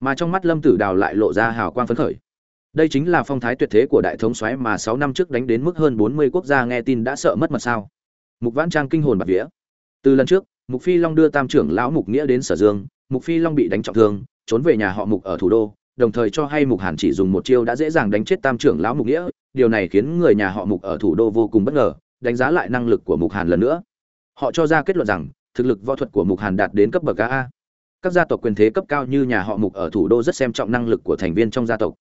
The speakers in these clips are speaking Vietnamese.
mà trong mắt lâm tử đào lại lộ ra hào quang phấn khởi. Đây chính là phong thái tuyệt thế của đại thống soái mà sáu năm trước đánh đến mức hơn bốn mươi quốc gia nghe tin đã sợ mất mật sao? Mục vãn trang kinh hồn bạt vía. Từ lần trước, mục phi long đưa tam trưởng lão mục nghĩa đến sở dương, mục phi long bị đánh trọng thương, trốn về nhà họ mục ở thủ đô, đồng thời cho hay mục hàn chỉ dùng một chiêu đã dễ dàng đánh chết tam trưởng lão mục nghĩa, điều này khiến người nhà họ mục ở thủ đô vô cùng bất ngờ, đánh giá lại năng lực của mục hàn lần nữa. Họ cho ra kết luận rằng, thực lực võ thuật của mục hàn đạt đến cấp bậc a các gia tộc quyền thế cấp cao như nhà họ mục ở thủ đô rất xem trọng năng lực của thành viên trong gia tộc.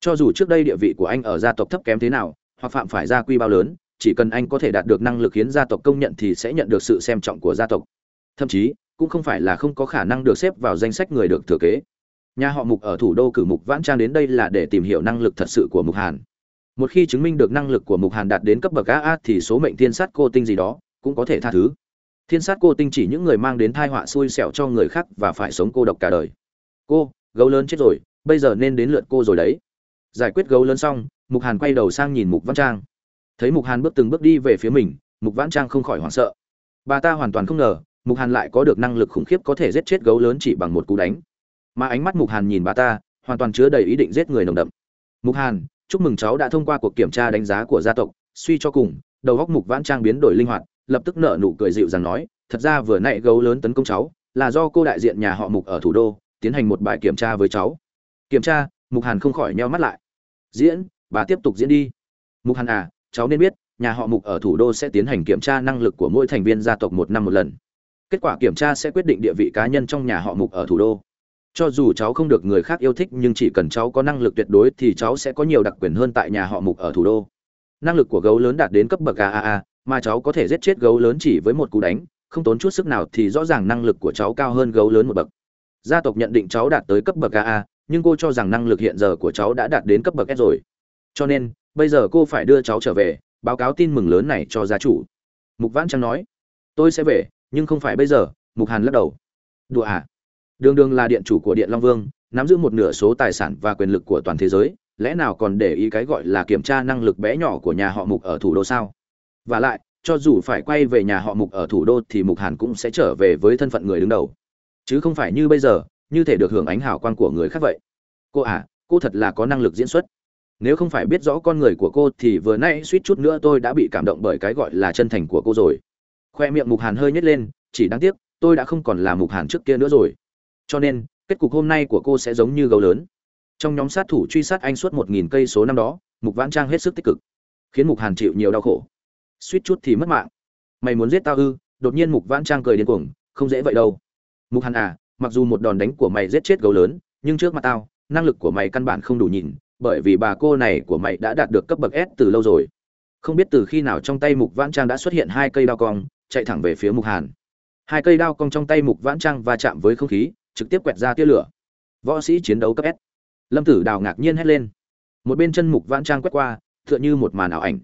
Cho dù trước đây địa vị của anh ở gia tộc thấp kém thế nào, hoặc phạm phải gia quy bao lớn, chỉ cần anh có thể đạt được năng lực khiến gia tộc công nhận thì sẽ nhận được sự xem trọng của gia tộc. Thậm chí, cũng không phải là không có khả năng được xếp vào danh sách người được thừa kế. Nhà họ mục ở thủ đô cử mục vãn trang đến đây là để tìm hiểu năng lực thật sự của mục hàn. Một khi chứng minh được năng lực của mục hàn đạt đến cấp bậc a thì số mệnh thiên sát cô tinh gì đó cũng có thể tha thứ thiên sát cô tinh chỉ những người mang đến thai họa xui xẻo cho người khác và phải sống cô độc cả đời. Cô, gấu lớn chết rồi, bây giờ nên đến lượt cô rồi đấy. Giải quyết gấu lớn xong, mục hàn quay đầu sang nhìn mục văn trang. Thấy mục hàn bước từng bước đi về phía mình, mục văn trang không khỏi hoảng sợ. Bà ta hoàn toàn không ngờ, mục hàn lại có được năng lực khủng khiếp có thể giết chết gấu lớn chỉ bằng một cú đánh. Mà ánh mắt mục hàn nhìn bà ta, hoàn toàn chứa đầy ý định giết người nồng đậm. Mục hàn, chúc mừng cháu đã thông qua cuộc kiểm tra đánh giá của gia tộc, suy cho cùng, đầu góc mục vãn trang biến đổi linh hoạt lập tức nở nụ cười dịu rằng nói, thật ra vừa nãy gấu lớn tấn công cháu, là do cô đại diện nhà họ mục ở thủ đô, tiến hành một bài kiểm tra với cháu. Kiểm tra? Mục hàn không khỏi nheo mắt lại. Diễn, bà tiếp tục diễn đi. Mục hàn à cháu nên biết, nhà họ mục ở thủ đô sẽ tiến hành kiểm tra năng lực của mỗi thành viên gia tộc một năm một lần. Kết quả kiểm tra sẽ quyết định địa vị cá nhân trong nhà họ mục ở thủ đô. Cho dù cháu không được người khác yêu thích, nhưng chỉ cần cháu có năng lực tuyệt đối thì cháu sẽ có nhiều đặc quyền hơn tại nhà họ mục ở thủ đô. Năng lực của gấu lớn đạt đến cấp bậc aaa mà cháu có thể giết chết gấu lớn chỉ với một cú đánh, không tốn chút sức nào thì rõ ràng năng lực của cháu cao hơn gấu lớn một bậc. Gia tộc nhận định cháu đạt tới cấp bậc aa nhưng cô cho rằng năng lực hiện giờ của cháu đã đạt đến cấp bậc s rồi. Cho nên, bây giờ cô phải đưa cháu trở về, báo cáo tin mừng lớn này cho gia chủ. Mục vãn trang nói. Tôi sẽ về, nhưng không phải bây giờ, mục hàn lắc đầu. Đùa à? Đường đường là điện chủ của điện long vương, nắm giữ một nửa số tài sản và quyền lực của toàn thế giới, lẽ nào còn để ý cái gọi là kiểm tra năng lực bé nhỏ của nhà họ mục ở thủ đô sao? Và lại, cho dù phải quay về nhà họ mục ở thủ đô thì mục hàn cũng sẽ trở về với thân phận người đứng đầu. Chứ không phải như bây giờ, như thể được hưởng ánh hào quang của người khác vậy. Cô à cô thật là có năng lực diễn xuất. Nếu không phải biết rõ con người của cô thì vừa nãy suýt chút nữa tôi đã bị cảm động bởi cái gọi là chân thành của cô rồi. Khoe miệng mục hàn hơi nhếch lên, chỉ đáng tiếc, tôi đã không còn là mục hàn trước kia nữa rồi. Cho nên, kết cục hôm nay của cô sẽ giống như gấu lớn. Trong nhóm sát thủ truy sát anh suốt một nghìn cây số năm đó, mục vãn trang hết sức tích cực, khiến mục hàn chịu nhiều đau khổ suýt chút thì mất mạng. Mày muốn giết tao ư? Đột nhiên mục vãn trang cười điên cuồng, không dễ vậy đâu. Mục hàn à mặc dù một đòn đánh của mày giết chết gấu lớn, nhưng trước mặt tao, năng lực của mày căn bản không đủ nhìn, bởi vì bà cô này của mày đã đạt được cấp bậc s từ lâu rồi. Không biết từ khi nào trong tay mục vãn trang đã xuất hiện hai cây đao cong, chạy thẳng về phía mục hàn. Hai cây đao cong trong tay mục vãn trang va chạm với không khí, trực tiếp quẹt ra tia lửa. Võ sĩ chiến đấu cấp s. Lâm tử đào ngạc nhiên hét lên. Một bên chân mục vãn trang quét qua, tựa như một màn ảo ảnh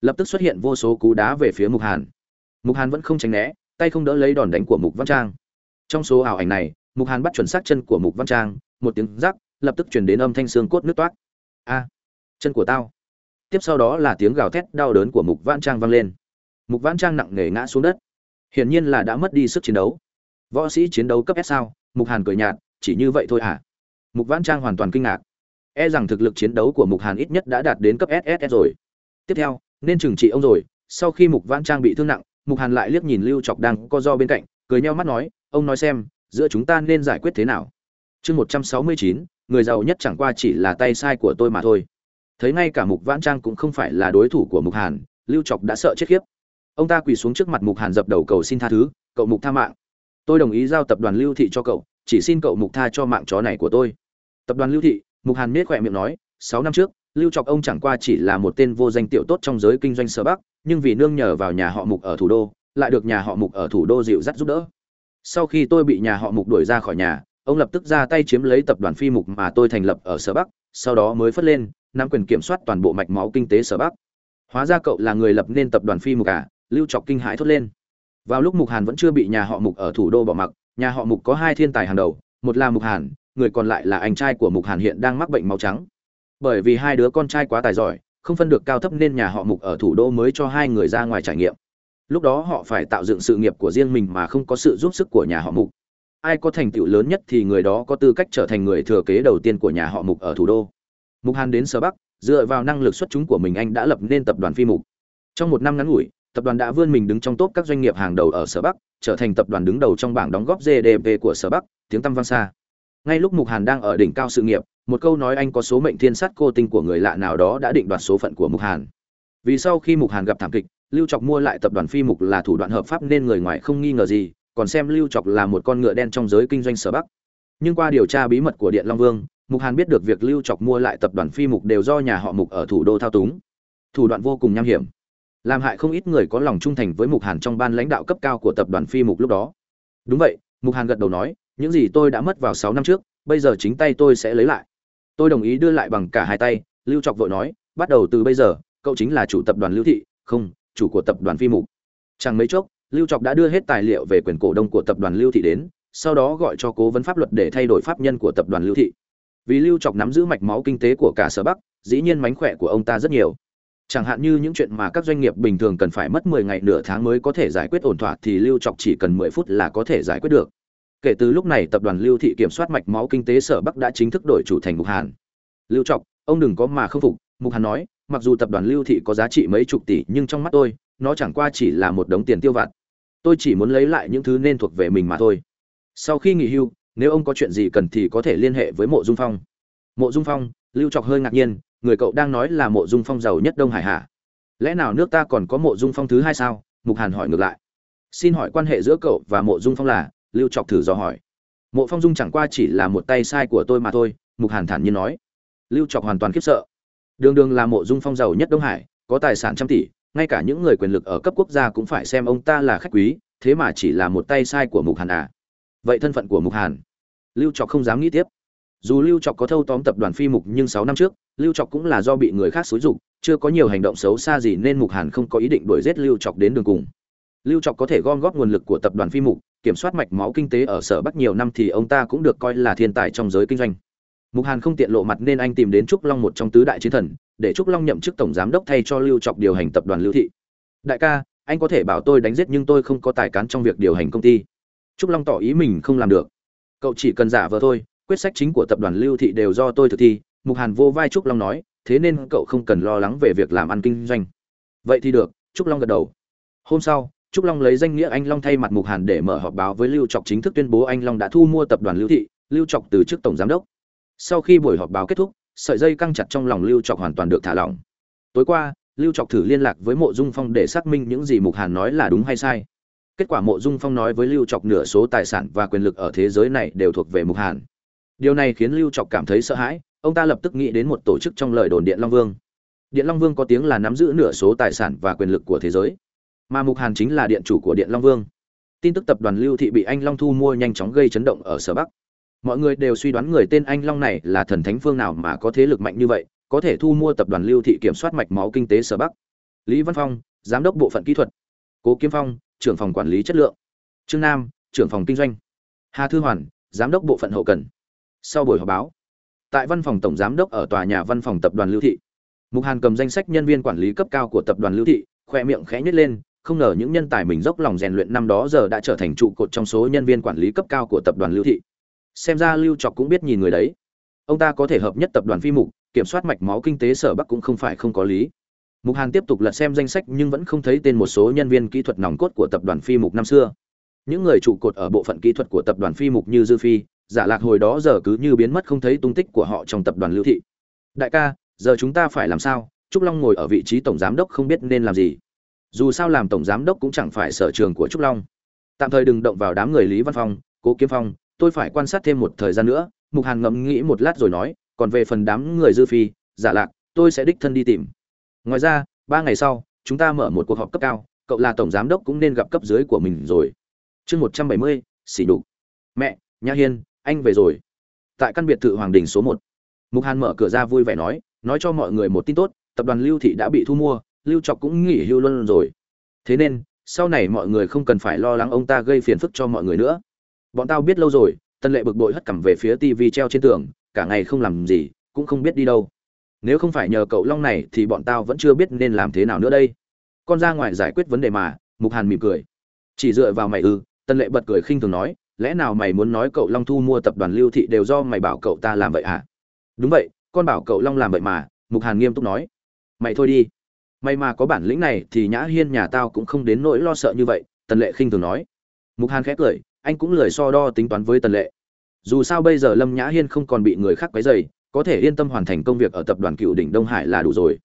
lập tức xuất hiện vô số cú đá về phía mục hàn. Mục hàn vẫn không tránh né, tay không đỡ lấy đòn đánh của mục văn trang. Trong số ảo ảnh này, mục hàn bắt chuẩn xác chân của mục văn trang, một tiếng rắc, lập tức chuyển đến âm thanh xương cốt nước toát a, chân của tao. Tiếp sau đó là tiếng gào thét đau đớn của mục văn trang vang lên. Mục văn trang nặng nề ngã xuống đất. Hiển nhiên là đã mất đi sức chiến đấu. Võ sĩ chiến đấu cấp s sao? Mục hàn cười nhạt, chỉ như vậy thôi à mục văn trang hoàn toàn kinh ngạc. E rằng thực lực chiến đấu của mục hàn ít nhất đã đạt đến cấp ss rồi. Tiếp theo nên trừng trị ông rồi. Sau khi mục văn trang bị thương nặng, mục hàn lại liếc nhìn lưu chọc đang co do bên cạnh, cười nheo mắt nói, ông nói xem, giữa chúng ta nên giải quyết thế nào? Chương một trăm sáu mươi chín, người giàu nhất chẳng qua chỉ là tay sai của tôi mà thôi. Thấy ngay cả mục vãn trang cũng không phải là đối thủ của mục hàn, lưu chọc đã sợ chết khiếp. Ông ta quỳ xuống trước mặt mục hàn dập đầu cầu xin tha thứ, cậu mục tha mạng. Tôi đồng ý giao tập đoàn lưu thị cho cậu, chỉ xin cậu mục tha cho mạng chó này của tôi. Tập đoàn lưu thị, mục hàn miết khỏe miệng nói, sáu năm trước lưu trọc ông chẳng qua chỉ là một tên vô danh tiểu tốt trong giới kinh doanh sở bắc, nhưng vì nương nhờ vào nhà họ mục ở thủ đô, lại được nhà họ mục ở thủ đô dịu dắt giúp đỡ. Sau khi tôi bị nhà họ mục đuổi ra khỏi nhà, ông lập tức ra tay chiếm lấy tập đoàn phi mục mà tôi thành lập ở sở bắc, sau đó mới phất lên, nắm quyền kiểm soát toàn bộ mạch máu kinh tế sở bắc. Hóa ra cậu là người lập nên tập đoàn phi mục à? Lưu trọc kinh hãi thốt lên. Vào lúc mục hàn vẫn chưa bị nhà họ mục ở thủ đô bỏ mặc, nhà họ mục có hai thiên tài hàng đầu, một là mục hàn, người còn lại là anh trai của mục hàn hiện đang mắc bệnh máu trắng bởi vì hai đứa con trai quá tài giỏi, không phân được cao thấp nên nhà họ mục ở thủ đô mới cho hai người ra ngoài trải nghiệm. Lúc đó họ phải tạo dựng sự nghiệp của riêng mình mà không có sự giúp sức của nhà họ mục. Ai có thành tựu lớn nhất thì người đó có tư cách trở thành người thừa kế đầu tiên của nhà họ mục ở thủ đô. Mục hàn đến sở bắc, dựa vào năng lực xuất chúng của mình anh đã lập nên tập đoàn phi mục. Trong một năm ngắn ngủi, tập đoàn đã vươn mình đứng trong top các doanh nghiệp hàng đầu ở sở bắc, trở thành tập đoàn đứng đầu trong bảng đóng góp gdp của sở bắc, tiếng tăm vang xa. Ngay lúc mục hàn đang ở đỉnh cao sự nghiệp một câu nói anh có số mệnh thiên sát cô tinh của người lạ nào đó đã định đoạt số phận của mục hàn. Vì sau khi mục hàn gặp thảm kịch, lưu chọc mua lại tập đoàn phi mục là thủ đoạn hợp pháp nên người ngoài không nghi ngờ gì, còn xem lưu chọc là một con ngựa đen trong giới kinh doanh sở bắc. Nhưng qua điều tra bí mật của điện long vương, mục hàn biết được việc lưu chọc mua lại tập đoàn phi mục đều do nhà họ mục ở thủ đô thao túng. Thủ đoạn vô cùng nham hiểm, làm hại không ít người có lòng trung thành với mục hàn trong ban lãnh đạo cấp cao của tập đoàn phi mục lúc đó. Đúng vậy, mục hàn gật đầu nói, những gì tôi đã mất vào sáu năm trước, bây giờ chính tay tôi sẽ lấy lại tôi đồng ý đưa lại bằng cả hai tay, lưu trọc vội nói, bắt đầu từ bây giờ, cậu chính là chủ tập đoàn lưu thị, không, chủ của tập đoàn phi mục. Chẳng mấy chốc, lưu trọc đã đưa hết tài liệu về quyền cổ đông của tập đoàn lưu thị đến, sau đó gọi cho cố vấn pháp luật để thay đổi pháp nhân của tập đoàn lưu thị. Vì lưu trọc nắm giữ mạch máu kinh tế của cả sở bắc, dĩ nhiên mánh khỏe của ông ta rất nhiều. Chẳng hạn như những chuyện mà các doanh nghiệp bình thường cần phải mất 10 ngày nửa tháng mới có thể giải quyết ổn thỏa thì lưu trọc chỉ cần 10 phút là có thể giải quyết được kể từ lúc này tập đoàn lưu thị kiểm soát mạch máu kinh tế sở bắc đã chính thức đổi chủ thành mục hàn. Lưu Trọng, ông đừng có mà khâm phục, mục hàn nói, mặc dù tập đoàn lưu thị có giá trị mấy chục tỷ, nhưng trong mắt tôi, nó chẳng qua chỉ là một đống tiền tiêu vặt. Tôi chỉ muốn lấy lại những thứ nên thuộc về mình mà thôi. Sau khi nghỉ hưu, nếu ông có chuyện gì cần thì có thể liên hệ với mộ dung phong. Mộ dung phong, lưu Trọng hơi ngạc nhiên, người cậu đang nói là mộ dung phong giàu nhất đông hải hả? Lẽ nào nước ta còn có mộ dung phong thứ hai sao? Mục hàn hỏi ngược lại. Xin hỏi quan hệ giữa cậu và mộ dung phong là lưu chọc thử dò hỏi. Mộ phong dung chẳng qua chỉ là một tay sai của tôi mà thôi, mục hàn thản nhiên nói. Lưu chọc hoàn toàn khiếp sợ. Đường đường là mộ dung phong giàu nhất đông hải, có tài sản trăm tỷ, ngay cả những người quyền lực ở cấp quốc gia cũng phải xem ông ta là khách quý, thế mà chỉ là một tay sai của mục hàn à. Vậy thân phận của mục hàn? Lưu trọc không dám nghĩ tiếp. Dù lưu trọc có thâu tóm tập đoàn phi mục nhưng sáu năm trước, lưu trọc cũng là do bị người khác xúi dục, chưa có nhiều hành động xấu xa gì nên mục hàn không có ý định đuổi giết lưu trọc đến đường cùng lưu trọc có thể gom góp nguồn lực của tập đoàn phi mục, kiểm soát mạch máu kinh tế ở sở bắc nhiều năm thì ông ta cũng được coi là thiên tài trong giới kinh doanh. Mục hàn không tiện lộ mặt nên anh tìm đến trúc long một trong tứ đại chiến thần, để trúc long nhậm chức tổng giám đốc thay cho lưu trọc điều hành tập đoàn lưu thị. Đại ca, anh có thể bảo tôi đánh giết nhưng tôi không có tài cán trong việc điều hành công ty. Trúc long tỏ ý mình không làm được. Cậu chỉ cần giả vờ thôi, quyết sách chính của tập đoàn lưu thị đều do tôi thực thi, mục hàn vô vai trúc long nói, thế nên cậu không cần lo lắng về việc làm ăn kinh doanh. Vậy thì được, trúc long gật đầu. Hôm sau trúc long lấy danh nghĩa anh long thay mặt mục hàn để mở họp báo với lưu trọc chính thức tuyên bố anh long đã thu mua tập đoàn lưu thị, lưu trọc từ chức tổng giám đốc. Sau khi buổi họp báo kết thúc, sợi dây căng chặt trong lòng lưu trọc hoàn toàn được thả lỏng. Tối qua, lưu trọc thử liên lạc với mộ dung phong để xác minh những gì mục hàn nói là đúng hay sai. Kết quả mộ dung phong nói với lưu trọc nửa số tài sản và quyền lực ở thế giới này đều thuộc về mục hàn. Điều này khiến lưu trọc cảm thấy sợ hãi, ông ta lập tức nghĩ đến một tổ chức trong lời đồn điện long vương. Điện long vương có tiếng là nắm giữ nửa số tài sản và quyền lực của thế giới mà mục hàn chính là điện chủ của điện long vương. Tin tức tập đoàn lưu thị bị anh long thu mua nhanh chóng gây chấn động ở sở bắc. Mọi người đều suy đoán người tên anh long này là thần thánh phương nào mà có thế lực mạnh như vậy, có thể thu mua tập đoàn lưu thị kiểm soát mạch máu kinh tế sở bắc. Lý văn phong, giám đốc bộ phận kỹ thuật. Cố kiếm phong, trưởng phòng quản lý chất lượng. Trương nam, trưởng phòng kinh doanh. Hà thư hoàn, giám đốc bộ phận hậu cần. Sau buổi họp báo, tại văn phòng tổng giám đốc ở tòa nhà văn phòng tập đoàn lưu thị, mục hàn cầm danh sách nhân viên quản lý cấp cao của tập đoàn lưu thị, khoe miệng khẽ nhếch lên không ngờ những nhân tài mình dốc lòng rèn luyện năm đó giờ đã trở thành trụ cột trong số nhân viên quản lý cấp cao của tập đoàn lưu thị. Xem ra lưu trọc cũng biết nhìn người đấy. Ông ta có thể hợp nhất tập đoàn phi mục, kiểm soát mạch máu kinh tế sở bắc cũng không phải không có lý. Mục hàn tiếp tục lật xem danh sách nhưng vẫn không thấy tên một số nhân viên kỹ thuật nòng cốt của tập đoàn phi mục năm xưa. Những người trụ cột ở bộ phận kỹ thuật của tập đoàn phi mục như dư phi, giả lạc hồi đó giờ cứ như biến mất không thấy tung tích của họ trong tập đoàn lưu thị. Đại ca, giờ chúng ta phải làm sao? Trúc long ngồi ở vị trí tổng giám đốc không biết nên làm gì dù sao làm tổng giám đốc cũng chẳng phải sở trường của trúc long. Tạm thời đừng động vào đám người lý văn phong, cố kiếm phong, tôi phải quan sát thêm một thời gian nữa, mục hàn ngẫm nghĩ một lát rồi nói, còn về phần đám người dư phi, giả lạc, tôi sẽ đích thân đi tìm. Ngoài ra, ba ngày sau, chúng ta mở một cuộc họp cấp cao, cậu là tổng giám đốc cũng nên gặp cấp dưới của mình rồi. Chương một trăm bảy mươi xỉ đục mẹ nha hiên, anh về rồi. Tại căn biệt thự hoàng đình số một. Mục hàn mở cửa ra vui vẻ nói nói cho mọi người một tin tốt, tập đoàn lưu thị đã bị thu mua lưu trọc cũng nghỉ hưu luôn rồi. Thế nên, sau này mọi người không cần phải lo lắng ông ta gây phiền phức cho mọi người nữa. Bọn tao biết lâu rồi, tân lệ bực bội hất cằm về phía tivi treo trên tường, cả ngày không làm gì, cũng không biết đi đâu. Nếu không phải nhờ cậu long này thì bọn tao vẫn chưa biết nên làm thế nào nữa đây. Con ra ngoài giải quyết vấn đề mà, mục hàn mỉm cười. Chỉ dựa vào mày ư, tân lệ bật cười khinh thường nói, lẽ nào mày muốn nói cậu long thu mua tập đoàn lưu thị đều do mày bảo cậu ta làm vậy à đúng vậy, con bảo cậu long làm vậy mà, mục hàn nghiêm túc nói. Mày thôi đi may mà có bản lĩnh này thì nhã hiên nhà tao cũng không đến nỗi lo sợ như vậy, tần lệ khinh thường nói. Mục hàn khẽ cười, anh cũng lười so đo tính toán với tần lệ. Dù sao bây giờ lâm nhã hiên không còn bị người khác quấy dày có thể yên tâm hoàn thành công việc ở tập đoàn cựu đỉnh đông hải là đủ rồi.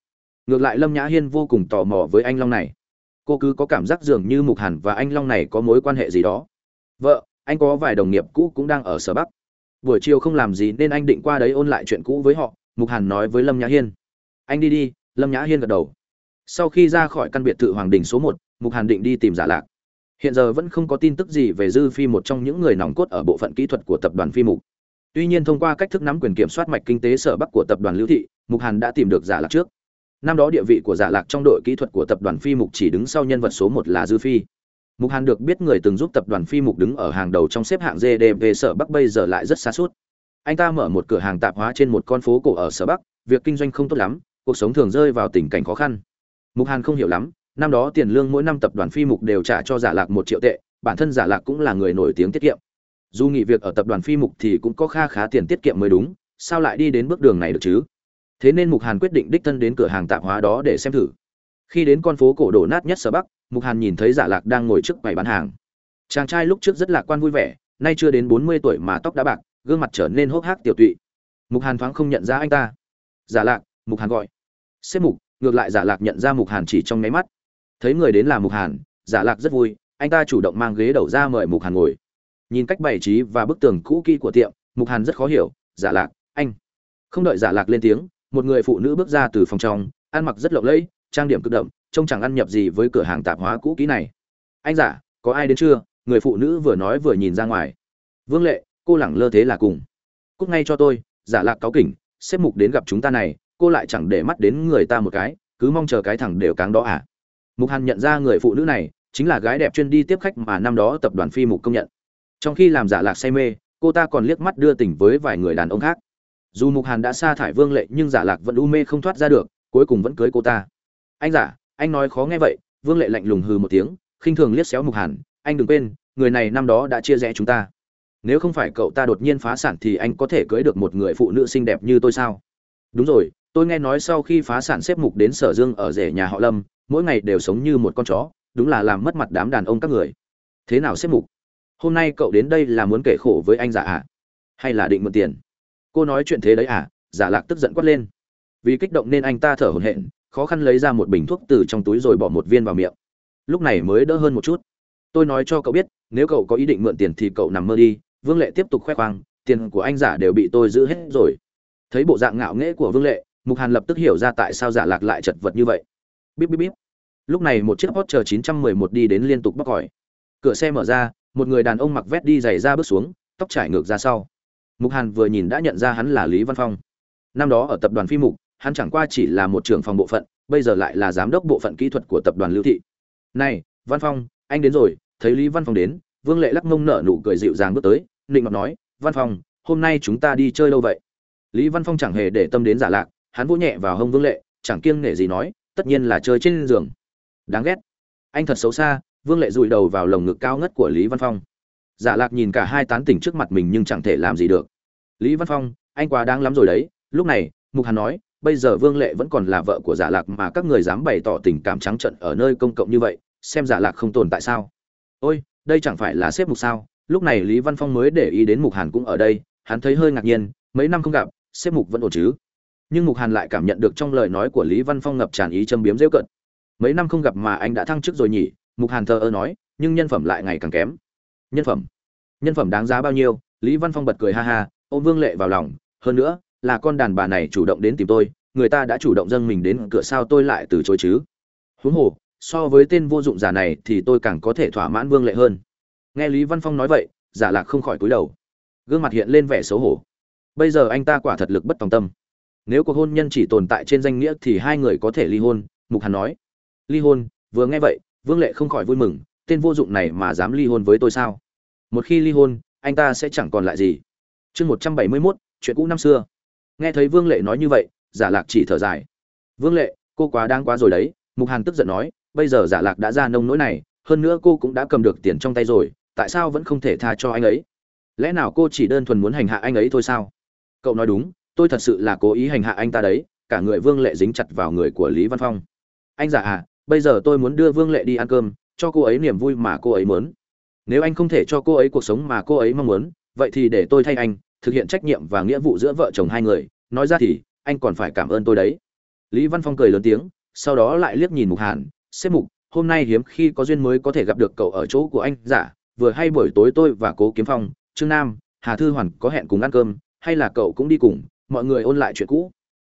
Ngược lại lâm nhã hiên vô cùng tò mò với anh long này. Cô cứ có cảm giác dường như mục hàn và anh long này có mối quan hệ gì đó. Vợ, anh có vài đồng nghiệp cũ cũng đang ở sở bắc. Buổi chiều không làm gì nên anh định qua đấy ôn lại chuyện cũ với họ, mục hàn nói với lâm nhã hiên. Anh đi đi, lâm nhã hiên gật đầu sau khi ra khỏi căn biệt thự hoàng đình số một, mục hàn định đi tìm giả lạc. Hiện giờ vẫn không có tin tức gì về dư phi một trong những người nòng cốt ở bộ phận kỹ thuật của tập đoàn phi mục. Tuy nhiên thông qua cách thức nắm quyền kiểm soát mạch kinh tế sở bắc của tập đoàn lưu thị, mục hàn đã tìm được giả lạc trước. Năm đó địa vị của giả lạc trong đội kỹ thuật của tập đoàn phi mục chỉ đứng sau nhân vật số một là dư phi. Mục hàn được biết người từng giúp tập đoàn phi mục đứng ở hàng đầu trong xếp hạng gdp sở bắc bây giờ lại rất xa suốt. Anh ta mở một cửa hàng tạp hóa trên một con phố cổ ở sở bắc, việc kinh doanh không tốt lắm, cuộc sống thường rơi vào tình cảnh khó khăn mục hàn không hiểu lắm, năm đó tiền lương mỗi năm tập đoàn phi mục đều trả cho giả lạc một triệu tệ, bản thân giả lạc cũng là người nổi tiếng tiết kiệm. Dù nghỉ việc ở tập đoàn phi mục thì cũng có kha khá tiền tiết kiệm mới đúng, sao lại đi đến bước đường này được chứ? Thế nên mục hàn quyết định đích thân đến cửa hàng tạp hóa đó để xem thử. Khi đến con phố cổ đổ nát nhất sở bắc, mục hàn nhìn thấy giả lạc đang ngồi trước quầy bán hàng. Chàng trai lúc trước rất lạc quan vui vẻ, nay chưa đến bốn mươi tuổi mà tóc đã bạc, gương mặt trở nên hốc hác tiểu tụy. Mục hàn thoáng không nhận ra anh ta. Giả lạc, mục hàn gọi. Xếp mục ngược lại giả lạc nhận ra mục hàn chỉ trong nháy mắt. Thấy người đến là mục hàn, giả lạc rất vui, anh ta chủ động mang ghế đầu ra mời mục hàn ngồi. Nhìn cách bày trí và bức tường cũ kỹ của tiệm, mục hàn rất khó hiểu, giả lạc, anh. Không đợi giả lạc lên tiếng, một người phụ nữ bước ra từ phòng trong, ăn mặc rất lộng lẫy, trang điểm cực đậm, trông chẳng ăn nhập gì với cửa hàng tạp hóa cũ kỹ này. Anh giả, có ai đến chưa? Người phụ nữ vừa nói vừa nhìn ra ngoài. Vương lệ, cô lẳng lơ thế là cùng. Cúc ngay cho tôi, giả lạc cáo kỉnh, xếp mục đến gặp chúng ta này cô lại chẳng để mắt đến người ta một cái, cứ mong chờ cái thằng đều cáng đó à? Mục hàn nhận ra người phụ nữ này, chính là gái đẹp chuyên đi tiếp khách mà năm đó tập đoàn phi mục công nhận. Trong khi làm giả lạc say mê, cô ta còn liếc mắt đưa tình với vài người đàn ông khác. Dù mục hàn đã sa thải vương lệ nhưng giả lạc vẫn u mê không thoát ra được, cuối cùng vẫn cưới cô ta. Anh giả, anh nói khó nghe vậy. Vương lệ lạnh lùng hừ một tiếng, khinh thường liếc xéo mục hàn. Anh đừng quên, người này năm đó đã chia rẽ chúng ta. Nếu không phải cậu ta đột nhiên phá sản thì anh có thể cưới được một người phụ nữ xinh đẹp như tôi sao? Đúng rồi tôi nghe nói sau khi phá sản xếp mục đến sở dương ở rể nhà họ lâm, mỗi ngày đều sống như một con chó, đúng là làm mất mặt đám đàn ông các người. Thế nào xếp mục? Hôm nay cậu đến đây là muốn kể khổ với anh giả ạ? À? hay là định mượn tiền? Cô nói chuyện thế đấy à giả lạc tức giận quát lên. Vì kích động nên anh ta thở hổn hển, khó khăn lấy ra một bình thuốc từ trong túi rồi bỏ một viên vào miệng. Lúc này mới đỡ hơn một chút. Tôi nói cho cậu biết, nếu cậu có ý định mượn tiền thì cậu nằm mơ đi, vương lệ tiếp tục khoe khoang, tiền của anh giả đều bị tôi giữ hết rồi. Thấy bộ dạng ngạo nghễ của vương lệ mục hàn lập tức hiểu ra tại sao giả lạc lại chật vật như vậy. Bíp bíp bíp. Lúc này một chiếc hot chờ 911 đi đến liên tục bóc còi. Cửa xe mở ra, một người đàn ông mặc vét đi giày ra bước xuống, tóc trải ngược ra sau. Mục hàn vừa nhìn đã nhận ra hắn là lý văn phong. Năm đó ở tập đoàn phi mục, hắn chẳng qua chỉ là một trưởng phòng bộ phận, bây giờ lại là giám đốc bộ phận kỹ thuật của tập đoàn lưu thị. Này, văn phong, anh đến rồi, thấy lý văn phong đến. Vương lệ lắc mông nở nụ cười dịu dàng bước tới, nịnh ngọc nói, văn phong, hôm nay chúng ta đi chơi đâu vậy? Lý văn phong chẳng hề để tâm đến giả lạc hắn vỗ nhẹ vào hông vương lệ, chẳng kiêng nể gì nói, tất nhiên là chơi trên giường. Đáng ghét. Anh thật xấu xa, vương lệ rụi đầu vào lồng ngực cao ngất của lý văn phong. Giả lạc nhìn cả hai tán tỉnh trước mặt mình nhưng chẳng thể làm gì được. Lý văn phong, anh quá đáng lắm rồi đấy, lúc này, mục hàn nói, bây giờ vương lệ vẫn còn là vợ của giả lạc mà các người dám bày tỏ tình cảm trắng trận ở nơi công cộng như vậy, xem giả lạc không tồn tại sao. Ôi, đây chẳng phải là xếp mục sao? Lúc này lý văn phong mới để ý đến mục hàn cũng ở đây, hắn thấy hơi ngạc nhiên, mấy năm không gặp xếp mục vẫn ổn chứ? Nhưng mục hàn lại cảm nhận được trong lời nói của lý văn phong ngập tràn ý châm biếm rêu cận. Mấy năm không gặp mà anh đã thăng chức rồi nhỉ? Mục hàn thờ ơ nói, nhưng nhân phẩm lại ngày càng kém. Nhân phẩm? Nhân phẩm đáng giá bao nhiêu? Lý văn phong bật cười ha ha, ôm vương lệ vào lòng. Hơn nữa, là con đàn bà này chủ động đến tìm tôi, người ta đã chủ động dâng mình đến cửa sao tôi lại từ chối chứ? Huống hồ, so với tên vô dụng giả này thì tôi càng có thể thỏa mãn vương lệ hơn. Nghe lý văn phong nói vậy, giả lạc không khỏi cúi đầu. Gương mặt hiện lên vẻ xấu hổ. Bây giờ anh ta quả thật lực bất tòng tâm nếu cuộc hôn nhân chỉ tồn tại trên danh nghĩa thì hai người có thể ly hôn, mục hàn nói. Ly hôn? Vừa nghe vậy, vương lệ không khỏi vui mừng, tên vô dụng này mà dám ly hôn với tôi sao? Một khi ly hôn, anh ta sẽ chẳng còn lại gì. Chương một trăm bảy mươi mốt, chuyện cũ năm xưa. Nghe thấy vương lệ nói như vậy, giả lạc chỉ thở dài. Vương lệ, cô quá đáng quá rồi đấy, mục hàn tức giận nói, bây giờ giả lạc đã ra nông nỗi này, hơn nữa cô cũng đã cầm được tiền trong tay rồi, tại sao vẫn không thể tha cho anh ấy? Lẽ nào cô chỉ đơn thuần muốn hành hạ anh ấy thôi sao? Cậu nói đúng tôi thật sự là cố ý hành hạ anh ta đấy, cả người vương lệ dính chặt vào người của lý văn phong. Anh giả à bây giờ tôi muốn đưa vương lệ đi ăn cơm, cho cô ấy niềm vui mà cô ấy muốn. Nếu anh không thể cho cô ấy cuộc sống mà cô ấy mong muốn, vậy thì để tôi thay anh, thực hiện trách nhiệm và nghĩa vụ giữa vợ chồng hai người. Nói ra thì, anh còn phải cảm ơn tôi đấy. Lý văn phong cười lớn tiếng, sau đó lại liếc nhìn mục hàn xếp mục, hôm nay hiếm khi có duyên mới có thể gặp được cậu ở chỗ của anh giả, vừa hay buổi tối tôi và cố kiếm phong, trương nam, hà thư hoàn có hẹn cùng ăn cơm, hay là cậu cũng đi cùng mọi người ôn lại chuyện cũ.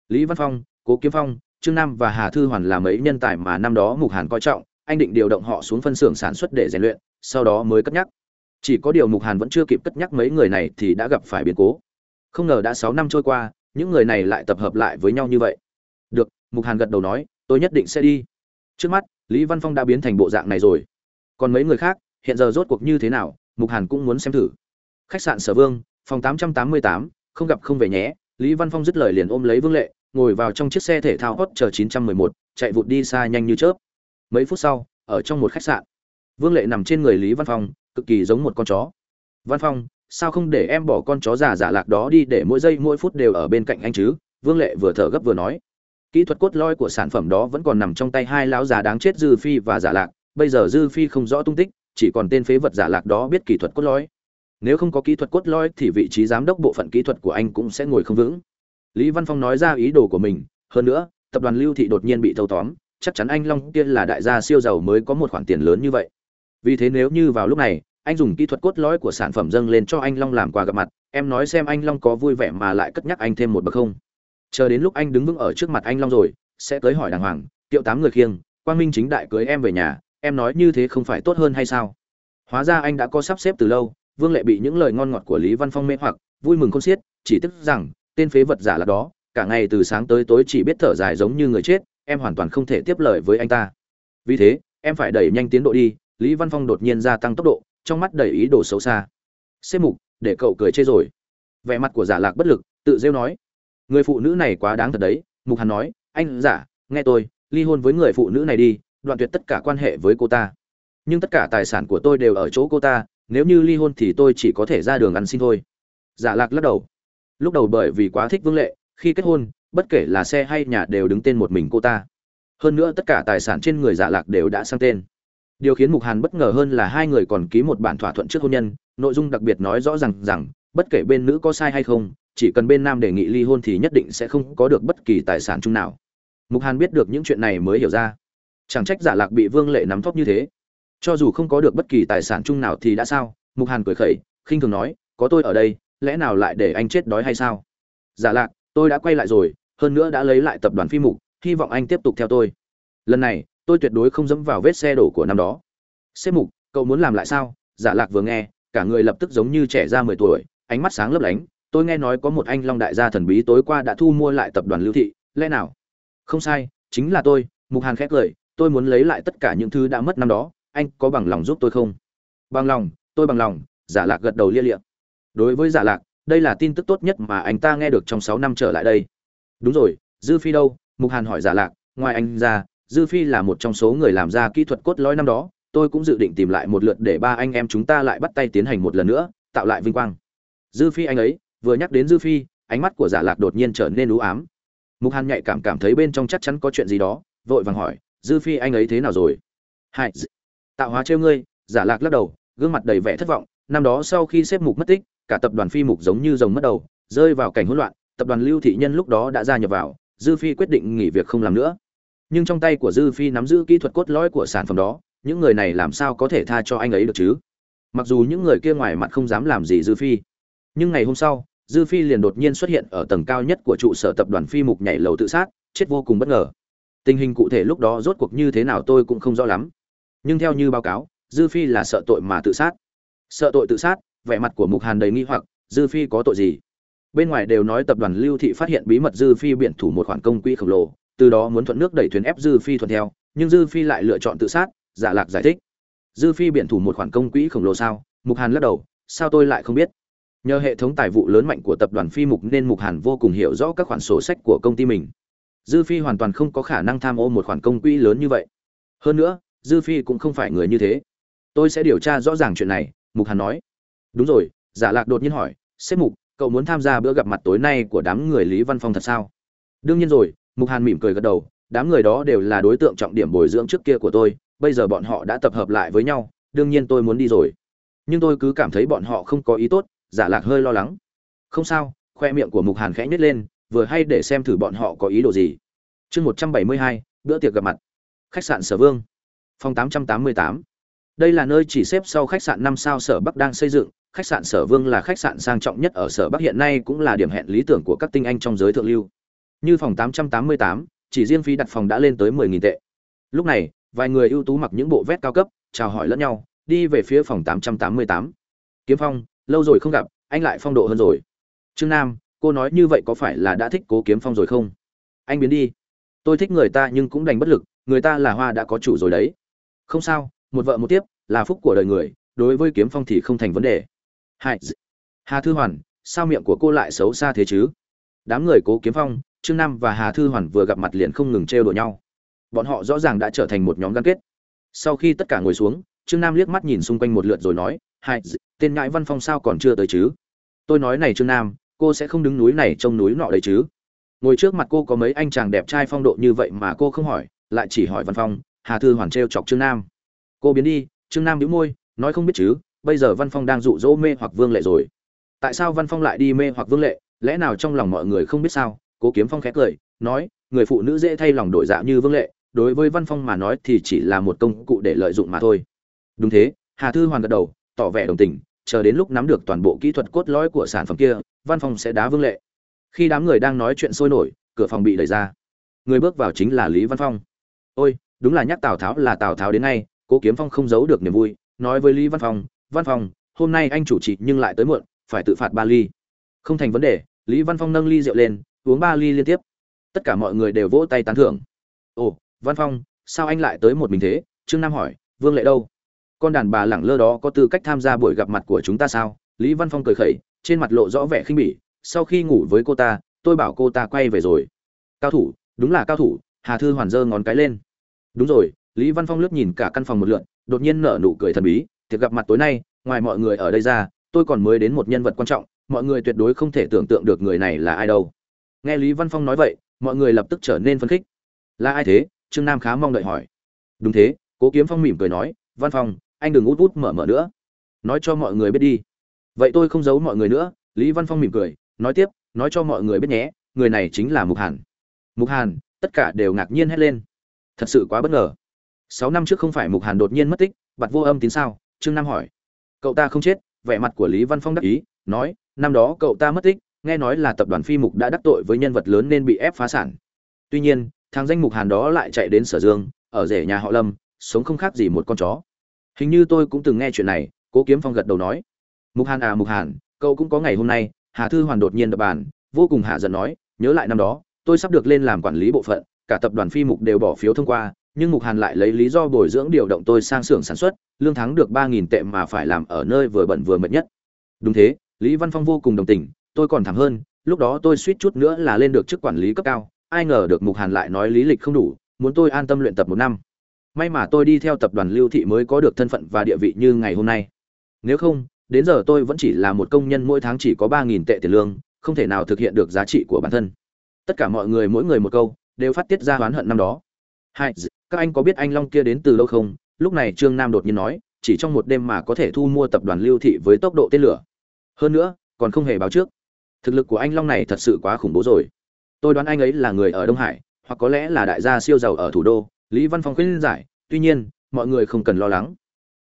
Lý văn phong cố kiếm phong trương nam và hà thư hoàn là mấy nhân tài mà năm đó mục hàn coi trọng anh định điều động họ xuống phân xưởng sản xuất để rèn luyện sau đó mới cất nhắc. Chỉ có điều mục hàn vẫn chưa kịp cất nhắc mấy người này thì đã gặp phải biến cố. Không ngờ đã sáu năm trôi qua những người này lại tập hợp lại với nhau như vậy. Được mục hàn gật đầu nói tôi nhất định sẽ đi. Trước mắt lý văn phong đã biến thành bộ dạng này rồi. Còn mấy người khác hiện giờ rốt cuộc như thế nào mục hàn cũng muốn xem thử. Khách sạn sở vương phòng 888, không gặp không về nhé lý văn phong dứt lời liền ôm lấy vương lệ ngồi vào trong chiếc xe thể thao hot chờ 911, chạy vụt đi xa nhanh như chớp. Mấy phút sau ở trong một khách sạn vương lệ nằm trên người lý văn phong cực kỳ giống một con chó. Văn phong sao không để em bỏ con chó giả giả lạc đó đi để mỗi giây mỗi phút đều ở bên cạnh anh chứ? Vương lệ vừa thở gấp vừa nói. Kỹ thuật cốt lõi của sản phẩm đó vẫn còn nằm trong tay hai lão già đáng chết dư phi và giả lạc. Bây giờ dư phi không rõ tung tích chỉ còn tên phế vật giả lạc đó biết kỹ thuật cốt lõi nếu không có kỹ thuật cốt lõi thì vị trí giám đốc bộ phận kỹ thuật của anh cũng sẽ ngồi không vững. Lý văn phong nói ra ý đồ của mình, hơn nữa, tập đoàn lưu thị đột nhiên bị thâu tóm, chắc chắn anh long kia là đại gia siêu giàu mới có một khoản tiền lớn như vậy. Vì thế nếu như vào lúc này, anh dùng kỹ thuật cốt lõi của sản phẩm dâng lên cho anh long làm quà gặp mặt, em nói xem anh long có vui vẻ mà lại cất nhắc anh thêm một bậc không. Chờ đến lúc anh đứng vững ở trước mặt anh long rồi, sẽ tới hỏi đàng hoàng tiệu tám người khiêng, quang minh chính đại cưới em về nhà, em nói như thế không phải tốt hơn hay sao? Hóa ra anh đã có sắp xếp từ lâu vương lệ bị những lời ngon ngọt của lý văn phong mê hoặc, vui mừng khôn xiết, chỉ tức rằng, tên phế vật giả là đó, cả ngày từ sáng tới tối chỉ biết thở dài giống như người chết, em hoàn toàn không thể tiếp lời với anh ta. Vì thế, em phải đẩy nhanh tiến độ đi, lý văn phong đột nhiên gia tăng tốc độ, trong mắt đầy ý đồ xấu xa. Xếp mục, để cậu cười chê rồi. Vẻ mặt của giả lạc bất lực, tự rêu nói. Người phụ nữ này quá đáng thật đấy, mục hàn nói. Anh, giả, nghe tôi, ly hôn với người phụ nữ này đi, đoạn tuyệt tất cả quan hệ với cô ta. Nhưng tất cả tài sản của tôi đều ở chỗ cô ta nếu như ly hôn thì tôi chỉ có thể ra đường ăn xin thôi. Giả lạc lắc đầu. Lúc đầu bởi vì quá thích vương lệ, khi kết hôn, bất kể là xe hay nhà đều đứng tên một mình cô ta. Hơn nữa tất cả tài sản trên người giả lạc đều đã sang tên. Điều khiến mục hàn bất ngờ hơn là hai người còn ký một bản thỏa thuận trước hôn nhân, nội dung đặc biệt nói rõ rằng rằng, bất kể bên nữ có sai hay không, chỉ cần bên nam đề nghị ly hôn thì nhất định sẽ không có được bất kỳ tài sản chung nào. Mục hàn biết được những chuyện này mới hiểu ra. Chẳng trách giả lạc bị vương lệ nắm thóp như thế cho dù không có được bất kỳ tài sản chung nào thì đã sao? Mục hàn cười khẩy, khinh thường nói, có tôi ở đây, lẽ nào lại để anh chết đói hay sao? Giả lạc, tôi đã quay lại rồi, hơn nữa đã lấy lại tập đoàn phi mục, hy vọng anh tiếp tục theo tôi. Lần này, tôi tuyệt đối không dẫm vào vết xe đổ của năm đó. Xếp mục, cậu muốn làm lại sao? Giả lạc vừa nghe, cả người lập tức giống như trẻ ra mười tuổi, ánh mắt sáng lấp lánh. Tôi nghe nói có một anh long đại gia thần bí tối qua đã thu mua lại tập đoàn lưu thị, lẽ nào? Không sai, chính là tôi, mục hàn khét lời tôi muốn lấy lại tất cả những thứ đã mất năm đó anh có bằng lòng giúp tôi không? Bằng lòng, tôi bằng lòng, giả lạc gật đầu lia liệm đối với giả lạc, đây là tin tức tốt nhất mà anh ta nghe được trong sáu năm trở lại đây. Đúng rồi, dư phi đâu? Mục hàn hỏi giả lạc. Ngoài anh ra, dư phi là một trong số người làm ra kỹ thuật cốt lõi năm đó. Tôi cũng dự định tìm lại một lượt để ba anh em chúng ta lại bắt tay tiến hành một lần nữa, tạo lại vinh quang. Dư phi anh ấy, vừa nhắc đến dư phi, ánh mắt của giả lạc đột nhiên trở nên u ám. Mục hàn nhạy cảm cảm thấy bên trong chắc chắn có chuyện gì đó, vội vàng hỏi, dư phi anh ấy thế nào rồi? Hai tạo hóa trêu ngươi, giả lạc lắc đầu, gương mặt đầy vẻ thất vọng, năm đó sau khi xếp mục mất tích, cả tập đoàn phi mục giống như rồng mất đầu, rơi vào cảnh hỗn loạn, tập đoàn lưu thị nhân lúc đó đã gia nhập vào, dư phi quyết định nghỉ việc không làm nữa. Nhưng trong tay của dư phi nắm giữ kỹ thuật cốt lõi của sản phẩm đó, những người này làm sao có thể tha cho anh ấy được chứ? Mặc dù những người kia ngoài mặt không dám làm gì dư phi, nhưng ngày hôm sau, dư phi liền đột nhiên xuất hiện ở tầng cao nhất của trụ sở tập đoàn phi mục nhảy lầu tự sát, chết vô cùng bất ngờ. Tình hình cụ thể lúc đó rốt cuộc như thế nào tôi cũng không rõ lắm nhưng theo như báo cáo, dư phi là sợ tội mà tự sát. Sợ tội tự sát, vẻ mặt của mục hàn đầy nghi hoặc, dư phi có tội gì? Bên ngoài đều nói tập đoàn lưu thị phát hiện bí mật dư phi biện thủ một khoản công quỹ khổng lồ, từ đó muốn thuận nước đẩy thuyền ép dư phi thuận theo, nhưng dư phi lại lựa chọn tự sát, giả lạc giải thích. Dư phi biện thủ một khoản công quỹ khổng lồ sao? Mục hàn lắc đầu, sao tôi lại không biết? Nhờ hệ thống tài vụ lớn mạnh của tập đoàn phi mục nên mục hàn vô cùng hiểu rõ các khoản sổ sách của công ty mình. Dư phi hoàn toàn không có khả năng tham ô một khoản công quỹ lớn như vậy. Hơn nữa dư phi cũng không phải người như thế. Tôi sẽ điều tra rõ ràng chuyện này, mục hàn nói. Đúng rồi, giả lạc đột nhiên hỏi, sếp mục, cậu muốn tham gia bữa gặp mặt tối nay của đám người lý văn phong thật sao? Đương nhiên rồi, mục hàn mỉm cười gật đầu, đám người đó đều là đối tượng trọng điểm bồi dưỡng trước kia của tôi, bây giờ bọn họ đã tập hợp lại với nhau, đương nhiên tôi muốn đi rồi. Nhưng tôi cứ cảm thấy bọn họ không có ý tốt, giả lạc hơi lo lắng. Không sao, khoe miệng của mục hàn khẽ nhếch lên, vừa hay để xem thử bọn họ có ý đồ gì. Chương một trăm bảy mươi hai, bữa tiệc gặp mặt. Khách sạn sở vương phòng tám trăm tám mươi tám. Đây là nơi chỉ xếp sau khách sạn năm sao sở bắc đang xây dựng. Khách sạn sở vương là khách sạn sang trọng nhất ở sở bắc hiện nay cũng là điểm hẹn lý tưởng của các tinh anh trong giới thượng lưu. Như phòng 888, chỉ riêng phí đặt phòng đã lên tới 10.000 tệ. Lúc này vài người ưu tú mặc những bộ vest cao cấp chào hỏi lẫn nhau đi về phía phòng 888. kiếm phong lâu rồi không gặp anh lại phong độ hơn rồi. Trương nam cô nói như vậy có phải là đã thích cố kiếm phong rồi không? Anh biến đi. Tôi thích người ta nhưng cũng đành bất lực người ta là hoa đã có chủ rồi đấy không sao, một vợ một tiếp, là phúc của đời người, đối với kiếm phong thì không thành vấn đề. Hai hà thư hoàn, sao miệng của cô lại xấu xa thế chứ? Đám người cố kiếm phong, trương nam và hà thư hoàn vừa gặp mặt liền không ngừng trêu đùa nhau. Bọn họ rõ ràng đã trở thành một nhóm gắn kết. Sau khi tất cả ngồi xuống, trương nam liếc mắt nhìn xung quanh một lượt rồi nói, hai tên ngãi văn phong sao còn chưa tới chứ? Tôi nói này trương nam, cô sẽ không đứng núi này trông núi nọ đấy chứ? Ngồi trước mặt cô có mấy anh chàng đẹp trai phong độ như vậy mà cô không hỏi, lại chỉ hỏi văn phong hà thư hoàn treo chọc trương nam. Cô biến đi, trương nam nhíu môi, nói không biết chứ, bây giờ văn phong đang dụ dỗ mê hoặc vương lệ rồi. Tại sao văn phong lại đi mê hoặc vương lệ? Lẽ nào trong lòng mọi người không biết sao? Cố kiếm phong khẽ cười, nói, người phụ nữ dễ thay lòng đổi dạ như vương lệ, đối với văn phong mà nói thì chỉ là một công cụ để lợi dụng mà thôi. Đúng thế, hà thư hoàn gật đầu, tỏ vẻ đồng tình, chờ đến lúc nắm được toàn bộ kỹ thuật cốt lõi của sản phẩm kia, văn phong sẽ đá vương lệ. Khi đám người đang nói chuyện sôi nổi, cửa phòng bị đẩy ra. Người bước vào chính là lý văn phong. Ôi đúng là nhắc tào tháo là tào tháo đến ngay, cố kiếm phong không giấu được niềm vui, nói với lý văn phong văn phong, hôm nay anh chủ trì nhưng lại tới muộn, phải tự phạt ba ly. Không thành vấn đề, lý văn phong nâng ly rượu lên, uống ba ly liên tiếp. Tất cả mọi người đều vỗ tay tán thưởng. Ồ, văn phong, sao anh lại tới một mình thế? Trương nam hỏi, vương lệ đâu? Con đàn bà lẳng lơ đó có tư cách tham gia buổi gặp mặt của chúng ta sao? Lý văn phong cười khẩy, trên mặt lộ rõ vẻ khinh bỉ, sau khi ngủ với cô ta, tôi bảo cô ta quay về rồi. Cao thủ, đúng là cao thủ, hà thư hoàn giơ ngón cái lên đúng rồi, lý văn phong lướt nhìn cả căn phòng một lượn, đột nhiên nở nụ cười thần bí, tiệc gặp mặt tối nay, ngoài mọi người ở đây ra, tôi còn mới đến một nhân vật quan trọng, mọi người tuyệt đối không thể tưởng tượng được người này là ai đâu. Nghe lý văn phong nói vậy, mọi người lập tức trở nên phấn khích. Là ai thế? Trương nam khá mong đợi hỏi. Đúng thế, cố kiếm phong mỉm cười nói, văn phong, anh đừng út út mở mở nữa. Nói cho mọi người biết đi. Vậy tôi không giấu mọi người nữa, lý văn phong mỉm cười, nói tiếp, nói cho mọi người biết nhé, người này chính là mục hàn. Mục hàn, tất cả đều ngạc nhiên hét lên thật sự quá bất ngờ. Sáu năm trước không phải mục hàn đột nhiên mất tích bặt vô âm tín sao? Trương nam hỏi. Cậu ta không chết, vẻ mặt của lý văn phong đắc ý, nói, năm đó cậu ta mất tích, nghe nói là tập đoàn phi mục đã đắc tội với nhân vật lớn nên bị ép phá sản. Tuy nhiên, thằng danh mục hàn đó lại chạy đến sở dương, ở rể nhà họ lâm, sống không khác gì một con chó. Hình như tôi cũng từng nghe chuyện này, cố kiếm phong gật đầu nói. Mục hàn à mục hàn, cậu cũng có ngày hôm nay, hà thư hoàn đột nhiên đập bàn, vô cùng hạ giận nói, nhớ lại năm đó, tôi sắp được lên làm quản lý bộ phận cả tập đoàn phi mục đều bỏ phiếu thông qua, nhưng mục hàn lại lấy lý do bồi dưỡng điều động tôi sang xưởng sản xuất, lương thắng được ba nghìn tệ mà phải làm ở nơi vừa bận vừa mệt nhất. Đúng thế, lý văn phong vô cùng đồng tình, tôi còn thảm hơn, lúc đó tôi suýt chút nữa là lên được chức quản lý cấp cao, ai ngờ được mục hàn lại nói lý lịch không đủ, muốn tôi an tâm luyện tập một năm. May mà tôi đi theo tập đoàn lưu thị mới có được thân phận và địa vị như ngày hôm nay. Nếu không, đến giờ tôi vẫn chỉ là một công nhân mỗi tháng chỉ có ba nghìn tệ tiền lương, không thể nào thực hiện được giá trị của bản thân. Tất cả mọi người mỗi người một câu đều phát tiết ra oán hận năm đó. Hai các anh có biết anh long kia đến từ lâu không? Lúc này trương nam đột nhiên nói, chỉ trong một đêm mà có thể thu mua tập đoàn lưu thị với tốc độ tên lửa. Hơn nữa, còn không hề báo trước. Thực lực của anh long này thật sự quá khủng bố rồi. Tôi đoán anh ấy là người ở đông hải, hoặc có lẽ là đại gia siêu giàu ở thủ đô, lý văn phong khuyên giải, tuy nhiên, mọi người không cần lo lắng.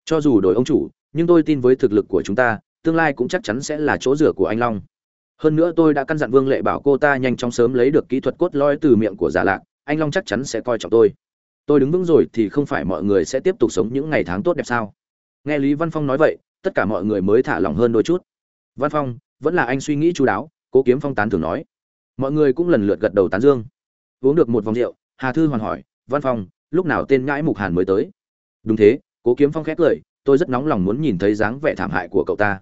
Cho dù đổi ông chủ, nhưng tôi tin với thực lực của chúng ta, tương lai cũng chắc chắn sẽ là chỗ rửa của anh long hơn nữa tôi đã căn dặn vương lệ bảo cô ta nhanh chóng sớm lấy được kỹ thuật cốt lõi từ miệng của giả lạc, anh long chắc chắn sẽ coi trọng tôi. Tôi đứng vững rồi thì không phải mọi người sẽ tiếp tục sống những ngày tháng tốt đẹp sao? Nghe lý văn phong nói vậy, tất cả mọi người mới thả lòng hơn đôi chút. Văn phong, vẫn là anh suy nghĩ chú đáo, cố kiếm phong tán thường nói. Mọi người cũng lần lượt gật đầu tán dương. Uống được một vòng rượu, hà thư hoàn hỏi, văn phong, lúc nào tên ngãi mục hàn mới tới? Đúng thế, cố kiếm phong khét lời, tôi rất nóng lòng muốn nhìn thấy dáng vẻ thảm hại của cậu ta.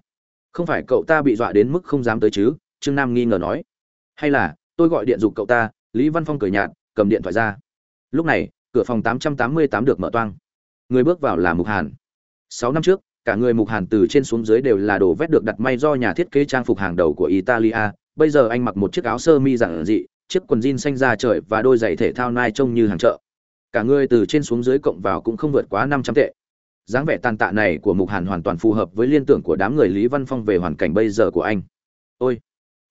Không phải cậu ta bị dọa đến mức không dám tới chứ? Trương nam nghi ngờ nói. Hay là, tôi gọi điện dục cậu ta, lý văn phong cười nhạt, cầm điện thoại ra. Lúc này, cửa phòng 888 được mở toang. Người bước vào là mục hàn. Sáu năm trước, cả người mục hàn từ trên xuống dưới đều là đồ vét được đặt may do nhà thiết kế trang phục hàng đầu của italia. Bây giờ anh mặc một chiếc áo sơ mi giản dị, chiếc quần jean xanh da trời và đôi giày thể thao nai trông như hàng chợ. Cả người từ trên xuống dưới cộng vào cũng không vượt quá năm trăm tệ. Dáng vẻ tàn tạ này của mục hàn hoàn toàn phù hợp với liên tưởng của đám người lý văn phong về hoàn cảnh bây giờ của anh. Ôi!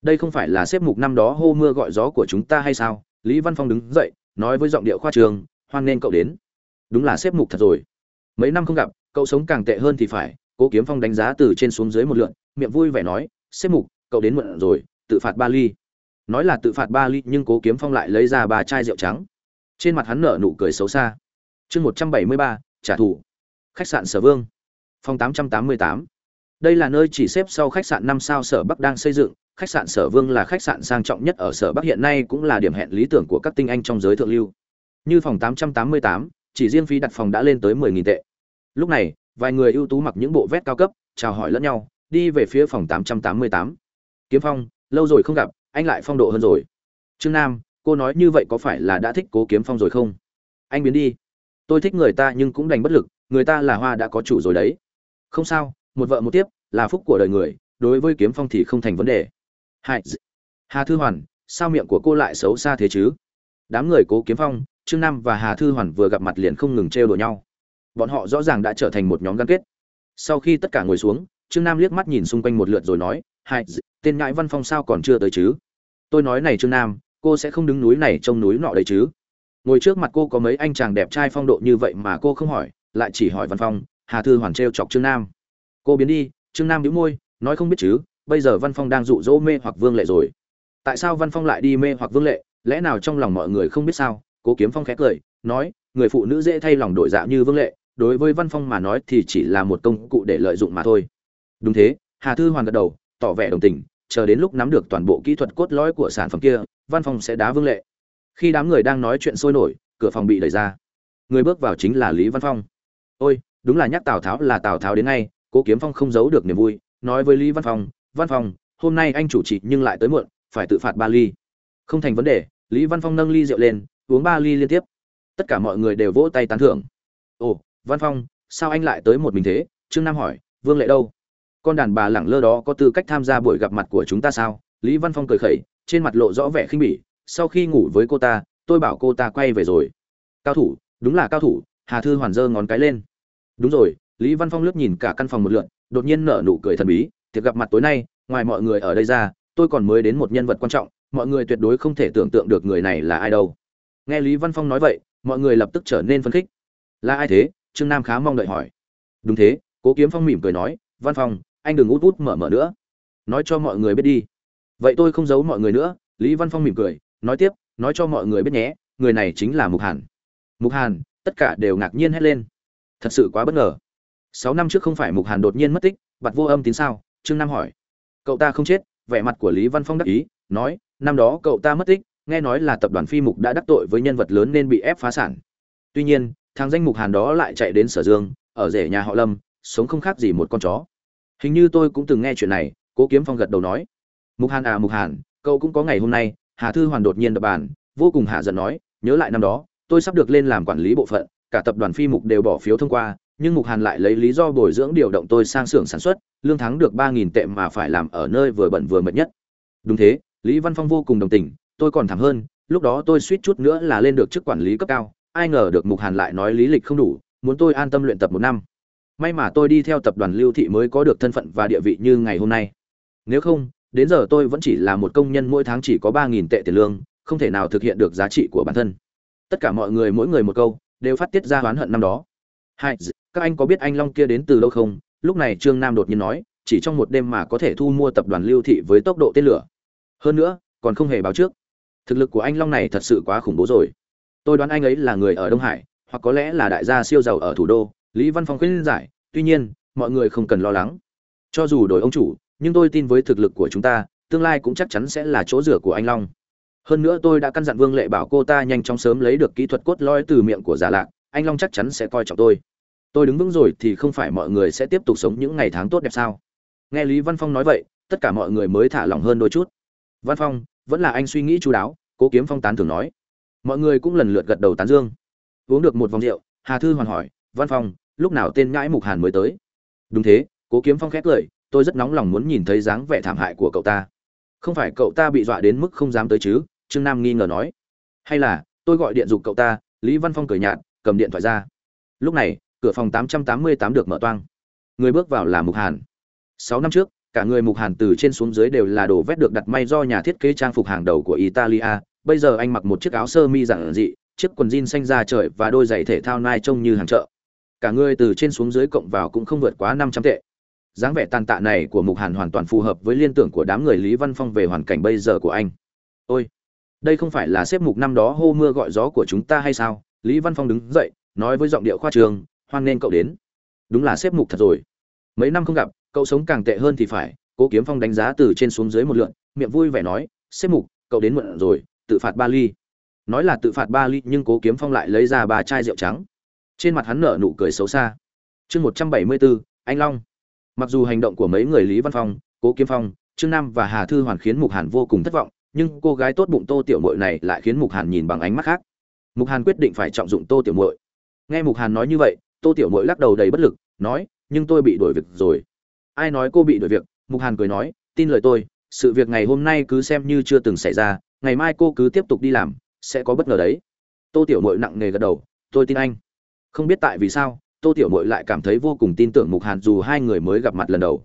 Đây không phải là xếp mục năm đó hô mưa gọi gió của chúng ta hay sao? Lý văn phong đứng dậy, nói với giọng điệu khoa trường, hoan nên cậu đến. Đúng là xếp mục thật rồi. Mấy năm không gặp, cậu sống càng tệ hơn thì phải. Cố kiếm phong đánh giá từ trên xuống dưới một lượn, miệng vui vẻ nói, xếp mục, cậu đến muộn rồi, tự phạt ba ly. Nói là tự phạt ba ly, nhưng cố kiếm phong lại lấy ra ba chai rượu trắng. Trên mặt hắn nở nụ cười xấu xa. Chương một trăm bảy mươi ba, trả thù. Khách sạn sở vương. Phòng tám trăm tám mươi tám đây là nơi chỉ xếp sau khách sạn năm sao sở bắc đang xây dựng. Khách sạn sở vương là khách sạn sang trọng nhất ở sở bắc hiện nay cũng là điểm hẹn lý tưởng của các tinh anh trong giới thượng lưu. Như phòng 888, chỉ riêng phí đặt phòng đã lên tới 10.000 tệ. Lúc này vài người ưu tú mặc những bộ vest cao cấp chào hỏi lẫn nhau đi về phía phòng 888. kiếm phong lâu rồi không gặp anh lại phong độ hơn rồi. Trương nam cô nói như vậy có phải là đã thích cố kiếm phong rồi không? Anh biến đi. Tôi thích người ta nhưng cũng đành bất lực người ta là hoa đã có chủ rồi đấy. Không sao một vợ một tiếp, là phúc của đời người, đối với kiếm phong thì không thành vấn đề. Hai hà thư hoàn, sao miệng của cô lại xấu xa thế chứ? Đám người cố kiếm phong, trương nam và hà thư hoàn vừa gặp mặt liền không ngừng trêu đùa nhau. Bọn họ rõ ràng đã trở thành một nhóm gắn kết. Sau khi tất cả ngồi xuống, trương nam liếc mắt nhìn xung quanh một lượt rồi nói, hai tên ngãi văn phong sao còn chưa tới chứ? Tôi nói này trương nam, cô sẽ không đứng núi này trông núi nọ đấy chứ? Ngồi trước mặt cô có mấy anh chàng đẹp trai phong độ như vậy mà cô không hỏi, lại chỉ hỏi văn phong, hà thư hoàn trêu chọc trương nam cô biến đi, trương nam nhíu môi, nói không biết chứ, bây giờ văn phong đang dụ dỗ mê hoặc vương lệ rồi. Tại sao văn phong lại đi mê hoặc vương lệ? Lẽ nào trong lòng mọi người không biết sao? Cố kiếm phong khẽ cười, nói, người phụ nữ dễ thay lòng đổi dạ như vương lệ, đối với văn phong mà nói thì chỉ là một công cụ để lợi dụng mà thôi. Đúng thế, hà thư hoàn gật đầu, tỏ vẻ đồng tình, chờ đến lúc nắm được toàn bộ kỹ thuật cốt lõi của sản phẩm kia, văn phong sẽ đá vương lệ. Khi đám người đang nói chuyện sôi nổi, cửa phòng bị đẩy ra. Người bước vào chính là lý văn phong. Ôi, đúng là nhắc tào tháo là tào tháo đến ngay cố kiếm phong không giấu được niềm vui, nói với lý văn phong văn phong, hôm nay anh chủ trì nhưng lại tới muộn, phải tự phạt ba ly. Không thành vấn đề. Lý văn phong nâng ly rượu lên, uống ba ly liên tiếp. Tất cả mọi người đều vỗ tay tán thưởng. Ồ, văn phong, sao anh lại tới một mình thế? Trương nam hỏi, vương lệ đâu? Con đàn bà lẳng lơ đó có tư cách tham gia buổi gặp mặt của chúng ta sao? Lý văn phong cười khẩy, trên mặt lộ rõ vẻ khinh bỉ, sau khi ngủ với cô ta, tôi bảo cô ta quay về rồi. Cao thủ, đúng là cao thủ, hà thư hoàn giơ ngón cái lên. Đúng rồi lý văn phong lướt nhìn cả căn phòng một lượt, đột nhiên nở nụ cười thần bí tiệc gặp mặt tối nay ngoài mọi người ở đây ra tôi còn mới đến một nhân vật quan trọng mọi người tuyệt đối không thể tưởng tượng được người này là ai đâu. Nghe lý văn phong nói vậy mọi người lập tức trở nên phấn khích. Là ai thế? Trương nam khá mong đợi hỏi. Đúng thế cố kiếm phong mỉm cười nói văn phong anh đừng út út mở mở nữa. Nói cho mọi người biết đi. Vậy tôi không giấu mọi người nữa lý văn phong mỉm cười nói tiếp nói cho mọi người biết nhé người này chính là mục hàn. Mục hàn tất cả đều ngạc nhiên hét lên. Thật sự quá bất ngờ sáu năm trước không phải mục hàn đột nhiên mất tích bặt vô âm tín sao? Trương nam hỏi. Cậu ta không chết, vẻ mặt của lý văn phong đắc ý, nói, năm đó cậu ta mất tích, nghe nói là tập đoàn phi mục đã đắc tội với nhân vật lớn nên bị ép phá sản. Tuy nhiên, thằng danh mục hàn đó lại chạy đến sở dương, ở rể nhà họ lâm, sống không khác gì một con chó. Hình như tôi cũng từng nghe chuyện này, cố kiếm phong gật đầu nói. Mục hàn à mục hàn, cậu cũng có ngày hôm nay, hà thư hoàn đột nhiên đập bàn, vô cùng hạ giận nói, nhớ lại năm đó, tôi sắp được lên làm quản lý bộ phận, cả tập đoàn phi mục đều bỏ phiếu thông qua nhưng mục hàn lại lấy lý do bồi dưỡng điều động tôi sang xưởng sản xuất, lương thắng được ba nghìn tệ mà phải làm ở nơi vừa bận vừa mệt nhất. Đúng thế, lý văn phong vô cùng đồng tình, tôi còn thảm hơn, lúc đó tôi suýt chút nữa là lên được chức quản lý cấp cao, ai ngờ được mục hàn lại nói lý lịch không đủ, muốn tôi an tâm luyện tập một năm. May mà tôi đi theo tập đoàn lưu thị mới có được thân phận và địa vị như ngày hôm nay. Nếu không, đến giờ tôi vẫn chỉ là một công nhân mỗi tháng chỉ có ba nghìn tệ tiền lương, không thể nào thực hiện được giá trị của bản thân. Tất cả mọi người mỗi người một câu, đều phát tiết ra oán hận năm đó. Hai các anh có biết anh long kia đến từ đâu không? Lúc này trương nam đột nhiên nói, chỉ trong một đêm mà có thể thu mua tập đoàn lưu thị với tốc độ tên lửa. Hơn nữa, còn không hề báo trước. Thực lực của anh long này thật sự quá khủng bố rồi. Tôi đoán anh ấy là người ở đông hải, hoặc có lẽ là đại gia siêu giàu ở thủ đô, lý văn phong khuyên giải. Tuy nhiên, mọi người không cần lo lắng. Cho dù đổi ông chủ, nhưng tôi tin với thực lực của chúng ta, tương lai cũng chắc chắn sẽ là chỗ rửa của anh long. Hơn nữa tôi đã căn dặn vương lệ bảo cô ta nhanh chóng sớm lấy được kỹ thuật cốt lõi từ miệng của giả lạc, anh long chắc chắn sẽ coi trọng tôi tôi đứng vững rồi thì không phải mọi người sẽ tiếp tục sống những ngày tháng tốt đẹp sao? Nghe lý văn phong nói vậy, tất cả mọi người mới thả lỏng hơn đôi chút. Văn phong, vẫn là anh suy nghĩ chú đáo, cố kiếm phong tán thường nói. Mọi người cũng lần lượt gật đầu tán dương. Uống được một vòng rượu, hà thư hoàn hỏi, văn phong, lúc nào tên ngãi mục hàn mới tới? Đúng thế, cố kiếm phong khét lời, tôi rất nóng lòng muốn nhìn thấy dáng vẻ thảm hại của cậu ta. Không phải cậu ta bị dọa đến mức không dám tới chứ? Trương nam nghi ngờ nói. Hay là, tôi gọi điện dục cậu ta, lý văn phong cười nhạt, cầm điện thoại ra. Lúc này cửa phòng 888 được mở toang. Người bước vào là mục hàn. Sáu năm trước, cả người mục hàn từ trên xuống dưới đều là đồ vét được đặt may do nhà thiết kế trang phục hàng đầu của italia. Bây giờ anh mặc một chiếc áo sơ mi giản dị, chiếc quần jean xanh da trời và đôi giày thể thao nai trông như hàng chợ. Cả người từ trên xuống dưới cộng vào cũng không vượt quá năm trăm tệ. Dáng vẻ tàn tạ này của mục hàn hoàn toàn phù hợp với liên tưởng của đám người lý văn phong về hoàn cảnh bây giờ của anh. Ôi, đây không phải là xếp mục năm đó hô mưa gọi gió của chúng ta hay sao? Lý văn phong đứng dậy, nói với giọng điệu khoa trường hoan nên cậu đến. Đúng là xếp mục thật rồi. Mấy năm không gặp, cậu sống càng tệ hơn thì phải. Cố kiếm phong đánh giá từ trên xuống dưới một lượn, miệng vui vẻ nói xếp mục, cậu đến muộn rồi, tự phạt ba ly. Nói là tự phạt ba ly, nhưng cố kiếm phong lại lấy ra ba chai rượu trắng. Trên mặt hắn nở nụ cười xấu xa. Chương một trăm bảy mươi bốn anh long. Mặc dù hành động của mấy người lý văn phong, cố kiếm phong, trương nam và hà thư hoàn khiến mục hàn vô cùng thất vọng, nhưng cô gái tốt bụng tô tiểu mội này lại khiến mục hàn nhìn bằng ánh mắt khác. Mục hàn quyết định phải trọng dụng tô tiểu mội nghe mục hàn nói như vậy tô tiểu mội lắc đầu đầy bất lực, nói, nhưng tôi bị đuổi việc rồi. Ai nói cô bị đuổi việc? Mục hàn cười nói, tin lời tôi, sự việc ngày hôm nay cứ xem như chưa từng xảy ra, ngày mai cô cứ tiếp tục đi làm, sẽ có bất ngờ đấy. Tô tiểu mội nặng nề gật đầu, tôi tin anh. Không biết tại vì sao, tô tiểu mội lại cảm thấy vô cùng tin tưởng mục hàn dù hai người mới gặp mặt lần đầu.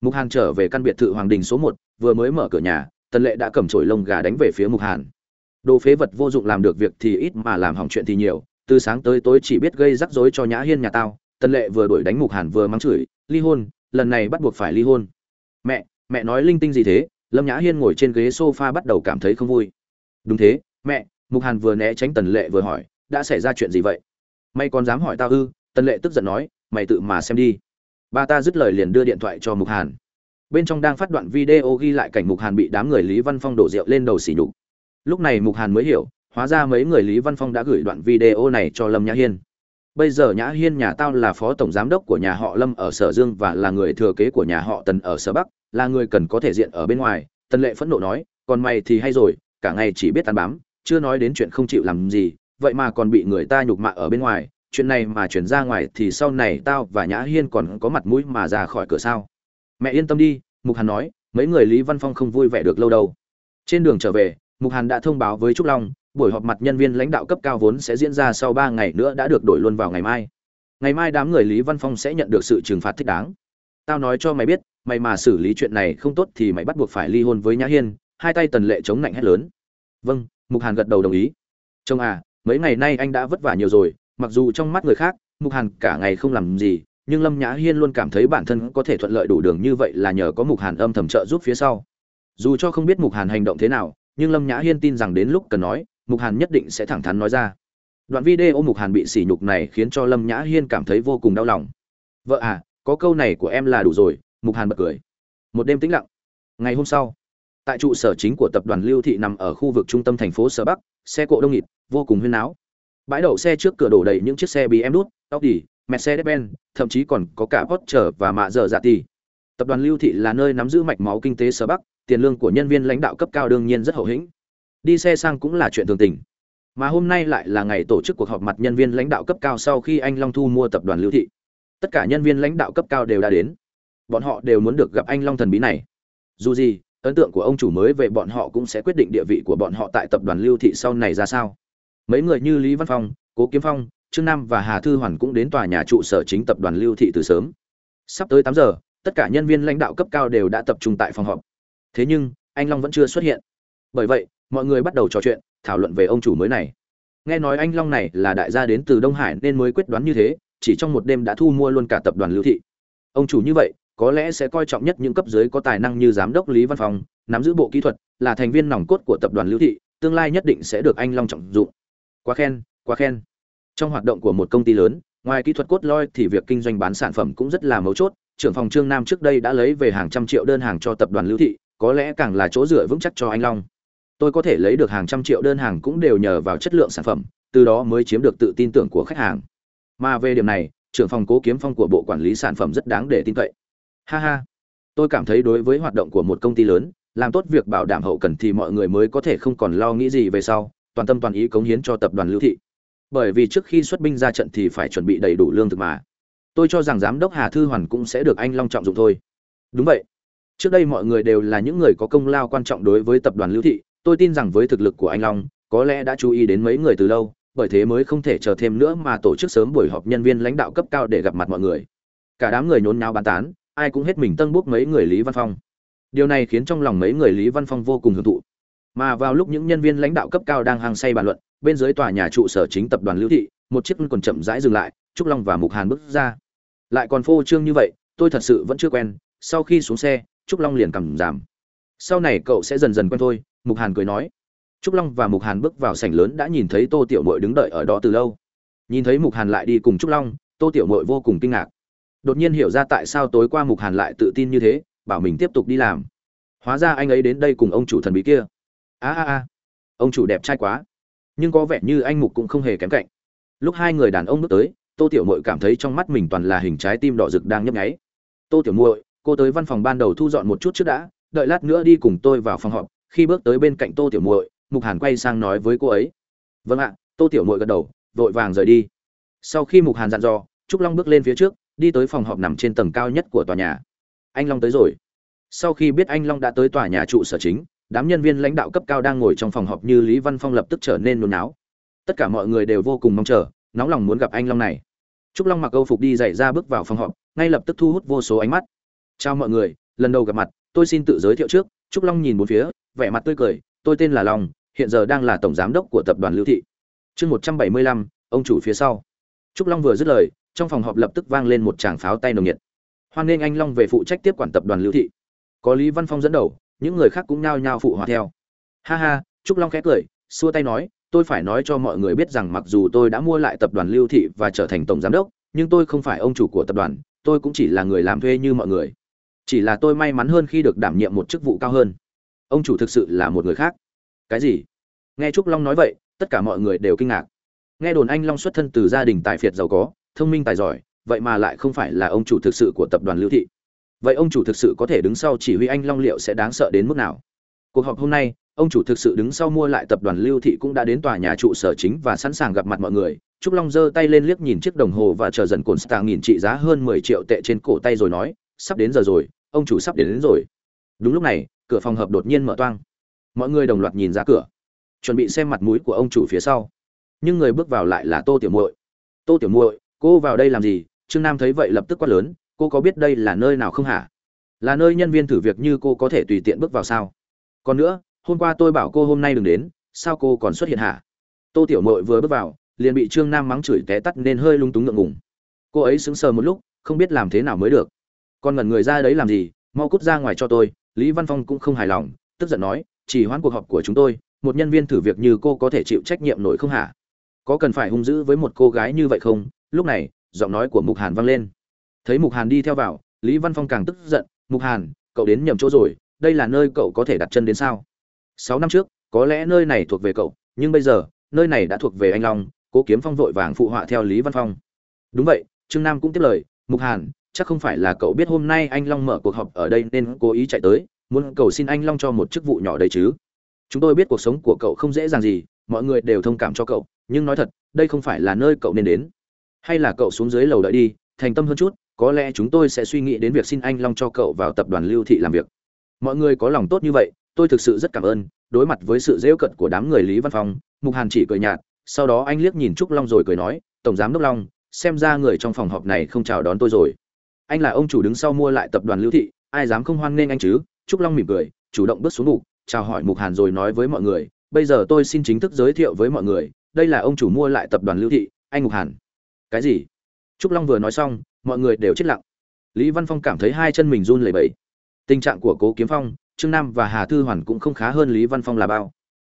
Mục hàn trở về căn biệt thự hoàng đình số một, vừa mới mở cửa nhà, tần lệ đã cầm chổi lông gà đánh về phía mục hàn. Đồ phế vật vô dụng làm được việc thì ít mà làm hỏng chuyện thì nhiều từ sáng tới tối chỉ biết gây rắc rối cho nhã hiên nhà tao, tần lệ vừa đuổi đánh mục hàn vừa mắng chửi, ly hôn, lần này bắt buộc phải ly hôn. Mẹ mẹ nói linh tinh gì thế? Lâm nhã hiên ngồi trên ghế s o f a bắt đầu cảm thấy không vui. Đúng thế, mẹ, mục hàn vừa né tránh tần lệ vừa hỏi, đã xảy ra chuyện gì vậy? Mày còn dám hỏi tao ư? Tần lệ tức giận nói, mày tự mà xem đi. Ba ta dứt lời liền đưa điện thoại cho mục hàn. Bên trong đang phát đoạn video ghi lại cảnh mục hàn bị đám người lý văn phong đổ rượu lên đầu xỉ nhục. Lúc này mục hàn mới hiểu hóa ra mấy người lý văn phong đã gửi đoạn video này cho lâm nhã hiên. Bây giờ nhã hiên nhà tao là phó tổng giám đốc của nhà họ lâm ở sở dương và là người thừa kế của nhà họ tần ở sở bắc, là người cần có thể diện ở bên ngoài, tần lệ phẫn nộ nói, còn mày thì hay rồi, cả ngày chỉ biết ăn bám, chưa nói đến chuyện không chịu làm gì, vậy mà còn bị người ta nhục mạ ở bên ngoài, chuyện này mà chuyển ra ngoài thì sau này tao và nhã hiên còn có mặt mũi mà ra khỏi cửa sao? Mẹ yên tâm đi, mục hàn nói, mấy người lý văn phong không vui vẻ được lâu đâu. Trên đường trở về, mục hàn đã thông báo với trúc long buổi họp mặt nhân viên lãnh đạo cấp cao vốn sẽ diễn ra sau ba ngày nữa đã được đổi luôn vào ngày mai. Ngày mai đám người lý văn phong sẽ nhận được sự trừng phạt thích đáng. Tao nói cho mày biết, mày mà xử lý chuyện này không tốt thì mày bắt buộc phải ly hôn với nhã hiên, hai tay tần lệ chống nạnh hét lớn. Vâng mục hàn gật đầu đồng ý. Chồng à mấy ngày nay anh đã vất vả nhiều rồi, mặc dù trong mắt người khác, mục hàn cả ngày không làm gì, nhưng lâm nhã hiên luôn cảm thấy bản thân có thể thuận lợi đủ đường như vậy là nhờ có mục hàn âm thầm trợ giúp phía sau. Dù cho không biết mục hàn hành động thế nào, nhưng lâm nhã hiên tin rằng đến lúc cần nói mục hàn nhất định sẽ thẳng thắn nói ra. Đoạn video mục hàn bị sỉ nhục này khiến cho lâm nhã hiên cảm thấy vô cùng đau lòng. Vợ à có câu này của em là đủ rồi, mục hàn bật cười. Một đêm tĩnh lặng. Ngày hôm sau, tại trụ sở chính của tập đoàn lưu thị nằm ở khu vực trung tâm thành phố sở bắc, xe cộ đông nghịt, vô cùng huyên náo. Bãi đậu xe trước cửa đổ đầy những chiếc xe bị em đút đỉ, mercedes-benz, thậm chí còn có cả porsche và mạ dở dạ tì. tập đoàn lưu thị là nơi nắm giữ mạch máu kinh tế sở bắc, tiền lương của nhân viên lãnh đạo cấp cao đương nhiên rất hậu hĩnh đi xe sang cũng là chuyện thường tình. Mà hôm nay lại là ngày tổ chức cuộc họp mặt nhân viên lãnh đạo cấp cao sau khi anh long thu mua tập đoàn lưu thị. Tất cả nhân viên lãnh đạo cấp cao đều đã đến. Bọn họ đều muốn được gặp anh long thần bí này. Dù gì, ấn tượng của ông chủ mới về bọn họ cũng sẽ quyết định địa vị của bọn họ tại tập đoàn lưu thị sau này ra sao. Mấy người như lý văn phong, cố kiếm phong, trương nam và hà thư hoàn cũng đến tòa nhà trụ sở chính tập đoàn lưu thị từ sớm. Sắp tới tám giờ, tất cả nhân viên lãnh đạo cấp cao đều đã tập trung tại phòng họp. Thế nhưng, anh long vẫn chưa xuất hiện. Bởi vậy mọi người bắt đầu trò chuyện, thảo luận về ông chủ mới này. Nghe nói anh long này là đại gia đến từ đông hải nên mới quyết đoán như thế, chỉ trong một đêm đã thu mua luôn cả tập đoàn lưu thị. Ông chủ như vậy, có lẽ sẽ coi trọng nhất những cấp dưới có tài năng như giám đốc lý văn phòng nắm giữ bộ kỹ thuật, là thành viên nòng cốt của tập đoàn lưu thị, tương lai nhất định sẽ được anh long trọng dụng. Quá khen quá khen. Trong hoạt động của một công ty lớn, ngoài kỹ thuật cốt lõi thì việc kinh doanh bán sản phẩm cũng rất là mấu chốt. Trưởng phòng trương nam trước đây đã lấy về hàng trăm triệu đơn hàng cho tập đoàn lưu thị, có lẽ càng là chỗ dựa vững chắc cho anh long tôi có thể lấy được hàng trăm triệu đơn hàng cũng đều nhờ vào chất lượng sản phẩm, từ đó mới chiếm được tự tin tưởng của khách hàng. Mà về điểm này, trưởng phòng cố kiếm phong của bộ quản lý sản phẩm rất đáng để tin cậy. Ha ha. Tôi cảm thấy đối với hoạt động của một công ty lớn, làm tốt việc bảo đảm hậu cần thì mọi người mới có thể không còn lo nghĩ gì về sau, toàn tâm toàn ý cống hiến cho tập đoàn lưu thị. Bởi vì trước khi xuất binh ra trận thì phải chuẩn bị đầy đủ lương thực mà. Tôi cho rằng giám đốc hà thư hoàn cũng sẽ được anh long trọng dụng thôi. Đúng vậy. Trước đây mọi người đều là những người có công lao quan trọng đối với tập đoàn lưu thị tôi tin rằng với thực lực của anh long, có lẽ đã chú ý đến mấy người từ lâu, bởi thế mới không thể chờ thêm nữa mà tổ chức sớm buổi họp nhân viên lãnh đạo cấp cao để gặp mặt mọi người. Cả đám người nhốn nháo bàn tán, ai cũng hết mình tân bút mấy người lý văn phong. Điều này khiến trong lòng mấy người lý văn phong vô cùng hưởng thụ. Mà vào lúc những nhân viên lãnh đạo cấp cao đang hăng say bàn luận, bên dưới tòa nhà trụ sở chính tập đoàn lưu thị, một chiếc còn chậm rãi dừng lại, trúc long và mục hàn bước ra. Lại còn phô trương như vậy, tôi thật sự vẫn chưa quen, sau khi xuống xe, trúc long liền cầm giảm. Sau này cậu sẽ dần dần quen thôi mục hàn cười nói. Trúc long và mục hàn bước vào sảnh lớn đã nhìn thấy tô tiểu mội đứng đợi ở đó từ lâu. Nhìn thấy mục hàn lại đi cùng trúc long, tô tiểu mội vô cùng kinh ngạc. Đột nhiên hiểu ra tại sao tối qua mục hàn lại tự tin như thế, bảo mình tiếp tục đi làm. Hóa ra anh ấy đến đây cùng ông chủ thần bí kia. A a a. Ông chủ đẹp trai quá. Nhưng có vẻ như anh mục cũng không hề kém cạnh. Lúc hai người đàn ông bước tới, tô tiểu mội cảm thấy trong mắt mình toàn là hình trái tim đỏ rực đang nhấp nháy. Tô tiểu muội, cô tới văn phòng ban đầu thu dọn một chút trước đã, đợi lát nữa đi cùng tôi vào phòng họp khi bước tới bên cạnh tô tiểu muội, mục hàn quay sang nói với cô ấy. Vâng ạ. Tô tiểu muội gật đầu, vội vàng rời đi. Sau khi mục hàn dặn dò, trúc long bước lên phía trước, đi tới phòng họp nằm trên tầng cao nhất của tòa nhà. Anh long tới rồi. Sau khi biết anh long đã tới tòa nhà trụ sở chính, đám nhân viên lãnh đạo cấp cao đang ngồi trong phòng họp như lý văn phong lập tức trở nên nôn náo. Tất cả mọi người đều vô cùng mong chờ, nóng lòng muốn gặp anh long này. Trúc long mặc âu phục đi dậy ra bước vào phòng họp, ngay lập tức thu hút vô số ánh mắt. Chào mọi người, lần đầu gặp mặt, tôi xin tự giới thiệu trước. Trúc long nhìn bốn phía vẻ mặt tươi cười, tôi tên là long, hiện giờ đang là tổng giám đốc của tập đoàn lưu thị. Chương một trăm bảy mươi lăm, ông chủ phía sau. Trúc long vừa dứt lời, trong phòng họp lập tức vang lên một tràng pháo tay nồng nhiệt. Hoan nghênh anh long về phụ trách tiếp quản tập đoàn lưu thị. Có lý văn phong dẫn đầu, những người khác cũng nhao nhao phụ họa theo. Ha ha, trúc long khẽ cười, xua tay nói, tôi phải nói cho mọi người biết rằng mặc dù tôi đã mua lại tập đoàn lưu thị và trở thành tổng giám đốc, nhưng tôi không phải ông chủ của tập đoàn, tôi cũng chỉ là người làm thuê như mọi người. Chỉ là tôi may mắn hơn khi được đảm nhiệm một chức vụ cao hơn ông chủ thực sự là một người khác. Cái gì? Nghe trúc long nói vậy tất cả mọi người đều kinh ngạc. Nghe đồn anh long xuất thân từ gia đình tài phiệt giàu có thông minh tài giỏi vậy mà lại không phải là ông chủ thực sự của tập đoàn lưu thị. Vậy ông chủ thực sự có thể đứng sau chỉ huy anh long liệu sẽ đáng sợ đến mức nào? Cuộc họp hôm nay ông chủ thực sự đứng sau mua lại tập đoàn lưu thị cũng đã đến tòa nhà trụ sở chính và sẵn sàng gặp mặt mọi người. Trúc long giơ tay lên liếc nhìn chiếc đồng hồ và chờ dần cồn stạng nghìn trị giá hơn mười triệu tệ trên cổ tay rồi nói sắp đến giờ rồi ông chủ sắp đến, đến rồi đúng lúc này, cửa phòng hợp đột nhiên mở toang. Mọi người đồng loạt nhìn ra cửa, chuẩn bị xem mặt mũi của ông chủ phía sau. Nhưng người bước vào lại là tô tiểu muội. Tô tiểu muội, cô vào đây làm gì? Trương nam thấy vậy lập tức quát lớn, cô có biết đây là nơi nào không hả? Là nơi nhân viên thử việc như cô có thể tùy tiện bước vào sao? Còn nữa, hôm qua tôi bảo cô hôm nay đừng đến, sao cô còn xuất hiện hả? Tô tiểu mội vừa bước vào, liền bị trương nam mắng chửi té tắt nên hơi lung túng ngượng ngùng. Cô ấy sững sờ một lúc, không biết làm thế nào mới được. Con ngẩn người ra đấy làm gì? Mau cút ra ngoài cho tôi lý văn phong cũng không hài lòng, tức giận nói, chỉ hoãn cuộc họp của chúng tôi, một nhân viên thử việc như cô có thể chịu trách nhiệm nổi không hả? Có cần phải hung dữ với một cô gái như vậy không? Lúc này, giọng nói của mục hàn vang lên. Thấy mục hàn đi theo vào, lý văn phong càng tức giận, mục hàn, cậu đến nhầm chỗ rồi, đây là nơi cậu có thể đặt chân đến sao? Sáu năm trước, có lẽ nơi này thuộc về cậu, nhưng bây giờ, nơi này đã thuộc về anh long, cố kiếm phong vội vàng phụ họa theo lý văn phong. Đúng vậy, trương nam cũng tiếp lời, mục hàn chắc không phải là cậu biết hôm nay anh long mở cuộc họp ở đây nên cố ý chạy tới, muốn cầu xin anh long cho một chức vụ nhỏ đấy chứ. Chúng tôi biết cuộc sống của cậu không dễ dàng gì, mọi người đều thông cảm cho cậu, nhưng nói thật, đây không phải là nơi cậu nên đến. Hay là cậu xuống dưới lầu đợi đi, thành tâm hơn chút, có lẽ chúng tôi sẽ suy nghĩ đến việc xin anh long cho cậu vào tập đoàn lưu thị làm việc. Mọi người có lòng tốt như vậy, tôi thực sự rất cảm ơn, đối mặt với sự dễ cận của đám người lý văn phong, mục hàn chỉ cười nhạt, sau đó anh liếc nhìn trúc long rồi cười nói, tổng giám đốc long, xem ra người trong phòng họp này không chào đón tôi rồi anh là ông chủ đứng sau mua lại tập đoàn lưu thị, ai dám không hoan nghênh anh chứ? Trúc long mỉm cười, chủ động bước xuống mục chào hỏi mục hàn rồi nói với mọi người, bây giờ tôi xin chính thức giới thiệu với mọi người, đây là ông chủ mua lại tập đoàn lưu thị, anh mục hàn. Cái gì? Trúc long vừa nói xong, mọi người đều chết lặng. Lý văn phong cảm thấy hai chân mình run lẩy bẩy. Tình trạng của cố kiếm phong, trương nam và hà thư hoàn cũng không khá hơn lý văn phong là bao.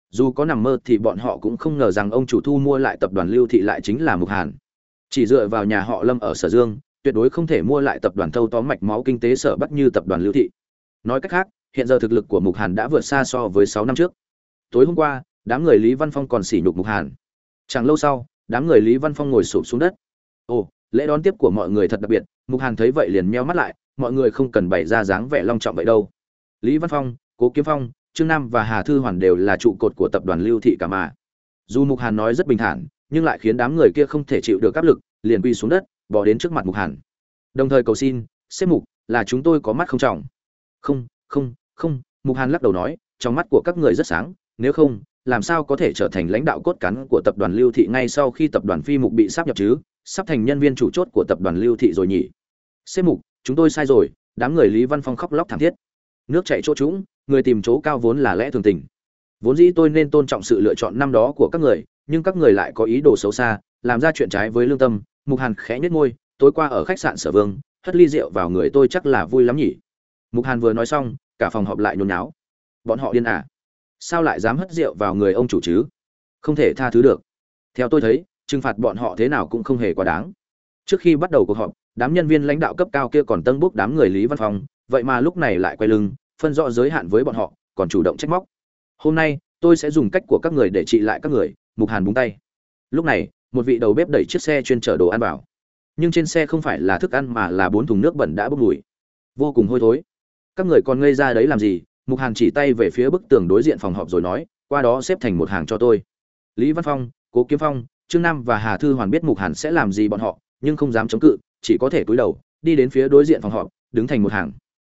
Dù có nằm mơ thì bọn họ cũng không ngờ rằng ông chủ thu mua lại tập đoàn lưu thị lại chính là mục hàn. Chỉ dựa vào nhà họ lâm ở sở dương tuyệt đối không thể mua lại tập đoàn thâu tóm mạch máu kinh tế sở bắc như tập đoàn lưu thị. Nói cách khác, hiện giờ thực lực của mục hàn đã vượt xa so với sáu năm trước. Tối hôm qua, đám người lý văn phong còn sỉ nhục mục hàn. Chẳng lâu sau, đám người lý văn phong ngồi sụp xuống đất. Ồ, lễ đón tiếp của mọi người thật đặc biệt, mục hàn thấy vậy liền meo mắt lại, mọi người không cần bày ra dáng vẻ long trọng vậy đâu. Lý văn phong, cố kiếm phong, trương nam và hà thư hoàn đều là trụ cột của tập đoàn lưu thị cả mà. Dù mục hàn nói rất bình thản, nhưng lại khiến đám người kia không thể chịu được áp lực, liền quy xuống đất bỏ đến trước mặt mục hàn. Đồng thời cầu xin xếp mục, là chúng tôi có mắt không trọng. Không không không, mục hàn lắc đầu nói, trong mắt của các người rất sáng, nếu không, làm sao có thể trở thành lãnh đạo cốt cán của tập đoàn lưu thị ngay sau khi tập đoàn phi mục bị sắp nhập chứ? Sắp thành nhân viên chủ chốt của tập đoàn lưu thị rồi nhỉ? Xếp mục, chúng tôi sai rồi. Đám người lý văn phong khóc lóc thảm thiết. Nước chạy chỗ trũng, người tìm chỗ cao vốn là lẽ thường tình. Vốn dĩ tôi nên tôn trọng sự lựa chọn năm đó của các người, nhưng các người lại có ý đồ xấu xa, làm ra chuyện trái với lương tâm mục hàn khẽ nhất ngôi tối qua ở khách sạn sở vương, hất ly rượu vào người tôi chắc là vui lắm nhỉ. Mục hàn vừa nói xong, cả phòng họp lại nhốn náo bọn họ điên à? Sao lại dám hất rượu vào người ông chủ chứ? Không thể tha thứ được. Theo tôi thấy, trừng phạt bọn họ thế nào cũng không hề quá đáng. Trước khi bắt đầu cuộc họp, đám nhân viên lãnh đạo cấp cao kia còn tân bốc đám người lý văn phòng vậy mà lúc này lại quay lưng, phân rõ giới hạn với bọn họ, còn chủ động trách móc. Hôm nay, tôi sẽ dùng cách của các người để trị lại các người. Mục hàn búng tay. Lúc này một vị đầu bếp đẩy chiếc xe chuyên chở đồ ăn vào. Nhưng trên xe không phải là thức ăn mà là bốn thùng nước bẩn đã bốc mùi. Vô cùng hôi thối. Các người còn ngây ra đấy làm gì? Mục hàn chỉ tay về phía bức tường đối diện phòng họp rồi nói, qua đó xếp thành một hàng cho tôi. Lý văn phong, cố kiếm phong, trương nam và hà thư hoàn biết mục hàn sẽ làm gì bọn họ, nhưng không dám chống cự, chỉ có thể cúi đầu, đi đến phía đối diện phòng họp, đứng thành một hàng.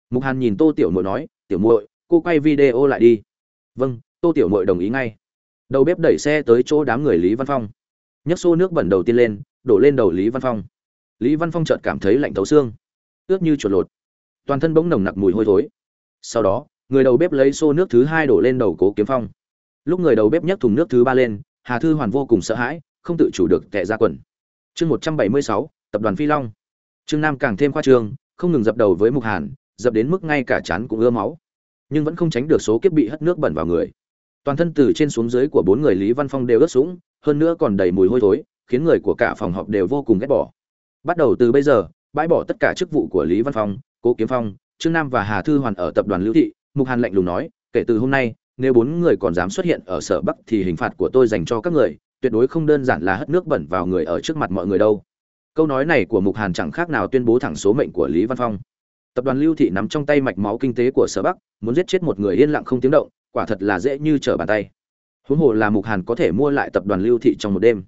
Mục hàn nhìn tô tiểu muội nói, tiểu muội, cô quay video lại đi. Vâng tô tiểu muội đồng ý ngay. Đầu bếp đẩy xe tới chỗ đám người lý văn phong nhấc xô nước bẩn đầu tiên lên, đổ lên đầu lý văn phong. Lý văn phong chợt cảm thấy lạnh thấu xương. Ướt như chuột lột. Toàn thân bỗng nồng nặc mùi hôi thối. Sau đó, người đầu bếp lấy xô nước thứ hai đổ lên đầu cố kiếm phong. Lúc người đầu bếp nhấc thùng nước thứ ba lên, hà thư hoàn vô cùng sợ hãi, không tự chủ được tệ ra quần. Chương một trăm bảy mươi sáu, tập đoàn phi long. Trương nam càng thêm khoa trương, không ngừng dập đầu với mục hàn, dập đến mức ngay cả chán cũng ưa máu. Nhưng vẫn không tránh được số kiếp bị hất nước bẩn vào người. Toàn thân từ trên xuống dưới của bốn người lý văn phong đều ướt sũng hơn nữa còn đầy mùi hôi thối, khiến người của cả phòng họp đều vô cùng ghét bỏ. Bắt đầu từ bây giờ, bãi bỏ tất cả chức vụ của lý văn phong, cố kiếm phong, trương nam và hà thư hoàn ở tập đoàn lưu thị, mục hàn lạnh lùng nói, kể từ hôm nay, nếu bốn người còn dám xuất hiện ở sở bắc thì hình phạt của tôi dành cho các người, tuyệt đối không đơn giản là hất nước bẩn vào người ở trước mặt mọi người đâu. Câu nói này của mục hàn chẳng khác nào tuyên bố thẳng số mệnh của lý văn phong. Tập đoàn lưu thị nắm trong tay mạch máu kinh tế của sở bắc, muốn giết chết một người yên lặng không tiếng động, quả thật là dễ như trở bàn tay huống hồ là mục hàn có thể mua lại tập đoàn lưu thị trong một đêm.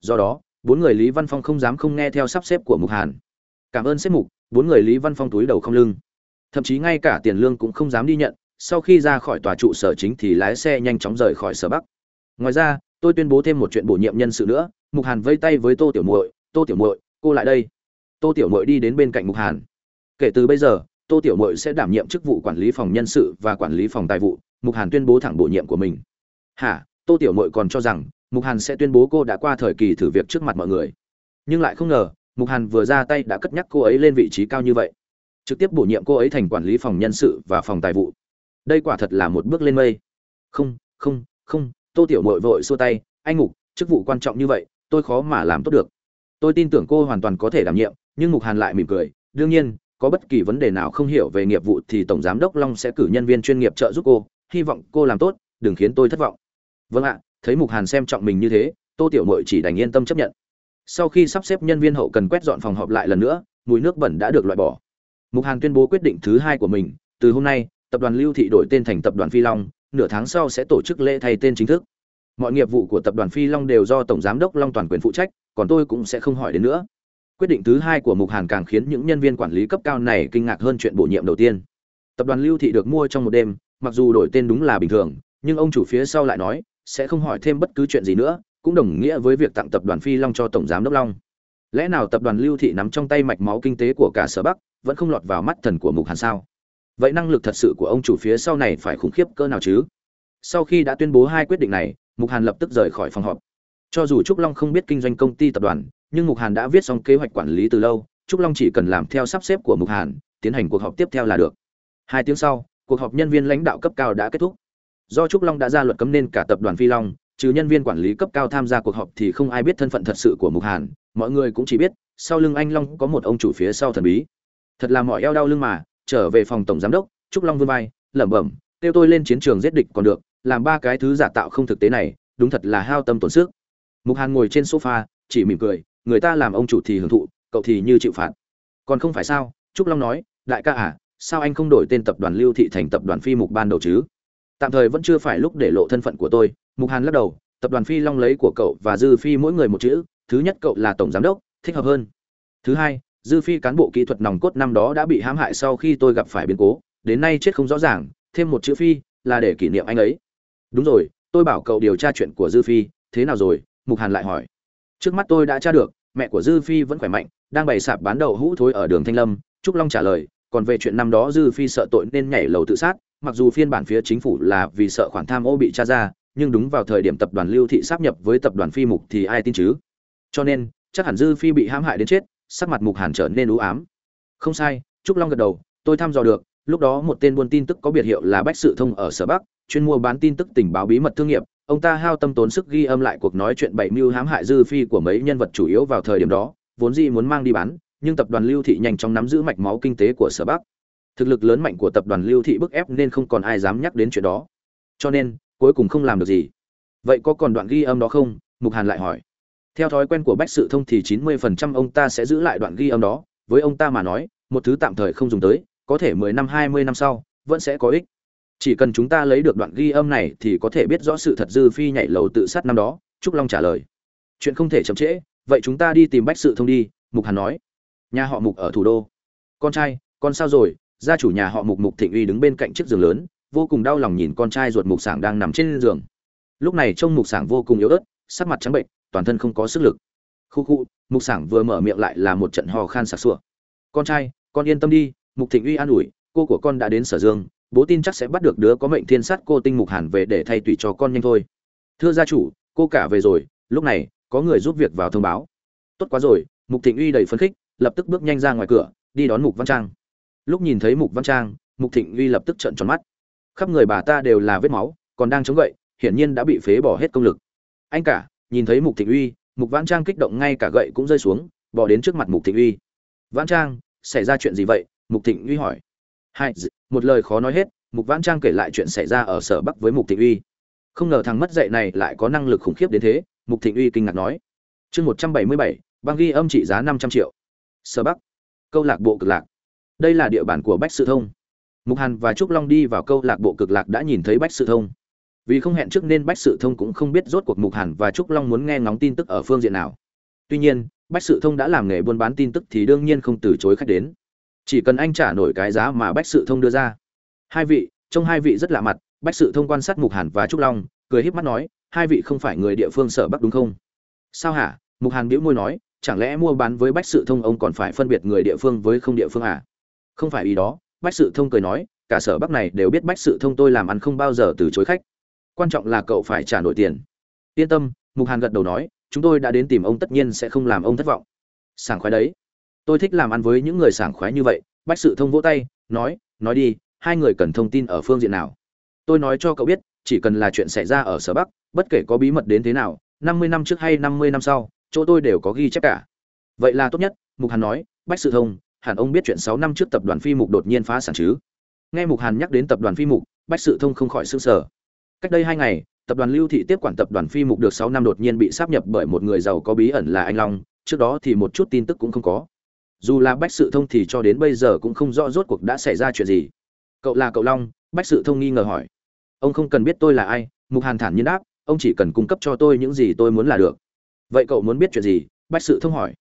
Do đó, bốn người lý văn phong không dám không nghe theo sắp xếp của mục hàn. Cảm ơn xếp mục, bốn người lý văn phong túi đầu không lưng. Thậm chí ngay cả tiền lương cũng không dám đi nhận, sau khi ra khỏi tòa trụ sở chính thì lái xe nhanh chóng rời khỏi sở bắc. Ngoài ra, tôi tuyên bố thêm một chuyện bổ nhiệm nhân sự nữa, mục hàn vây tay với tô tiểu muội, tô tiểu muội, cô lại đây. Tô tiểu muội đi đến bên cạnh mục hàn. Kể từ bây giờ, tô tiểu muội sẽ đảm nhiệm chức vụ quản lý phòng nhân sự và quản lý phòng tài vụ, mục hàn tuyên bố thẳng bổ nhiệm của mình hả? Tô tiểu mội còn cho rằng mục hàn sẽ tuyên bố cô đã qua thời kỳ thử việc trước mặt mọi người. Nhưng lại không ngờ, mục hàn vừa ra tay đã cất nhắc cô ấy lên vị trí cao như vậy. Trực tiếp bổ nhiệm cô ấy thành quản lý phòng nhân sự và phòng tài vụ. Đây quả thật là một bước lên mây. Không không không, tô tiểu mội vội xua tay. Anh ngục chức vụ quan trọng như vậy, tôi khó mà làm tốt được. Tôi tin tưởng cô hoàn toàn có thể đảm nhiệm, nhưng mục hàn lại mỉm cười. Đương nhiên, có bất kỳ vấn đề nào không hiểu về nghiệp vụ thì tổng giám đốc long sẽ cử nhân viên chuyên nghiệp trợ giúp cô. Hy vọng cô làm tốt, đừng khiến tôi thất vọng vâng ạ, thấy mục hàn xem trọng mình như thế, tô tiểu mội chỉ đành yên tâm chấp nhận. Sau khi sắp xếp nhân viên hậu cần quét dọn phòng họp lại lần nữa, mùi nước bẩn đã được loại bỏ. Mục hàn tuyên bố quyết định thứ hai của mình, từ hôm nay, tập đoàn lưu thị đổi tên thành tập đoàn phi long, nửa tháng sau sẽ tổ chức lễ thay tên chính thức. Mọi nghiệp vụ của tập đoàn phi long đều do tổng giám đốc long toàn quyền phụ trách, còn tôi cũng sẽ không hỏi đến nữa. Quyết định thứ hai của mục hàn càng khiến những nhân viên quản lý cấp cao này kinh ngạc hơn chuyện bổ nhiệm đầu tiên. Tập đoàn lưu thị được mua trong một đêm, mặc dù đổi tên đúng là bình thường, nhưng ông chủ phía sau lại nói sẽ không hỏi thêm bất cứ chuyện gì nữa, cũng đồng nghĩa với việc tặng tập đoàn phi long cho tổng giám đốc long. Lẽ nào tập đoàn lưu thị nắm trong tay mạch máu kinh tế của cả sở bắc, vẫn không lọt vào mắt thần của mục hàn sao? Vậy năng lực thật sự của ông chủ phía sau này phải khủng khiếp cỡ nào chứ? Sau khi đã tuyên bố hai quyết định này, mục hàn lập tức rời khỏi phòng họp. Cho dù trúc long không biết kinh doanh công ty tập đoàn, nhưng mục hàn đã viết xong kế hoạch quản lý từ lâu, trúc long chỉ cần làm theo sắp xếp của mục hàn, tiến hành cuộc họp tiếp theo là được. Hai tiếng sau, cuộc họp nhân viên lãnh đạo cấp cao đã kết thúc do trúc long đã ra luật cấm nên cả tập đoàn phi long, trừ nhân viên quản lý cấp cao tham gia cuộc họp thì không ai biết thân phận thật sự của mục hàn, mọi người cũng chỉ biết, sau lưng anh long có một ông chủ phía sau thần bí. Thật là mọi eo đau lưng mà, trở về phòng tổng giám đốc, trúc long vươn vai, lẩm bẩm, kêu tôi lên chiến trường giết địch còn được, làm ba cái thứ giả tạo không thực tế này, đúng thật là hao tâm tổn sức. Mục hàn ngồi trên sofa, chỉ mỉm cười, người ta làm ông chủ thì hưởng thụ, cậu thì như chịu phạt. Còn không phải sao? Trúc long nói, đại ca à sao anh không đổi tên tập đoàn lưu thị thành tập đoàn phi mục ban đầu chứ? Tạm thời vẫn chưa phải lúc để lộ thân phận của tôi. Mục hàn lắc đầu, tập đoàn phi long lấy của cậu và dư phi mỗi người một chữ. Thứ nhất, cậu là tổng giám đốc, thích hợp hơn. Thứ hai, dư phi cán bộ kỹ thuật nòng cốt năm đó đã bị hãm hại sau khi tôi gặp phải biến cố. Đến nay chết không rõ ràng, thêm một chữ phi là để kỷ niệm anh ấy. Đúng rồi, tôi bảo cậu điều tra chuyện của dư phi. Thế nào rồi? Mục hàn lại hỏi. Trước mắt tôi đã tra được, mẹ của dư phi vẫn khỏe mạnh, đang bày sạp bán đậu hũ thối ở đường thanh lâm. Trúc long trả lời, còn về chuyện năm đó dư phi sợ tội nên nhảy lầu tự sát mặc dù phiên bản phía chính phủ là vì sợ khoản tham ô bị tra ra, nhưng đúng vào thời điểm tập đoàn lưu thị sáp nhập với tập đoàn phi mục thì ai tin chứ? Cho nên, chắc hẳn dư phi bị hãm hại đến chết, sắc mặt mục hàn trở nên u ám. Không sai, trúc long gật đầu, tôi thăm dò được, lúc đó một tên buôn tin tức có biệt hiệu là bách sự thông ở sở bắc, chuyên mua bán tin tức tình báo bí mật thương nghiệp. Ông ta hao tâm tốn sức ghi âm lại cuộc nói chuyện bảy mưu hãm hại dư phi của mấy nhân vật chủ yếu vào thời điểm đó, vốn dĩ muốn mang đi bán, nhưng tập đoàn lưu thị nhanh chóng nắm giữ mạch máu kinh tế của sở bắc thực lực lớn mạnh của tập đoàn lưu thị bức ép nên không còn ai dám nhắc đến chuyện đó. Cho nên, cuối cùng không làm được gì. Vậy có còn đoạn ghi âm đó không? Mục hàn lại hỏi. Theo thói quen của bách sự thông thì chín mươi phần trăm ông ta sẽ giữ lại đoạn ghi âm đó. Với ông ta mà nói, một thứ tạm thời không dùng tới, có thể mười năm, hai mươi năm sau, vẫn sẽ có ích. Chỉ cần chúng ta lấy được đoạn ghi âm này thì có thể biết rõ sự thật dư phi nhảy lầu tự sát năm đó, trúc long trả lời. Chuyện không thể chậm trễ, vậy chúng ta đi tìm bách sự thông đi, mục hàn nói. Nhà họ mục ở thủ đô. Con trai, con sao rồi? Gia chủ nhà họ mục mục thịnh uy đứng bên cạnh chiếc giường lớn, vô cùng đau lòng nhìn con trai ruột mục sảng đang nằm trên giường. Lúc này trông mục sảng vô cùng yếu ớt, sắc mặt trắng bệnh, toàn thân không có sức lực. Khu khu, mục sảng vừa mở miệng lại là một trận hò khan sặc sụa. Con trai, con yên tâm đi, mục thịnh uy an ủi, cô của con đã đến sở dương bố tin chắc sẽ bắt được đứa có mệnh thiên sát cô tinh mục hàn về để thay tùy cho con nhanh thôi. Thưa gia chủ, cô cả về rồi, lúc này có người giúp việc vào thông báo. Tốt quá rồi, mục thịnh uy đầy phấn khích, lập tức bước nhanh ra ngoài cửa, đi đón mục văn trang lúc nhìn thấy mục văn trang, mục thịnh uy lập tức trợn tròn mắt. Khắp người bà ta đều là vết máu, còn đang chống gậy, hiển nhiên đã bị phế bỏ hết công lực. Anh cả, nhìn thấy mục thịnh uy, mục văn trang kích động ngay cả gậy cũng rơi xuống, bỏ đến trước mặt mục thịnh uy. Văn trang, xảy ra chuyện gì vậy? Mục thịnh uy hỏi. Hai một lời khó nói hết, mục văn trang kể lại chuyện xảy ra ở sở bắc với mục thịnh uy. Không ngờ thằng mất dạy này lại có năng lực khủng khiếp đến thế, mục thịnh uy kinh ngạc nói. Chương một trăm bảy mươi bảy, băng ghi âm trị giá năm trăm triệu. Sở bắc. Câu lạc bộ cực lạc đây là địa bàn của bách sự thông. Mục hàn và trúc long đi vào câu lạc bộ cực lạc đã nhìn thấy bách sự thông. Vì không hẹn trước nên bách sự thông cũng không biết rốt cuộc mục hàn và trúc long muốn nghe ngóng tin tức ở phương diện nào. Tuy nhiên, bách sự thông đã làm nghề buôn bán tin tức thì đương nhiên không từ chối khách đến. Chỉ cần anh trả nổi cái giá mà bách sự thông đưa ra. Hai vị trong hai vị rất lạ mặt, bách sự thông quan sát mục hàn và trúc long, cười híp mắt nói, hai vị không phải người địa phương sở bắc đúng không? Sao hả? Mục hàn biễu môi nói, chẳng lẽ mua bán với bách sự thông ông còn phải phân biệt người địa phương với không địa phương à? Không phải ý đó, bách sự thông cười nói, cả sở bắc này đều biết bách sự thông tôi làm ăn không bao giờ từ chối khách. Quan trọng là cậu phải trả nổi tiền. Yên tâm, mục hàn gật đầu nói, chúng tôi đã đến tìm ông tất nhiên sẽ không làm ông thất vọng. Sảng khoái đấy. Tôi thích làm ăn với những người sảng khoái như vậy, bách sự thông vỗ tay, nói nói đi, hai người cần thông tin ở phương diện nào? Tôi nói cho cậu biết, chỉ cần là chuyện xảy ra ở sở bắc bất kể có bí mật đến thế nào, năm mươi năm trước hay năm mươi năm sau, chỗ tôi đều có ghi chép cả. Vậy là tốt nhất, mục hàn nói, bách sự thông hẳn ông biết chuyện sáu năm trước tập đoàn phi mục đột nhiên phá sản chứ? Nghe mục hàn nhắc đến tập đoàn phi mục, bách sự thông không khỏi sửng sở cách đây hai ngày, tập đoàn lưu thị tiếp quản tập đoàn phi mục được sáu năm đột nhiên bị sáp nhập bởi một người giàu có bí ẩn là anh long, trước đó thì một chút tin tức cũng không có. Dù là bách sự thông thì cho đến bây giờ cũng không rõ rốt cuộc đã xảy ra chuyện gì. Cậu là cậu long, bách sự thông nghi ngờ hỏi. Ông không cần biết tôi là ai, mục hàn thản nhiên đáp, ông chỉ cần cung cấp cho tôi những gì tôi muốn là được. Vậy cậu muốn biết chuyện gì? Bách sự thông hỏi.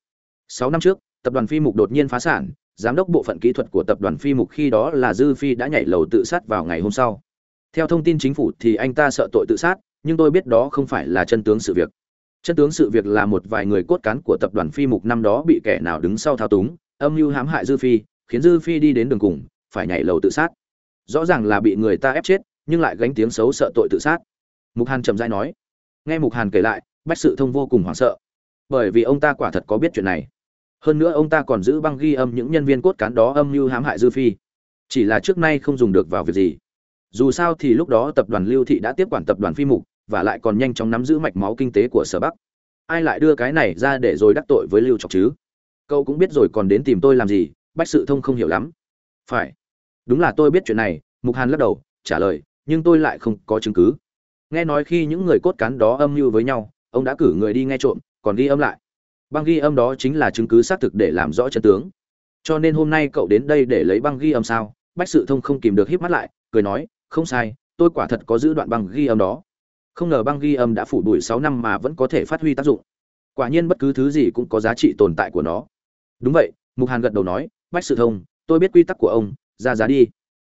Sáu năm trước tập đoàn phi mục đột nhiên phá sản, giám đốc bộ phận kỹ thuật của tập đoàn phi mục khi đó là dư phi đã nhảy lầu tự sát vào ngày hôm sau. Theo thông tin chính phủ thì anh ta sợ tội tự sát, nhưng tôi biết đó không phải là chân tướng sự việc. Chân tướng sự việc là một vài người cốt cán của tập đoàn phi mục năm đó bị kẻ nào đứng sau thao túng, âm mưu hãm hại dư phi, khiến dư phi đi đến đường cùng, phải nhảy lầu tự sát. Rõ ràng là bị người ta ép chết, nhưng lại gánh tiếng xấu sợ tội tự sát. Mục hàn trầm dai nói. Nghe mục hàn kể lại, bách sự thông vô cùng hoảng sợ. Bởi vì ông ta quả thật có biết chuyện này hơn nữa ông ta còn giữ băng ghi âm những nhân viên cốt cán đó âm mưu hãm hại dư phi. Chỉ là trước nay không dùng được vào việc gì. Dù sao thì lúc đó tập đoàn lưu thị đã tiếp quản tập đoàn phi mục, và lại còn nhanh chóng nắm giữ mạch máu kinh tế của sở bắc. Ai lại đưa cái này ra để rồi đắc tội với lưu trọc chứ? Cậu cũng biết rồi còn đến tìm tôi làm gì, bách sự thông không hiểu lắm. Phải. Đúng là tôi biết chuyện này, mục hàn lắc đầu, trả lời, nhưng tôi lại không có chứng cứ. Nghe nói khi những người cốt cán đó âm mưu với nhau, ông đã cử người đi nghe trộm, còn ghi âm lại băng ghi âm đó chính là chứng cứ xác thực để làm rõ chân tướng. Cho nên hôm nay cậu đến đây để lấy băng ghi âm sao? Bách sự thông không kìm được híp mắt lại, cười nói, không sai, tôi quả thật có giữ đoạn băng ghi âm đó. Không ngờ băng ghi âm đã phủ đuổi sáu năm mà vẫn có thể phát huy tác dụng. Quả nhiên bất cứ thứ gì cũng có giá trị tồn tại của nó. Đúng vậy, mục hàn gật đầu nói, bách sự thông, tôi biết quy tắc của ông, ra giá đi.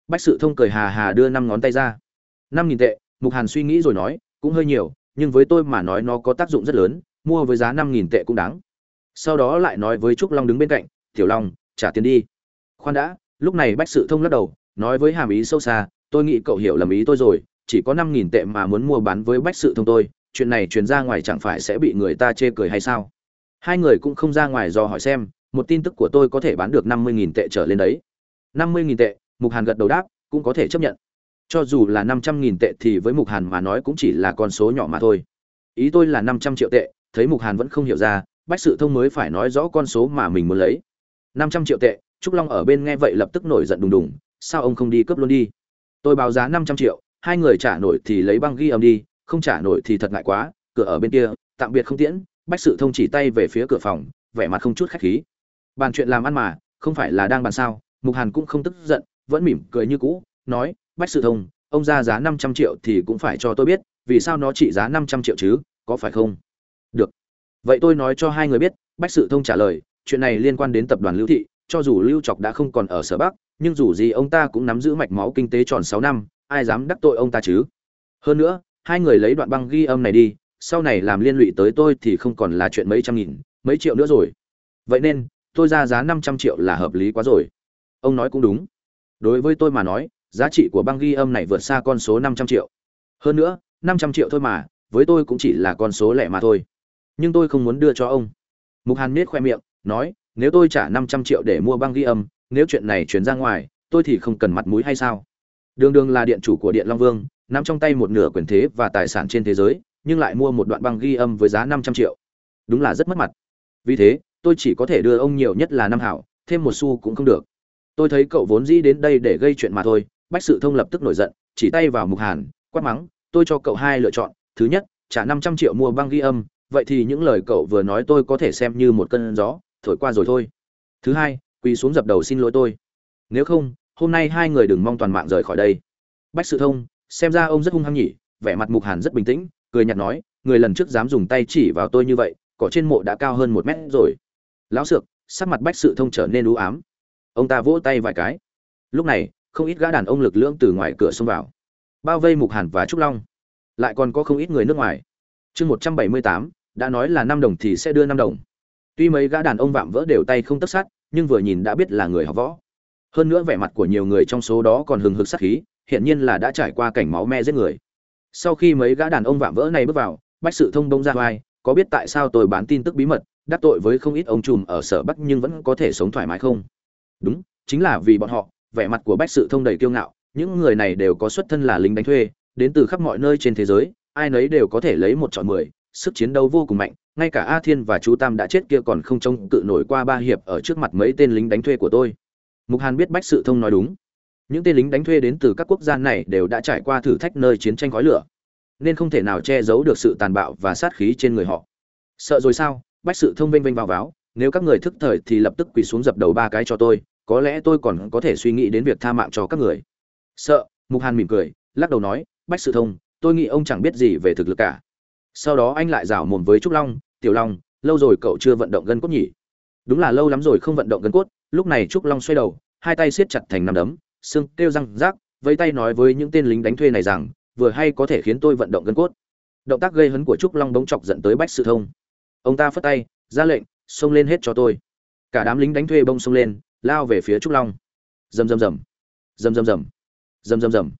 Bách sự thông cười hà hà đưa năm ngón tay ra. Năm nghìn tệ, mục hàn suy nghĩ rồi nói, cũng hơi nhiều, nhưng với tôi mà nói nó có tác dụng rất lớn, mua với giá năm nghìn tệ cũng đáng sau đó lại nói với trúc long đứng bên cạnh, tiểu long, trả tiền đi. Khoan đã, lúc này bách sự thông lắc đầu, nói với hàm ý sâu xa, tôi nghĩ cậu hiểu lầm ý tôi rồi, chỉ có năm nghìn tệ mà muốn mua bán với bách sự thông tôi, chuyện này truyền ra ngoài chẳng phải sẽ bị người ta chê cười hay sao? Hai người cũng không ra ngoài do hỏi xem, một tin tức của tôi có thể bán được năm mươi nghìn tệ trở lên đấy. năm mươi nghìn tệ, mục hàn gật đầu đáp, cũng có thể chấp nhận. Cho dù là năm trăm nghìn tệ thì với mục hàn mà nói cũng chỉ là con số nhỏ mà thôi. Ý tôi là năm trăm triệu tệ, thấy mục hàn vẫn không hiểu ra bách sự thông mới phải nói rõ con số mà mình muốn lấy. Năm trăm triệu tệ, trúc long ở bên nghe vậy lập tức nổi giận đùng đùng, sao ông không đi cướp luôn đi? Tôi báo giá năm trăm triệu, hai người trả nổi thì lấy băng ghi âm đi, không trả nổi thì thật ngại quá, cửa ở bên kia, tạm biệt không tiễn, bách sự thông chỉ tay về phía cửa phòng, vẻ mặt không chút khách khí. Bàn chuyện làm ăn mà, không phải là đang bàn sao, mục hàn cũng không tức giận, vẫn mỉm cười như cũ, nói, bách sự thông, ông ra giá năm trăm triệu thì cũng phải cho tôi biết, vì sao nó trị giá năm trăm triệu chứ, có phải không? Vậy tôi nói cho hai người biết, bách sự thông trả lời, chuyện này liên quan đến tập đoàn lưu thị, cho dù lưu trọc đã không còn ở sở bắc, nhưng dù gì ông ta cũng nắm giữ mạch máu kinh tế tròn sáu năm, ai dám đắc tội ông ta chứ? Hơn nữa, hai người lấy đoạn băng ghi âm này đi, sau này làm liên lụy tới tôi thì không còn là chuyện mấy trăm nghìn, mấy triệu nữa rồi. Vậy nên, tôi ra giá năm trăm triệu là hợp lý quá rồi. Ông nói cũng đúng. Đối với tôi mà nói, giá trị của băng ghi âm này vượt xa con số năm trăm triệu. Hơn nữa, năm trăm triệu thôi mà, với tôi cũng chỉ là con số lẻ mà thôi nhưng tôi không muốn đưa cho ông. Mục hàn nết khoe miệng, nói, nếu tôi trả năm trăm triệu để mua băng ghi âm, nếu chuyện này chuyển ra ngoài, tôi thì không cần mặt mũi hay sao? Đường đường là điện chủ của điện long vương, nắm trong tay một nửa quyền thế và tài sản trên thế giới, nhưng lại mua một đoạn băng ghi âm với giá năm trăm triệu. Đúng là rất mất mặt. Vì thế, tôi chỉ có thể đưa ông nhiều nhất là năm hảo, thêm một xu cũng không được. Tôi thấy cậu vốn dĩ đến đây để gây chuyện mà thôi, bách sự thông lập tức nổi giận, chỉ tay vào mục hàn, quát mắng, tôi cho cậu hai lựa chọn, thứ nhất, trả năm trăm triệu mua băng ghi âm vậy thì những lời cậu vừa nói tôi có thể xem như một cơn gió, thổi qua rồi thôi. Thứ hai, quỳ xuống dập đầu xin lỗi tôi. Nếu không, hôm nay hai người đừng mong toàn mạng rời khỏi đây. Bách sự thông, xem ra ông rất hung hăng nhỉ, vẻ mặt mục hàn rất bình tĩnh, cười nhạt nói, người lần trước dám dùng tay chỉ vào tôi như vậy, cỏ trên mộ đã cao hơn một mét rồi. Lão sược, sắc mặt bách sự thông trở nên u ám. Ông ta vỗ tay vài cái. Lúc này, không ít gã đàn ông lực lưỡng từ ngoài cửa xông vào. Bao vây mục hàn và trúc long. Lại còn có không ít người nước ngoài. Chương một trăm bảy mươi tám đã nói là năm đồng thì sẽ đưa năm đồng. Tuy mấy gã đàn ông vạm vỡ đều tay không tất sát, nhưng vừa nhìn đã biết là người học võ. Hơn nữa vẻ mặt của nhiều người trong số đó còn hừng hực sát khí hiện nhiên là đã trải qua cảnh máu me giết người. Sau khi mấy gã đàn ông vạm vỡ này bước vào, bách sự thông bông ra vai, có biết tại sao tôi bán tin tức bí mật, đắc tội với không ít ông trùm ở sở bắc nhưng vẫn có thể sống thoải mái không? Đúng, chính là vì bọn họ, vẻ mặt của bách sự thông đầy kiêu ngạo, những người này đều có xuất thân là lính đánh thuê, đến từ khắp mọi nơi trên thế giới, ai nấy đều có thể lấy một chọn mười sức chiến đấu vô cùng mạnh, ngay cả a thiên và chú tam đã chết kia còn không trông cự nổi qua ba hiệp ở trước mặt mấy tên lính đánh thuê của tôi. Mục hàn biết bách sự thông nói đúng. Những tên lính đánh thuê đến từ các quốc gia này đều đã trải qua thử thách nơi chiến tranh khói lửa, nên không thể nào che giấu được sự tàn bạo và sát khí trên người họ. Sợ rồi sao? Bách sự thông vinh vênh vào váo. Nếu các người thức thời thì lập tức quỳ xuống dập đầu ba cái cho tôi, có lẽ tôi còn có thể suy nghĩ đến việc tha mạng cho các người. Sợ, mục hàn mỉm cười, lắc đầu nói, bách sự thông, tôi nghĩ ông chẳng biết gì về thực lực cả sau đó anh lại rảo mồm với trúc long, tiểu long, lâu rồi cậu chưa vận động gân cốt nhỉ? Đúng là lâu lắm rồi không vận động gân cốt. Lúc này trúc long xoay đầu, hai tay siết chặt thành nằm đấm, xương kêu răng rác, vẫy tay nói với những tên lính đánh thuê này rằng, vừa hay có thể khiến tôi vận động gân cốt. Động tác gây hấn của trúc long bỗng chọc dẫn tới bách sự thông. Ông ta phất tay, ra lệnh, xông lên hết cho tôi. Cả đám lính đánh thuê bông xông lên, lao về phía trúc long. Rầm rầm rầm. Rầm rầm rầm. Rầm rầm rầm.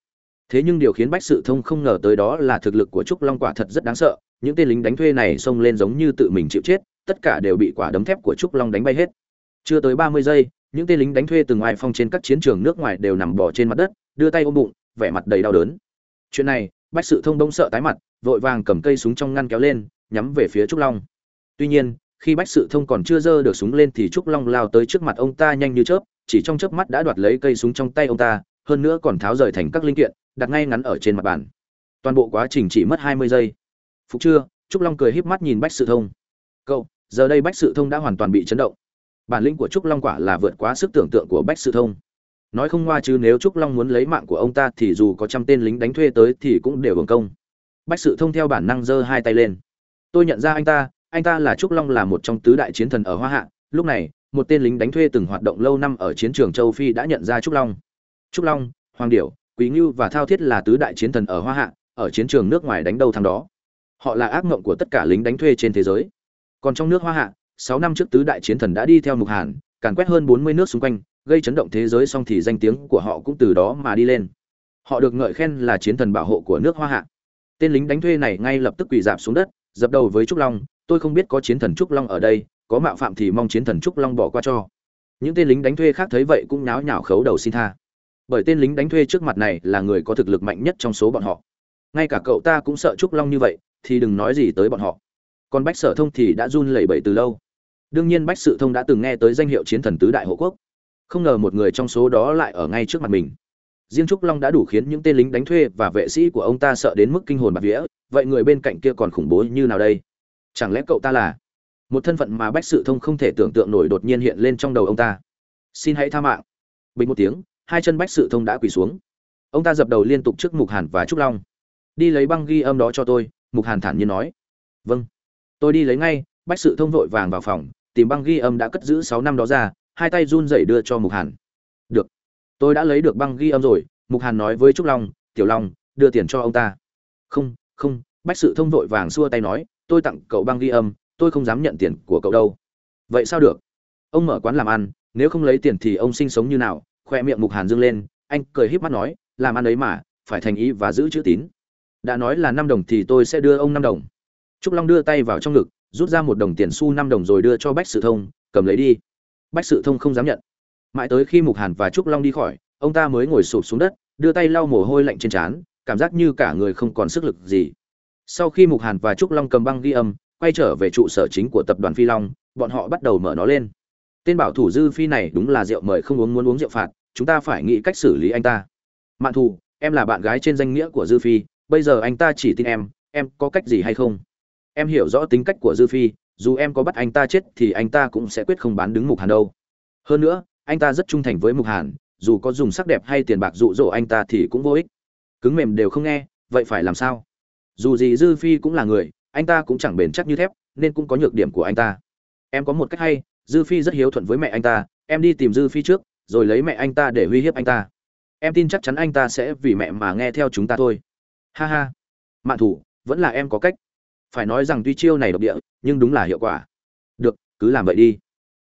Thế nhưng điều khiến bách sự thông không ngờ tới đó là thực lực của trúc long quả thật rất đáng sợ những tên lính đánh thuê này xông lên giống như tự mình chịu chết, tất cả đều bị quả đấm thép của trúc long đánh bay hết. Chưa tới ba mươi giây, những tên lính đánh thuê từng ai phong trên các chiến trường nước ngoài đều nằm bò trên mặt đất, đưa tay ôm bụng, vẻ mặt đầy đau đớn. Chuyện này, bách sự thông đông sợ tái mặt, vội vàng cầm cây súng trong ngăn kéo lên, nhắm về phía trúc long. Tuy nhiên, khi bách sự thông còn chưa giơ được súng lên thì trúc long lao tới trước mặt ông ta nhanh như chớp, chỉ trong chớp mắt đã đoạt lấy cây súng trong tay ông ta, hơn nữa còn tháo rời thành các linh kiện, đặt ngay ngắn ở trên mặt bàn. Toàn bộ quá trình chỉ mất hai mươi giây phục chưa? Trúc long cười híp mắt nhìn bách sự thông. Cậu, giờ đây bách sự thông đã hoàn toàn bị chấn động. Bản lĩnh của trúc long quả là vượt quá sức tưởng tượng của bách sự thông. Nói không ngoa chứ, nếu trúc long muốn lấy mạng của ông ta thì dù có trăm tên lính đánh thuê tới thì cũng đều hưởng công. Bách sự thông theo bản năng giơ hai tay lên. Tôi nhận ra anh ta anh ta là trúc long là một trong tứ đại chiến thần ở hoa hạ. Lúc này, một tên lính đánh thuê từng hoạt động lâu năm ở chiến trường châu phi đã nhận ra trúc long. Trúc long, hoàng điểu, quý ngưu và thao thiết là tứ đại chiến thần ở hoa hạ, ở chiến trường nước ngoài đánh đâu thằng đó họ là ác mộng của tất cả lính đánh thuê trên thế giới. Còn trong nước hoa hạ, sáu năm trước tứ đại chiến thần đã đi theo mục hàn, càn quét hơn bốn mươi nước xung quanh, gây chấn động thế giới xong thì danh tiếng của họ cũng từ đó mà đi lên. Họ được ngợi khen là chiến thần bảo hộ của nước hoa hạ. Tên lính đánh thuê này ngay lập tức quỳ dạp xuống đất, dập đầu với trúc long, tôi không biết có chiến thần trúc long ở đây, có mạo phạm thì mong chiến thần trúc long bỏ qua cho. Những tên lính đánh thuê khác thấy vậy cũng náo nhào khấu đầu xin tha. Bởi tên lính đánh thuê trước mặt này là người có thực lực mạnh nhất trong số bọn họ. Ngay cả cậu ta cũng sợ trúc long như vậy thì đừng nói gì tới bọn họ. Còn bách sở thông thì đã run lẩy bẩy từ lâu. Đương nhiên bách sự thông đã từng nghe tới danh hiệu chiến thần tứ đại hộ quốc. Không ngờ một người trong số đó lại ở ngay trước mặt mình. Riêng trúc long đã đủ khiến những tên lính đánh thuê và vệ sĩ của ông ta sợ đến mức kinh hồn bạt vía, vậy người bên cạnh kia còn khủng bố như nào đây? Chẳng lẽ cậu ta là một thân phận mà bách sự thông không thể tưởng tượng nổi đột nhiên hiện lên trong đầu ông ta? Xin hãy tha mạng. Bình một tiếng, hai chân bách sự thông đã quỳ xuống. Ông ta dập đầu liên tục trước mục hàn và trúc long. Đi lấy băng ghi âm đó cho tôi mục hàn thản nhiên nói. Vâng. Tôi đi lấy ngay. Bách sự thông vội vàng vào phòng, tìm băng ghi âm đã cất giữ sáu năm đó ra, hai tay run rẩy đưa cho mục hàn. Được. Tôi đã lấy được băng ghi âm rồi. Mục hàn nói với trúc long, tiểu long, đưa tiền cho ông ta. Không không. Bách sự thông vội vàng xua tay nói, tôi tặng cậu băng ghi âm, tôi không dám nhận tiền của cậu đâu. Vậy sao được? Ông mở quán làm ăn, nếu không lấy tiền thì ông sinh sống như nào? Khoe miệng mục hàn dương lên, anh cười híp mắt nói, làm ăn ấy mà, phải thành ý và giữ chữ tín đã nói là năm đồng thì tôi sẽ đưa ông năm đồng. Trúc long đưa tay vào trong ngực, rút ra một đồng tiền xu năm đồng rồi đưa cho bách sự thông, cầm lấy đi. Bách sự thông không dám nhận. Mãi tới khi mục hàn và trúc long đi khỏi, ông ta mới ngồi sụp xuống đất, đưa tay lau mồ hôi lạnh trên trán, cảm giác như cả người không còn sức lực gì. Sau khi mục hàn và trúc long cầm băng ghi âm, quay trở về trụ sở chính của tập đoàn phi long, bọn họ bắt đầu mở nó lên. Tên bảo thủ dư phi này đúng là rượu mời không uống muốn uống rượu phạt, chúng ta phải nghĩ cách xử lý anh ta. Mạn thù, em là bạn gái trên danh nghĩa của dư phi bây giờ anh ta chỉ tin em em có cách gì hay không? Em hiểu rõ tính cách của dư phi, dù em có bắt anh ta chết thì anh ta cũng sẽ quyết không bán đứng mục hàn đâu. Hơn nữa, anh ta rất trung thành với mục hàn, dù có dùng sắc đẹp hay tiền bạc dụ dỗ anh ta thì cũng vô ích. Cứng mềm đều không nghe, vậy phải làm sao? Dù gì dư phi cũng là người, anh ta cũng chẳng bền chắc như thép, nên cũng có nhược điểm của anh ta. Em có một cách hay, dư phi rất hiếu thuận với mẹ anh ta, em đi tìm dư phi trước, rồi lấy mẹ anh ta để uy hiếp anh ta. Em tin chắc chắn anh ta sẽ vì mẹ mà nghe theo chúng ta thôi ha ha. Mạn thủ, vẫn là em có cách. Phải nói rằng tuy chiêu này độc địa, nhưng đúng là hiệu quả. Được, cứ làm vậy đi.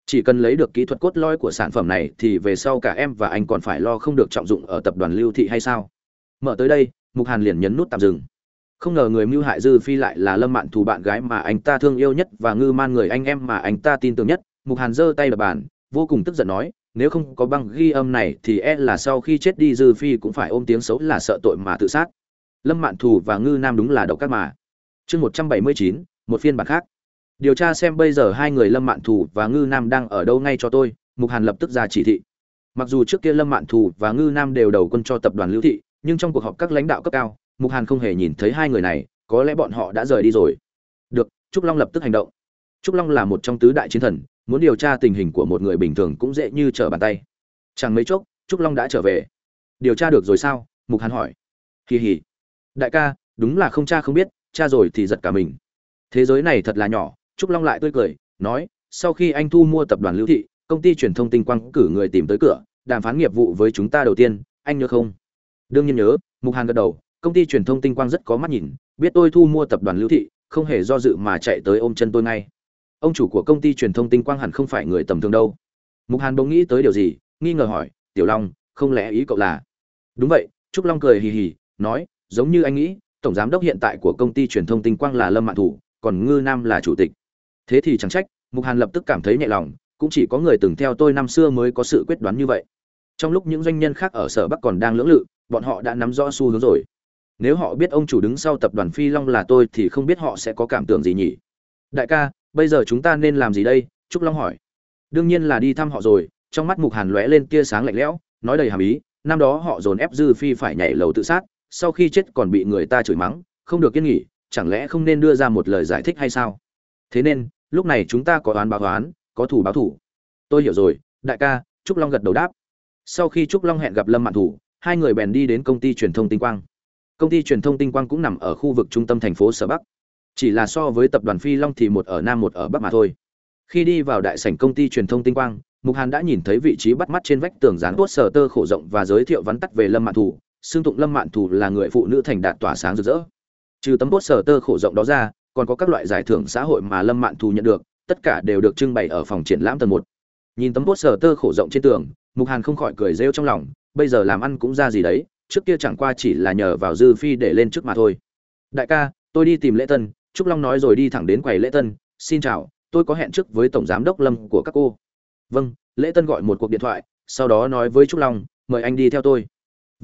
Chỉ cần lấy được kỹ thuật cốt lõi của sản phẩm này thì về sau cả em và anh còn phải lo không được trọng dụng ở tập đoàn lưu thị hay sao? Mở tới đây, mục hàn liền nhấn nút tạm dừng. Không ngờ người mưu hại dư phi lại là lâm mạn thù bạn gái mà anh ta thương yêu nhất và ngư man người anh em mà anh ta tin tưởng nhất. Mục hàn giơ tay đập bàn, vô cùng tức giận nói, nếu không có băng ghi âm này thì e là sau khi chết đi dư phi cũng phải ôm tiếng xấu là sợ tội mà tự sát lâm mạn thù và ngư nam đúng là độc các mà. Chương một trăm bảy mươi chín, một phiên bản khác. Điều tra xem bây giờ hai người lâm mạn thù và ngư nam đang ở đâu ngay cho tôi, mục hàn lập tức ra chỉ thị. Mặc dù trước kia lâm mạn thù và ngư nam đều đầu quân cho tập đoàn lưu thị, nhưng trong cuộc họp các lãnh đạo cấp cao, mục hàn không hề nhìn thấy hai người này, có lẽ bọn họ đã rời đi rồi. Được, trúc long lập tức hành động. Trúc long là một trong tứ đại chiến thần, muốn điều tra tình hình của một người bình thường cũng dễ như trở bàn tay. Chẳng mấy chốc, trúc long đã trở về. Điều tra được rồi sao? Mục hàn hỏi. Kỳ hỉ đại ca, đúng là không cha không biết, cha rồi thì giật cả mình. Thế giới này thật là nhỏ, trúc long lại tươi cười, nói, sau khi anh thu mua tập đoàn lưu thị, công ty truyền thông tinh quang cử người tìm tới cửa, đàm phán nghiệp vụ với chúng ta đầu tiên, anh nhớ không? Đương nhiên nhớ, mục hàn gật đầu, công ty truyền thông tinh quang rất có mắt nhìn, biết tôi thu mua tập đoàn lưu thị, không hề do dự mà chạy tới ôm chân tôi ngay. Ông chủ của công ty truyền thông tinh quang hẳn không phải người tầm thường đâu. Mục hàn bỗng nghĩ tới điều gì, nghi ngờ hỏi, tiểu long, không lẽ ý cậu là? Đúng vậy, trúc long cười hì hì, nói giống như anh nghĩ, tổng giám đốc hiện tại của công ty truyền thông tinh quang là lâm mạng thủ, còn ngư nam là chủ tịch. Thế thì chẳng trách, mục hàn lập tức cảm thấy nhẹ lòng, cũng chỉ có người từng theo tôi năm xưa mới có sự quyết đoán như vậy. Trong lúc những doanh nhân khác ở sở bắc còn đang lưỡng lự, bọn họ đã nắm rõ xu hướng rồi. Nếu họ biết ông chủ đứng sau tập đoàn phi long là tôi thì không biết họ sẽ có cảm tưởng gì nhỉ? Đại ca, bây giờ chúng ta nên làm gì đây? Trúc long hỏi. Đương nhiên là đi thăm họ rồi, trong mắt mục hàn lóe lên tia sáng lạnh lẽo, nói đầy hàm ý, năm đó họ dồn ép dư phi phải nhảy lầu tự sát sau khi chết còn bị người ta chửi mắng, không được kiên nghỉ, chẳng lẽ không nên đưa ra một lời giải thích hay sao? Thế nên, lúc này chúng ta có oán báo oán, có thủ báo thủ. Tôi hiểu rồi, đại ca, trúc long gật đầu đáp. Sau khi trúc long hẹn gặp lâm mạn thủ, hai người bèn đi đến công ty truyền thông tinh quang. Công ty truyền thông tinh quang cũng nằm ở khu vực trung tâm thành phố sở bắc. Chỉ là so với tập đoàn phi long thì một ở nam một ở bắc mà thôi. Khi đi vào đại sảnh công ty truyền thông tinh quang, mục hàn đã nhìn thấy vị trí bắt mắt trên vách tường dán post sở tơ khổ rộng và giới thiệu vắn tắt về lâm mạn thủ xương tụng lâm mạn thủ là người phụ nữ thành đạt tỏa sáng rực rỡ. Trừ tấm post sở tơ khổ rộng đó ra, còn có các loại giải thưởng xã hội mà lâm mạn Thù nhận được, tất cả đều được trưng bày ở phòng triển lãm tầng một. Nhìn tấm bốt sở tơ khổ rộng trên tường, mục hàn không khỏi cười rêu trong lòng, bây giờ làm ăn cũng ra gì đấy, trước kia chẳng qua chỉ là nhờ vào dư phi để lên trước mà thôi. Đại ca, tôi đi tìm lễ tân, trúc long nói rồi đi thẳng đến quầy lễ tân, xin chào, tôi có hẹn trước với tổng giám đốc lâm của các cô. Vâng lễ tân gọi một cuộc điện thoại, sau đó nói với trúc long, mời anh đi theo tôi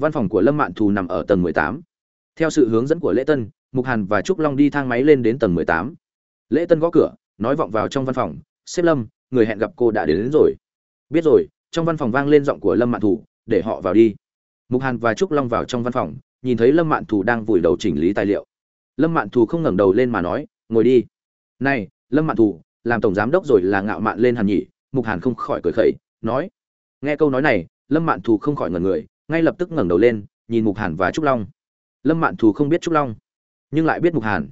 văn phòng của lâm mạn thù nằm ở tầng 18. theo sự hướng dẫn của lễ tân mục hàn và trúc long đi thang máy lên đến tầng 18. lễ tân gõ cửa nói vọng vào trong văn phòng xếp lâm người hẹn gặp cô đã đến, đến rồi. Biết rồi trong văn phòng vang lên giọng của lâm mạn thù để họ vào đi. Mục hàn và trúc long vào trong văn phòng nhìn thấy lâm mạn thù đang vùi đầu chỉnh lý tài liệu. Lâm mạn thù không ngẩng đầu lên mà nói ngồi đi. Này lâm mạn thù làm tổng giám đốc rồi là ngạo mạn lên hàn nhỉ? Mục hàn không khỏi cười khẩy nói. Nghe câu nói này lâm mạn thù không khỏi ngẩn người ngay lập tức ngẩng đầu lên, nhìn mục hàn và trúc long. Lâm mạn thù không biết trúc long, nhưng lại biết mục hàn.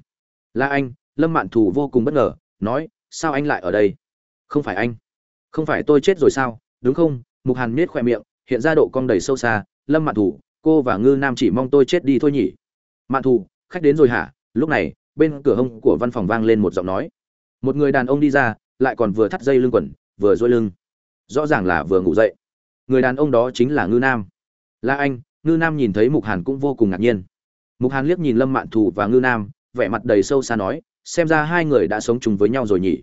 Là anh, lâm mạn thù vô cùng bất ngờ, nói, sao anh lại ở đây? Không phải anh. Không phải tôi chết rồi sao, đúng không? Mục hàn miết khoe miệng, hiện ra độ cong đầy sâu xa. Lâm mạn thù, cô và ngư nam chỉ mong tôi chết đi thôi nhỉ. Mạn thù, khách đến rồi hả? Lúc này, bên cửa hông của văn phòng vang lên một giọng nói. Một người đàn ông đi ra, lại còn vừa thắt dây lưng quần, vừa dôi lưng. Rõ ràng là vừa ngủ dậy. Người đàn ông đó chính là ngư nam là anh, ngư nam nhìn thấy mục hàn cũng vô cùng ngạc nhiên. Mục hàn liếc nhìn lâm mạn thù và ngư nam, vẻ mặt đầy sâu xa nói, xem ra hai người đã sống chung với nhau rồi nhỉ.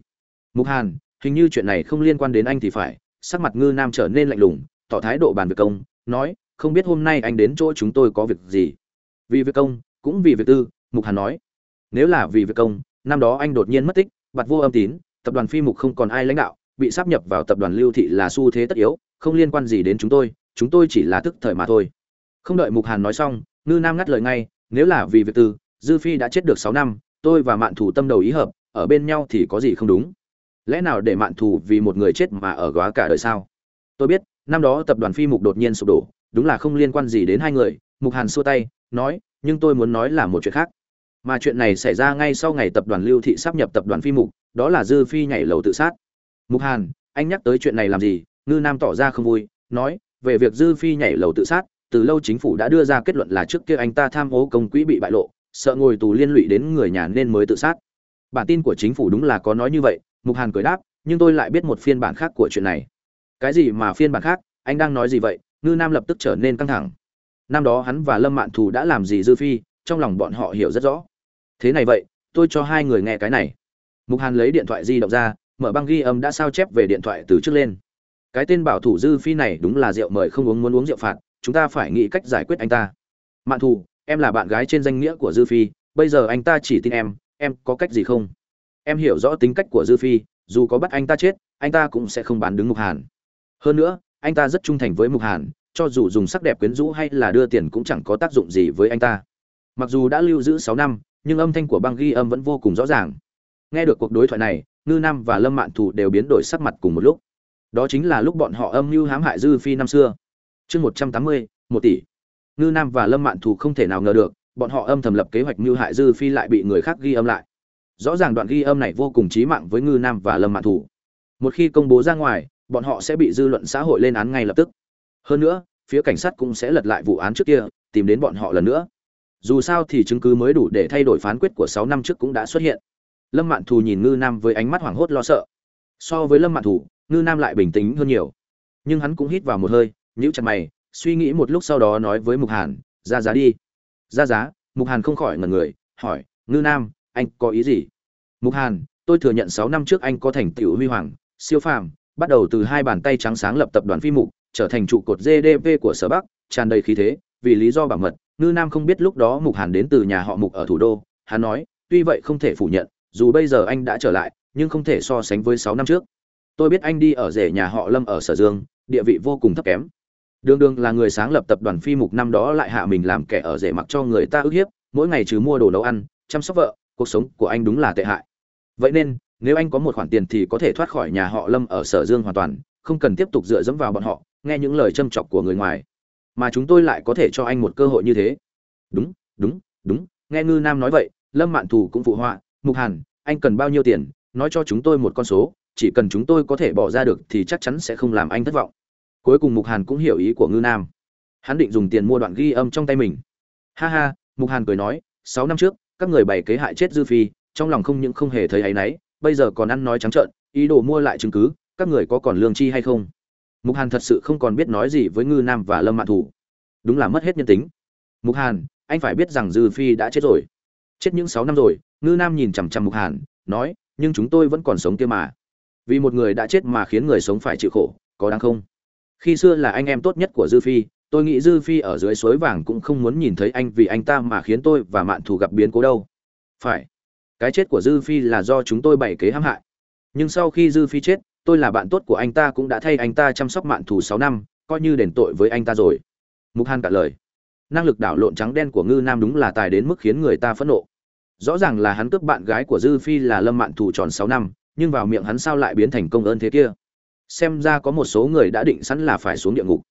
Mục hàn, hình như chuyện này không liên quan đến anh thì phải, sắc mặt ngư nam trở nên lạnh lùng, tỏ thái độ bàn việc công, nói, không biết hôm nay anh đến chỗ chúng tôi có việc gì. Vì việc công, cũng vì việc tư, mục hàn nói. Nếu là vì việc công, năm đó anh đột nhiên mất tích bặt vô âm tín, tập đoàn phi mục không còn ai lãnh đạo, bị sắp nhập vào tập đoàn lưu thị là xu thế tất yếu, không liên quan gì đến chúng tôi chúng tôi chỉ là tức thời mà thôi. Không đợi mục hàn nói xong, ngư nam ngắt lời ngay, nếu là vì việc tư dư phi đã chết được sáu năm, tôi và mạn thủ tâm đầu ý hợp, ở bên nhau thì có gì không đúng? Lẽ nào để mạn thủ vì một người chết mà ở góa cả đời sao? Tôi biết, năm đó tập đoàn phi mục đột nhiên sụp đổ, đúng là không liên quan gì đến hai người, mục hàn xua tay, nói, nhưng tôi muốn nói là một chuyện khác. Mà chuyện này xảy ra ngay sau ngày tập đoàn lưu thị sắp nhập tập đoàn phi mục, đó là dư phi nhảy lầu tự sát. Mục hàn, anh nhắc tới chuyện này làm gì? Ngư nam tỏ ra không vui, nói về việc dư phi nhảy lầu tự sát, từ lâu chính phủ đã đưa ra kết luận là trước kia anh ta tham ô công quỹ bị bại lộ, sợ ngồi tù liên lụy đến người nhà nên mới tự sát. Bản tin của chính phủ đúng là có nói như vậy, mục hàn cười đáp, nhưng tôi lại biết một phiên bản khác của chuyện này. Cái gì mà phiên bản khác? Anh đang nói gì vậy? Ngư nam lập tức trở nên căng thẳng. Năm đó hắn và lâm mạn thù đã làm gì dư phi? Trong lòng bọn họ hiểu rất rõ. Thế này vậy, tôi cho hai người nghe cái này. Mục hàn lấy điện thoại di động ra, mở băng ghi âm đã sao chép về điện thoại từ trước lên cái tên bảo thủ dư phi này đúng là rượu mời không uống muốn uống rượu phạt, chúng ta phải nghĩ cách giải quyết anh ta. Mạn thù em là bạn gái trên danh nghĩa của dư phi, bây giờ anh ta chỉ tin em em có cách gì không? Em hiểu rõ tính cách của dư phi, dù có bắt anh ta chết, anh ta cũng sẽ không bán đứng mục hàn. Hơn nữa, anh ta rất trung thành với mục hàn, cho dù dùng sắc đẹp quyến rũ hay là đưa tiền cũng chẳng có tác dụng gì với anh ta. Mặc dù đã lưu giữ sáu năm, nhưng âm thanh của băng ghi âm vẫn vô cùng rõ ràng. Nghe được cuộc đối thoại này, ngư nam và lâm mạn thù đều biến đổi sắc mặt cùng một lúc đó chính là lúc bọn họ âm mưu hãm hại dư phi năm xưa. Chương một trăm tám mươi, một tỷ. Ngư nam và lâm mạn thù không thể nào ngờ được, bọn họ âm thầm lập kế hoạch mưu hại dư phi lại bị người khác ghi âm lại. Rõ ràng đoạn ghi âm này vô cùng chí mạng với ngư nam và lâm mạn thù. Một khi công bố ra ngoài, bọn họ sẽ bị dư luận xã hội lên án ngay lập tức. Hơn nữa, phía cảnh sát cũng sẽ lật lại vụ án trước kia, tìm đến bọn họ lần nữa. Dù sao thì chứng cứ mới đủ để thay đổi phán quyết của sáu năm trước cũng đã xuất hiện. Lâm mạn thù nhìn ngư nam với ánh mắt hoảng hốt lo sợ. So với lâm mạn thù ngư nam lại bình tĩnh hơn nhiều. Nhưng hắn cũng hít vào một hơi, nhíu chặt mày, suy nghĩ một lúc sau đó nói với mục hàn, ra giá đi. Ra giá? Mục hàn không khỏi ngần người, hỏi, ngư nam, anh có ý gì? Mục hàn, tôi thừa nhận sáu năm trước anh có thành tựu huy hoàng, siêu phàm, bắt đầu từ hai bàn tay trắng sáng lập tập đoàn phi mục, trở thành trụ cột gdp của sở bắc, tràn đầy khí thế, vì lý do bảo mật, ngư nam không biết lúc đó mục hàn đến từ nhà họ mục ở thủ đô, hắn nói, tuy vậy không thể phủ nhận, dù bây giờ anh đã trở lại, nhưng không thể so sánh với sáu năm trước tôi biết anh đi ở rể nhà họ lâm ở sở dương, địa vị vô cùng thấp kém. Đường đường là người sáng lập tập đoàn phi mục năm đó lại hạ mình làm kẻ ở rể mặc cho người ta ức hiếp, mỗi ngày trừ mua đồ nấu ăn, chăm sóc vợ, cuộc sống của anh đúng là tệ hại. Vậy nên, nếu anh có một khoản tiền thì có thể thoát khỏi nhà họ lâm ở sở dương hoàn toàn, không cần tiếp tục dựa dẫm vào bọn họ, nghe những lời châm chọc của người ngoài. Mà chúng tôi lại có thể cho anh một cơ hội như thế. Đúng đúng đúng, nghe ngư nam nói vậy, lâm mạn thù cũng phụ họa, mục hàn, anh cần bao nhiêu tiền, nói cho chúng tôi một con số chỉ cần chúng tôi có thể bỏ ra được thì chắc chắn sẽ không làm anh thất vọng. Cuối cùng mục hàn cũng hiểu ý của ngư nam. Hắn định dùng tiền mua đoạn ghi âm trong tay mình. Ha ha, mục hàn cười nói, sáu năm trước, các người bày kế hại chết dư phi, trong lòng không những không hề thấy áy náy, bây giờ còn ăn nói trắng trợn, ý đồ mua lại chứng cứ, các người có còn lương chi hay không? Mục hàn thật sự không còn biết nói gì với ngư nam và lâm mạn thủ. Đúng là mất hết nhân tính. Mục hàn, anh phải biết rằng dư phi đã chết rồi. Chết những sáu năm rồi, ngư nam nhìn chằm chằm mục hàn, nói, nhưng chúng tôi vẫn còn sống kia mà vì một người đã chết mà khiến người sống phải chịu khổ, có đáng không? Khi xưa là anh em tốt nhất của dư phi, tôi nghĩ dư phi ở dưới suối vàng cũng không muốn nhìn thấy anh vì anh ta mà khiến tôi và mạn thù gặp biến cố đâu. Phải, cái chết của dư phi là do chúng tôi bày kế hãm hại. Nhưng sau khi dư phi chết, tôi là bạn tốt của anh ta cũng đã thay anh ta chăm sóc mạn thù sáu năm, coi như đền tội với anh ta rồi. Mục hàn cả lời. Năng lực đảo lộn trắng đen của ngư nam đúng là tài đến mức khiến người ta phẫn nộ. Rõ ràng là hắn cướp bạn gái của dư phi là lâm mạn thù tròn sáu năm nhưng vào miệng hắn sao lại biến thành công ơn thế kia? Xem ra có một số người đã định sẵn là phải xuống địa ngục.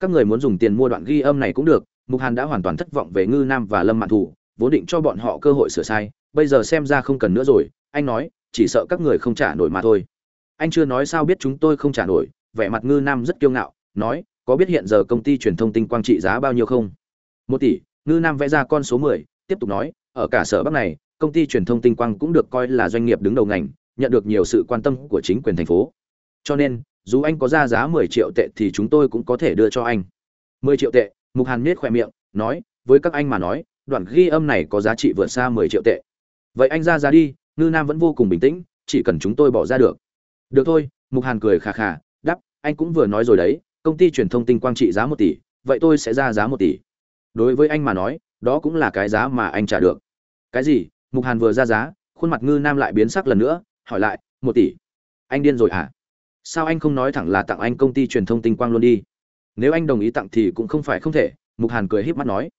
Các người muốn dùng tiền mua đoạn ghi âm này cũng được mục hàn đã hoàn toàn thất vọng về ngư nam và lâm mạn thủ, vốn định cho bọn họ cơ hội sửa sai bây giờ xem ra không cần nữa rồi anh nói chỉ sợ các người không trả nổi mà thôi. Anh chưa nói sao biết chúng tôi không trả nổi vẻ mặt ngư nam rất kiêu ngạo nói có biết hiện giờ công ty truyền thông tinh quang trị giá bao nhiêu không? Một tỷ ngư nam vẽ ra con số mười tiếp tục nói ở cả sở bắc này công ty truyền thông tinh quang cũng được coi là doanh nghiệp đứng đầu ngành nhận được nhiều sự quan tâm của chính quyền thành phố. Cho nên dù anh có ra giá mười triệu tệ thì chúng tôi cũng có thể đưa cho anh. Mười triệu tệ mục hàn nhếch khoe miệng nói với các anh mà nói đoạn ghi âm này có giá trị vượt xa mười triệu tệ. Vậy anh ra giá đi ngư nam vẫn vô cùng bình tĩnh chỉ cần chúng tôi bỏ ra được. Được thôi mục hàn cười khà khà đáp, anh cũng vừa nói rồi đấy công ty truyền thông tinh quang trị giá một tỷ vậy tôi sẽ ra giá một tỷ. Đối với anh mà nói đó cũng là cái giá mà anh trả được. Cái gì? Mục hàn vừa ra giá khuôn mặt ngư nam lại biến sắc lần nữa hỏi lại, một tỷ. Anh điên rồi hả? Sao anh không nói thẳng là tặng anh công ty truyền thông tinh quang luôn đi? Nếu anh đồng ý tặng thì cũng không phải không thể. Mục hàn cười híp mắt nói.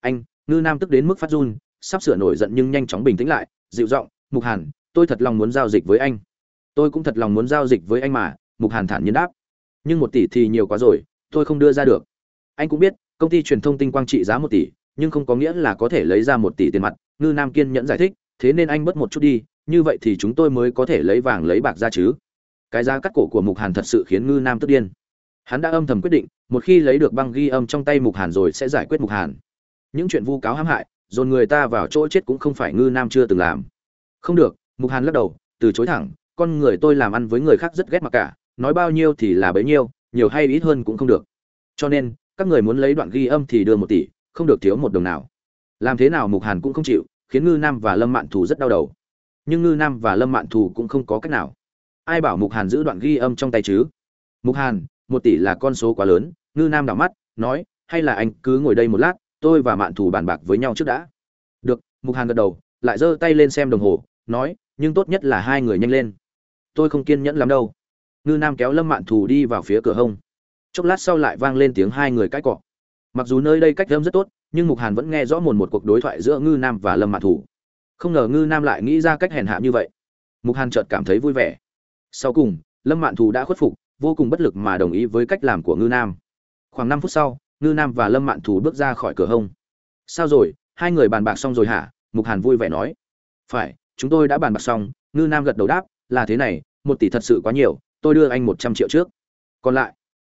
Anh, ngư nam tức đến mức phát run, sắp sửa nổi giận nhưng nhanh chóng bình tĩnh lại, dịu giọng, mục hàn, tôi thật lòng muốn giao dịch với anh. Tôi cũng thật lòng muốn giao dịch với anh mà, mục hàn thản nhiên đáp. Nhưng một tỷ thì nhiều quá rồi, tôi không đưa ra được. Anh cũng biết, công ty truyền thông tinh quang trị giá một tỷ, nhưng không có nghĩa là có thể lấy ra một tỷ tiền mặt, ngư nam kiên nhẫn giải thích. Thế nên anh bớt một chút đi như vậy thì chúng tôi mới có thể lấy vàng lấy bạc ra chứ. Cái giá cắt cổ của mục hàn thật sự khiến ngư nam tức điên. Hắn đã âm thầm quyết định, một khi lấy được băng ghi âm trong tay mục hàn rồi sẽ giải quyết mục hàn. Những chuyện vu cáo hãm hại, dồn người ta vào chỗ chết cũng không phải ngư nam chưa từng làm. Không được, mục hàn lắc đầu, từ chối thẳng, con người tôi làm ăn với người khác rất ghét mặc cả, nói bao nhiêu thì là bấy nhiêu, nhiều hay ít hơn cũng không được. Cho nên, các người muốn lấy đoạn ghi âm thì đưa một tỷ, không được thiếu một đồng nào. Làm thế nào mục hàn cũng không chịu, khiến ngư nam và lâm mạn thù rất đau đầu nhưng ngư nam và lâm mạn thù cũng không có cách nào. Ai bảo mục hàn giữ đoạn ghi âm trong tay chứ? Mục hàn, một tỷ là con số quá lớn, ngư nam đảo mắt, nói, hay là anh cứ ngồi đây một lát, tôi và mạn thù bàn bạc với nhau trước đã. Được, mục hàn gật đầu, lại giơ tay lên xem đồng hồ, nói, nhưng tốt nhất là hai người nhanh lên. Tôi không kiên nhẫn lắm đâu. Ngư nam kéo lâm mạn thù đi vào phía cửa hông. Chốc lát sau lại vang lên tiếng hai người cãi cọ. Mặc dù nơi đây cách âm rất tốt, nhưng mục hàn vẫn nghe rõ mồn một cuộc đối thoại giữa ngư nam và lâm mạn thù không ngờ ngư nam lại nghĩ ra cách hèn hạ như vậy. Mục hàn chợt cảm thấy vui vẻ. Sau cùng, lâm mạn thù đã khuất phục, vô cùng bất lực mà đồng ý với cách làm của ngư nam. Khoảng năm phút sau, ngư nam và lâm mạn thù bước ra khỏi cửa hông. Sao rồi? Hai người bàn bạc xong rồi hả? Mục hàn vui vẻ nói. Phải, chúng tôi đã bàn bạc xong. Ngư nam gật đầu đáp, là thế này, một tỷ thật sự quá nhiều, tôi đưa anh một trăm triệu trước. Còn lại,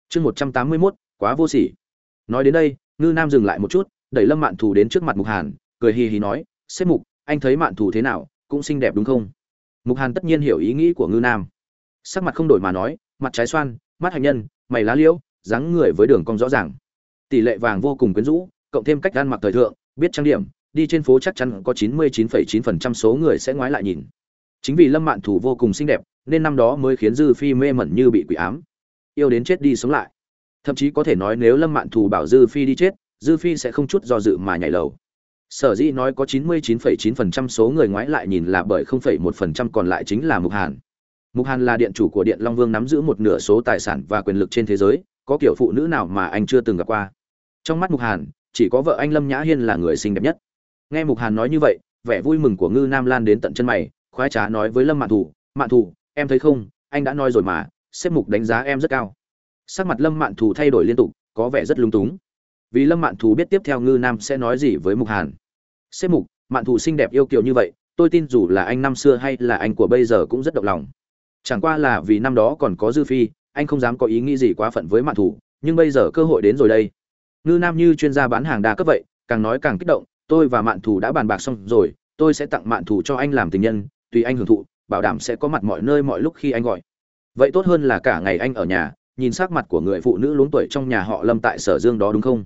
chương một trăm tám mươi mốt, quá vô sỉ. Nói đến đây, ngư nam dừng lại một chút, đẩy lâm mạn thù đến trước mặt mục hàn, cười hì hì nói xếp mục anh thấy mạn thù thế nào cũng xinh đẹp đúng không? Mục hàn tất nhiên hiểu ý nghĩ của ngư nam. Sắc mặt không đổi mà nói mặt trái xoan mắt hạnh nhân mày lá liễu dáng người với đường cong rõ ràng. Tỷ lệ vàng vô cùng quyến rũ cộng thêm cách ăn mặc thời thượng biết trang điểm đi trên phố chắc chắn có 99,9% số người sẽ ngoái lại nhìn. Chính vì lâm mạn thủ vô cùng xinh đẹp nên năm đó mới khiến dư phi mê mẩn như bị quỷ ám. Yêu đến chết đi sống lại. Thậm chí có thể nói nếu lâm mạn thủ bảo dư phi đi chết dư phi sẽ không chút do dự mà nhảy lầu sở dĩ nói có 99,9% số người ngoái lại nhìn là bởi 0,1% còn lại chính là mục hàn. Mục hàn là điện chủ của điện long vương nắm giữ một nửa số tài sản và quyền lực trên thế giới có kiểu phụ nữ nào mà anh chưa từng gặp qua. Trong mắt mục hàn chỉ có vợ anh lâm nhã hiên là người xinh đẹp nhất. Nghe mục hàn nói như vậy vẻ vui mừng của ngư nam lan đến tận chân mày khoái trá nói với lâm mạn thủ mạn thủ em thấy không? Anh đã nói rồi mà xếp mục đánh giá em rất cao. Sắc mặt lâm mạn thủ thay đổi liên tục có vẻ rất lung túng. Vì lâm mạn thủ biết tiếp theo ngư nam sẽ nói gì với mục hàn xếp mục, mạn thủ xinh đẹp yêu kiều như vậy, tôi tin dù là anh năm xưa hay là anh của bây giờ cũng rất động lòng. Chẳng qua là vì năm đó còn có dư phi, anh không dám có ý nghĩ gì quá phận với mạn thủ nhưng bây giờ cơ hội đến rồi đây. Ngư nam như chuyên gia bán hàng đa cấp vậy, càng nói càng kích động, tôi và mạn thủ đã bàn bạc xong rồi, tôi sẽ tặng mạn thủ cho anh làm tình nhân, tùy anh hưởng thụ, bảo đảm sẽ có mặt mọi nơi mọi lúc khi anh gọi. Vậy tốt hơn là cả ngày anh ở nhà, nhìn sắc mặt của người phụ nữ luống tuổi trong nhà họ lâm tại sở dương đó đúng không?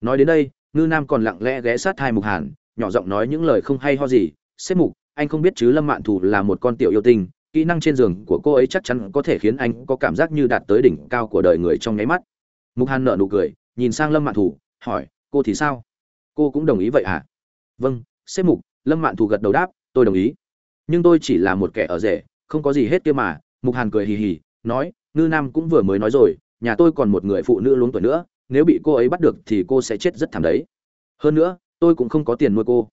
Nói đến đây, ngư nam còn lặng lẽ ghé sát hai mục hàn nhỏ giọng nói những lời không hay ho gì xếp mục, anh không biết chứ lâm mạn thủ là một con tiểu yêu tinh, kỹ năng trên giường của cô ấy chắc chắn có thể khiến anh có cảm giác như đạt tới đỉnh cao của đời người trong nháy mắt. Mục hàn nợ nụ cười, nhìn sang lâm mạn thủ hỏi, cô thì sao? Cô cũng đồng ý vậy à vâng xếp mục, lâm mạn thủ gật đầu đáp, tôi đồng ý. Nhưng tôi chỉ là một kẻ ở rể, không có gì hết kia mà. Mục hàn cười hì hì, nói, ngư nam cũng vừa mới nói rồi, nhà tôi còn một người phụ nữ luống tuổi nữa, nếu bị cô ấy bắt được thì cô sẽ chết rất thảm đấy. Hơn nữa tôi cũng không có tiền nuôi cô.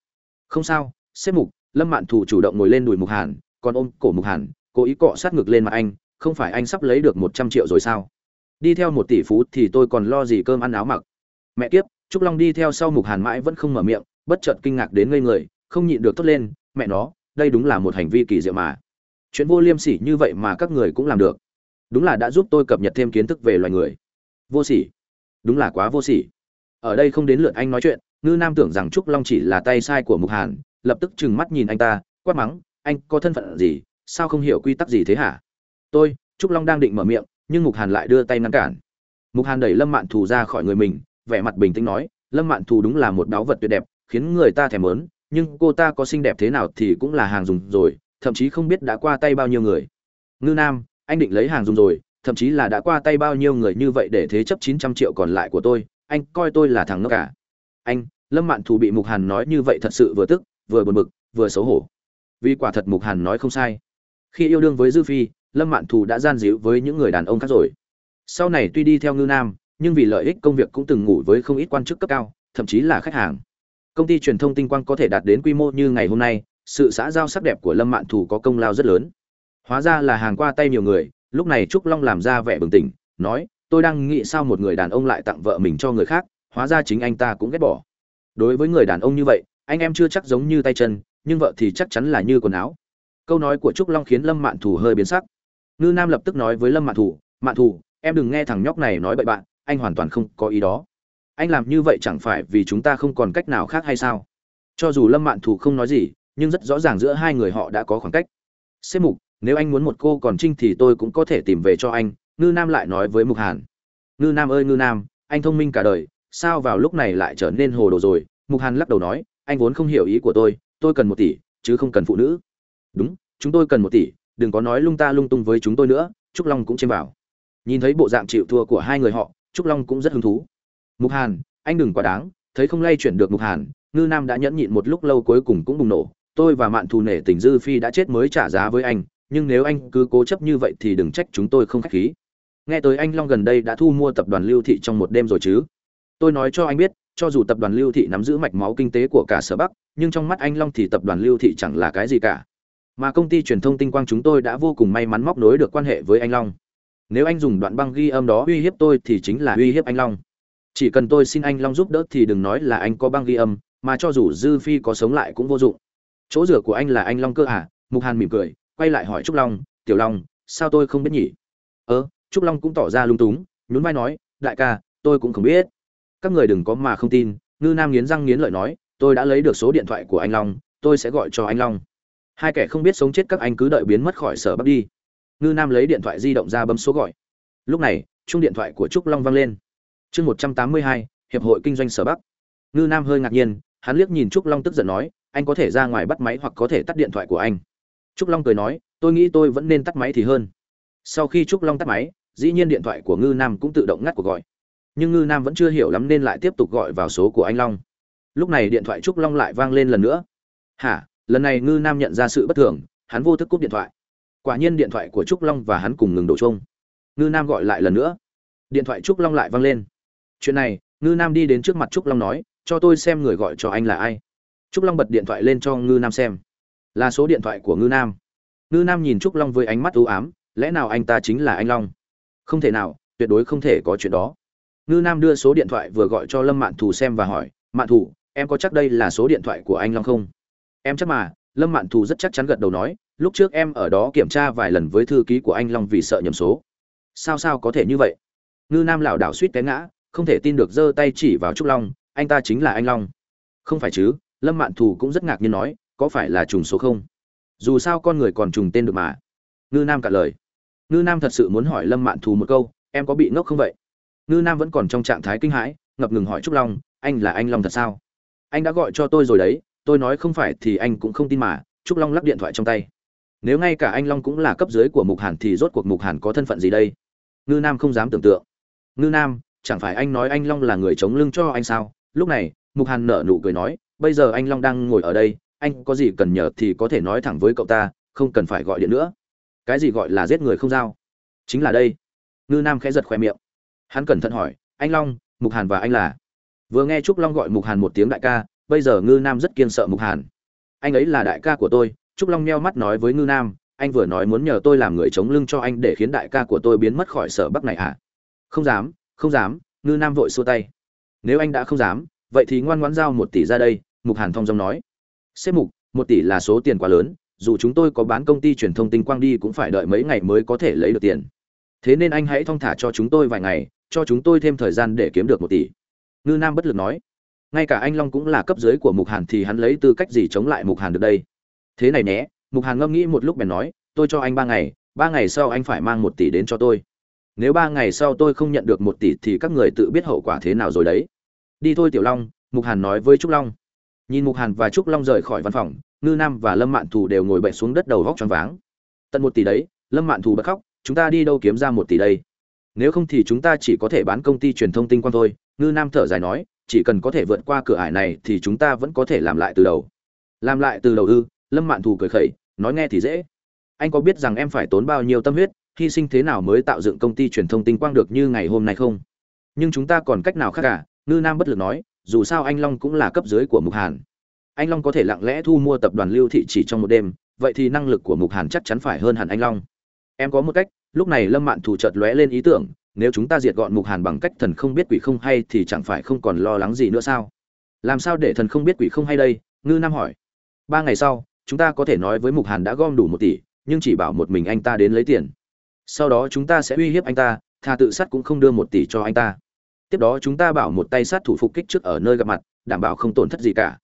Không sao xếp mục, lâm mạn thủ chủ động ngồi lên đùi mục hàn, còn ôm cổ mục hàn, cố ý cọ sát ngực lên mặt anh, không phải anh sắp lấy được một trăm triệu rồi sao? Đi theo một tỷ phú thì tôi còn lo gì cơm ăn áo mặc? Mẹ kiếp, trúc long đi theo sau mục hàn mãi vẫn không mở miệng, bất chợt kinh ngạc đến ngây người, không nhịn được thốt lên, mẹ nó, đây đúng là một hành vi kỳ diệu mà. Chuyện vô liêm sỉ như vậy mà các người cũng làm được. Đúng là đã giúp tôi cập nhật thêm kiến thức về loài người. Vô sỉ? Đúng là quá vô sỉ. Ở đây không đến lượt anh nói chuyện ngư nam tưởng rằng trúc long chỉ là tay sai của mục hàn, lập tức trừng mắt nhìn anh ta, quát mắng, anh có thân phận gì? Sao không hiểu quy tắc gì thế hả? Tôi, trúc long đang định mở miệng, nhưng mục hàn lại đưa tay ngăn cản. Mục hàn đẩy lâm mạn thù ra khỏi người mình, vẻ mặt bình tĩnh nói, lâm mạn thù đúng là một báu vật tuyệt đẹp, khiến người ta thèm mớn, nhưng cô ta có xinh đẹp thế nào thì cũng là hàng dùng rồi, thậm chí không biết đã qua tay bao nhiêu người. Ngư nam, anh định lấy hàng dùng rồi, thậm chí là đã qua tay bao nhiêu người như vậy để thế chấp chín trăm triệu còn lại của tôi, anh coi tôi là thằng ngốc cả anh, lâm mạn thù bị mục hàn nói như vậy thật sự vừa tức, vừa buồn bực, vừa xấu hổ. Vì quả thật mục hàn nói không sai. Khi yêu đương với dư phi, lâm mạn thù đã gian díu với những người đàn ông khác rồi. Sau này tuy đi theo ngư nam, nhưng vì lợi ích công việc cũng từng ngủ với không ít quan chức cấp cao, thậm chí là khách hàng. Công ty truyền thông tinh quang có thể đạt đến quy mô như ngày hôm nay, sự xã giao sắc đẹp của lâm mạn thù có công lao rất lớn. Hóa ra là hàng qua tay nhiều người, lúc này trúc long làm ra vẻ bừng tỉnh, nói, tôi đang nghĩ sao một người đàn ông lại tặng vợ mình cho người khác hóa ra chính anh ta cũng ghét bỏ. Đối với người đàn ông như vậy, anh em chưa chắc giống như tay chân, nhưng vợ thì chắc chắn là như quần áo. Câu nói của trúc long khiến lâm mạn thù hơi biến sắc. Ngư nam lập tức nói với lâm mạn thù mạn thù, em đừng nghe thằng nhóc này nói bậy bạn, anh hoàn toàn không có ý đó. Anh làm như vậy chẳng phải vì chúng ta không còn cách nào khác hay sao? Cho dù lâm mạn thù không nói gì, nhưng rất rõ ràng giữa hai người họ đã có khoảng cách. Xếp mục, nếu anh muốn một cô còn trinh thì tôi cũng có thể tìm về cho anh, ngư nam lại nói với mục hàn. Ngư nam ơi ngư nam, anh thông minh cả đời sao vào lúc này lại trở nên hồ đồ rồi? Mục hàn lắc đầu nói, anh vốn không hiểu ý của tôi tôi cần một tỷ, chứ không cần phụ nữ. Đúng, chúng tôi cần một tỷ, đừng có nói lung ta lung tung với chúng tôi nữa, trúc long cũng chêm vào. Nhìn thấy bộ dạng chịu thua của hai người họ, trúc long cũng rất hứng thú. Mục hàn, anh đừng quá đáng, thấy không lay chuyển được mục hàn, ngư nam đã nhẫn nhịn một lúc lâu cuối cùng cũng bùng nổ. Tôi và mạn thù nể tình dư phi đã chết mới trả giá với anh, nhưng nếu anh cứ cố chấp như vậy thì đừng trách chúng tôi không khách khí. Nghe tới anh long gần đây đã thu mua tập đoàn lưu thị trong một đêm rồi chứ? Tôi nói cho anh biết, cho dù tập đoàn lưu thị nắm giữ mạch máu kinh tế của cả sở bắc, nhưng trong mắt anh long thì tập đoàn lưu thị chẳng là cái gì cả. Mà công ty truyền thông tinh quang chúng tôi đã vô cùng may mắn móc nối được quan hệ với anh long. Nếu anh dùng đoạn băng ghi âm đó uy hiếp tôi thì chính là uy hiếp anh long. Chỉ cần tôi xin anh long giúp đỡ thì đừng nói là anh có băng ghi âm, mà cho dù dư phi có sống lại cũng vô dụng. Chỗ rửa của anh là anh long cơ à? Mục hàn mỉm cười, quay lại hỏi trúc long, tiểu long, sao tôi không biết nhỉ? Ơ, trúc long cũng tỏ ra lung túng, nhún vai nói, đại ca, tôi cũng không biết các người đừng có mà không tin, ngư nam nghiến răng nghiến lợi nói, tôi đã lấy được số điện thoại của anh long, tôi sẽ gọi cho anh long. Hai kẻ không biết sống chết các anh cứ đợi biến mất khỏi sở bắc đi. Ngư nam lấy điện thoại di động ra bấm số gọi. Lúc này chung điện thoại của trúc long vang lên. Chương một trăm tám mươi hai, hiệp hội kinh doanh sở bắc. Ngư nam hơi ngạc nhiên, hắn liếc nhìn trúc long tức giận nói, anh có thể ra ngoài bắt máy hoặc có thể tắt điện thoại của anh. Trúc long cười nói, tôi nghĩ tôi vẫn nên tắt máy thì hơn. Sau khi trúc long tắt máy, dĩ nhiên điện thoại của ngư nam cũng tự động ngắt cuộc gọi nhưng ngư nam vẫn chưa hiểu lắm nên lại tiếp tục gọi vào số của anh long. Lúc này điện thoại trúc long lại vang lên lần nữa. Hả? Lần này ngư nam nhận ra sự bất thường, hắn vô thức cúp điện thoại. Quả nhiên điện thoại của trúc long và hắn cùng ngừng đổ chuông. Ngư nam gọi lại lần nữa. Điện thoại trúc long lại vang lên. Chuyện này, ngư nam đi đến trước mặt trúc long nói, cho tôi xem người gọi cho anh là ai. Trúc long bật điện thoại lên cho ngư nam xem. Là số điện thoại của ngư nam. Ngư nam nhìn trúc long với ánh mắt ưu ám, lẽ nào anh ta chính là anh long? Không thể nào, tuyệt đối không thể có chuyện đó ngư nam đưa số điện thoại vừa gọi cho lâm mạn thù xem và hỏi, mạn thù, em có chắc đây là số điện thoại của anh long không? Em chắc mà. Lâm mạn thù rất chắc chắn gật đầu nói, lúc trước em ở đó kiểm tra vài lần với thư ký của anh long vì sợ nhầm số. Sao sao có thể như vậy? Ngư nam lảo đảo suýt té ngã, không thể tin được giơ tay chỉ vào trúc long, anh ta chính là anh long. Không phải chứ. Lâm mạn thù cũng rất ngạc nhiên nói, có phải là trùng số không? Dù sao con người còn trùng tên được mà. Ngư nam cả lời. Ngư nam thật sự muốn hỏi lâm mạn thù một câu, em có bị ngốc không vậy? Ngư nam vẫn còn trong trạng thái kinh hãi, ngập ngừng hỏi trúc long, anh là anh long thật sao? Anh đã gọi cho tôi rồi đấy, tôi nói không phải thì anh cũng không tin mà. Trúc long lắp điện thoại trong tay. Nếu ngay cả anh long cũng là cấp dưới của mục hàn thì rốt cuộc mục hàn có thân phận gì đây? Ngư nam không dám tưởng tượng. Ngư nam, chẳng phải anh nói anh long là người chống lưng cho anh sao? Lúc này, mục hàn nở nụ cười nói, bây giờ anh long đang ngồi ở đây, anh có gì cần nhờ thì có thể nói thẳng với cậu ta, không cần phải gọi điện nữa. Cái gì gọi là giết người không giao? Chính là đây. Ngư nam khẽ giật khoe miệng hắn cẩn thận hỏi, anh long, mục hàn và anh là? Vừa nghe trúc long gọi mục hàn một tiếng đại ca, bây giờ ngư nam rất kiên sợ mục hàn. Anh ấy là đại ca của tôi, trúc long nheo mắt nói với ngư nam, anh vừa nói muốn nhờ tôi làm người chống lưng cho anh để khiến đại ca của tôi biến mất khỏi sở bắc này à không dám không dám, ngư nam vội xua tay. Nếu anh đã không dám, vậy thì ngoan ngoãn giao một tỷ ra đây, mục hàn thong dong nói. Xếp mục, một tỷ là số tiền quá lớn, dù chúng tôi có bán công ty truyền thông tinh quang đi cũng phải đợi mấy ngày mới có thể lấy được tiền. Thế nên anh hãy thong thả cho chúng tôi vài ngày cho chúng tôi thêm thời gian để kiếm được một tỷ. Ngư nam bất lực nói. Ngay cả anh long cũng là cấp dưới của mục hàn thì hắn lấy tư cách gì chống lại mục hàn được đây? Thế này nhé, mục hàn ngâm nghĩ một lúc bèn nói, tôi cho anh ba ngày ba ngày sau anh phải mang một tỷ đến cho tôi. Nếu ba ngày sau tôi không nhận được một tỷ thì các người tự biết hậu quả thế nào rồi đấy. Đi thôi, tiểu long, mục hàn nói với trúc long. Nhìn mục hàn và trúc long rời khỏi văn phòng, ngư nam và lâm mạn thù đều ngồi bậy xuống đất đầu vóc choáng váng. Tận một tỷ đấy, lâm mạn thù bật khóc, chúng ta đi đâu kiếm ra một tỷ đây? Nếu không thì chúng ta chỉ có thể bán công ty truyền thông tinh quang thôi, ngư nam thở dài nói, chỉ cần có thể vượt qua cửa ải này thì chúng ta vẫn có thể làm lại từ đầu. Làm lại từ đầu ư? Lâm mạn thù cười khẩy, nói nghe thì dễ. Anh có biết rằng em phải tốn bao nhiêu tâm huyết, hy sinh thế nào mới tạo dựng công ty truyền thông tinh quang được như ngày hôm nay không? Nhưng chúng ta còn cách nào khác cả, ngư nam bất lực nói, dù sao anh long cũng là cấp dưới của mục hàn. Anh long có thể lặng lẽ thu mua tập đoàn lưu thị chỉ trong một đêm, vậy thì năng lực của mục hàn chắc chắn phải hơn hẳn anh long. Em có một cách lúc này lâm mạn thủ chợt lóe lên ý tưởng, nếu chúng ta diệt gọn mục hàn bằng cách thần không biết quỷ không hay thì chẳng phải không còn lo lắng gì nữa sao? Làm sao để thần không biết quỷ không hay đây? Ngư nam hỏi. Ba ngày sau, chúng ta có thể nói với mục hàn đã gom đủ một tỷ, nhưng chỉ bảo một mình anh ta đến lấy tiền. Sau đó chúng ta sẽ uy hiếp anh ta, tha tự sát cũng không đưa một tỷ cho anh ta. Tiếp đó chúng ta bảo một tay sát thủ phục kích trước ở nơi gặp mặt, đảm bảo không tổn thất gì cả.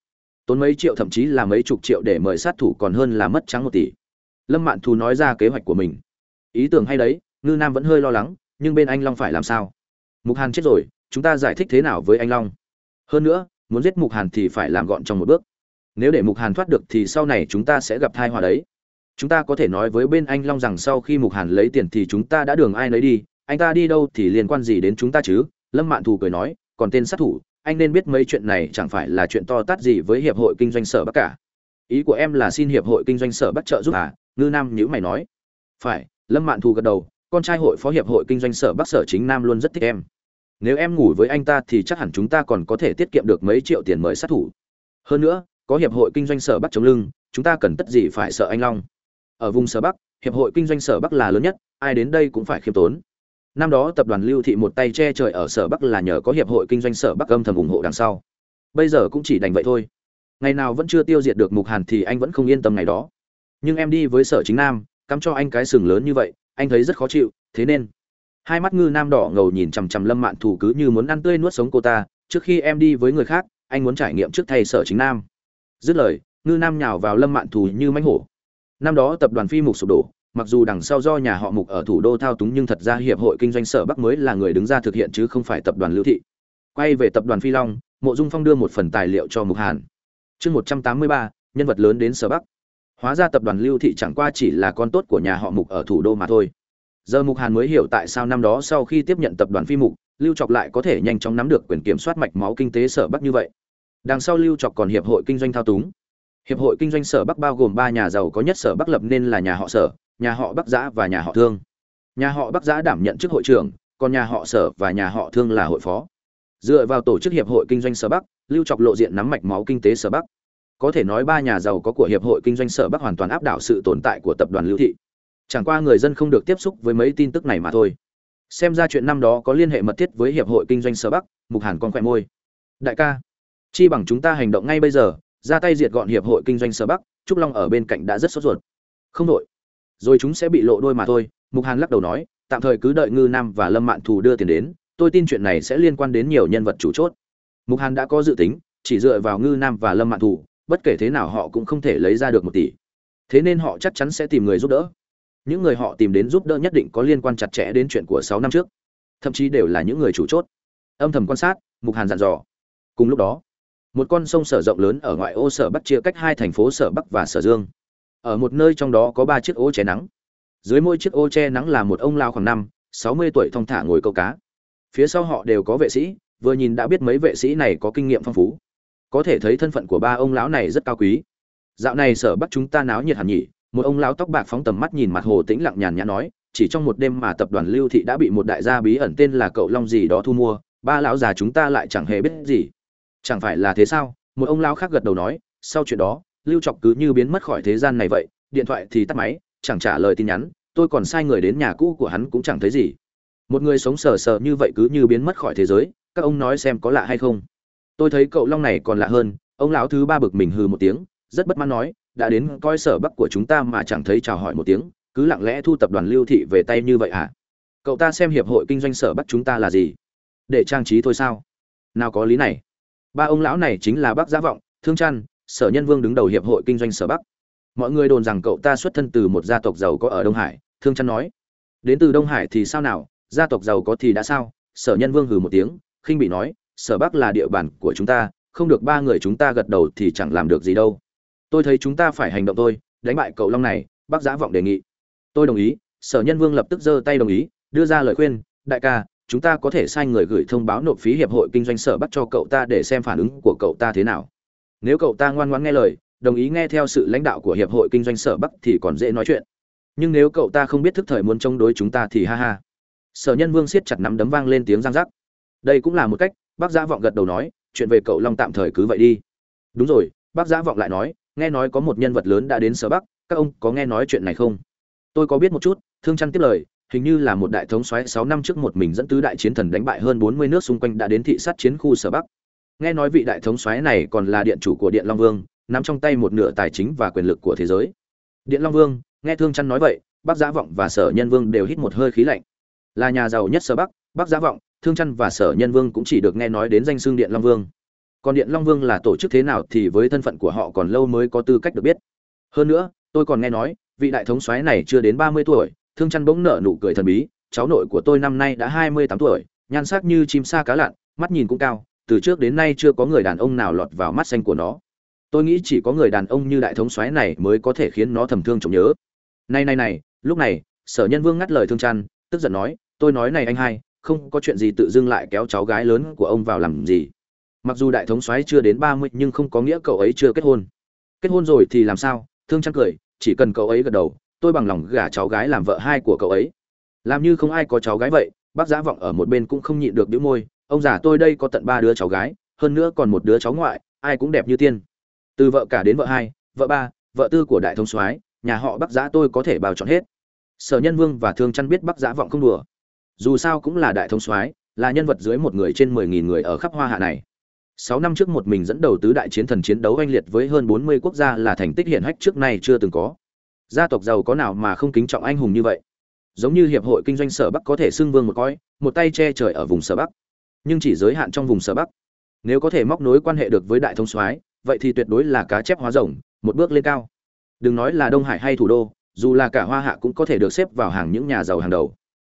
Tốn mấy triệu thậm chí là mấy chục triệu để mời sát thủ còn hơn là mất trắng một tỷ. Lâm mạn thù nói ra kế hoạch của mình ý tưởng hay đấy, ngư nam vẫn hơi lo lắng, nhưng bên anh long phải làm sao? Mục hàn chết rồi, chúng ta giải thích thế nào với anh long? Hơn nữa, muốn giết mục hàn thì phải làm gọn trong một bước. Nếu để mục hàn thoát được thì sau này chúng ta sẽ gặp thai họa đấy. Chúng ta có thể nói với bên anh long rằng sau khi mục hàn lấy tiền thì chúng ta đã đường ai lấy đi, anh ta đi đâu thì liên quan gì đến chúng ta chứ? Lâm mạn thù cười nói, còn tên sát thủ, anh nên biết mấy chuyện này chẳng phải là chuyện to tát gì với hiệp hội kinh doanh sở bắc cả. Ý của em là xin hiệp hội kinh doanh sở bắc trợ giúp à? Ngư nam nhữ mày nói. Phải lâm mạn thù gật đầu, con trai hội phó hiệp hội kinh doanh sở bắc sở chính nam luôn rất thích em. Nếu em ngủ với anh ta thì chắc hẳn chúng ta còn có thể tiết kiệm được mấy triệu tiền mời sát thủ. Hơn nữa, có hiệp hội kinh doanh sở bắc chống lưng, chúng ta cần tất gì phải sợ anh long? Ở vùng sở bắc, hiệp hội kinh doanh sở bắc là lớn nhất, ai đến đây cũng phải khiêm tốn. Năm đó tập đoàn lưu thị một tay che trời ở sở bắc là nhờ có hiệp hội kinh doanh sở bắc âm thầm ủng hộ đằng sau. Bây giờ cũng chỉ đành vậy thôi. Ngày nào vẫn chưa tiêu diệt được mục hàn thì anh vẫn không yên tâm ngày đó. Nhưng em đi với sở chính nam cắm cho anh cái sừng lớn như vậy, anh thấy rất khó chịu, thế nên. Hai mắt ngư nam đỏ ngầu nhìn chằm chằm lâm mạn thù cứ như muốn ăn tươi nuốt sống cô ta, trước khi em đi với người khác, anh muốn trải nghiệm trước thầy sở chính nam. Dứt lời, ngư nam nhào vào lâm mạn thù như mánh hổ. Năm đó tập đoàn phi mục sụp đổ, mặc dù đằng sau do nhà họ mục ở thủ đô thao túng nhưng thật ra hiệp hội kinh doanh sở bắc mới là người đứng ra thực hiện chứ không phải tập đoàn lưu thị. Quay về tập đoàn phi long, mộ dung phong đưa một phần tài liệu cho mục hàn. Chương một trăm tám mươi ba, nhân vật lớn đến sở bắc hóa ra tập đoàn lưu thị chẳng qua chỉ là con tốt của nhà họ mục ở thủ đô mà thôi. Giờ mục hàn mới hiểu tại sao năm đó sau khi tiếp nhận tập đoàn phi mục, lưu chọc lại có thể nhanh chóng nắm được quyền kiểm soát mạch máu kinh tế sở bắc như vậy. Đằng sau lưu chọc còn hiệp hội kinh doanh thao túng. Hiệp hội kinh doanh sở bắc bao gồm ba nhà giàu có nhất sở bắc lập nên là nhà họ sở, nhà họ bắc giã và nhà họ thương. Nhà họ bắc giã đảm nhận chức hội trưởng, còn nhà họ sở và nhà họ thương là hội phó. Dựa vào tổ chức hiệp hội kinh doanh sở bắc, lưu chọc lộ diện nắm mạch máu kinh tế sở bắc có thể nói ba nhà giàu có của hiệp hội kinh doanh sở bắc hoàn toàn áp đảo sự tồn tại của tập đoàn lưu thị. Chẳng qua người dân không được tiếp xúc với mấy tin tức này mà thôi. Xem ra chuyện năm đó có liên hệ mật thiết với hiệp hội kinh doanh sở bắc, mục hàn con khỏe môi. Đại ca, chi bằng chúng ta hành động ngay bây giờ, ra tay diệt gọn hiệp hội kinh doanh sở bắc, trúc long ở bên cạnh đã rất sốt ruột. Không đội rồi chúng sẽ bị lộ đôi mà thôi, mục hàn lắc đầu nói, tạm thời cứ đợi ngư nam và lâm mạn thù đưa tiền đến, tôi tin chuyện này sẽ liên quan đến nhiều nhân vật chủ chốt. Mục hàn đã có dự tính, chỉ dựa vào ngư nam và lâm mạn thù bất kể thế nào họ cũng không thể lấy ra được một tỷ. Thế nên họ chắc chắn sẽ tìm người giúp đỡ. Những người họ tìm đến giúp đỡ nhất định có liên quan chặt chẽ đến chuyện của sáu năm trước. Thậm chí đều là những người chủ chốt. Âm thầm quan sát, mục hàn dặn dò. Cùng lúc đó, một con sông sở rộng lớn ở ngoại ô sở bắc chia cách hai thành phố sở bắc và sở dương. Ở một nơi trong đó có ba chiếc ô che nắng. Dưới mỗi chiếc ô che nắng là một ông lao khoảng năm, sáu mươi tuổi thong thả ngồi câu cá. Phía sau họ đều có vệ sĩ, vừa nhìn đã biết mấy vệ sĩ này có kinh nghiệm phong phú có thể thấy thân phận của ba ông lão này rất cao quý. Dạo này sở bắc chúng ta náo nhiệt hẳn nhỉ? Một ông lão tóc bạc phóng tầm mắt nhìn mặt hồ tĩnh lặng nhàn nhã nói, chỉ trong một đêm mà tập đoàn lưu thị đã bị một đại gia bí ẩn tên là cậu long gì đó thu mua, ba lão già chúng ta lại chẳng hề biết gì. Chẳng phải là thế sao? Một ông lão khác gật đầu nói, sau chuyện đó, lưu trọc cứ như biến mất khỏi thế gian này vậy, điện thoại thì tắt máy, chẳng trả lời tin nhắn, tôi còn sai người đến nhà cũ của hắn cũng chẳng thấy gì. Một người sống sờ sờ như vậy cứ như biến mất khỏi thế giới, các ông nói xem có lạ hay không? Tôi thấy cậu long này còn lạ hơn, ông lão thứ ba bực mình hừ một tiếng, rất bất mãn nói, đã đến coi sở bắc của chúng ta mà chẳng thấy chào hỏi một tiếng, cứ lặng lẽ thu tập đoàn lưu thị về tay như vậy à cậu ta xem hiệp hội kinh doanh sở bắc chúng ta là gì? Để trang trí thôi sao? Nào có lý này. Ba ông lão này chính là bác giá vọng, thương trăn, sở nhân vương đứng đầu hiệp hội kinh doanh sở bắc. Mọi người đồn rằng cậu ta xuất thân từ một gia tộc giàu có ở đông hải, thương trăn nói. Đến từ đông hải thì sao nào? Gia tộc giàu có thì đã sao? Sở nhân vương hừ một tiếng, khinh bị nói sở bắc là địa bàn của chúng ta, không được ba người chúng ta gật đầu thì chẳng làm được gì đâu. Tôi thấy chúng ta phải hành động thôi, đánh bại cậu long này, bác Giả vọng đề nghị. Tôi đồng ý, sở nhân vương lập tức giơ tay đồng ý, đưa ra lời khuyên, đại ca, chúng ta có thể sai người gửi thông báo nộp phí hiệp hội kinh doanh sở bắt cho cậu ta để xem phản ứng của cậu ta thế nào. Nếu cậu ta ngoan ngoãn nghe lời, đồng ý nghe theo sự lãnh đạo của hiệp hội kinh doanh sở bắc thì còn dễ nói chuyện. Nhưng nếu cậu ta không biết thức thời muốn chống đối chúng ta thì ha ha. Sở nhân vương siết chặt nắm đấm vang lên tiếng răng rắc. Đây cũng là một cách bác giã vọng gật đầu nói, chuyện về cậu long tạm thời cứ vậy đi. Đúng rồi, bác giã vọng lại nói, nghe nói có một nhân vật lớn đã đến sở bắc, các ông có nghe nói chuyện này không? Tôi có biết một chút, thương trăn tiếp lời, hình như là một đại thống soái sáu năm trước một mình dẫn tứ đại chiến thần đánh bại hơn bốn mươi nước xung quanh đã đến thị sát chiến khu sở bắc. Nghe nói vị đại thống soái này còn là điện chủ của điện long vương, nắm trong tay một nửa tài chính và quyền lực của thế giới. Điện long vương, nghe thương trăn nói vậy, bác giã vọng và sở nhân vương đều hít một hơi khí lạnh. Là nhà giàu nhất sở bắc bác Giá vọng, thương chăn và sở nhân vương cũng chỉ được nghe nói đến danh xương điện long vương. Còn điện long vương là tổ chức thế nào thì với thân phận của họ còn lâu mới có tư cách được biết. Hơn nữa, tôi còn nghe nói, vị đại thống soái này chưa đến ba mươi tuổi, thương chăn bỗng nở nụ cười thần bí, cháu nội của tôi năm nay đã hai mươi tám tuổi, nhan sắc như chim sa cá lặn, mắt nhìn cũng cao, từ trước đến nay chưa có người đàn ông nào lọt vào mắt xanh của nó. Tôi nghĩ chỉ có người đàn ông như đại thống soái này mới có thể khiến nó thầm thương trọng nhớ. Này này này, lúc này, sở nhân vương ngắt lời thương chăn, tức giận nói, tôi nói này anh hai không có chuyện gì tự dưng lại kéo cháu gái lớn của ông vào làm gì. Mặc dù đại thống soái chưa đến ba mươi, nhưng không có nghĩa cậu ấy chưa kết hôn. Kết hôn rồi thì làm sao? Thương chăn cười, chỉ cần cậu ấy gật đầu, tôi bằng lòng gả cháu gái làm vợ hai của cậu ấy. Làm như không ai có cháu gái vậy, bác giã vọng ở một bên cũng không nhịn được đĩu môi. Ông già tôi đây có tận ba đứa cháu gái, hơn nữa còn một đứa cháu ngoại, ai cũng đẹp như tiên. Từ vợ cả đến vợ hai, vợ ba, vợ tư của đại thống soái, nhà họ bác giã tôi có thể bào chọn hết. Sở nhân vương và thương chăn biết bác giã vọng không đùa dù sao cũng là đại thông soái là nhân vật dưới một người trên mười nghìn người ở khắp hoa hạ này. Sáu năm trước một mình dẫn đầu tứ đại chiến thần chiến đấu oanh liệt với hơn bốn mươi quốc gia là thành tích hiển hách trước nay chưa từng có. Gia tộc giàu có nào mà không kính trọng anh hùng như vậy? Giống như hiệp hội kinh doanh sở bắc có thể xưng vương một cõi, một tay che trời ở vùng sở bắc. Nhưng chỉ giới hạn trong vùng sở bắc. Nếu có thể móc nối quan hệ được với đại thông soái vậy thì tuyệt đối là cá chép hóa rồng một bước lên cao. Đừng nói là đông hải hay thủ đô dù là cả hoa hạ cũng có thể được xếp vào hàng những nhà giàu hàng đầu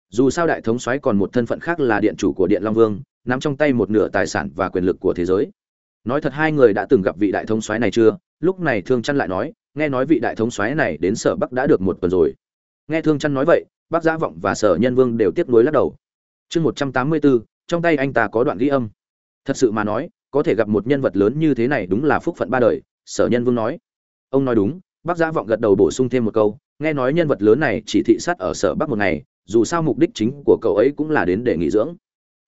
dù sao đại thống soái còn một thân phận khác là điện chủ của điện long vương, nắm trong tay một nửa tài sản và quyền lực của thế giới. Nói thật hai người đã từng gặp vị đại thống soái này chưa? Lúc này thương chăn lại nói, nghe nói vị đại thống soái này đến sở bắc đã được một tuần rồi. Nghe thương chăn nói vậy bác giã vọng và sở nhân vương đều tiếp nối lắc đầu. Chương một trăm tám mươi bốn trong tay anh ta có đoạn ghi âm. Thật sự mà nói, có thể gặp một nhân vật lớn như thế này đúng là phúc phận ba đời, sở nhân vương nói. Ông nói đúng bác giã vọng gật đầu bổ sung thêm một câu, nghe nói nhân vật lớn này chỉ thị sát ở sở bắc một ngày dù sao mục đích chính của cậu ấy cũng là đến để nghỉ dưỡng.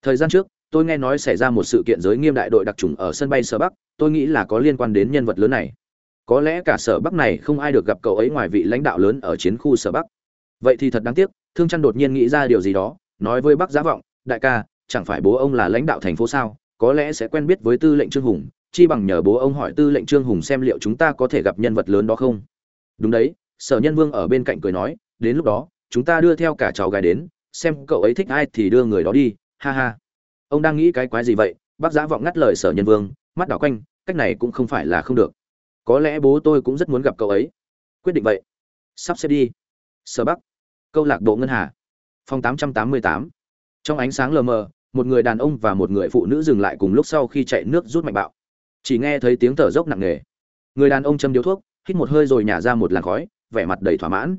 Thời gian trước, tôi nghe nói xảy ra một sự kiện giới nghiêm đại đội đặc trùng ở sân bay sở bắc, tôi nghĩ là có liên quan đến nhân vật lớn này. Có lẽ cả sở bắc này không ai được gặp cậu ấy ngoài vị lãnh đạo lớn ở chiến khu sở bắc. Vậy thì thật đáng tiếc, thương chăn đột nhiên nghĩ ra điều gì đó, nói với Bắc giá vọng, đại ca, chẳng phải bố ông là lãnh đạo thành phố sao? Có lẽ sẽ quen biết với tư lệnh trương hùng, chi bằng nhờ bố ông hỏi tư lệnh trương hùng xem liệu chúng ta có thể gặp nhân vật lớn đó không? Đúng đấy, sở nhân vương ở bên cạnh cười nói, đến lúc đó chúng ta đưa theo cả cháu gái đến, xem cậu ấy thích ai thì đưa người đó đi, ha ha. Ông đang nghĩ cái quái gì vậy? Bác giã vọng ngắt lời sở nhân vương, mắt đảo quanh, cách này cũng không phải là không được. Có lẽ bố tôi cũng rất muốn gặp cậu ấy. Quyết định vậy. Sắp xếp đi. Sở bắc. Câu lạc bộ ngân hà. Phòng 888. trong ánh sáng lờ mờ, một người đàn ông và một người phụ nữ dừng lại cùng lúc sau khi chạy nước rút mạnh bạo. Chỉ nghe thấy tiếng thở dốc nặng nề. Người đàn ông châm điếu thuốc, hít một hơi rồi nhả ra một làn khói, vẻ mặt đầy thỏa mãn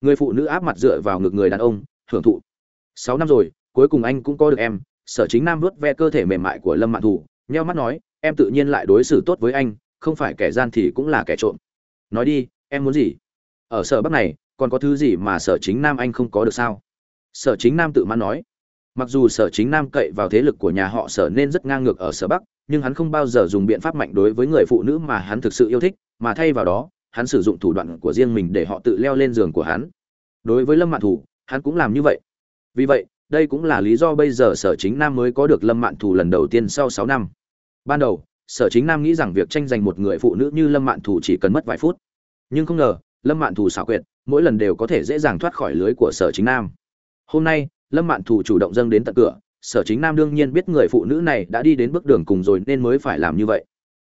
người phụ nữ áp mặt dựa vào ngực người đàn ông, hưởng thụ. Sáu năm rồi, cuối cùng anh cũng có được em, sở chính nam vuốt ve cơ thể mềm mại của lâm mạn thủ nheo mắt nói, em tự nhiên lại đối xử tốt với anh, không phải kẻ gian thì cũng là kẻ trộm. Nói đi, em muốn gì? Ở sở bắc này, còn có thứ gì mà sở chính nam anh không có được sao? Sở chính nam tự mãn nói. Mặc dù sở chính nam cậy vào thế lực của nhà họ sở nên rất ngang ngược ở sở bắc, nhưng hắn không bao giờ dùng biện pháp mạnh đối với người phụ nữ mà hắn thực sự yêu thích, mà thay vào đó hắn sử dụng thủ đoạn của riêng mình để họ tự leo lên giường của hắn. Đối với lâm mạn thủ hắn cũng làm như vậy. Vì vậy, đây cũng là lý do bây giờ sở chính nam mới có được lâm mạn thủ lần đầu tiên sau sáu năm. Ban đầu, sở chính nam nghĩ rằng việc tranh giành một người phụ nữ như lâm mạn thủ chỉ cần mất vài phút. Nhưng không ngờ, lâm mạn thủ xảo quyệt, mỗi lần đều có thể dễ dàng thoát khỏi lưới của sở chính nam. Hôm nay, lâm mạn thủ chủ động dâng đến tận cửa, sở chính nam đương nhiên biết người phụ nữ này đã đi đến bước đường cùng rồi nên mới phải làm như vậy.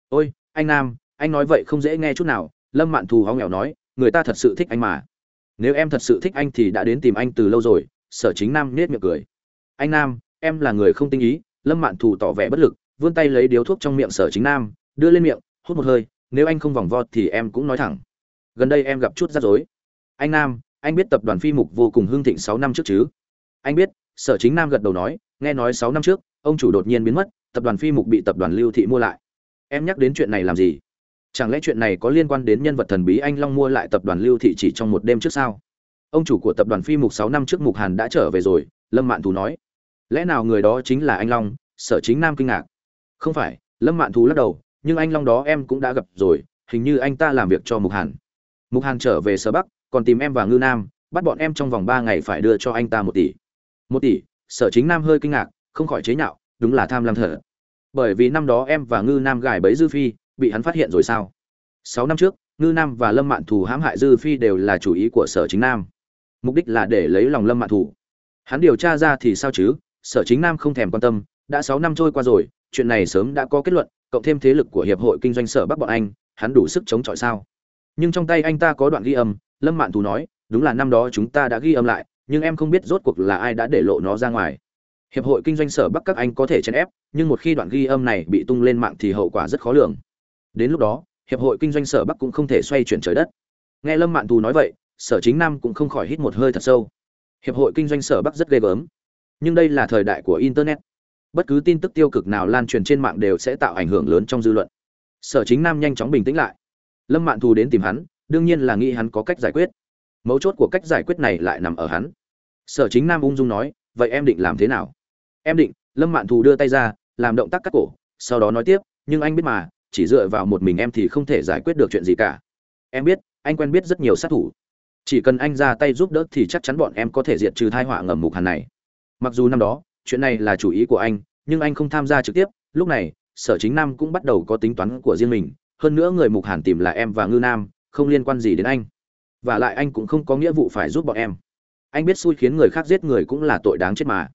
Ôi, anh nam, anh nói vậy không dễ nghe chút nào lâm mạn thù hóng nghèo nói, người ta thật sự thích anh mà. Nếu em thật sự thích anh thì đã đến tìm anh từ lâu rồi. Sở chính nam nết miệng cười. Anh nam, em là người không tinh ý. Lâm mạn thù tỏ vẻ bất lực, vươn tay lấy điếu thuốc trong miệng sở chính nam, đưa lên miệng, hút một hơi, nếu anh không vòng vo thì em cũng nói thẳng. Gần đây em gặp chút rắc rối. Anh nam, anh biết tập đoàn phi mục vô cùng hưng thịnh sáu năm trước chứ? Anh biết. Sở chính nam gật đầu nói, nghe nói sáu năm trước, ông chủ đột nhiên biến mất, tập đoàn phi mục bị tập đoàn lưu thị mua lại. Em nhắc đến chuyện này làm gì? Chẳng lẽ chuyện này có liên quan đến nhân vật thần bí anh long mua lại tập đoàn lưu thị chỉ trong một đêm trước sao? Ông chủ của tập đoàn phi mục sáu năm trước mục hàn đã trở về rồi, lâm mạn thú nói. Lẽ nào người đó chính là anh long? Sở chính nam kinh ngạc. Không phải, lâm mạn thú lắc đầu, nhưng anh long đó em cũng đã gặp rồi, hình như anh ta làm việc cho mục hàn. Mục hàn trở về sở bắc, còn tìm em và ngư nam, bắt bọn em trong vòng ba ngày phải đưa cho anh ta một tỷ. Một tỷ? Sở chính nam hơi kinh ngạc, không khỏi chế nhạo, đúng là tham lam thở. Bởi vì năm đó em và ngư nam gài bẫy dư phi bị hắn phát hiện rồi sao? Sáu năm trước, ngư nam và lâm mạn thù hãm hại dư phi đều là chủ ý của sở chính nam. Mục đích là để lấy lòng lâm mạn thù. Hắn điều tra ra thì sao chứ? Sở chính nam không thèm quan tâm, đã sáu năm trôi qua rồi, chuyện này sớm đã có kết luận, cộng thêm thế lực của hiệp hội kinh doanh sở bắc bọn anh, hắn đủ sức chống chọi sao? Nhưng trong tay anh ta có đoạn ghi âm, lâm mạn thù nói, đúng là năm đó chúng ta đã ghi âm lại, nhưng em không biết rốt cuộc là ai đã để lộ nó ra ngoài. Hiệp hội kinh doanh sở bắc các anh có thể chèn ép, nhưng một khi đoạn ghi âm này bị tung lên mạng thì hậu quả rất khó lường đến lúc đó, hiệp hội kinh doanh sở bắc cũng không thể xoay chuyển trời đất. Nghe lâm mạn thù nói vậy, sở chính nam cũng không khỏi hít một hơi thật sâu. Hiệp hội kinh doanh sở bắc rất ghê gớm. Nhưng đây là thời đại của internet. Bất cứ tin tức tiêu cực nào lan truyền trên mạng đều sẽ tạo ảnh hưởng lớn trong dư luận. Sở chính nam nhanh chóng bình tĩnh lại. Lâm mạn thù đến tìm hắn, đương nhiên là nghĩ hắn có cách giải quyết. Mấu chốt của cách giải quyết này lại nằm ở hắn. Sở chính nam ung dung nói, vậy em định làm thế nào? Em định, lâm mạn thù đưa tay ra, làm động tác cắt cổ, sau đó nói tiếp, nhưng anh biết mà chỉ dựa vào một mình em thì không thể giải quyết được chuyện gì cả. Em biết, anh quen biết rất nhiều sát thủ. Chỉ cần anh ra tay giúp đỡ thì chắc chắn bọn em có thể diệt trừ thai họa ngầm mục hàn này. Mặc dù năm đó, chuyện này là chủ ý của anh, nhưng anh không tham gia trực tiếp. Lúc này, sở chính nam cũng bắt đầu có tính toán của riêng mình. Hơn nữa người mục hàn tìm là em và ngư nam, không liên quan gì đến anh. Và lại anh cũng không có nghĩa vụ phải giúp bọn em. Anh biết xui khiến người khác giết người cũng là tội đáng chết mà.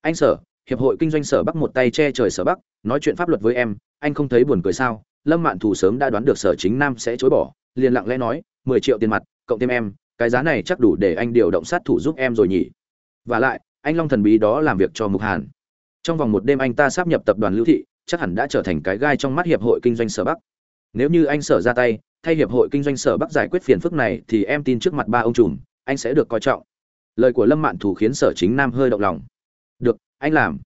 Anh sở, hiệp hội kinh doanh sở bắc một tay che trời sở bắc, nói chuyện pháp luật với em anh không thấy buồn cười sao? Lâm mạn thù sớm đã đoán được sở chính nam sẽ chối bỏ, liền lặng lẽ nói, mười triệu tiền mặt, cộng thêm em, cái giá này chắc đủ để anh điều động sát thủ giúp em rồi nhỉ. Và lại, anh long thần bí đó làm việc cho mục hàn. Trong vòng một đêm anh ta sắp nhập tập đoàn lưu thị, chắc hẳn đã trở thành cái gai trong mắt hiệp hội kinh doanh sở bắc. Nếu như anh sở ra tay, thay hiệp hội kinh doanh sở bắc giải quyết phiền phức này thì em tin trước mặt ba ông trùm, anh sẽ được coi trọng. Lời của lâm mạn thủ khiến sở chính nam hơi động lòng. Được, anh làm.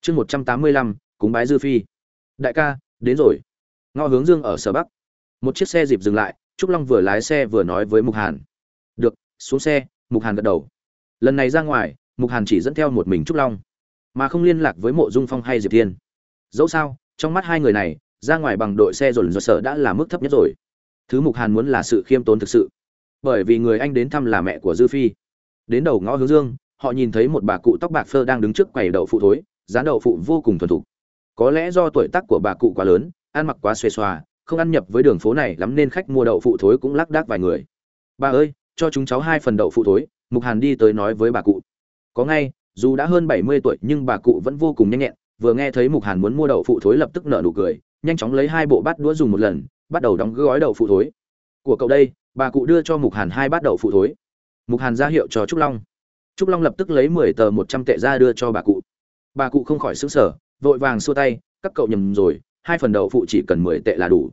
Chương một trăm tám mươi lăm, cúng bái dư phi đại ca, đến rồi. Ngõ hướng dương ở sở bắc. Một chiếc xe dịp dừng lại, trúc long vừa lái xe vừa nói với mục hàn. Được, xuống xe, mục hàn gật đầu. Lần này ra ngoài, mục hàn chỉ dẫn theo một mình trúc long, mà không liên lạc với mộ dung phong hay diệp thiên. Dẫu sao, trong mắt hai người này, ra ngoài bằng đội xe dồn dồn sở đã là mức thấp nhất rồi. Thứ mục hàn muốn là sự khiêm tốn thực sự. Bởi vì người anh đến thăm là mẹ của dư phi. Đến đầu ngõ hướng dương, họ nhìn thấy một bà cụ tóc bạc phơ đang đứng trước quầy đậu phụ thối giá đậu phụ vô cùng thuần thục có lẽ do tuổi tác của bà cụ quá lớn, ăn mặc quá xuề xòa, không ăn nhập với đường phố này lắm nên khách mua đậu phụ thối cũng lác đác vài người. Bà ơi, cho chúng cháu hai phần đậu phụ thối, mục hàn đi tới nói với bà cụ. Có ngay, dù đã hơn bảy mươi tuổi nhưng bà cụ vẫn vô cùng nhanh nhẹn, vừa nghe thấy mục hàn muốn mua đậu phụ thối lập tức nở nụ cười, nhanh chóng lấy hai bộ bát đũa dùng một lần, bắt đầu đóng gói đậu phụ thối. Của cậu đây, bà cụ đưa cho mục hàn hai bát đậu phụ thối. Mục hàn ra hiệu cho trúc long. Trúc long lập tức lấy mười tờ một trăm tệ ra đưa cho bà cụ. Bà cụ không khỏi xứng sở vội vàng xua tay, các cậu nhầm rồi, hai phần đầu phụ chỉ cần mười tệ là đủ.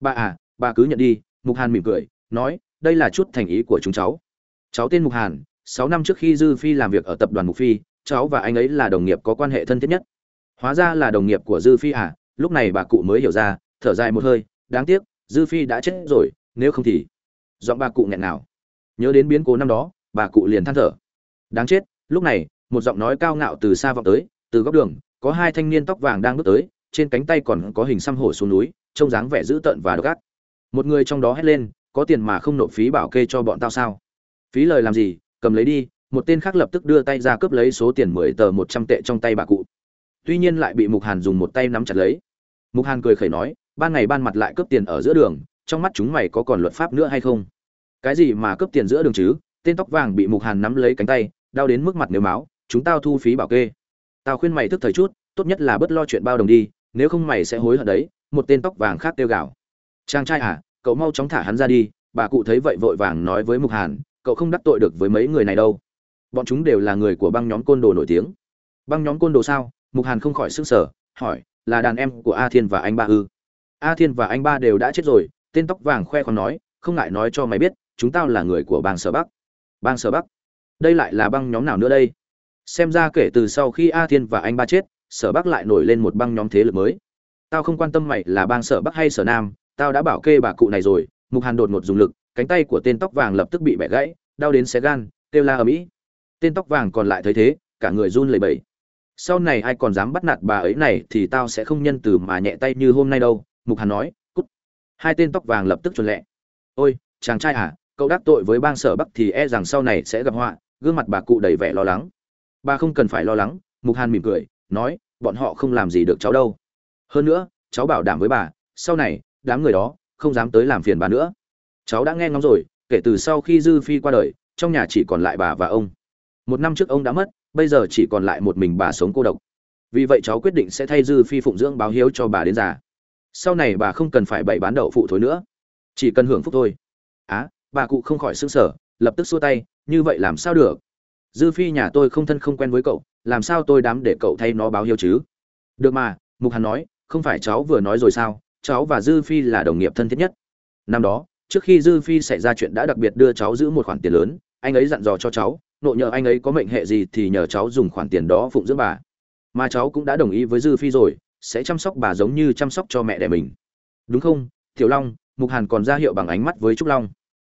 Bà à bà cứ nhận đi, mục hàn mỉm cười, nói, đây là chút thành ý của chúng cháu. Cháu tên mục hàn, sáu năm trước khi dư phi làm việc ở tập đoàn mục phi, cháu và anh ấy là đồng nghiệp có quan hệ thân thiết nhất. Hóa ra là đồng nghiệp của dư phi à lúc này bà cụ mới hiểu ra, thở dài một hơi, đáng tiếc, dư phi đã chết rồi, nếu không thì. Giọng bà cụ nghẹn nào nhớ đến biến cố năm đó, bà cụ liền than thở. Đáng chết, lúc này, một giọng nói cao ngạo từ xa vọng tới, từ góc đường có hai thanh niên tóc vàng đang bước tới, trên cánh tay còn có hình xăm hổ xuống núi, trông dáng vẻ dữ tợn và độc ác. Một người trong đó hét lên, có tiền mà không nộp phí bảo kê cho bọn tao sao? Phí lời làm gì? Cầm lấy đi. Một tên khác lập tức đưa tay ra cướp lấy số tiền mười tờ một trăm tệ trong tay bà cụ. Tuy nhiên lại bị mục hàn dùng một tay nắm chặt lấy. Mục hàn cười khẩy nói, ban ngày ban mặt lại cướp tiền ở giữa đường, trong mắt chúng mày có còn luật pháp nữa hay không? Cái gì mà cướp tiền giữa đường chứ? Tên tóc vàng bị mục hàn nắm lấy cánh tay, đau đến mức mặt nếu máu, chúng tao thu phí bảo kê tao khuyên mày thức thời chút, tốt nhất là bớt lo chuyện bao đồng đi, nếu không mày sẽ hối hận đấy, một tên tóc vàng khác kêu gào. Chàng trai à cậu mau chóng thả hắn ra đi, bà cụ thấy vậy vội vàng nói với mục hàn, cậu không đắc tội được với mấy người này đâu. Bọn chúng đều là người của băng nhóm côn đồ nổi tiếng. Băng nhóm côn đồ sao? Mục hàn không khỏi sức sở hỏi, là đàn em của a thiên và anh ba ư? A thiên và anh ba đều đã chết rồi, tên tóc vàng khoe còn nói, không ngại nói cho mày biết, chúng tao là người của bang sở bắc. Bang sở bắc? Đây lại là băng nhóm nào nữa đây? Xem ra kể từ sau khi a thiên và anh ba chết, sở bắc lại nổi lên một băng nhóm thế lực mới. Tao không quan tâm mày là bang sở bắc hay sở nam, tao đã bảo kê bà cụ này rồi, mục hàn đột ngột dùng lực, cánh tay của tên tóc vàng lập tức bị bẻ gãy, đau đến xé gan, kêu la ở mỹ tên tóc vàng còn lại thấy thế, cả người run lẩy bẩy. Sau này ai còn dám bắt nạt bà ấy này thì tao sẽ không nhân từ mà nhẹ tay như hôm nay đâu, mục hàn nói, cút. Hai tên tóc vàng lập tức chuẩn lẹ. Ôi, chàng trai à cậu đắc tội với bang sở bắc thì e rằng sau này sẽ gặp họa, gương mặt bà cụ đầy vẻ lo lắng bà không cần phải lo lắng, mục hàn mỉm cười, nói, bọn họ không làm gì được cháu đâu. Hơn nữa, cháu bảo đảm với bà, sau này, đám người đó không dám tới làm phiền bà nữa. Cháu đã nghe ngóng rồi, kể từ sau khi dư phi qua đời, trong nhà chỉ còn lại bà và ông. Một năm trước ông đã mất, bây giờ chỉ còn lại một mình bà sống cô độc. Vì vậy cháu quyết định sẽ thay dư phi phụng dưỡng báo hiếu cho bà đến già. Sau này bà không cần phải bày bán đậu phụ thối nữa. Chỉ cần hưởng phúc thôi. Á, bà cụ không khỏi s ư n g sở lập tức xua tay, như vậy làm sao được? Dư phi nhà tôi không thân không quen với cậu, làm sao tôi đám để cậu thay nó báo hiếu chứ? Được mà, mục hàn nói, không phải cháu vừa nói rồi sao? Cháu và dư phi là đồng nghiệp thân thiết nhất. Năm đó, trước khi dư phi xảy ra chuyện đã đặc biệt đưa cháu giữ một khoản tiền lớn, anh ấy dặn dò cho cháu, nộ nhờ anh ấy có mệnh hệ gì thì nhờ cháu dùng khoản tiền đó phụng dưỡng bà. Mà cháu cũng đã đồng ý với dư phi rồi, sẽ chăm sóc bà giống như chăm sóc cho mẹ đẻ mình. Đúng không thiểu long? Mục hàn còn ra hiệu bằng ánh mắt với trúc long.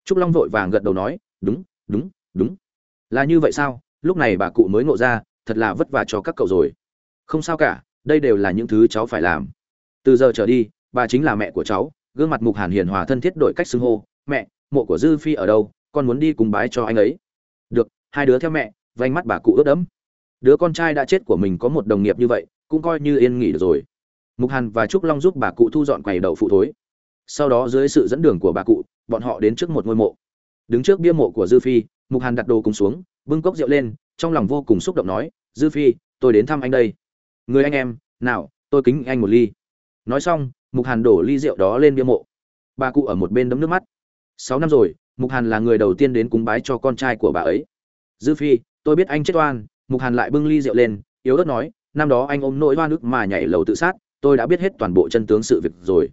Trúc long vội vàng gật đầu nói, đúng đúng đúng là như vậy sao? Lúc này bà cụ mới ngộ ra, thật là vất vả cho các cậu rồi. Không sao cả, đây đều là những thứ cháu phải làm. Từ giờ trở đi, bà chính là mẹ của cháu, gương mặt mục hàn hiền hòa thân thiết đổi cách xưng hô, mẹ, mộ của dư phi ở đâu? Con muốn đi cùng bái cho anh ấy. Được, hai đứa theo mẹ. Vanh mắt bà cụ ướt đẫm. Đứa con trai đã chết của mình có một đồng nghiệp như vậy, cũng coi như yên nghỉ được rồi. Mục hàn và trúc long giúp bà cụ thu dọn quầy đậu phụ thối. Sau đó dưới sự dẫn đường của bà cụ, bọn họ đến trước một ngôi mộ. Đứng trước bia mộ của dư phi mục hàn đặt đồ cùng xuống, bưng cốc rượu lên, trong lòng vô cùng xúc động nói, dư phi, tôi đến thăm anh đây. Người anh em, nào, tôi kính anh một ly. Nói xong, mục hàn đổ ly rượu đó lên bia mộ. Bà cụ ở một bên đấm nước mắt. Sáu năm rồi, mục hàn là người đầu tiên đến cúng bái cho con trai của bà ấy. Dư phi, tôi biết anh chết oan. Mục hàn lại bưng ly rượu lên, yếu ớt nói, năm đó anh ôm nỗi oan ức mà nhảy lầu tự sát, tôi đã biết hết toàn bộ chân tướng sự việc rồi.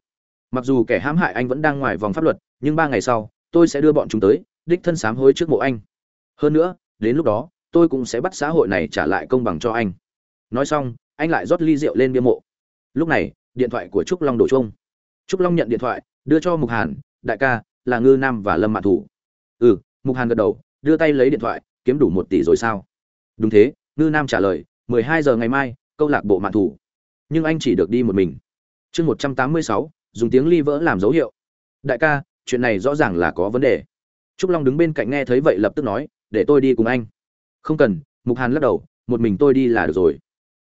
Mặc dù kẻ hãm hại anh vẫn đang ngoài vòng pháp luật, nhưng ba ngày sau, tôi sẽ đưa bọn chúng tới đích thân sám hối trước mộ anh. Hơn nữa, đến lúc đó, tôi cũng sẽ bắt xã hội này trả lại công bằng cho anh. Nói xong, anh lại rót ly rượu lên bia mộ. Lúc này, điện thoại của trúc long đổ chuông. Trúc long nhận điện thoại, đưa cho mục hàn, đại ca, là ngư nam và lâm mạn thủ. Ừ mục hàn gật đầu, đưa tay lấy điện thoại, kiếm đủ một tỷ rồi sao? Đúng thế, ngư nam trả lời, mười hai giờ ngày mai, câu lạc bộ mạn thủ. Nhưng anh chỉ được đi một mình. Chương một trăm tám mươi sáu, dùng tiếng ly vỡ làm dấu hiệu. Đại ca, chuyện này rõ ràng là có vấn đề trúc long đứng bên cạnh nghe thấy vậy lập tức nói, để tôi đi cùng anh. Không cần. Mục hàn lắc đầu, một mình tôi đi là được rồi.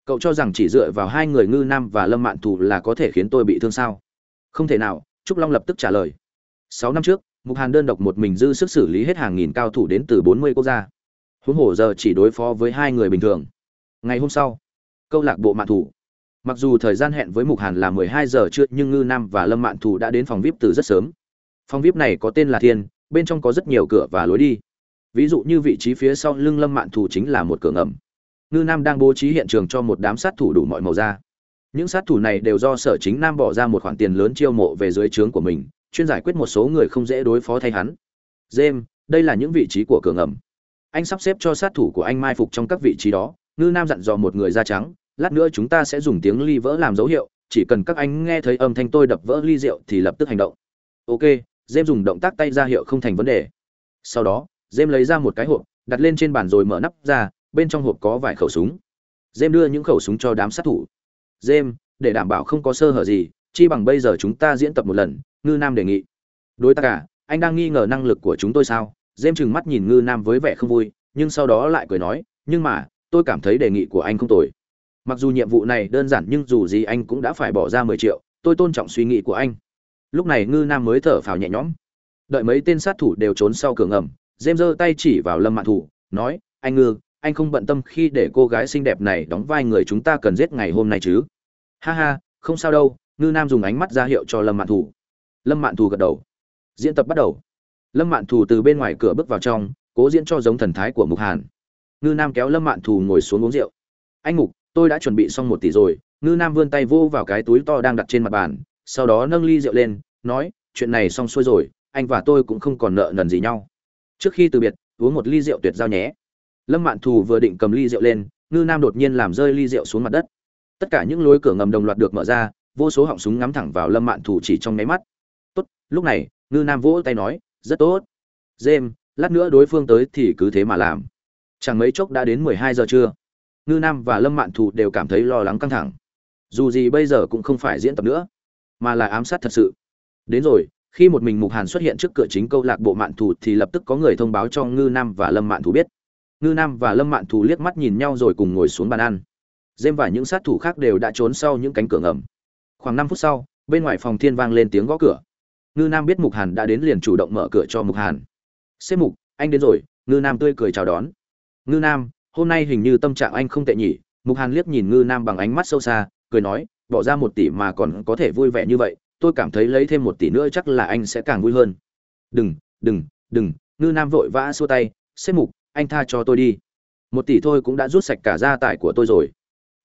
Cậu cho rằng chỉ dựa vào hai người ngư nam và lâm mạn thù là có thể khiến tôi bị thương sao? Không thể nào. Trúc long lập tức trả lời. Sáu năm trước, mục hàn đơn độc một mình dư sức xử lý hết hàng nghìn cao thủ đến từ bốn mươi quốc gia. Huống hồ giờ chỉ đối phó với hai người bình thường. Ngày hôm sau, câu lạc bộ mạn thủ mặc dù thời gian hẹn với mục hàn là mười hai giờ trước nhưng ngư nam và lâm mạn thủ đã đến phòng vip từ rất sớm. Phòng vip này có tên là thiên bên trong có rất nhiều cửa và lối đi. Ví dụ như vị trí phía sau lưng lâm mạn thủ chính là một cửa ngầm. Ngư nam đang bố trí hiện trường cho một đám sát thủ đủ mọi màu da. Những sát thủ này đều do sở chính nam bỏ ra một khoản tiền lớn chiêu mộ về dưới trướng của mình, chuyên giải quyết một số người không dễ đối phó thay hắn. Jem đây là những vị trí của cửa ngầm. Anh sắp xếp cho sát thủ của anh mai phục trong các vị trí đó. Ngư nam dặn dò một người da trắng, lát nữa chúng ta sẽ dùng tiếng ly vỡ làm dấu hiệu, chỉ cần các anh nghe thấy âm thanh tôi đập vỡ ly rượu thì lập tức hành động. Ok dêm dùng động tác tay ra hiệu không thành vấn đề. Sau đó dêm lấy ra một cái hộp, đặt lên trên bàn rồi mở nắp ra, bên trong hộp có vài khẩu súng. Dêm đưa những khẩu súng cho đám sát thủ. Dêm để đảm bảo không có sơ hở gì, chi bằng bây giờ chúng ta diễn tập một lần, ngư nam đề nghị. Đối tác cả anh đang nghi ngờ năng lực của chúng tôi sao? Dêm trừng mắt nhìn ngư nam với vẻ không vui, nhưng sau đó lại cười nói, nhưng mà, tôi cảm thấy đề nghị của anh không tồi. Mặc dù nhiệm vụ này đơn giản nhưng dù gì anh cũng đã phải bỏ ra mười triệu, tôi tôn trọng suy nghĩ của anh lúc này ngư nam mới thở phào nhẹ nhõm. Đợi mấy tên sát thủ đều trốn sau cửa ngầm dêm giơ tay chỉ vào lâm mạn thủ, nói, anh ngư, anh không bận tâm khi để cô gái xinh đẹp này đóng vai người chúng ta cần giết ngày hôm nay chứ? Ha ha, không sao đâu. Ngư nam dùng ánh mắt ra hiệu cho lâm mạn thủ. Lâm mạn thủ gật đầu. Diễn tập bắt đầu. Lâm mạn thủ từ bên ngoài cửa bước vào trong, cố diễn cho giống thần thái của mục hàn. Ngư nam kéo lâm mạn thủ ngồi xuống uống rượu. Anh mục, tôi đã chuẩn bị xong một tỷ rồi. Ngư nam vươn tay vô vào cái túi to đang đặt trên mặt bàn sau đó nâng ly rượu lên nói chuyện này xong xuôi rồi anh và tôi cũng không còn nợ nần gì nhau. Trước khi từ biệt uống một ly rượu tuyệt giao nhé. Lâm mạn thù vừa định cầm ly rượu lên ngư nam đột nhiên làm rơi ly rượu xuống mặt đất. Tất cả những lối cửa ngầm đồng loạt được mở ra vô số họng súng ngắm thẳng vào lâm mạn thù chỉ trong nháy mắt. Tốt lúc này ngư nam vỗ tay nói rất tốt. James, lát nữa đối phương tới thì cứ thế mà làm. Chẳng mấy chốc đã đến mười hai giờ trưa. Ngư nam và lâm mạn thù đều cảm thấy lo lắng căng thẳng. Dù gì bây giờ cũng không phải diễn tập nữa mà là ám sát thật sự. Đến rồi, khi một mình mục hàn xuất hiện trước cửa chính câu lạc bộ mạn thù thì lập tức có người thông báo cho ngư nam và lâm mạn thù biết. Ngư nam và lâm mạn thù liếc mắt nhìn nhau rồi cùng ngồi xuống bàn ăn. Dêm và những sát thủ khác đều đã trốn sau những cánh cửa ngầm. Khoảng năm phút sau, bên ngoài phòng thiên vang lên tiếng gõ cửa. Ngư nam biết mục hàn đã đến liền chủ động mở cửa cho mục hàn. Xếp mục, anh đến rồi. Ngư nam tươi cười chào đón. Ngư nam, hôm nay hình như tâm trạng anh không tệ nhỉ. Mục hàn liếc nhìn ngư nam bằng ánh mắt sâu xa, cười nói bỏ ra một tỷ mà còn có thể vui vẻ như vậy, tôi cảm thấy lấy thêm một tỷ nữa chắc là anh sẽ càng vui hơn. Đừng đừng đừng, ngư nam vội vã xua tay xếp mục, anh tha cho tôi đi. Một tỷ thôi cũng đã rút sạch cả gia tài của tôi rồi.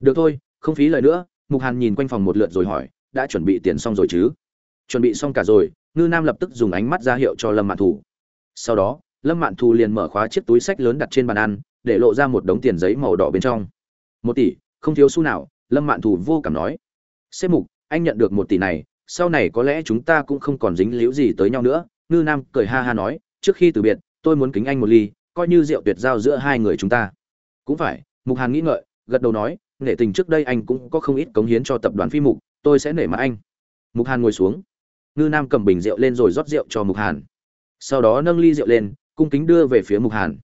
Được thôi, không phí lời nữa. Mục hàn nhìn quanh phòng một lượt rồi hỏi, đã chuẩn bị tiền xong rồi chứ? Chuẩn bị xong cả rồi. Ngư nam lập tức dùng ánh mắt ra hiệu cho lâm mạn thù. Sau đó, lâm mạn thù liền mở khóa chiếc túi sách lớn đặt trên bàn ăn, để lộ ra một đống tiền giấy màu đỏ bên trong. Một tỷ, không thiếu xu nào. Lâm mạn thù vô cảm nói xếp mục, anh nhận được một tỷ này, sau này có lẽ chúng ta cũng không còn dính líu gì tới nhau nữa, ngư nam cười ha ha nói, trước khi từ biệt, tôi muốn kính anh một ly, coi như rượu tuyệt giao giữa hai người chúng ta. Cũng phải, mục hàn nghĩ ngợi, gật đầu nói, nể tình trước đây anh cũng có không ít cống hiến cho tập đoàn phi mục, tôi sẽ nể mặt anh. Mục hàn ngồi xuống. Ngư nam cầm bình rượu lên rồi rót rượu cho mục hàn. Sau đó nâng ly rượu lên, cung kính đưa về phía mục hàn.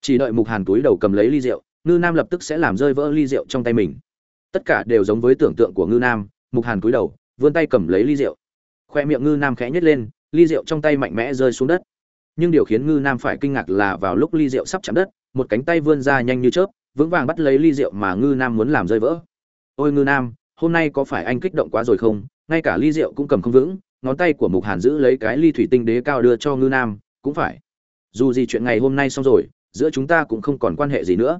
Chỉ đợi mục hàn túi đầu cầm lấy ly rượu, ngư nam lập tức sẽ làm rơi vỡ ly rượu trong tay mình tất cả đều giống với tưởng tượng của ngư nam, mục hàn cúi đầu, vươn tay cầm lấy ly rượu. Khoe miệng ngư nam khẽ nhếch lên, ly rượu trong tay mạnh mẽ rơi xuống đất. Nhưng điều khiến ngư nam phải kinh ngạc là vào lúc ly rượu sắp chạm đất, một cánh tay vươn ra nhanh như chớp, vững vàng bắt lấy ly rượu mà ngư nam muốn làm rơi vỡ. Ôi ngư nam, hôm nay có phải anh kích động quá rồi không? Ngay cả ly rượu cũng cầm không vững, ngón tay của mục hàn giữ lấy cái ly thủy tinh đế cao đưa cho ngư nam, cũng phải. Dù gì chuyện ngày hôm nay xong rồi, giữa chúng ta cũng không còn quan hệ gì nữa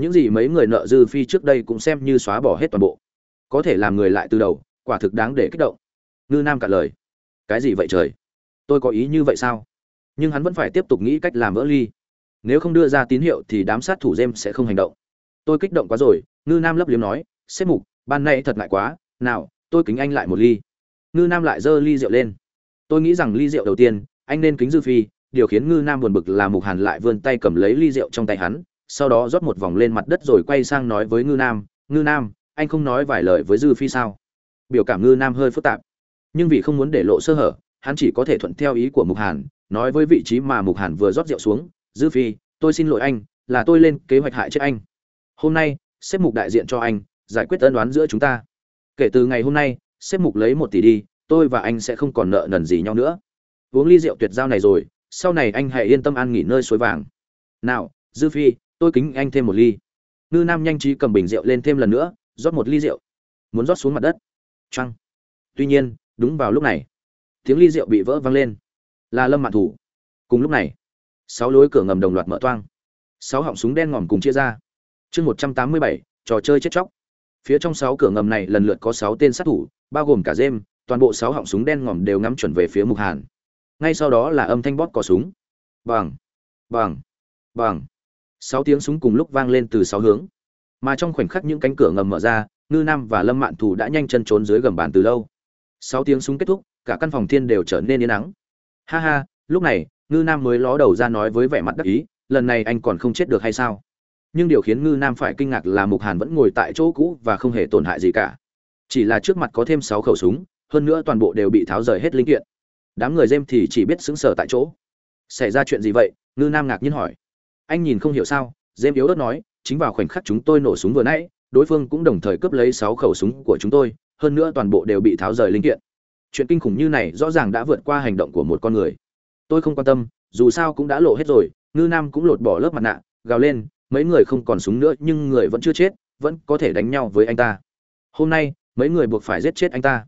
những gì mấy người nợ dư phi trước đây cũng xem như xóa bỏ hết toàn bộ. Có thể làm người lại từ đầu, quả thực đáng để kích động. Ngư nam cả lời. Cái gì vậy trời? Tôi có ý như vậy sao? Nhưng hắn vẫn phải tiếp tục nghĩ cách làm vỡ ly. Nếu không đưa ra tín hiệu thì đám sát thủ jem sẽ không hành động. Tôi kích động quá rồi, ngư nam lấp liếm nói xếp mục, ban nay thật ngại quá. Nào, tôi kính anh lại một ly. Ngư nam lại giơ ly rượu lên. Tôi nghĩ rằng ly rượu đầu tiên, anh nên kính dư phi, điều khiến ngư nam buồn bực là mục hàn lại vươn tay cầm lấy ly rượu trong tay hắn sau đó rót một vòng lên mặt đất rồi quay sang nói với ngư nam ngư nam, anh không nói vài lời với dư phi sao? Biểu cảm ngư nam hơi phức tạp, nhưng vì không muốn để lộ sơ hở, hắn chỉ có thể thuận theo ý của mục hàn, nói với vị trí mà mục hàn vừa rót rượu xuống, dư phi, tôi xin lỗi anh, là tôi lên kế hoạch hại chết anh. Hôm nay xếp mục đại diện cho anh, giải quyết ân đoán giữa chúng ta. Kể từ ngày hôm nay xếp mục lấy một tỷ đi, tôi và anh sẽ không còn nợ nần gì nhau nữa. Uống ly rượu tuyệt giao này rồi, sau này anh hãy yên tâm ăn nghỉ nơi suối vàng. Nào, dư phi tôi kính anh thêm một ly. Ngư nam nhanh trí cầm bình rượu lên thêm lần nữa, rót một ly rượu. Muốn rót xuống mặt đất. Trăng tuy nhiên, đúng vào lúc này, tiếng ly rượu bị vỡ văng lên. Là lâm mạn thủ. Cùng lúc này, sáu lối cửa ngầm đồng loạt mở toang. Sáu họng súng đen ngòm cùng chia ra. Chương một trăm tám mươi bảy, trò chơi chết chóc. Phía trong sáu cửa ngầm này lần lượt có sáu tên sát thủ, bao gồm cả dêm toàn bộ sáu họng súng đen ngòm đều ngắm chuẩn về phía mục hàn. Ngay sau đó là âm thanh bóp cò súng. Bằng. Bằng. Bằng sáu tiếng súng cùng lúc vang lên từ sáu hướng. Mà trong khoảnh khắc những cánh cửa ngầm mở ra, ngư nam và lâm mạn thù đã nhanh chân trốn dưới gầm bàn từ lâu. Sáu tiếng súng kết thúc, cả căn phòng thiên đều trở nên yên nắng ha ha, lúc này, ngư nam mới ló đầu ra nói với vẻ mặt đắc ý, lần này anh còn không chết được hay sao? Nhưng điều khiến ngư nam phải kinh ngạc là mục hàn vẫn ngồi tại chỗ cũ và không hề tổn hại gì cả. Chỉ là trước mặt có thêm sáu khẩu súng, hơn nữa toàn bộ đều bị tháo rời hết linh kiện. Đám người dêm thì chỉ biết sững sờ tại chỗ. Xảy ra chuyện gì vậy? Ngư nam ngạc nhiên hỏi anh nhìn không hiểu sao dêm yếu ớt nói, chính vào khoảnh khắc chúng tôi nổ súng vừa nãy, đối phương cũng đồng thời cướp lấy sáu khẩu súng của chúng tôi, hơn nữa toàn bộ đều bị tháo rời linh kiện. Chuyện kinh khủng như này rõ ràng đã vượt qua hành động của một con người. Tôi không quan tâm, dù sao cũng đã lộ hết rồi, ngư nam cũng lột bỏ lớp mặt nạ, gào lên, mấy người không còn súng nữa, nhưng người vẫn chưa chết, vẫn có thể đánh nhau với anh ta. Hôm nay, mấy người buộc phải giết chết anh ta.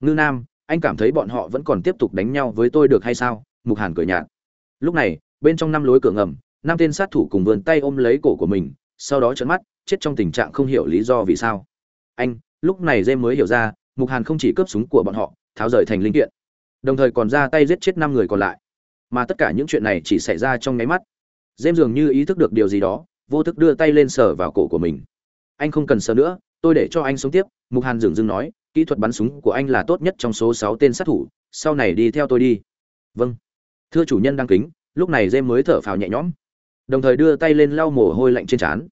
Ngư nam, anh cảm thấy bọn họ vẫn còn tiếp tục đánh nhau với tôi được hay sao? Mục hàn cười nhạt. Lúc này, bên trong năm lối cửa ngầm năm tên sát thủ cùng vươn tay ôm lấy cổ của mình, sau đó trợn mắt, chết trong tình trạng không hiểu lý do vì sao. Anh, lúc này dêm mới hiểu ra, mục hàn không chỉ cướp súng của bọn họ, tháo rời thành linh kiện, đồng thời còn ra tay giết chết năm người còn lại. Mà tất cả những chuyện này chỉ xảy ra trong nháy mắt. Dêm dường như ý thức được điều gì đó, vô thức đưa tay lên sờ vào cổ của mình. Anh không cần sờ nữa, tôi để cho anh sống tiếp, mục hàn dừng dưng nói, kỹ thuật bắn súng của anh là tốt nhất trong số sáu tên sát thủ, sau này đi theo tôi đi. Vâng. Thưa chủ nhân đăng kính, lúc này dêm mới thở phào nhẹ nhõm đồng thời đưa tay lên lau mồ hôi lạnh trên trán.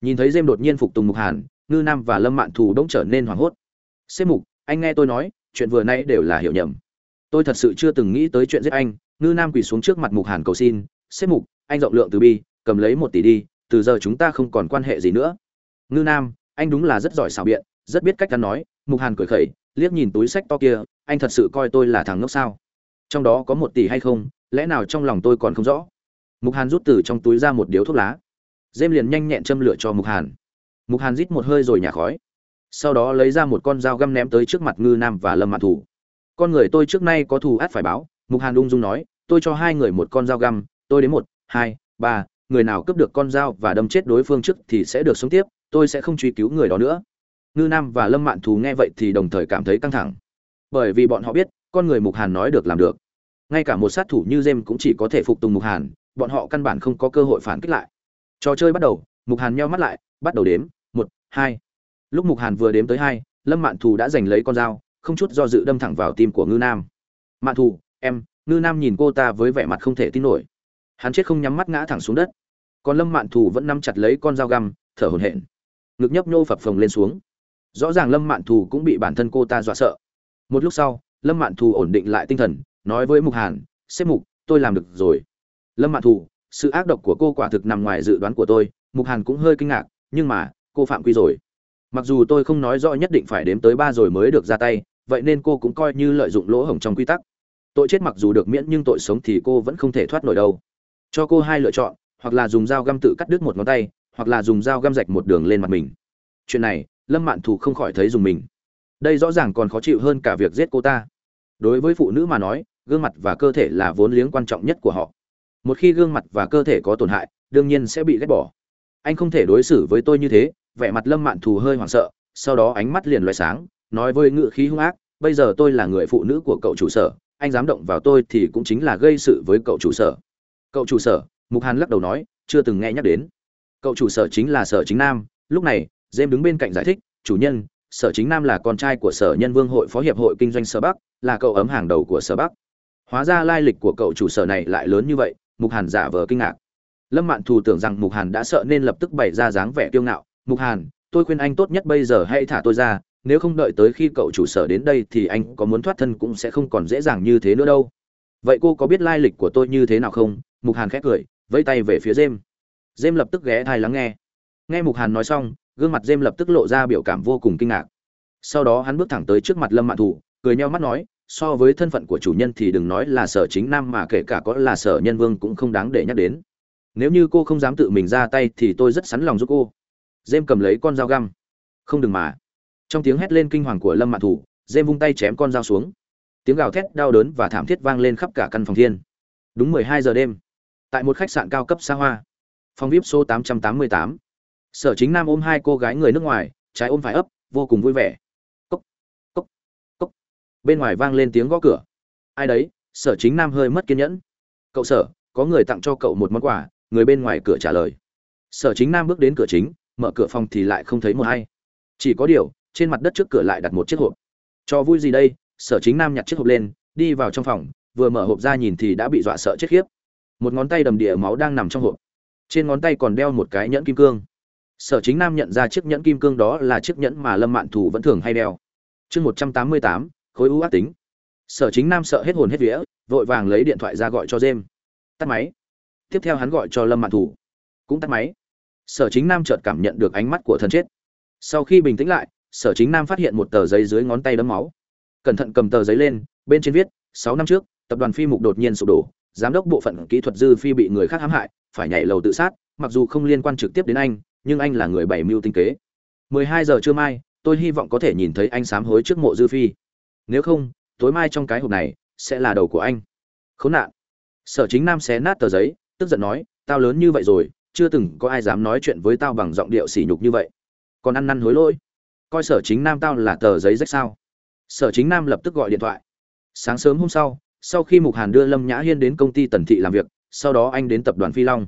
Nhìn thấy dêm đột nhiên phục tùng mục hàn, ngư nam và lâm mạn thù đỗng trở nên hoảng hốt. Xếp mục, anh nghe tôi nói, chuyện vừa nãy đều là hiểu nhầm. Tôi thật sự chưa từng nghĩ tới chuyện giết anh. Ngư nam quỳ xuống trước mặt mục hàn cầu xin, xếp mục, anh rộng lượng từ bi, cầm lấy một tỷ đi, từ giờ chúng ta không còn quan hệ gì nữa. Ngư nam, anh đúng là rất giỏi xảo biện, rất biết cách ăn nói. Mục hàn cười khẩy, liếc nhìn túi sách to kia, anh thật sự coi tôi là thằng ngốc sao? Trong đó có một tỷ hay không, lẽ nào trong lòng tôi còn không rõ? Mục hàn rút từ trong túi ra một điếu thuốc lá. Dêm liền nhanh nhẹn châm lửa cho mục hàn. Mục hàn rít một hơi rồi nhả khói. Sau đó lấy ra một con dao găm ném tới trước mặt ngư nam và lâm mạn thủ. Con người tôi trước nay có thù át phải báo, mục hàn ung dung nói, tôi cho hai người một con dao găm, tôi đến một, hai, ba, người nào cướp được con dao và đâm chết đối phương trước thì sẽ được sống tiếp, tôi sẽ không truy cứu người đó nữa. Ngư nam và lâm mạn thù nghe vậy thì đồng thời cảm thấy căng thẳng. Bởi vì bọn họ biết, con người mục hàn nói được làm được. Ngay cả một sát thủ như jem cũng chỉ có thể phục tùng mục hàn bọn họ căn bản không có cơ hội phản kích lại. Trò chơi bắt đầu, mục hàn nheo mắt lại, bắt đầu đếm, một, hai. Lúc mục hàn vừa đếm tới hai, lâm mạn thù đã giành lấy con dao, không chút do dự đâm thẳng vào tim của ngư nam. Mạn thù, em, ngư nam nhìn cô ta với vẻ mặt không thể tin nổi. Hắn chết không nhắm mắt ngã thẳng xuống đất. Còn lâm mạn thù vẫn nắm chặt lấy con dao găm, thở hổn hển. Ngực nhấp nhô phập phồng lên xuống. Rõ ràng lâm mạn thù cũng bị bản thân cô ta dọa sợ. Một lúc sau, lâm mạn thù ổn định lại tinh thần, nói với mục hàn xếp mục, tôi làm được rồi lâm mạn thù, sự ác độc của cô quả thực nằm ngoài dự đoán của tôi, mục hàn cũng hơi kinh ngạc, nhưng mà, cô phạm quy rồi. Mặc dù tôi không nói rõ nhất định phải đếm tới ba rồi mới được ra tay, vậy nên cô cũng coi như lợi dụng lỗ hổng trong quy tắc. Tội chết mặc dù được miễn nhưng tội sống thì cô vẫn không thể thoát nổi đâu. Cho cô hai lựa chọn, hoặc là dùng dao găm tự cắt đứt một ngón tay, hoặc là dùng dao găm rạch một đường lên mặt mình. Chuyện này, lâm mạn thù không khỏi thấy dùng mình. Đây rõ ràng còn khó chịu hơn cả việc giết cô ta. Đối với phụ nữ mà nói, gương mặt và cơ thể là vốn liếng quan trọng nhất của họ một khi gương mặt và cơ thể có tổn hại, đương nhiên sẽ bị ghét bỏ. Anh không thể đối xử với tôi như thế, vẻ mặt lâm mạn thù hơi hoảng sợ, sau đó ánh mắt liền loại sáng, nói với ngự khí hung ác, bây giờ tôi là người phụ nữ của cậu chủ sở, anh dám động vào tôi thì cũng chính là gây sự với cậu chủ sở. Cậu chủ sở, mục hàn lắc đầu nói, chưa từng nghe nhắc đến. Cậu chủ sở chính là sở chính nam, lúc này dêm đứng bên cạnh giải thích, chủ nhân, sở chính nam là con trai của sở nhân vương hội phó hiệp hội kinh doanh sở bắc, là cậu ấm hàng đầu của sở bắc. Hóa ra lai lịch của cậu chủ sở này lại lớn như vậy mục hàn giả vờ kinh ngạc. Lâm mạn thù tưởng rằng mục hàn đã sợ nên lập tức bày ra dáng vẻ kiêu ngạo. Mục hàn, tôi khuyên anh tốt nhất bây giờ hãy thả tôi ra, nếu không đợi tới khi cậu chủ sở đến đây thì anh có muốn thoát thân cũng sẽ không còn dễ dàng như thế nữa đâu. Vậy cô có biết lai lịch của tôi như thế nào không? Mục hàn khét cười, vẫy tay về phía jem jem lập tức ghé thai lắng nghe. Nghe mục hàn nói xong, gương mặt jem lập tức lộ ra biểu cảm vô cùng kinh ngạc. Sau đó hắn bước thẳng tới trước mặt lâm mạn thủ cười nheo mắt nói so với thân phận của chủ nhân thì đừng nói là sở chính nam mà kể cả có là sở nhân vương cũng không đáng để nhắc đến. Nếu như cô không dám tự mình ra tay thì tôi rất sẵn lòng giúp cô. Dêm cầm lấy con dao găm. Không đừng mà. Trong tiếng hét lên kinh hoàng của lâm mạ thủ dêm vung tay chém con dao xuống. Tiếng gào thét đau đớn và thảm thiết vang lên khắp cả căn phòng thiên. Đúng mười hai giờ đêm, tại một khách sạn cao cấp xa hoa. Phòng vip số tám trăm tám mươi tám. Sở chính nam ôm hai cô gái người nước ngoài, trái ôm phải ấp, vô cùng vui vẻ bên ngoài vang lên tiếng gõ cửa. Ai đấy? Sở chính nam hơi mất kiên nhẫn. Cậu sở, có người tặng cho cậu một món quà, người bên ngoài cửa trả lời. Sở chính nam bước đến cửa chính, mở cửa phòng thì lại không thấy một hay chỉ có điều, trên mặt đất trước cửa lại đặt một chiếc hộp. Cho vui gì đây? Sở chính nam nhặt chiếc hộp lên, đi vào trong phòng, vừa mở hộp ra nhìn thì đã bị dọa sợ chết khiếp. Một ngón tay đầm địa máu đang nằm trong hộp. Trên ngón tay còn đeo một cái nhẫn kim cương. Sở chính nam nhận ra chiếc nhẫn kim cương đó là chiếc nhẫn mà lâm mạn thủ vẫn thường hay đeo. Chương một trăm tám mươi tám khối u ác tính. Sở chính nam sợ hết hồn hết vía, vội vàng lấy điện thoại ra gọi cho jem tắt máy. Tiếp theo hắn gọi cho lâm mạn thủ. Cũng tắt máy. Sở chính nam chợt cảm nhận được ánh mắt của Thần chết. Sau khi bình tĩnh lại, sở chính nam phát hiện một tờ giấy dưới ngón tay đấm máu. Cẩn thận cầm tờ giấy lên, bên trên viết, sáu năm trước, tập đoàn phi mục đột nhiên sụp đổ, giám đốc bộ phận kỹ thuật dư phi bị người khác hãm hại, phải nhảy lầu tự sát, mặc dù không liên quan trực tiếp đến anh, nhưng anh là người bảy mưu tinh kế. 12 giờ trưa mai, tôi hy vọng có thể nhìn thấy anh sám hối trước mộ dư phi nếu không, tối mai trong cái hộp này sẽ là đầu của anh. Khốn nạn. Sở chính nam xé nát tờ giấy, tức giận nói, tao lớn như vậy rồi, chưa từng có ai dám nói chuyện với tao bằng giọng điệu sỉ nhục như vậy. Còn ăn năn hối lỗi. Coi sở chính nam tao là tờ giấy rách sao? Sở chính nam lập tức gọi điện thoại. Sáng sớm hôm sau sau khi mục hàn đưa lâm nhã hiên đến công ty tần thị làm việc, sau đó anh đến tập đoàn phi long.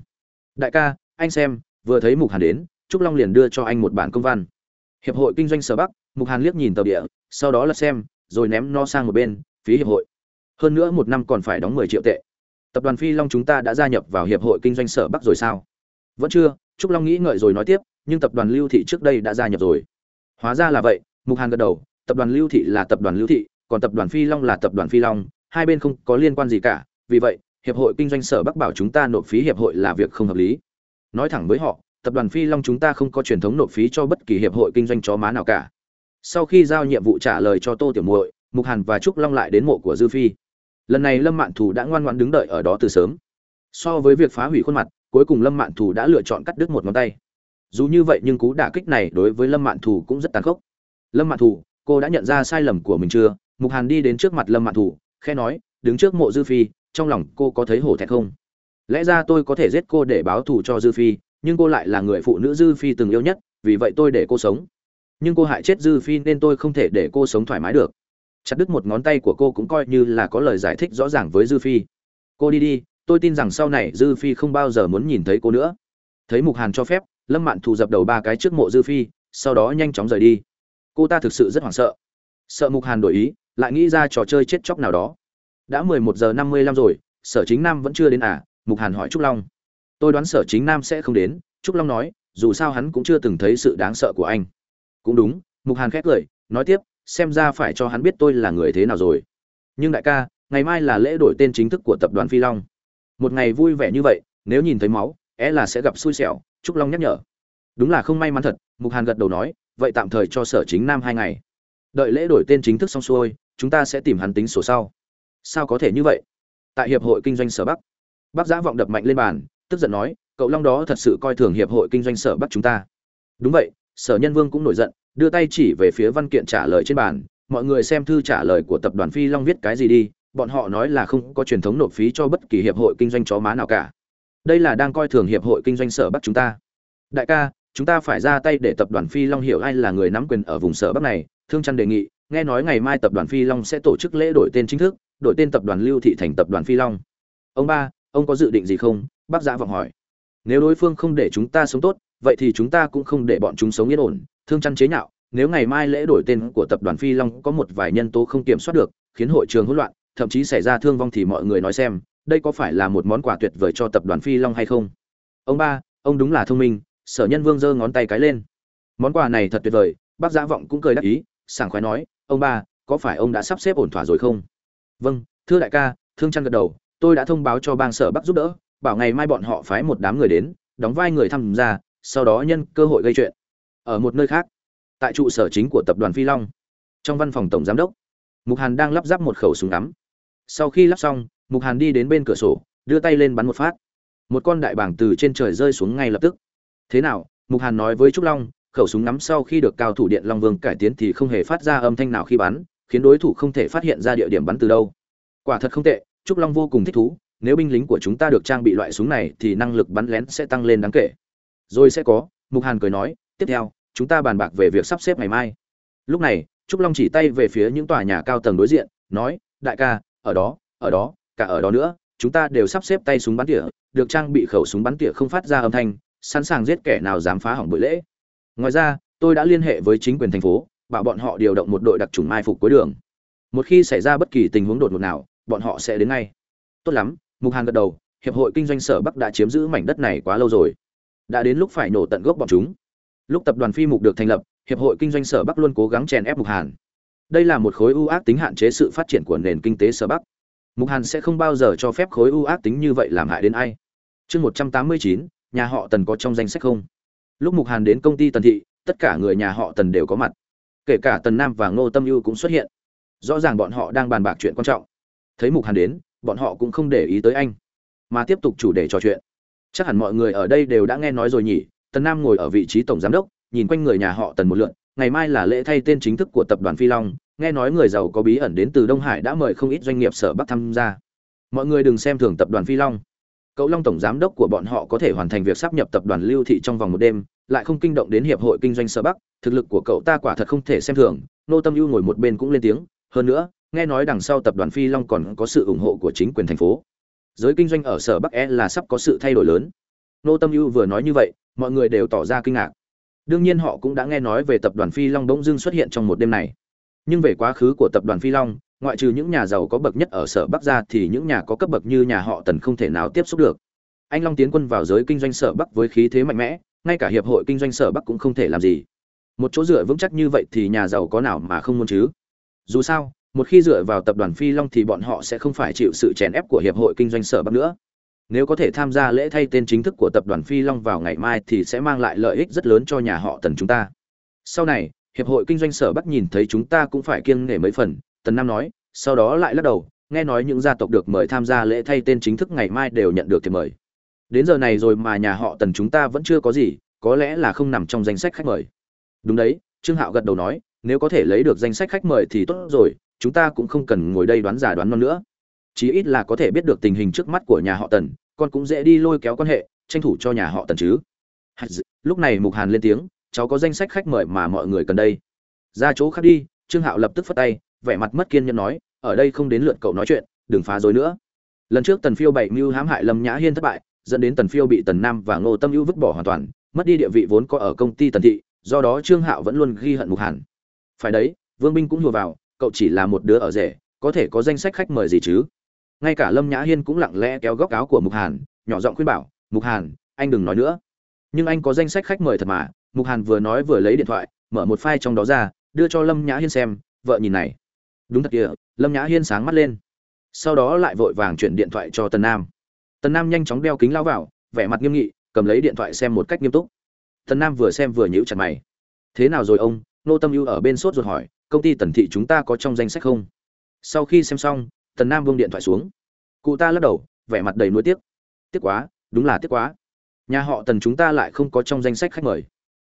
Đại ca, anh xem, vừa thấy mục hàn đến, trúc long liền đưa cho anh một bản công văn. Hiệp hội kinh doanh sở bắc. Mục hàn liếc nhìn tờ địa sau đó lật xem rồi ném nó sang một bên, phí hiệp hội. Hơn nữa một năm còn phải đóng mười triệu tệ. Tập đoàn phi long chúng ta đã gia nhập vào hiệp hội kinh doanh sở bắc rồi sao? Vẫn chưa, trúc long nghĩ ngợi rồi nói tiếp, nhưng tập đoàn lưu thị trước đây đã gia nhập rồi. Hóa ra là vậy, mục hàn gật đầu, tập đoàn lưu thị là tập đoàn lưu thị, còn tập đoàn phi long là tập đoàn phi long, hai bên không có liên quan gì cả, vì vậy, hiệp hội kinh doanh sở bắc bảo chúng ta nộp phí hiệp hội là việc không hợp lý. Nói thẳng với họ, tập đoàn phi long chúng ta không có truyền thống nộp phí cho bất kỳ hiệp hội kinh doanh chó má nào cả sau khi giao nhiệm vụ trả lời cho tô tiểu muội, mục hàn và trúc long lại đến mộ của dư phi. Lần này lâm mạn thù đã ngoan ngoãn đứng đợi ở đó từ sớm. So với việc phá hủy khuôn mặt, cuối cùng lâm mạn thù đã lựa chọn cắt đứt một ngón tay. Dù như vậy nhưng cú đả kích này đối với lâm mạn thù cũng rất tàn khốc. Lâm mạn thù, cô đã nhận ra sai lầm của mình chưa? Mục hàn đi đến trước mặt lâm mạn thù khe nói, đứng trước mộ dư phi, trong lòng cô có thấy hổ thẹn không? Lẽ ra tôi có thể giết cô để báo thù cho dư phi, nhưng cô lại là người phụ nữ dư phi từng yêu nhất, vì vậy tôi để cô sống nhưng cô hại chết dư phi nên tôi không thể để cô sống thoải mái được. Chặt đứt một ngón tay của cô cũng coi như là có lời giải thích rõ ràng với dư phi. Cô đi đi, tôi tin rằng sau này dư phi không bao giờ muốn nhìn thấy cô nữa. Thấy mục hàn cho phép, lâm mạn thù dập đầu ba cái trước mộ dư phi, sau đó nhanh chóng rời đi. Cô ta thực sự rất hoảng sợ. Sợ mục hàn đổi ý, lại nghĩ ra trò chơi chết chóc nào đó. Đã mười một giờ năm mươi lăm rồi, sở chính nam vẫn chưa đến à? Mục hàn hỏi trúc long. Tôi đoán sở chính nam sẽ không đến, trúc long nói, dù sao hắn cũng chưa từng thấy sự đáng sợ của anh cũng đúng, mục hàn khét lời nói tiếp, xem ra phải cho hắn biết tôi là người thế nào rồi. Nhưng đại ca, ngày mai là lễ đổi tên chính thức của tập đoàn phi long. Một ngày vui vẻ như vậy, nếu nhìn thấy máu, é là sẽ gặp xui xẻo trúc long nhắc nhở. Đúng là không may mắn thật, mục hàn gật đầu nói, vậy tạm thời cho sở chính nam hai ngày. Đợi lễ đổi tên chính thức xong xuôi, chúng ta sẽ tìm hắn tính sổ sau. Sao có thể như vậy? Tại hiệp hội kinh doanh sở bắc. Bác giã vọng đập mạnh lên bàn, tức giận nói, cậu long đó thật sự coi thường hiệp hội kinh doanh sở bắc chúng ta. Đúng vậy sở nhân vương cũng nổi giận, đưa tay chỉ về phía văn kiện trả lời trên bàn, mọi người xem thư trả lời của tập đoàn phi long viết cái gì đi, bọn họ nói là không có truyền thống nộp phí cho bất kỳ hiệp hội kinh doanh chó má nào cả. Đây là đang coi thường hiệp hội kinh doanh sở bắc chúng ta. Đại ca, chúng ta phải ra tay để tập đoàn phi long hiểu ai là người nắm quyền ở vùng sở bắc này. Thương trăn đề nghị, nghe nói ngày mai tập đoàn phi long sẽ tổ chức lễ đổi tên chính thức, đổi tên tập đoàn lưu thị thành tập đoàn phi long. Ông ba, ông có dự định gì không? Bác giã vọng hỏi. Nếu đối phương không để chúng ta sống tốt vậy thì chúng ta cũng không để bọn chúng sống yên ổn. Thương chăn chế nhạo, nếu ngày mai lễ đổi tên của tập đoàn phi long có một vài nhân tố không kiểm soát được, khiến hội trường hỗn loạn, thậm chí xảy ra thương vong thì mọi người nói xem, đây có phải là một món quà tuyệt vời cho tập đoàn phi long hay không? Ông ba, ông đúng là thông minh, sở nhân vương giơ ngón tay cái lên. Món quà này thật tuyệt vời, bác giã vọng cũng cười đáp ý, sảng khoái nói, ông ba, có phải ông đã sắp xếp ổn thỏa rồi không? Vâng thưa đại ca, thương chăn gật đầu, tôi đã thông báo cho bang sở bắc giúp đỡ, bảo ngày mai bọn họ phái một đám người đến, đóng vai người tham gia sau đó nhân cơ hội gây chuyện. Ở một nơi khác, tại trụ sở chính của tập đoàn phi long, trong văn phòng tổng giám đốc, mục hàn đang lắp ráp một khẩu súng ngắm. Sau khi lắp xong, mục hàn đi đến bên cửa sổ, đưa tay lên bắn một phát. Một con đại bảng từ trên trời rơi xuống ngay lập tức. Thế nào? Mục hàn nói với trúc long, khẩu súng ngắm sau khi được cao thủ điện long vương cải tiến thì không hề phát ra âm thanh nào khi bắn, khiến đối thủ không thể phát hiện ra địa điểm bắn từ đâu. Quả thật không tệ, trúc long vô cùng thích thú, nếu binh lính của chúng ta được trang bị loại súng này thì năng lực bắn lén sẽ tăng lên đáng kể rồi sẽ có, mục hàn cười nói, tiếp theo, chúng ta bàn bạc về việc sắp xếp ngày mai. Lúc này, trúc long chỉ tay về phía những tòa nhà cao tầng đối diện, nói, đại ca, ở đó ở đó, cả ở đó nữa, chúng ta đều sắp xếp tay súng bắn tỉa, được trang bị khẩu súng bắn tỉa không phát ra âm thanh, sẵn sàng giết kẻ nào dám phá hỏng buổi lễ. Ngoài ra, tôi đã liên hệ với chính quyền thành phố, bảo bọn họ điều động một đội đặc trùng mai phục cuối đường. Một khi xảy ra bất kỳ tình huống đột ngột nào, bọn họ sẽ đến ngay. Tốt lắm, mục hàn gật đầu, hiệp hội kinh doanh sở bắc đã chiếm giữ mảnh đất này quá lâu rồi đã đến lúc phải nổ tận gốc bọn chúng. Lúc tập đoàn phi mục được thành lập, hiệp hội kinh doanh sở bắc luôn cố gắng chèn ép mục hàn. Đây là một khối ưu ác tính hạn chế sự phát triển của nền kinh tế sở bắc. Mục hàn sẽ không bao giờ cho phép khối ưu ác tính như vậy làm hại đến ai. Chương một trăm tám mươi chín, nhà họ tần có trong danh sách không? Lúc mục hàn đến công ty tần thị, tất cả người nhà họ tần đều có mặt. Kể cả tần nam và ngô tâm ưu cũng xuất hiện. Rõ ràng bọn họ đang bàn bạc chuyện quan trọng. Thấy mục hàn đến, bọn họ cũng không để ý tới anh, mà tiếp tục chủ đề trò chuyện chắc hẳn mọi người ở đây đều đã nghe nói rồi nhỉ, tần nam ngồi ở vị trí tổng giám đốc, nhìn quanh người nhà họ tần một lượn ngày mai là lễ thay tên chính thức của tập đoàn phi long, nghe nói người giàu có bí ẩn đến từ đông hải đã mời không ít doanh nghiệp sở bắc tham gia. Mọi người đừng xem thường tập đoàn phi long. Cậu long tổng giám đốc của bọn họ có thể hoàn thành việc sắp nhập tập đoàn lưu thị trong vòng một đêm, lại không kinh động đến hiệp hội kinh doanh sở bắc, thực lực của cậu ta quả thật không thể xem thường, nô tâm ưu ngồi một bên cũng lên tiếng, hơn nữa, nghe nói đằng sau tập đoàn phi long còn có sự ủng hộ của chính quyền thành phố giới kinh doanh ở sở bắc e là sắp có sự thay đổi lớn. Nô tâm ưu vừa nói như vậy, mọi người đều tỏ ra kinh ngạc. Đương nhiên họ cũng đã nghe nói về tập đoàn phi long bỗng dưng xuất hiện trong một đêm này. Nhưng về quá khứ của tập đoàn phi long, ngoại trừ những nhà giàu có bậc nhất ở sở bắc ra thì những nhà có cấp bậc như nhà họ tần không thể nào tiếp xúc được. Anh long tiến quân vào giới kinh doanh sở bắc với khí thế mạnh mẽ, ngay cả hiệp hội kinh doanh sở bắc cũng không thể làm gì. Một chỗ dựa vững chắc như vậy thì nhà giàu có nào mà không muốn chứ? Dù sao một khi dựa vào tập đoàn phi long thì bọn họ sẽ không phải chịu sự chèn ép của hiệp hội kinh doanh sở bắc nữa. Nếu có thể tham gia lễ thay tên chính thức của tập đoàn phi long vào ngày mai thì sẽ mang lại lợi ích rất lớn cho nhà họ tần chúng ta. Sau này, hiệp hội kinh doanh sở bắc nhìn thấy chúng ta cũng phải kiêng nể mấy phần, tần nam nói, sau đó lại lắc đầu, nghe nói những gia tộc được mời tham gia lễ thay tên chính thức ngày mai đều nhận được thiệp mời. Đến giờ này rồi mà nhà họ tần chúng ta vẫn chưa có gì, có lẽ là không nằm trong danh sách khách mời. Đúng đấy, trương hạo gật đầu nói, nếu có thể lấy được danh sách khách mời thì tốt rồi chúng ta cũng không cần ngồi đây đoán giả đoán non nữa. Chí ít là có thể biết được tình hình trước mắt của nhà họ tần, con cũng dễ đi lôi kéo quan hệ, tranh thủ cho nhà họ tần chứ. Lúc này mục hàn lên tiếng, cháu có danh sách khách mời mà mọi người cần đây. Ra chỗ khác đi, trương hạo lập tức phất tay, vẻ mặt mất kiên nhẫn nói, ở đây không đến lượt cậu nói chuyện, đừng phá rối nữa. Lần trước tần phiêu bảy mưu hãm hại lâm nhã hiên thất bại, dẫn đến tần phiêu bị tần nam và ngô tâm ưu vứt bỏ hoàn toàn, mất đi địa vị vốn có ở công ty tần thị, do đó trương hạo vẫn luôn ghi hận mục hàn. Phải đấy, vương binh cũng hùa vào cậu chỉ là một đứa ở rể, có thể có danh sách khách mời gì chứ? Ngay cả lâm nhã hiên cũng lặng lẽ kéo góc áo của mục hàn, nhỏ giọng khuyên bảo, mục hàn, anh đừng nói nữa. Nhưng anh có danh sách khách mời thật mà, mục hàn vừa nói vừa lấy điện thoại, mở một file trong đó ra, đưa cho lâm nhã hiên xem, vợ nhìn này. Đúng thật kìa. Lâm nhã hiên sáng mắt lên. Sau đó lại vội vàng chuyển điện thoại cho tần nam. Tần nam nhanh chóng đeo kính lao vào, vẻ mặt nghiêm nghị, cầm lấy điện thoại xem một cách nghiêm túc. Tần nam vừa xem vừa nhíu chặt mày. Thế nào rồi ông? Nô tâm ưu ở bên sốt ruột hỏi công ty tần thị chúng ta có trong danh sách không? Sau khi xem xong, tần nam vương điện thoại xuống. Cụ ta lắc đầu, vẻ mặt đầy nuối tiếc. Tiếc quá, đúng là tiếc quá. Nhà họ tần chúng ta lại không có trong danh sách khách mời.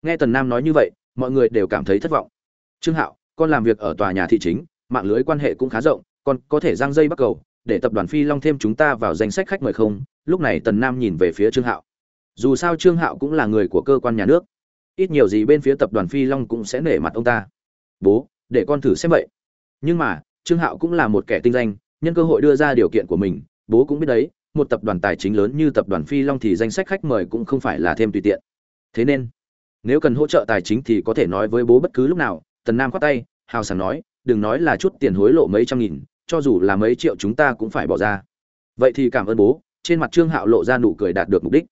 Nghe tần nam nói như vậy, mọi người đều cảm thấy thất vọng. Trương hạo, con làm việc ở tòa nhà thị chính, mạng lưới quan hệ cũng khá rộng, con có thể giang dây bắt cầu, để tập đoàn phi long thêm chúng ta vào danh sách khách mời không? Lúc này tần nam nhìn về phía trương hạo. Dù sao trương hạo cũng là người của cơ quan nhà nước. Ít nhiều gì bên phía tập đoàn phi long cũng sẽ nể mặt ông ta. Bố để con thử xem vậy. Nhưng mà, trương hạo cũng là một kẻ tinh danh, nhân cơ hội đưa ra điều kiện của mình, bố cũng biết đấy, một tập đoàn tài chính lớn như tập đoàn phi long thì danh sách khách mời cũng không phải là thêm tùy tiện. Thế nên, nếu cần hỗ trợ tài chính thì có thể nói với bố bất cứ lúc nào, tần nam khoát tay, hào sảng nói, đừng nói là chút tiền hối lộ mấy trăm nghìn, cho dù là mấy triệu chúng ta cũng phải bỏ ra. Vậy thì cảm ơn bố, trên mặt trương hạo lộ ra nụ cười đạt được mục đích.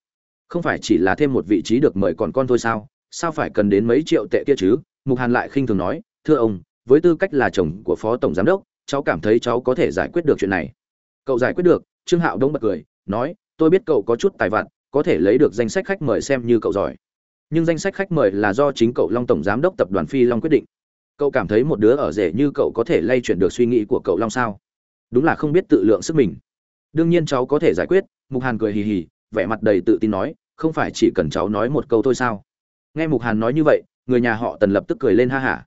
Không phải chỉ là thêm một vị trí được mời còn con thôi sao? Sao phải cần đến mấy triệu tệ kia chứ? Mục hàn lại khinh thường nói thưa ông, với tư cách là chồng của phó tổng giám đốc, cháu cảm thấy cháu có thể giải quyết được chuyện này. Cậu giải quyết được, trương hạo đông bật cười, nói, tôi biết cậu có chút tài vặt, có thể lấy được danh sách khách mời xem như cậu giỏi. Nhưng danh sách khách mời là do chính cậu long tổng giám đốc tập đoàn phi long quyết định. Cậu cảm thấy một đứa ở rể như cậu có thể lay chuyển được suy nghĩ của cậu long sao? Đúng là không biết tự lượng sức mình. Đương nhiên cháu có thể giải quyết, mục hàn cười hì hì, vẻ mặt đầy tự tin nói, không phải chỉ cần cháu nói một câu thôi sao? Nghe mục hàn nói như vậy, người nhà họ tần lập tức cười lên ha hả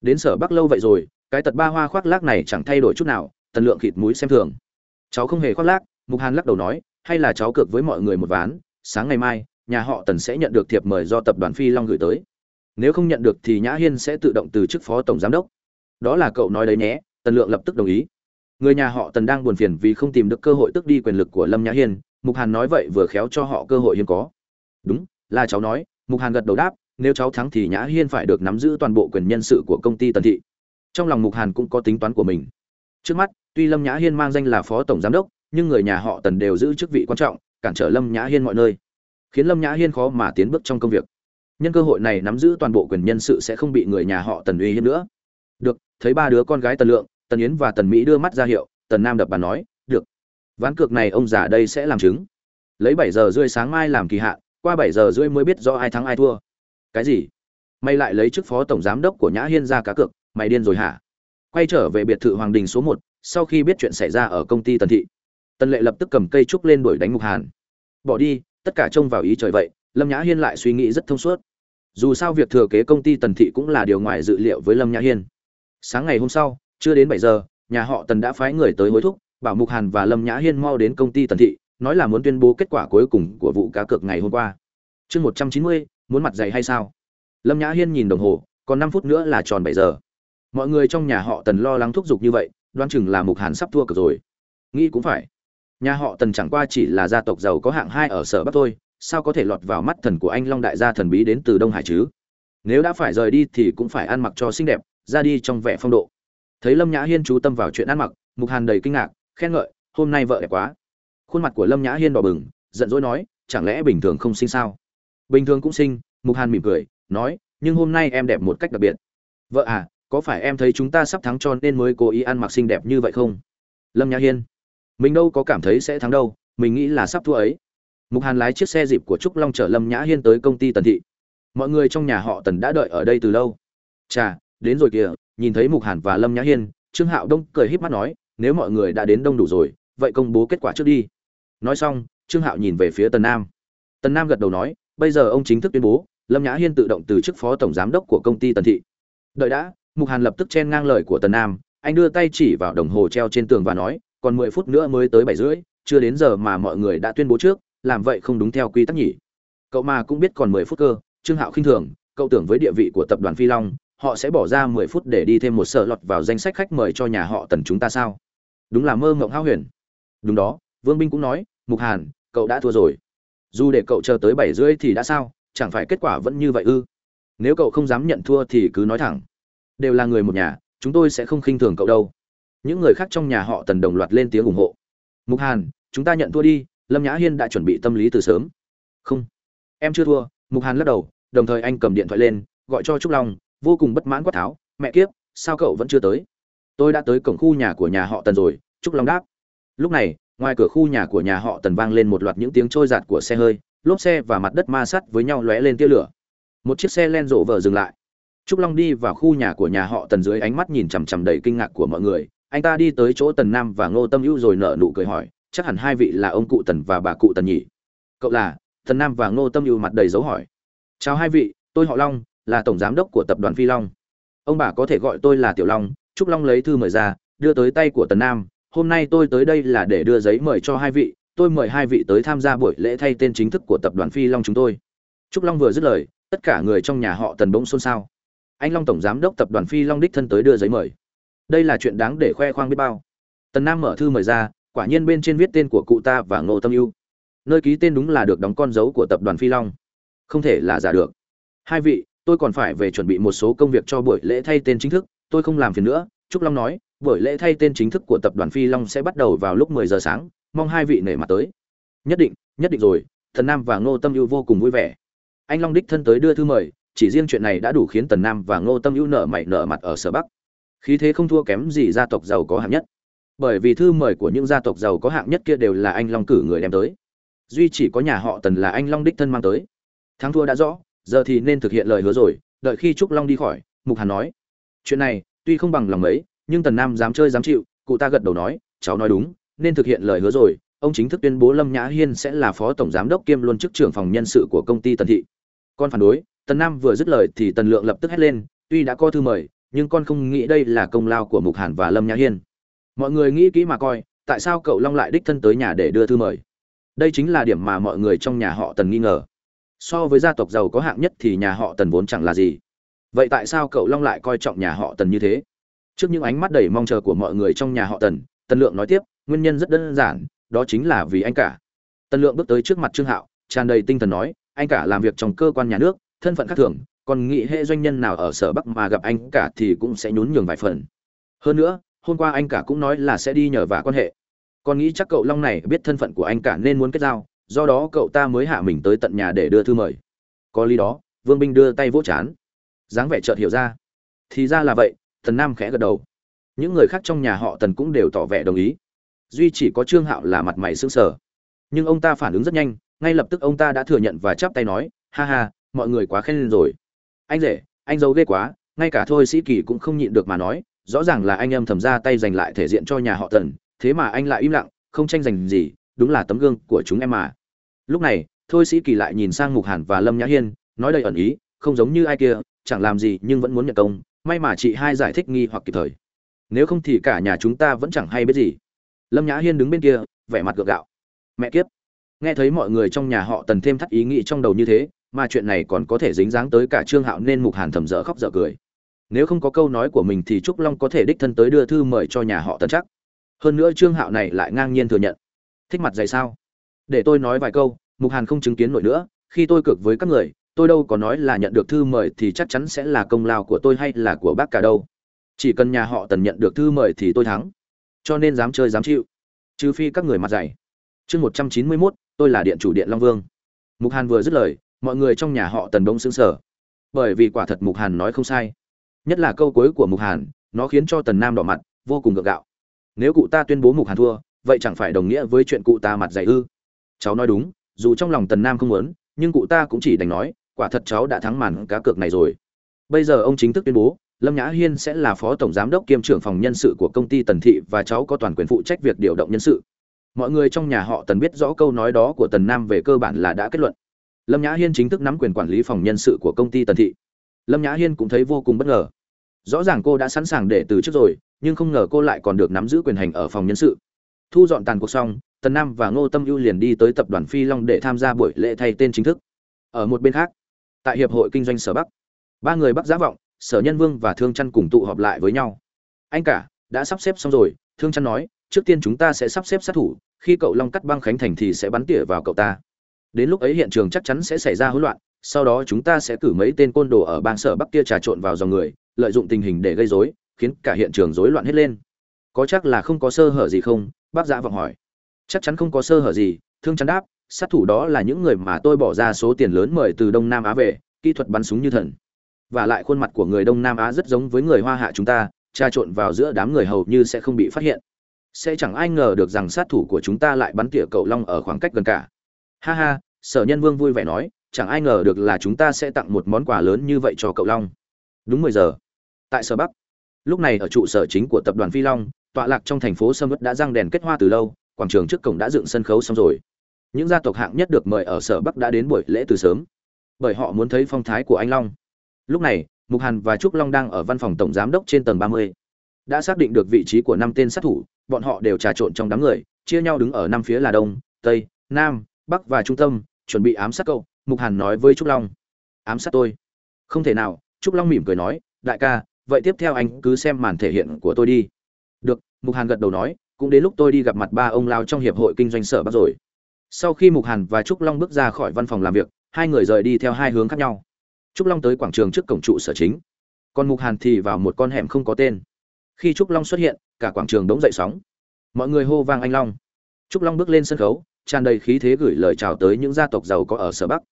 đến sở bắc lâu vậy rồi, cái tật ba hoa khoác lác này chẳng thay đổi chút nào, tần lượng khịt mũi xem thường. Cháu không hề khoác lác, mục hàn lắc đầu nói, hay là cháu cược với mọi người một ván, sáng ngày mai, nhà họ tần sẽ nhận được thiệp mời do tập đoàn phi long gửi tới. Nếu không nhận được thì nhã hiên sẽ tự động từ chức phó tổng giám đốc. Đó là cậu nói đấy nhé, tần lượng lập tức đồng ý. Người nhà họ tần đang buồn phiền vì không tìm được cơ hội tước đi quyền lực của lâm nhã hiên, mục hàn nói vậy vừa khéo cho họ cơ hội hiếm có. Đúng, là cháu nói, mục hàn gật đầu đáp nếu cháu thắng thì nhã hiên phải được nắm giữ toàn bộ quyền nhân sự của công ty tần thị. Trong lòng mục hàn cũng có tính toán của mình. Trước mắt, tuy lâm nhã hiên mang danh là phó tổng giám đốc, nhưng người nhà họ tần đều giữ chức vị quan trọng, cản trở lâm nhã hiên mọi nơi, khiến lâm nhã hiên khó mà tiến bước trong công việc. Nhân cơ hội này nắm giữ toàn bộ quyền nhân sự sẽ không bị người nhà họ tần uy hiếp nữa. Được, thấy ba đứa con gái tần lượng, tần yến và tần mỹ đưa mắt ra hiệu, tần nam đập bàn nói, được, ván cược này ông già đây sẽ làm chứng. Lấy bảy giờ rưỡi sáng mai làm kỳ hạn, qua bảy giờ rưỡi mới biết rõ ai thắng ai thua cái gì? Mày lại lấy chức phó tổng giám đốc của nhã hiên ra cá cược, mày điên rồi hả? Quay trở về biệt thự hoàng đình số một, sau khi biết chuyện xảy ra ở công ty tần thị, tần lệ lập tức cầm cây trúc lên đuổi đánh mục hàn. Bỏ đi, tất cả trông vào ý trời vậy, lâm nhã hiên lại suy nghĩ rất thông suốt. Dù sao việc thừa kế công ty tần thị cũng là điều ngoài dự liệu với lâm nhã hiên. Sáng ngày hôm sau, chưa đến bảy giờ, nhà họ tần đã phái người tới hối thúc, bảo mục hàn và lâm nhã hiên mau đến công ty tần thị, nói là muốn tuyên bố kết quả cuối cùng của vụ cá cược ngày hôm qua. Chương một trăm chín mươi muốn mặt dày hay sao? Lâm nhã hiên nhìn đồng hồ, còn năm phút nữa là tròn bảy giờ. Mọi người trong nhà họ tần lo lắng thúc giục như vậy, đoán chừng là mục hàn sắp thua cược rồi. Nghĩ cũng phải. Nhà họ tần chẳng qua chỉ là gia tộc giàu có hạng hai ở sở bắc thôi, sao có thể lọt vào mắt thần của anh long đại gia thần bí đến từ đông hải chứ? Nếu đã phải rời đi thì cũng phải ăn mặc cho xinh đẹp, ra đi trong vẻ phong độ. Thấy lâm nhã hiên chú tâm vào chuyện ăn mặc, mục hàn đầy kinh ngạc, khen ngợi, hôm nay vợ đẹp quá. Khuôn mặt của lâm nhã hiên đỏ bừng, giận dỗi nói, chẳng lẽ bình thường không sinh sao? Bình thường cũng sinh mục hàn mỉm cười, nói, nhưng hôm nay em đẹp một cách đặc biệt. Vợ à có phải em thấy chúng ta sắp thắng cho nên mới cố ý ăn mặc xinh đẹp như vậy không? Lâm nhã hiên, mình đâu có cảm thấy sẽ thắng đâu, mình nghĩ là sắp thua ấy. Mục hàn lái chiếc xe dịp của trúc long chở lâm nhã hiên tới công ty tần thị. Mọi người trong nhà họ tần đã đợi ở đây từ lâu. Chà, đến rồi kìa. Nhìn thấy mục hàn và lâm nhã hiên, trương hạo đông cười híp mắt nói, nếu mọi người đã đến đông đủ rồi, vậy công bố kết quả trước đi. Nói xong, trương hạo nhìn về phía tần nam. Tần nam gật đầu nói bây giờ ông chính thức tuyên bố, lâm nhã hiên tự động từ chức phó tổng giám đốc của công ty tần thị. Đợi đã, mục hàn lập tức chen ngang lời của tần nam, anh đưa tay chỉ vào đồng hồ treo trên tường và nói, còn mười phút nữa mới tới bảy rưỡi, chưa đến giờ mà mọi người đã tuyên bố trước, làm vậy không đúng theo quy tắc nhỉ. Cậu mà cũng biết còn mười phút cơ, trương hạo khinh thường, cậu tưởng với địa vị của tập đoàn phi long, họ sẽ bỏ ra mười phút để đi thêm một sợ lọt vào danh sách khách mời cho nhà họ tần chúng ta sao? Đúng là mơ ngộng hao huyền. Đúng đó, vương binh cũng nói, mục hàn, cậu đã thua rồi dù để cậu chờ tới bảy rưỡi thì đã sao, chẳng phải kết quả vẫn như vậy ư? Nếu cậu không dám nhận thua thì cứ nói thẳng. Đều là người một nhà, chúng tôi sẽ không khinh thường cậu đâu. Những người khác trong nhà họ tần đồng loạt lên tiếng ủng hộ. Mục hàn, chúng ta nhận thua đi, lâm nhã hiên đã chuẩn bị tâm lý từ sớm. Không. Em chưa thua, mục hàn lắc đầu, đồng thời anh cầm điện thoại lên, gọi cho trúc long, vô cùng bất mãn quát tháo, mẹ kiếp, sao cậu vẫn chưa tới? Tôi đã tới cổng khu nhà của nhà họ tần rồi, trúc long đáp. Lúc này ngoài cửa khu nhà của nhà họ tần vang lên một loạt những tiếng trôi giạt của xe hơi, lốp xe và mặt đất ma sắt với nhau lóe lên tia lửa. Một chiếc xe len rộ vờ dừng lại. Trúc long đi vào khu nhà của nhà họ tần dưới ánh mắt nhìn chằm chằm đầy kinh ngạc của mọi người. Anh ta đi tới chỗ tần nam và ngô tâm hữu rồi nở nụ cười hỏi, chắc hẳn hai vị là ông cụ tần và bà cụ tần nhỉ? Cậu là? Tần nam và ngô tâm hữu mặt đầy dấu hỏi. Chào hai vị, tôi họ long, là tổng giám đốc của tập đoàn phi long. Ông bà có thể gọi tôi là tiểu long. Trúc long lấy thư mời ra, đưa tới tay của tần nam hôm nay tôi tới đây là để đưa giấy mời cho hai vị, tôi mời hai vị tới tham gia buổi lễ thay tên chính thức của tập đoàn phi long chúng tôi. Trúc long vừa dứt lời, tất cả người trong nhà họ tần bỗng xôn xao. Anh long tổng giám đốc tập đoàn phi long đích thân tới đưa giấy mời. Đây là chuyện đáng để khoe khoang biết bao. Tần nam mở thư mời ra, quả nhiên bên trên viết tên của cụ ta và ngô tâm ưu. Nơi ký tên đúng là được đóng con dấu của tập đoàn phi long. Không thể là giả được. Hai vị, tôi còn phải về chuẩn bị một số công việc cho buổi lễ thay tên chính thức, tôi không làm phiền nữa, trúc long nói buổi lễ thay tên chính thức của tập đoàn phi long sẽ bắt đầu vào lúc 10 giờ sáng. Mong hai vị nể mặt tới. Nhất định nhất định rồi. Thần nam và ngô tâm ưu vô cùng vui vẻ. Anh long đích thân tới đưa thư mời, chỉ riêng chuyện này đã đủ khiến tần nam và ngô tâm ưu nở mày nở mặt ở sở bắc. Khí thế không thua kém gì gia tộc giàu có hạng nhất. Bởi vì thư mời của những gia tộc giàu có hạng nhất kia đều là anh long cử người đem tới. Duy chỉ có nhà họ tần là anh long đích thân mang tới. Thắng thua đã rõ, giờ thì nên thực hiện lời hứa rồi. Đợi khi trúc long đi khỏi, mục hàn nói, chuyện này tuy không bằng lòng ấy nhưng tần nam dám chơi dám chịu, cụ ta gật đầu nói, cháu nói đúng, nên thực hiện lời hứa rồi, ông chính thức tuyên bố lâm nhã hiên sẽ là phó tổng giám đốc kiêm luôn chức trưởng phòng nhân sự của công ty tần thị. Con phản đối, tần nam vừa dứt lời thì tần lượng lập tức hét lên, tuy đã có thư mời, nhưng con không nghĩ đây là công lao của mục hàn và lâm nhã hiên. Mọi người nghĩ kỹ mà coi, tại sao cậu long lại đích thân tới nhà để đưa thư mời? Đây chính là điểm mà mọi người trong nhà họ tần nghi ngờ. So với gia tộc giàu có hạng nhất thì nhà họ tần vốn chẳng là gì. Vậy tại sao cậu long lại coi trọng nhà họ tần như thế? Trước những ánh mắt đầy mong chờ của mọi người trong nhà họ tần tần lượng nói tiếp, nguyên nhân rất đơn giản, đó chính là vì anh cả. Tần lượng bước tới trước mặt trương hạo, tràn đầy tinh thần nói, anh cả làm việc trong cơ quan nhà nước, thân phận khác thường, còn nghĩ hệ doanh nhân nào ở sở bắc mà gặp anh cả thì cũng sẽ nhún nhường vài phần. Hơn nữa, hôm qua anh cả cũng nói là sẽ đi nhờ vả quan hệ. Còn nghĩ chắc cậu long này biết thân phận của anh cả nên muốn kết giao, do đó cậu ta mới hạ mình tới tận nhà để đưa thư mời. Có lý đó, vương binh đưa tay vỗ chán. Dáng vẻ chợt hiểu ra. Thì ra là vậy Tần nam khẽ gật đầu. Những người khác trong nhà họ tần cũng đều tỏ vẻ đồng ý. Duy chỉ có trương hạo là mặt mày sững sờ. Nhưng ông ta phản ứng rất nhanh, ngay lập tức ông ta đã thừa nhận và chắp tay nói, ha ha, mọi người quá khen lên rồi. Anh rể, anh giấu ghê quá, ngay cả thôi sĩ kỳ cũng không nhịn được mà nói, rõ ràng là anh em thầm ra tay giành lại thể diện cho nhà họ tần, thế mà anh lại im lặng, không tranh giành gì, đúng là tấm gương của chúng em mà. Lúc này, thôi sĩ kỳ lại nhìn sang mục hàn và lâm nhã hiên, nói đầy ẩn ý, không giống như ai kia, chẳng làm gì nhưng vẫn muốn nhận công may mà chị hai giải thích nghi hoặc kịp thời. Nếu không thì cả nhà chúng ta vẫn chẳng hay biết gì. Lâm nhã hiên đứng bên kia, vẻ mặt gượng gạo. Mẹ kiếp. Nghe thấy mọi người trong nhà họ tần thêm thắt ý nghĩ trong đầu như thế, mà chuyện này còn có thể dính dáng tới cả trương hạo nên mục hàn thầm dở khóc dở cười. Nếu không có câu nói của mình thì trúc long có thể đích thân tới đưa thư mời cho nhà họ tần chắc. Hơn nữa trương hạo này lại ngang nhiên thừa nhận. Thích mặt dày sao? Để tôi nói vài câu, mục hàn không chứng kiến nổi nữa, khi tôi cực với các người tôi đâu có nói là nhận được thư mời thì chắc chắn sẽ là công lao của tôi hay là của bác cả đâu. Chỉ cần nhà họ tần nhận được thư mời thì tôi thắng. Cho nên dám chơi dám chịu. Trừ phi các người mặt dày. Chương một trăm chín mươi mốt, tôi là điện chủ điện long vương. Mục hàn vừa dứt lời, mọi người trong nhà họ tần đông xứng sở bởi vì quả thật mục hàn nói không sai. Nhất là câu cuối của mục hàn, nó khiến cho tần nam đỏ mặt, vô cùng gượng gạo. Nếu cụ ta tuyên bố mục hàn thua, vậy chẳng phải đồng nghĩa với chuyện cụ ta mặt dày ư? Cháu nói đúng, dù trong lòng tần nam không muốn, nhưng cụ ta cũng chỉ đành nói quả thật cháu đã thắng màn cá cược này rồi. Bây giờ ông chính thức tuyên bố, lâm nhã hiên sẽ là phó tổng giám đốc kiêm trưởng phòng nhân sự của công ty tần thị và cháu có toàn quyền phụ trách việc điều động nhân sự. Mọi người trong nhà họ tần biết rõ câu nói đó của tần nam về cơ bản là đã kết luận. Lâm nhã hiên chính thức nắm quyền quản lý phòng nhân sự của công ty tần thị. Lâm nhã hiên cũng thấy vô cùng bất ngờ. Rõ ràng cô đã sẵn sàng để từ trước rồi, nhưng không ngờ cô lại còn được nắm giữ quyền hành ở phòng nhân sự. Thu dọn tàn cuộc xong, tần nam và ngô tâm ưu liền đi tới tập đoàn phi long để tham gia buổi lễ thay tên chính thức. Ở một bên khác tại hiệp hội kinh doanh sở bắc. Ba người bắc giá vọng, sở nhân vương và thương chăn cùng tụ họp lại với nhau. Anh cả, đã sắp xếp xong rồi, thương chăn nói, trước tiên chúng ta sẽ sắp xếp sát thủ, khi cậu long cắt băng khánh thành thì sẽ bắn tỉa vào cậu ta. Đến lúc ấy hiện trường chắc chắn sẽ xảy ra hỗn loạn, sau đó chúng ta sẽ cử mấy tên côn đồ ở bang sở bắc kia trà trộn vào dòng người, lợi dụng tình hình để gây rối, khiến cả hiện trường rối loạn hết lên. Có chắc là không có sơ hở gì không? Bác dạ vọng hỏi. Chắc chắn không có sơ hở gì, thương chắn đáp sát thủ đó là những người mà tôi bỏ ra số tiền lớn mời từ đông nam á về, kỹ thuật bắn súng như thần. Và lại khuôn mặt của người đông nam á rất giống với người hoa hạ chúng ta, trà trộn vào giữa đám người hầu như sẽ không bị phát hiện. Sẽ chẳng ai ngờ được rằng sát thủ của chúng ta lại bắn tỉa cậu long ở khoảng cách gần cả. Ha ha, sở nhân vương vui vẻ nói, chẳng ai ngờ được là chúng ta sẽ tặng một món quà lớn như vậy cho cậu long. Đúng mười giờ. Tại sở bắc, lúc này ở trụ sở chính của tập đoàn phi long, tọa lạc trong thành phố sâm ớt đã răng đèn kết hoa từ lâu, quảng trường trước cổng đã dựng sân khấu xong rồi những gia tộc hạng nhất được mời ở sở bắc đã đến buổi lễ từ sớm, bởi họ muốn thấy phong thái của anh long. Lúc này, mục hàn và trúc long đang ở văn phòng tổng giám đốc trên tầng ba mươi. Đã xác định được vị trí của năm tên sát thủ, bọn họ đều trà trộn trong đám người, chia nhau đứng ở năm phía là đông, tây, nam, bắc và trung tâm, chuẩn bị ám sát cậu, mục hàn nói với trúc long. Ám sát tôi. Không thể nào, trúc long mỉm cười nói. Đại ca, vậy tiếp theo anh cứ xem màn thể hiện của tôi đi. Được, mục hàn gật đầu nói. Cũng đến lúc tôi đi gặp mặt ba ông lao trong hiệp hội kinh doanh sở bắc rồi sau khi mục hàn và trúc long bước ra khỏi văn phòng làm việc, hai người rời đi theo hai hướng khác nhau. Trúc long tới quảng trường trước cổng trụ sở chính, còn mục hàn thì vào một con hẻm không có tên. Khi trúc long xuất hiện, cả quảng trường đống dậy sóng. Mọi người hô vang anh long. Trúc long bước lên sân khấu, tràn đầy khí thế gửi lời chào tới những gia tộc giàu có ở sở bắc.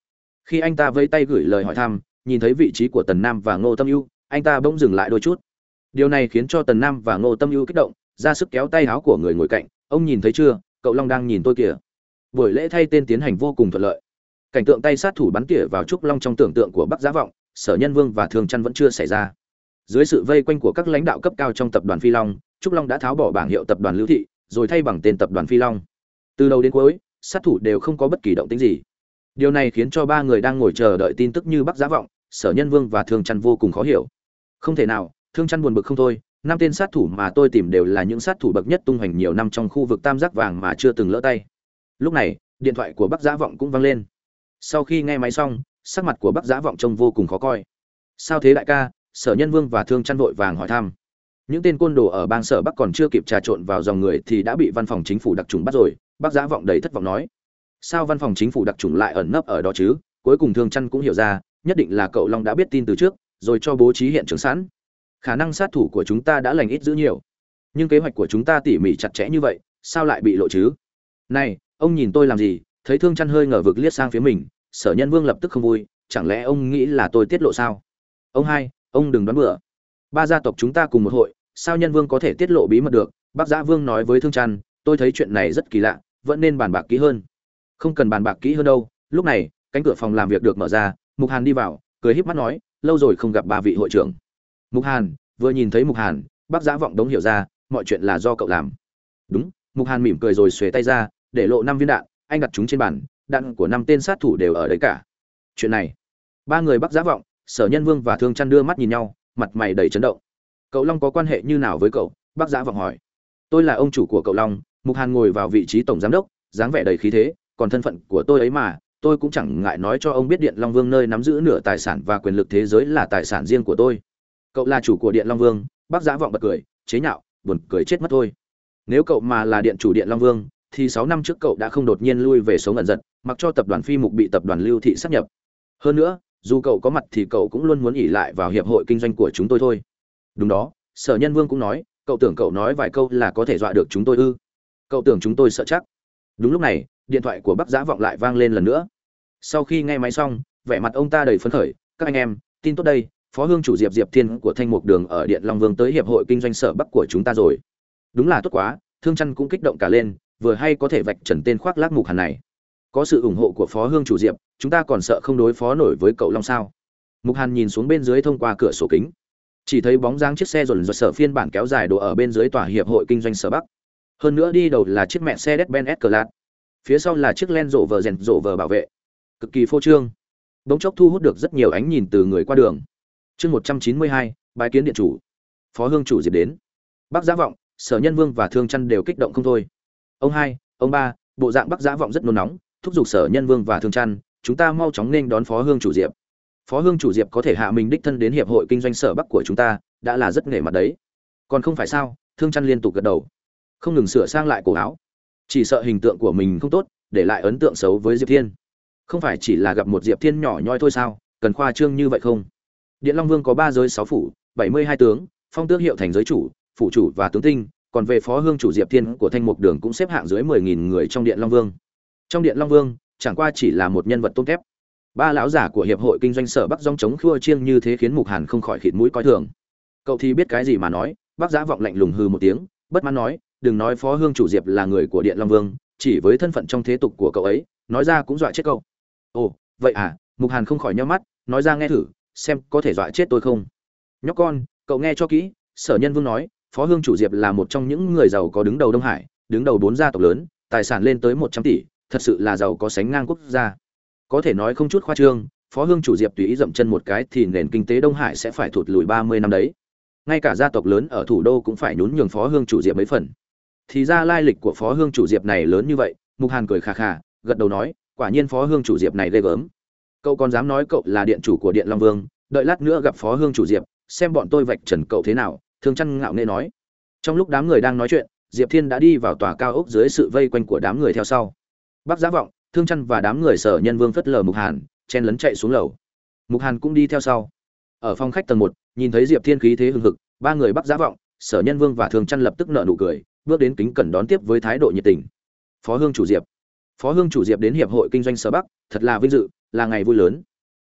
Khi anh ta vây tay gửi lời hỏi thăm, nhìn thấy vị trí của tần nam và ngô tâm ưu, anh ta bỗng dừng lại đôi chút. Điều này khiến cho tần nam và ngô tâm ưu kích động, ra sức kéo tay áo của người ngồi cạnh. Ông nhìn thấy chưa? Cậu long đang nhìn tôi kìa buổi lễ thay tên tiến hành vô cùng thuận lợi. Cảnh tượng tay sát thủ bắn tỉa vào trúc long trong tưởng tượng của bắc giá vọng, sở nhân vương và thường chăn vẫn chưa xảy ra. Dưới sự vây quanh của các lãnh đạo cấp cao trong tập đoàn phi long, trúc long đã tháo bỏ bảng hiệu tập đoàn lưu thị, rồi thay bằng tên tập đoàn phi long. Từ đầu đến cuối, sát thủ đều không có bất kỳ động tĩnh gì. Điều này khiến cho ba người đang ngồi chờ đợi tin tức như bắc giá vọng, sở nhân vương và thương chăn vô cùng khó hiểu. Không thể nào thương chăn buồn bực không thôi, năm tên sát thủ mà tôi tìm đều là những sát thủ bậc nhất tung hoành nhiều năm trong khu vực tam giác vàng mà chưa từng lỡ tay lúc này, điện thoại của bắc giá vọng cũng vang lên. Sau khi nghe máy xong, sắc mặt của bắc giá vọng trông vô cùng khó coi. Sao thế đại ca, sở nhân vương và thương chăn vội vàng hỏi thăm. Những tên côn đồ ở bang sở bắc còn chưa kịp trà trộn vào dòng người thì đã bị văn phòng chính phủ đặc trùng bắt rồi bác giá vọng đầy thất vọng nói. Sao văn phòng chính phủ đặc trùng lại ẩn nấp ở đó chứ? Cuối cùng thương chăn cũng hiểu ra, nhất định là cậu long đã biết tin từ trước, rồi cho bố trí hiện trường sẵn. Khả năng sát thủ của chúng ta đã lành ít giữ nhiều. Nhưng kế hoạch của chúng ta tỉ mỉ chặt chẽ như vậy, sao lại bị lộ chứ? Này ông nhìn tôi làm gì, thấy thương chăn hơi ngờ vực liếc sang phía mình, sở nhân vương lập tức không vui, chẳng lẽ ông nghĩ là tôi tiết lộ sao? Ông hai, ông đừng đoán bừa. Ba gia tộc chúng ta cùng một hội, sao nhân vương có thể tiết lộ bí mật được? Bác giã vương nói với thương chăn, tôi thấy chuyện này rất kỳ lạ, vẫn nên bàn bạc kỹ hơn. Không cần bàn bạc kỹ hơn đâu. Lúc này, cánh cửa phòng làm việc được mở ra, mục hàn đi vào, cười híp mắt nói, lâu rồi không gặp bà vị hội trưởng. Mục hàn, vừa nhìn thấy mục hàn, bác giã vọng đống hiểu ra, mọi chuyện là do cậu làm. Đúng, mục hàn mỉm cười rồi xuề tay ra để lộ năm viên đạn, anh đặt chúng trên bàn, đạn của năm tên sát thủ đều ở đấy cả. Chuyện này, ba người bắc giá vọng, sở nhân vương và thương chăn đưa mắt nhìn nhau, mặt mày đầy chấn động. Cậu long có quan hệ như nào với cậu? Bác giá vọng hỏi. Tôi là ông chủ của cậu long, mục hàn ngồi vào vị trí tổng giám đốc, dáng vẻ đầy khí thế, còn thân phận của tôi ấy mà, tôi cũng chẳng ngại nói cho ông biết điện long vương nơi nắm giữ nửa tài sản và quyền lực thế giới là tài sản riêng của tôi. Cậu là chủ của điện long vương bác giá vọng bật cười, chế nhạo, buồn cười chết mất thôi. Nếu cậu mà là điện chủ điện long vương thì sáu năm trước cậu đã không đột nhiên lui về sống ẩn giật, mặc cho tập đoàn phi mục bị tập đoàn lưu thị sắp nhập. Hơn nữa, dù cậu có mặt thì cậu cũng luôn muốn ỉ lại vào hiệp hội kinh doanh của chúng tôi thôi. Đúng đó, sở nhân vương cũng nói, cậu tưởng cậu nói vài câu là có thể dọa được chúng tôi ư? Cậu tưởng chúng tôi sợ chắc. Đúng lúc này, điện thoại của bắc Giá vọng lại vang lên lần nữa. Sau khi nghe máy xong, vẻ mặt ông ta đầy phấn khởi. Các anh em, tin tốt đây, phó hương chủ diệp diệp thiên của thanh mục đường ở điện long vương tới hiệp hội kinh doanh sở bắc của chúng ta rồi. Đúng là tốt quá, thương Chân cũng kích động cả lên vừa hay có thể vạch trần tên khoác lác mục hàn này. Có sự ủng hộ của phó hương chủ diệp chúng ta còn sợ không đối phó nổi với cậu long sao? Mục hàn nhìn xuống bên dưới thông qua cửa sổ kính. Chỉ thấy bóng dáng chiếc xe dồn dồn sở phiên bản kéo dài đồ ở bên dưới tòa hiệp hội kinh doanh sở bắc. Hơn nữa đi đầu là chiếc mẹ xe Mercedes Benz S-Class, phía sau là chiếc len rộ vờ rèn rộ vờ bảo vệ. Cực kỳ phô trương. Bỗng chốc thu hút được rất nhiều ánh nhìn từ người qua đường. Chương một trăm chín mươi hai bài kiến điện chủ. Phó hương chủ diệp đến. Bác giá vọng sở nhân vương và thương chăn đều kích động không thôi ông hai ông ba bộ dạng bắc giã vọng rất nôn nóng thúc giục sở nhân vương và thương trăn, chúng ta mau chóng nên đón phó hương chủ diệp. Phó hương chủ diệp có thể hạ mình đích thân đến hiệp hội kinh doanh sở bắc của chúng ta đã là rất nghề mặt đấy. Còn không phải sao thương trăn liên tục gật đầu. Không ngừng sửa sang lại cổ áo. Chỉ sợ hình tượng của mình không tốt để lại ấn tượng xấu với diệp thiên. Không phải chỉ là gặp một diệp thiên nhỏ nhoi thôi sao cần khoa trương như vậy không? Điện long vương có ba giới sáu phủ bảy mươi hai tướng phong tước hiệu thành giới chủ phủ chủ và tướng tinh còn về phó hương chủ diệp thiên của thanh mục đường cũng xếp hạng dưới mười nghìn người trong điện long vương. Trong điện long vương, chẳng qua chỉ là một nhân vật tôn thép. Ba lão giả của hiệp hội kinh doanh sở bắc dòng chống khua chiêng như thế khiến mục hàn không khỏi khịt mũi coi thường. Cậu thì biết cái gì mà nói, bác giã vọng lạnh lùng hư một tiếng, bất mãn nói, đừng nói phó hương chủ diệp là người của điện long vương, chỉ với thân phận trong thế tục của cậu ấy, nói ra cũng dọa chết cậu. Ồ, vậy à? Mục hàn không khỏi nhắm mắt, nói ra nghe thử, xem có thể dọa chết tôi không? Nhóc con, cậu nghe cho kỹ, sở nhân vương nói phó hương chủ diệp là một trong những người giàu có đứng đầu đông hải, đứng đầu bốn gia tộc lớn, tài sản lên tới một trăm tỷ, thật sự là giàu có sánh ngang quốc gia. Có thể nói không chút khoa trương, phó hương chủ diệp tùy ý dậm chân một cái thì nền kinh tế đông hải sẽ phải thụt lùi ba mươi năm đấy. Ngay cả gia tộc lớn ở thủ đô cũng phải nhún nhường phó hương chủ diệp mấy phần. Thì ra lai lịch của phó hương chủ diệp này lớn như vậy, mục hàn cười khà khà, gật đầu nói, quả nhiên phó hương chủ diệp này ghê gớm. Cậu còn dám nói cậu là điện chủ của điện long vương, đợi lát nữa gặp phó hương chủ diệp, xem bọn tôi vạch trần cậu thế nào thương chăn ngạo nghễ nói. Trong lúc đám người đang nói chuyện, diệp thiên đã đi vào tòa cao ốc dưới sự vây quanh của đám người theo sau. Bác giá vọng, thương chăn và đám người sở nhân vương phất lờ mục hàn, chen lấn chạy xuống lầu. Mục hàn cũng đi theo sau. Ở phòng khách tầng một, nhìn thấy diệp thiên khí thế hừng hực, ba người bắc giá vọng, sở nhân vương và thương chăn lập tức nợ nụ cười, bước đến kính cẩn đón tiếp với thái độ nhiệt tình. Phó hương chủ diệp. Phó hương chủ diệp đến hiệp hội kinh doanh sở bắc, thật là vinh dự, là ngày vui lớn.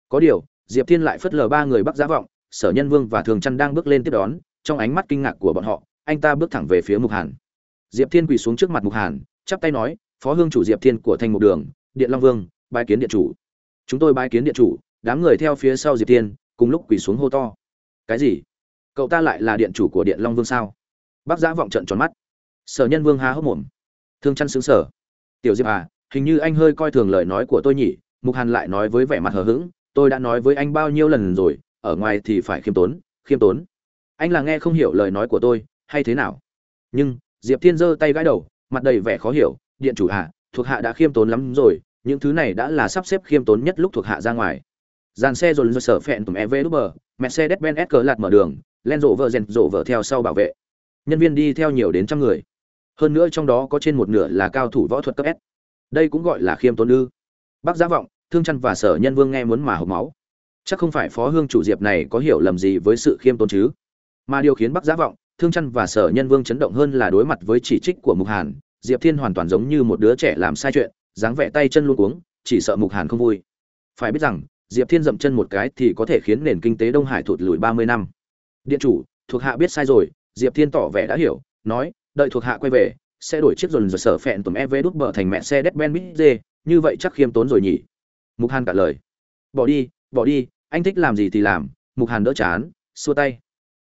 Có điều, diệp thiên lại phất lờ ba người bắc giá vọng, sở nhân vương và thường chăn đang bước lên tiếp đón trong ánh mắt kinh ngạc của bọn họ, anh ta bước thẳng về phía mục hàn. Diệp thiên quỳ xuống trước mặt mục hàn, chắp tay nói, phó hương chủ diệp thiên của thanh mục đường, điện long vương, bái kiến điện chủ. Chúng tôi bái kiến điện chủ. Đám người theo phía sau diệp thiên, cùng lúc quỳ xuống hô to. Cái gì? Cậu ta lại là điện chủ của điện long vương sao? Bác giã vọng trận tròn mắt. Sở nhân vương há hốc mồm. Thương chăn xứng sở. Tiểu diệp à hình như anh hơi coi thường lời nói của tôi nhỉ. Mục hàn lại nói với vẻ mặt hờ hững, tôi đã nói với anh bao nhiêu lần rồi, ở ngoài thì phải khiêm tốn khiêm tốn anh là nghe không hiểu lời nói của tôi, hay thế nào? Nhưng, diệp thiên giơ tay gãi đầu, mặt đầy vẻ khó hiểu, điện chủ hạ thuộc hạ đã khiêm tốn lắm rồi, những thứ này đã là sắp xếp khiêm tốn nhất lúc thuộc hạ ra ngoài. Dàn xe rồi sở phẹn tùm ev bờ mercedes benz s cờ lạt mở đường len rộ vợ rèn rộ vợ theo sau bảo vệ. Nhân viên đi theo nhiều đến trăm người. Hơn nữa trong đó có trên một nửa là cao thủ võ thuật cấp s. Đây cũng gọi là khiêm tốn ư. Bác giá vọng, thương chăn và sở nhân vương nghe muốn mà hộp máu. Chắc không phải phó hương chủ diệp này có hiểu lầm gì với sự khiêm tốn chứ? Mà điều khiến Bắc giá vọng, thương chăn và sở nhân vương chấn động hơn là đối mặt với chỉ trích của mục hàn. Diệp thiên hoàn toàn giống như một đứa trẻ làm sai chuyện, dáng vẻ tay chân luôn cuống, chỉ sợ mục hàn không vui. Phải biết rằng, diệp thiên dậm chân một cái thì có thể khiến nền kinh tế đông hải thụt lùi ba mươi năm. Điện chủ, thuộc hạ biết sai rồi, diệp thiên tỏ vẻ đã hiểu, nói, đợi thuộc hạ quay về, sẽ đổi chiếc dồn rồi sở phẹn tùm ev đút bờ thành mẹ xe đét ben bít dê, như vậy chắc khiêm tốn rồi nhỉ? Mục hàn cả lời. Bỏ đi bỏ đi, anh thích làm gì thì làm, mục hàn đỡ chán, xua tay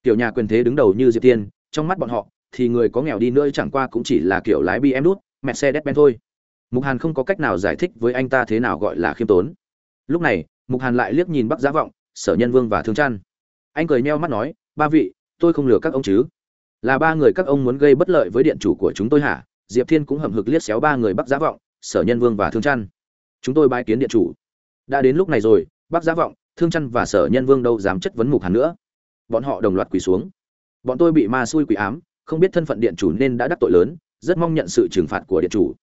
kiểu nhà quyền thế đứng đầu như diệp tiên, trong mắt bọn họ, thì người có nghèo đi nữa chẳng qua cũng chỉ là kiểu lái BMW đút mercedes benz thôi. Mục hàn không có cách nào giải thích với anh ta thế nào gọi là khiêm tốn. Lúc này, mục hàn lại liếc nhìn bắc giá vọng, sở nhân vương và thương trăn. Anh cười nheo mắt nói, ba vị, tôi không lừa các ông chứ. Là ba người các ông muốn gây bất lợi với điện chủ của chúng tôi hả? Diệp thiên cũng hậm hực liếc xéo ba người bắc giá vọng, sở nhân vương và thương trăn. Chúng tôi bái kiến điện chủ. Đã đến lúc này rồi, bắc giá vọng, thương trăn và sở nhân vương đâu dám chất vấn mục hàn nữa bọn họ đồng loạt quỳ xuống. Bọn tôi bị ma xui quỷ ám, không biết thân phận điện chủ nên đã đắc tội lớn, rất mong nhận sự trừng phạt của điện chủ.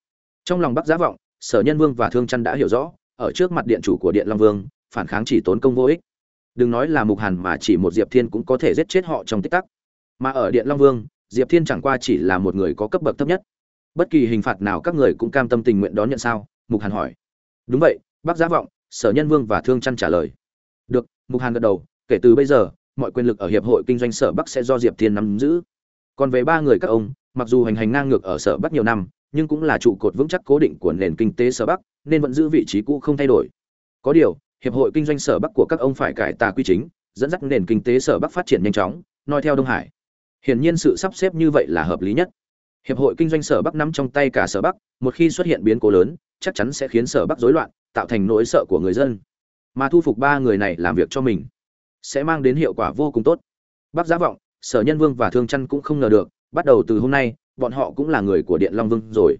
Trong lòng bắc giá vọng, sở nhân vương và thương trăn đã hiểu rõ, ở trước mặt điện chủ của điện long vương, phản kháng chỉ tốn công vô ích. Đừng nói là mục hàn mà chỉ một diệp thiên cũng có thể giết chết họ trong tích tắc. Mà ở điện long vương, diệp thiên chẳng qua chỉ là một người có cấp bậc thấp nhất. Bất kỳ hình phạt nào các người cũng cam tâm tình nguyện đón nhận sao? Mục hàn hỏi. Đúng vậy bác giá vọng, sở nhân vương và thương chăn trả lời. Được, mục hàn gật đầu, kể từ bây giờ mọi quyền lực ở hiệp hội kinh doanh sở bắc sẽ do diệp thiên nắm giữ. Còn về ba người các ông, mặc dù hành hành ngang ngược ở sở bắc nhiều năm, nhưng cũng là trụ cột vững chắc cố định của nền kinh tế sở bắc, nên vẫn giữ vị trí cũ không thay đổi. Có điều, hiệp hội kinh doanh sở bắc của các ông phải cải tà quy chính, dẫn dắt nền kinh tế sở bắc phát triển nhanh chóng noi theo đông hải. Hiển nhiên sự sắp xếp như vậy là hợp lý nhất. Hiệp hội kinh doanh sở bắc nắm trong tay cả sở bắc, một khi xuất hiện biến cố lớn, chắc chắn sẽ khiến sở bắc rối loạn, tạo thành nỗi sợ của người dân. Mà thu phục ba người này làm việc cho mình sẽ mang đến hiệu quả vô cùng tốt. Bác giá vọng, sở nhân vương và thương chăn cũng không ngờ được, bắt đầu từ hôm nay, bọn họ cũng là người của điện long vương rồi.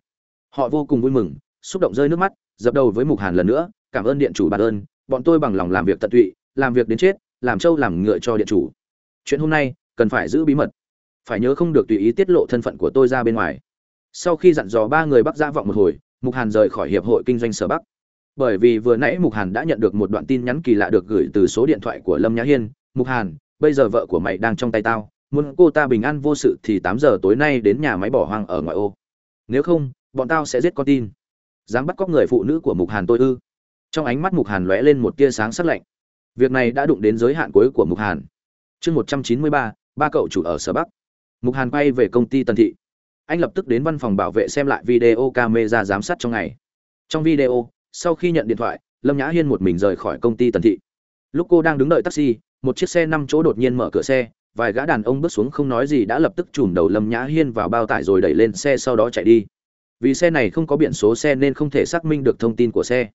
Họ vô cùng vui mừng, xúc động rơi nước mắt, dập đầu với mục hàn lần nữa, cảm ơn điện chủ bạn ơn, bọn tôi bằng lòng làm việc tận tụy, làm việc đến chết, làm trâu làm ngựa cho điện chủ. Chuyện hôm nay cần phải giữ bí mật. Phải nhớ không được tùy ý tiết lộ thân phận của tôi ra bên ngoài. Sau khi dặn dò ba người bắc giã vọng một hồi, mục hàn rời khỏi hiệp hội kinh doanh sở bắc bởi vì vừa nãy mục hàn đã nhận được một đoạn tin nhắn kỳ lạ được gửi từ số điện thoại của lâm nhã hiên. Mục hàn, bây giờ vợ của mày đang trong tay tao. Muốn cô ta bình an vô sự thì tám giờ tối nay đến nhà máy bỏ hoang ở ngoại ô. Nếu không, bọn tao sẽ giết con tin. Dám bắt cóc người phụ nữ của mục hàn tôi ư? Trong ánh mắt mục hàn lóe lên một tia sáng sắc lạnh. Việc này đã đụng đến giới hạn cuối của mục hàn. Chương một trăm chín mươi ba ba cậu chủ ở sở bắc. Mục hàn quay về công ty tần thị. Anh lập tức đến văn phòng bảo vệ xem lại video camera giám sát trong ngày. Trong video sau khi nhận điện thoại, lâm nhã hiên một mình rời khỏi công ty tần thị. Lúc cô đang đứng đợi taxi, một chiếc xe năm chỗ đột nhiên mở cửa xe, vài gã đàn ông bước xuống không nói gì đã lập tức chùm đầu lâm nhã hiên vào bao tải rồi đẩy lên xe sau đó chạy đi. Vì xe này không có biển số xe nên không thể xác minh được thông tin của xe.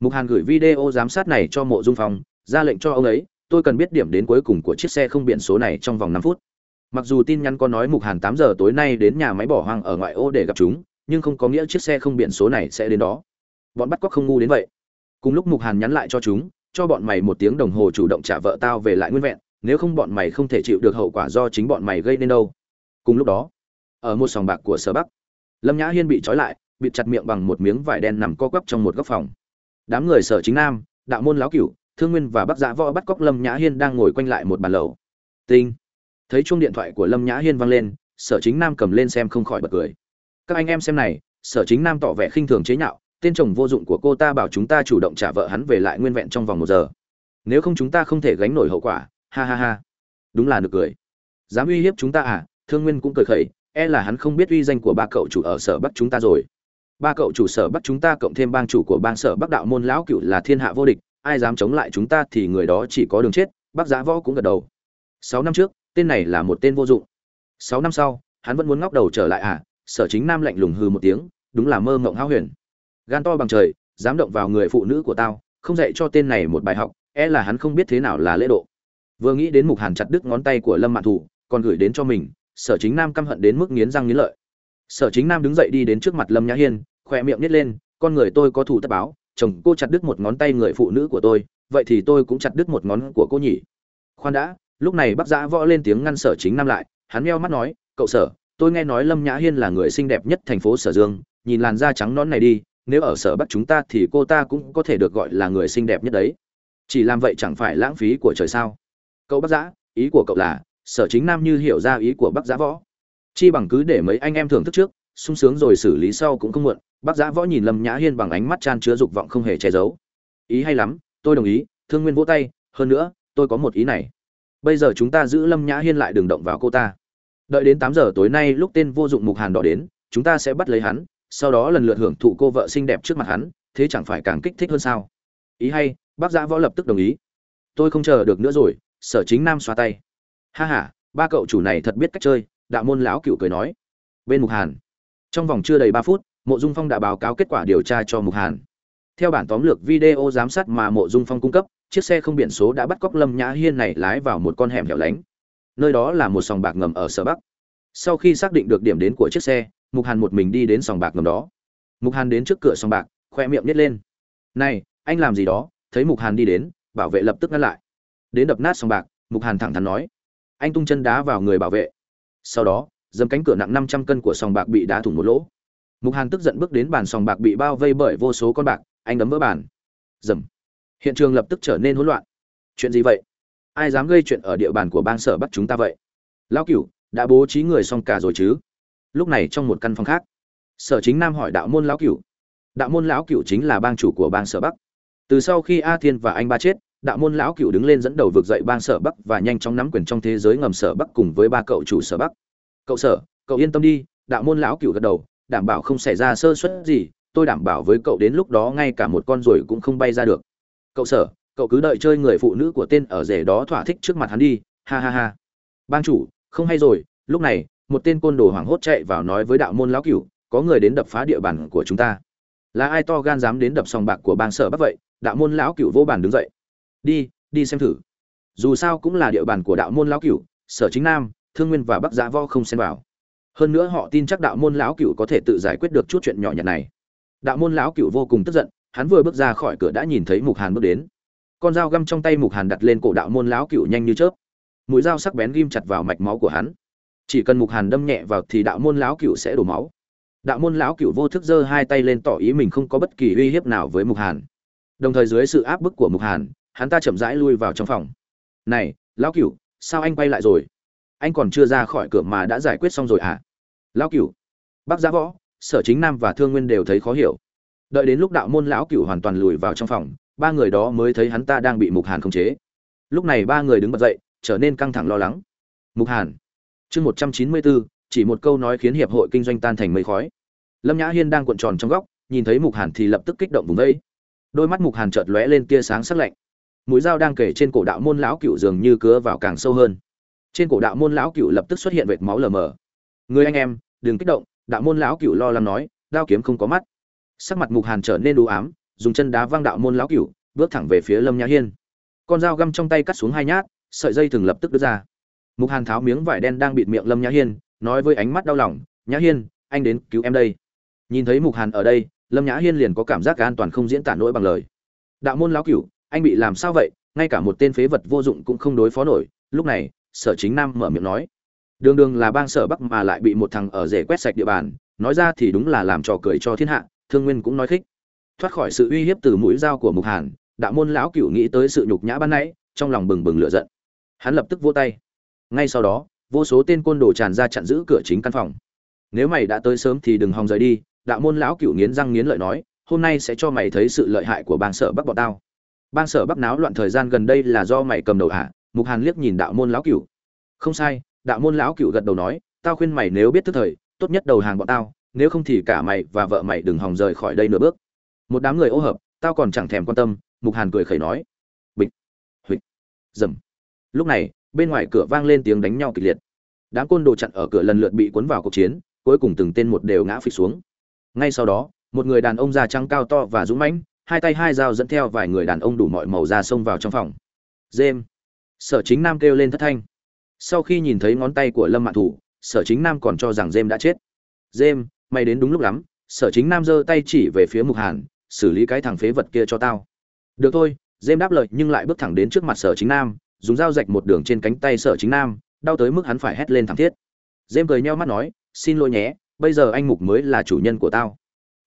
Mục hàn gửi video giám sát này cho mộ dung phong ra lệnh cho ông ấy, tôi cần biết điểm đến cuối cùng của chiếc xe không biển số này trong vòng năm phút. Mặc dù tin nhắn có nói mục hàn tám giờ tối nay đến nhà máy bỏ hoang ở ngoại ô để gặp chúng, nhưng không có nghĩa chiếc xe không biển số này sẽ đến đó bọn bắt cóc không ngu đến vậy. Cùng lúc mục hàn nhắn lại cho chúng, cho bọn mày một tiếng đồng hồ chủ động trả vợ tao về lại nguyên vẹn, nếu không bọn mày không thể chịu được hậu quả do chính bọn mày gây nên đâu. Cùng lúc đó, ở một sòng bạc của sở bắc, lâm nhã hiên bị trói lại bị chặt miệng bằng một miếng vải đen nằm co quắp trong một góc phòng. Đám người sở chính nam, đạo môn láo cửu, thương nguyên và bắc giã võ bắt cóc lâm nhã hiên đang ngồi quanh lại một bàn lầu. Tinh! Thấy chuông điện thoại của lâm nhã hiên vang lên, sở chính nam cầm lên xem không khỏi bật cười. Các anh em xem này, sở chính nam tỏ vẻ khinh thường chế nhạo tên chồng vô dụng của cô ta bảo chúng ta chủ động trả vợ hắn về lại nguyên vẹn trong vòng một giờ. Nếu không chúng ta không thể gánh nổi hậu quả, ha ha ha. Đúng là được cười. Dám uy hiếp chúng ta à? Thương nguyên cũng cười khẩy e là hắn không biết uy danh của ba cậu chủ ở sở bắc chúng ta rồi. Ba cậu chủ sở bắc chúng ta cộng thêm bang chủ của bang sở bắc đạo môn lão cựu là thiên hạ vô địch, ai dám chống lại chúng ta thì người đó chỉ có đường chết, bác giá võ cũng gật đầu. Sáu năm trước, tên này là một tên vô dụng. Sáu năm sau, hắn vẫn muốn ngóc đầu trở lại à? Sở chính nam lạnh lùng hừ một tiếng, đúng là mơ mộng hao huyền gan to bằng trời, dám động vào người phụ nữ của tao, không dạy cho tên này một bài học e là hắn không biết thế nào là lễ độ. Vừa nghĩ đến mục hàn chặt đứt ngón tay của lâm mạn thủ, còn gửi đến cho mình, sở chính nam căm hận đến mức nghiến răng nghiến lợi. Sở chính nam đứng dậy đi đến trước mặt lâm nhã hiên, khỏe miệng nít lên, con người tôi có thủ tất báo, chồng cô chặt đứt một ngón tay người phụ nữ của tôi, vậy thì tôi cũng chặt đứt một ngón của cô nhỉ? Khoan đã, lúc này bác giã võ lên tiếng ngăn sở chính nam lại, hắn meo mắt nói, cậu sở, tôi nghe nói lâm nhã hiên là người xinh đẹp nhất thành phố sở dương, nhìn làn da trắng nón này đi nếu ở sở bắc chúng ta thì cô ta cũng có thể được gọi là người xinh đẹp nhất đấy. Chỉ làm vậy chẳng phải lãng phí của trời sao? Cậu bác giã, ý của cậu là, sở chính nam như hiểu ra ý của bác giã võ. Chi bằng cứ để mấy anh em thưởng thức trước, sung sướng rồi xử lý sau cũng không muộn, bác giã võ nhìn lâm nhã hiên bằng ánh mắt chan chứa dục vọng không hề che giấu. Ý hay lắm, tôi đồng ý, thương nguyên vỗ tay, hơn nữa, tôi có một ý này. Bây giờ chúng ta giữ lâm nhã hiên lại đừng động vào cô ta. Đợi đến tám giờ tối nay lúc tên vô dụng mục hàn đỏ đến, chúng ta sẽ bắt lấy hắn sau đó lần lượt hưởng thụ cô vợ xinh đẹp trước mặt hắn, thế chẳng phải càng kích thích hơn sao? Ý hay, bác giã võ lập tức đồng ý. Tôi không chờ được nữa rồi, sở chính nam xoa tay. Ha h a ba cậu chủ này thật biết cách chơi, đạo môn lão cựu cười nói. Bên mục hàn. Trong vòng chưa đầy ba phút, mộ dung phong đã báo cáo kết quả điều tra cho mục hàn. Theo bản tóm lược video giám sát mà mộ dung phong cung cấp, chiếc xe không biển số đã bắt cóc lâm nhã hiên này lái vào một con hẻm hẻo lánh. Nơi đó là một sòng bạc ngầm ở sở bắc. Sau khi xác định được điểm đến của chiếc xe mục hàn một mình đi đến sòng bạc ngầm đó. Mục hàn đến trước cửa sòng bạc, khoe miệng nhét lên. Này, anh làm gì đó? Thấy mục hàn đi đến, bảo vệ lập tức ngăn lại. Đến đập nát sòng bạc, mục hàn thẳng thắn nói, anh tung chân đá vào người bảo vệ. Sau đó dầm cánh cửa nặng năm trăm cân của sòng bạc bị đá thủng một lỗ. Mục hàn tức giận bước đến bàn sòng bạc bị bao vây bởi vô số con bạc, anh đấm vỡ bàn. Dầm. Hiện trường lập tức trở nên hỗn loạn. Chuyện gì vậy? Ai dám gây chuyện ở địa bàn của bang sở bắt chúng ta vậy? Lão cửu, đã bố trí người xong cả rồi chứ? Lúc này trong một căn phòng khác. Sở chính nam hỏi đạo môn lão cửu. Đạo môn lão cửu chính là bang chủ của bang sở bắc. Từ sau khi a thiên và anh ba chết, đạo môn lão cửu đứng lên dẫn đầu vực dậy bang sở bắc và nhanh chóng nắm quyền trong thế giới ngầm sở bắc cùng với ba cậu chủ sở bắc. Cậu sở, cậu yên tâm đi, đạo môn lão cửu gật đầu, đảm bảo không xảy ra sơ suất gì, tôi đảm bảo với cậu đến lúc đó ngay cả một con ruồi cũng không bay ra được. Cậu sở, cậu cứ đợi chơi người phụ nữ của tên ở rể đó thỏa thích trước mặt hắn đi, ha ha ha. Bang chủ, không hay rồi, lúc này một tên côn đồ hoảng hốt chạy vào nói với đạo môn lão cửu, có người đến đập phá địa bàn của chúng ta. Là ai to gan dám đến đập sòng bạc của bang sở bắc vậy? Đạo môn lão cửu vô bàn đứng dậy. Đi đi xem thử. Dù sao cũng là địa bàn của đạo môn lão cửu, sở chính nam, thương nguyên và bắc giã vo không xen vào. Hơn nữa họ tin chắc đạo môn lão cửu có thể tự giải quyết được chút chuyện nhỏ nhặt này. Đạo môn lão cửu vô cùng tức giận, hắn vừa bước ra khỏi cửa đã nhìn thấy mục hàn bước đến. Con dao găm trong tay mục hàn đặt lên cổ đạo môn lão cửu nhanh như chớp. Mũi dao sắc bén ghim chặt vào mạch máu của hắn chỉ cần mục hàn đâm nhẹ vào thì đạo môn lão cửu sẽ đổ máu. Đạo môn lão cửu vô thức giơ hai tay lên tỏ ý mình không có bất kỳ uy hiếp nào với mục hàn. Đồng thời dưới sự áp bức của mục hàn, hắn ta chậm rãi lui vào trong phòng. Này, lão cửu, sao anh quay lại rồi? Anh còn chưa ra khỏi cửa mà đã giải quyết xong rồi à lão cửu. Bác giá võ, sở chính nam và thương nguyên đều thấy khó hiểu. Đợi đến lúc đạo môn lão cửu hoàn toàn lùi vào trong phòng, ba người đó mới thấy hắn ta đang bị mục hàn khống chế. Lúc này ba người đứng bật dậy, trở nên căng thẳng lo lắng. Mục hàn chương một trăm chín mươi bốn chỉ một câu nói khiến hiệp hội kinh doanh tan thành mây khói. Lâm nhã hiên đang cuộn tròn trong góc, nhìn thấy mục hàn thì lập tức kích động vùng vẫy. Đôi mắt mục hàn chợt lóe lên tia sáng sắc lạnh. Mũi dao đang kể trên cổ đạo môn lão cựu dường như cứa vào càng sâu hơn. Trên cổ đạo môn lão cựu lập tức xuất hiện vệt máu lờ mờ. Người anh em, đừng kích động, đạo môn lão cựu lo lắng nói, đao kiếm không có mắt. Sắc mặt mục hàn trở nên u ám, dùng chân đá văng đạo môn lão cựu, bước thẳng về phía lâm nhã hiên. Con dao găm trong tay cắt xuống hai nhát, sợi dây thừng lập tức đứt ra mục hàn tháo miếng vải đen đang bịt miệng lâm nhã hiên, nói với ánh mắt đau lòng, nhã hiên, anh đến cứu em đây. Nhìn thấy mục hàn ở đây, lâm nhã hiên liền có cảm giác an toàn không diễn tả nổi bằng lời. Đạo môn lão cửu, anh bị làm sao vậy? Ngay cả một tên phế vật vô dụng cũng không đối phó nổi. Lúc này, sở chính nam mở miệng nói, đường đường là bang sở bắc mà lại bị một thằng ở rể quét sạch địa bàn, nói ra thì đúng là làm trò cười cho thiên hạ, thương nguyên cũng nói khích. Thoát khỏi sự uy hiếp từ mũi dao của mục hàn, đạo môn lão cửu nghĩ tới sự nhục nhã ban nãy, trong lòng bừng bừng lửa giận. Hắn lập tức vỗ tay ngay sau đó, vô số tên côn đồ tràn ra chặn giữ cửa chính căn phòng. Nếu mày đã tới sớm thì đừng hòng rời đi, đạo môn lão cửu nghiến răng nghiến lợi nói, hôm nay sẽ cho mày thấy sự lợi hại của bang sở bắc bọn tao. Bang sở bắc náo loạn thời gian gần đây là do mày cầm đầu hả? Mục hàn liếc nhìn đạo môn lão cửu không sai, đạo môn lão cửu gật đầu nói, tao khuyên mày nếu biết thức thời, tốt nhất đầu hàng bọn tao, nếu không thì cả mày và vợ mày đừng hòng rời khỏi đây nửa bước. Một đám người ô hợp, tao còn chẳng thèm quan tâm, mục hàn cười khẩy nói. Bịch, huỵch, dầm. Lúc này bên ngoài cửa vang lên tiếng đánh nhau kịch liệt. Đám côn đồ chặn ở cửa lần lượt bị cuốn vào cuộc chiến, cuối cùng từng tên một đều ngã phịch xuống. Ngay sau đó, một người đàn ông da trắng cao to và dũng mãnh, hai tay hai dao dẫn theo vài người đàn ông đủ mọi màu da xông vào trong phòng. Dêm sở chính nam kêu lên thất thanh. Sau khi nhìn thấy ngón tay của lâm mạn thủ, sở chính nam còn cho rằng dêm đã chết. Dêm mày đến đúng lúc lắm, sở chính nam giơ tay chỉ về phía mục hàn, xử lý cái thằng phế vật kia cho tao. Được thôi dêm đáp lời nhưng lại bước thẳng đến trước mặt sở chính nam dùng dao rạch một đường trên cánh tay sở chính nam, đau tới mức hắn phải hét lên thảm thiết. Dêm cười nheo mắt nói, xin lỗi nhé, bây giờ anh mục mới là chủ nhân của tao.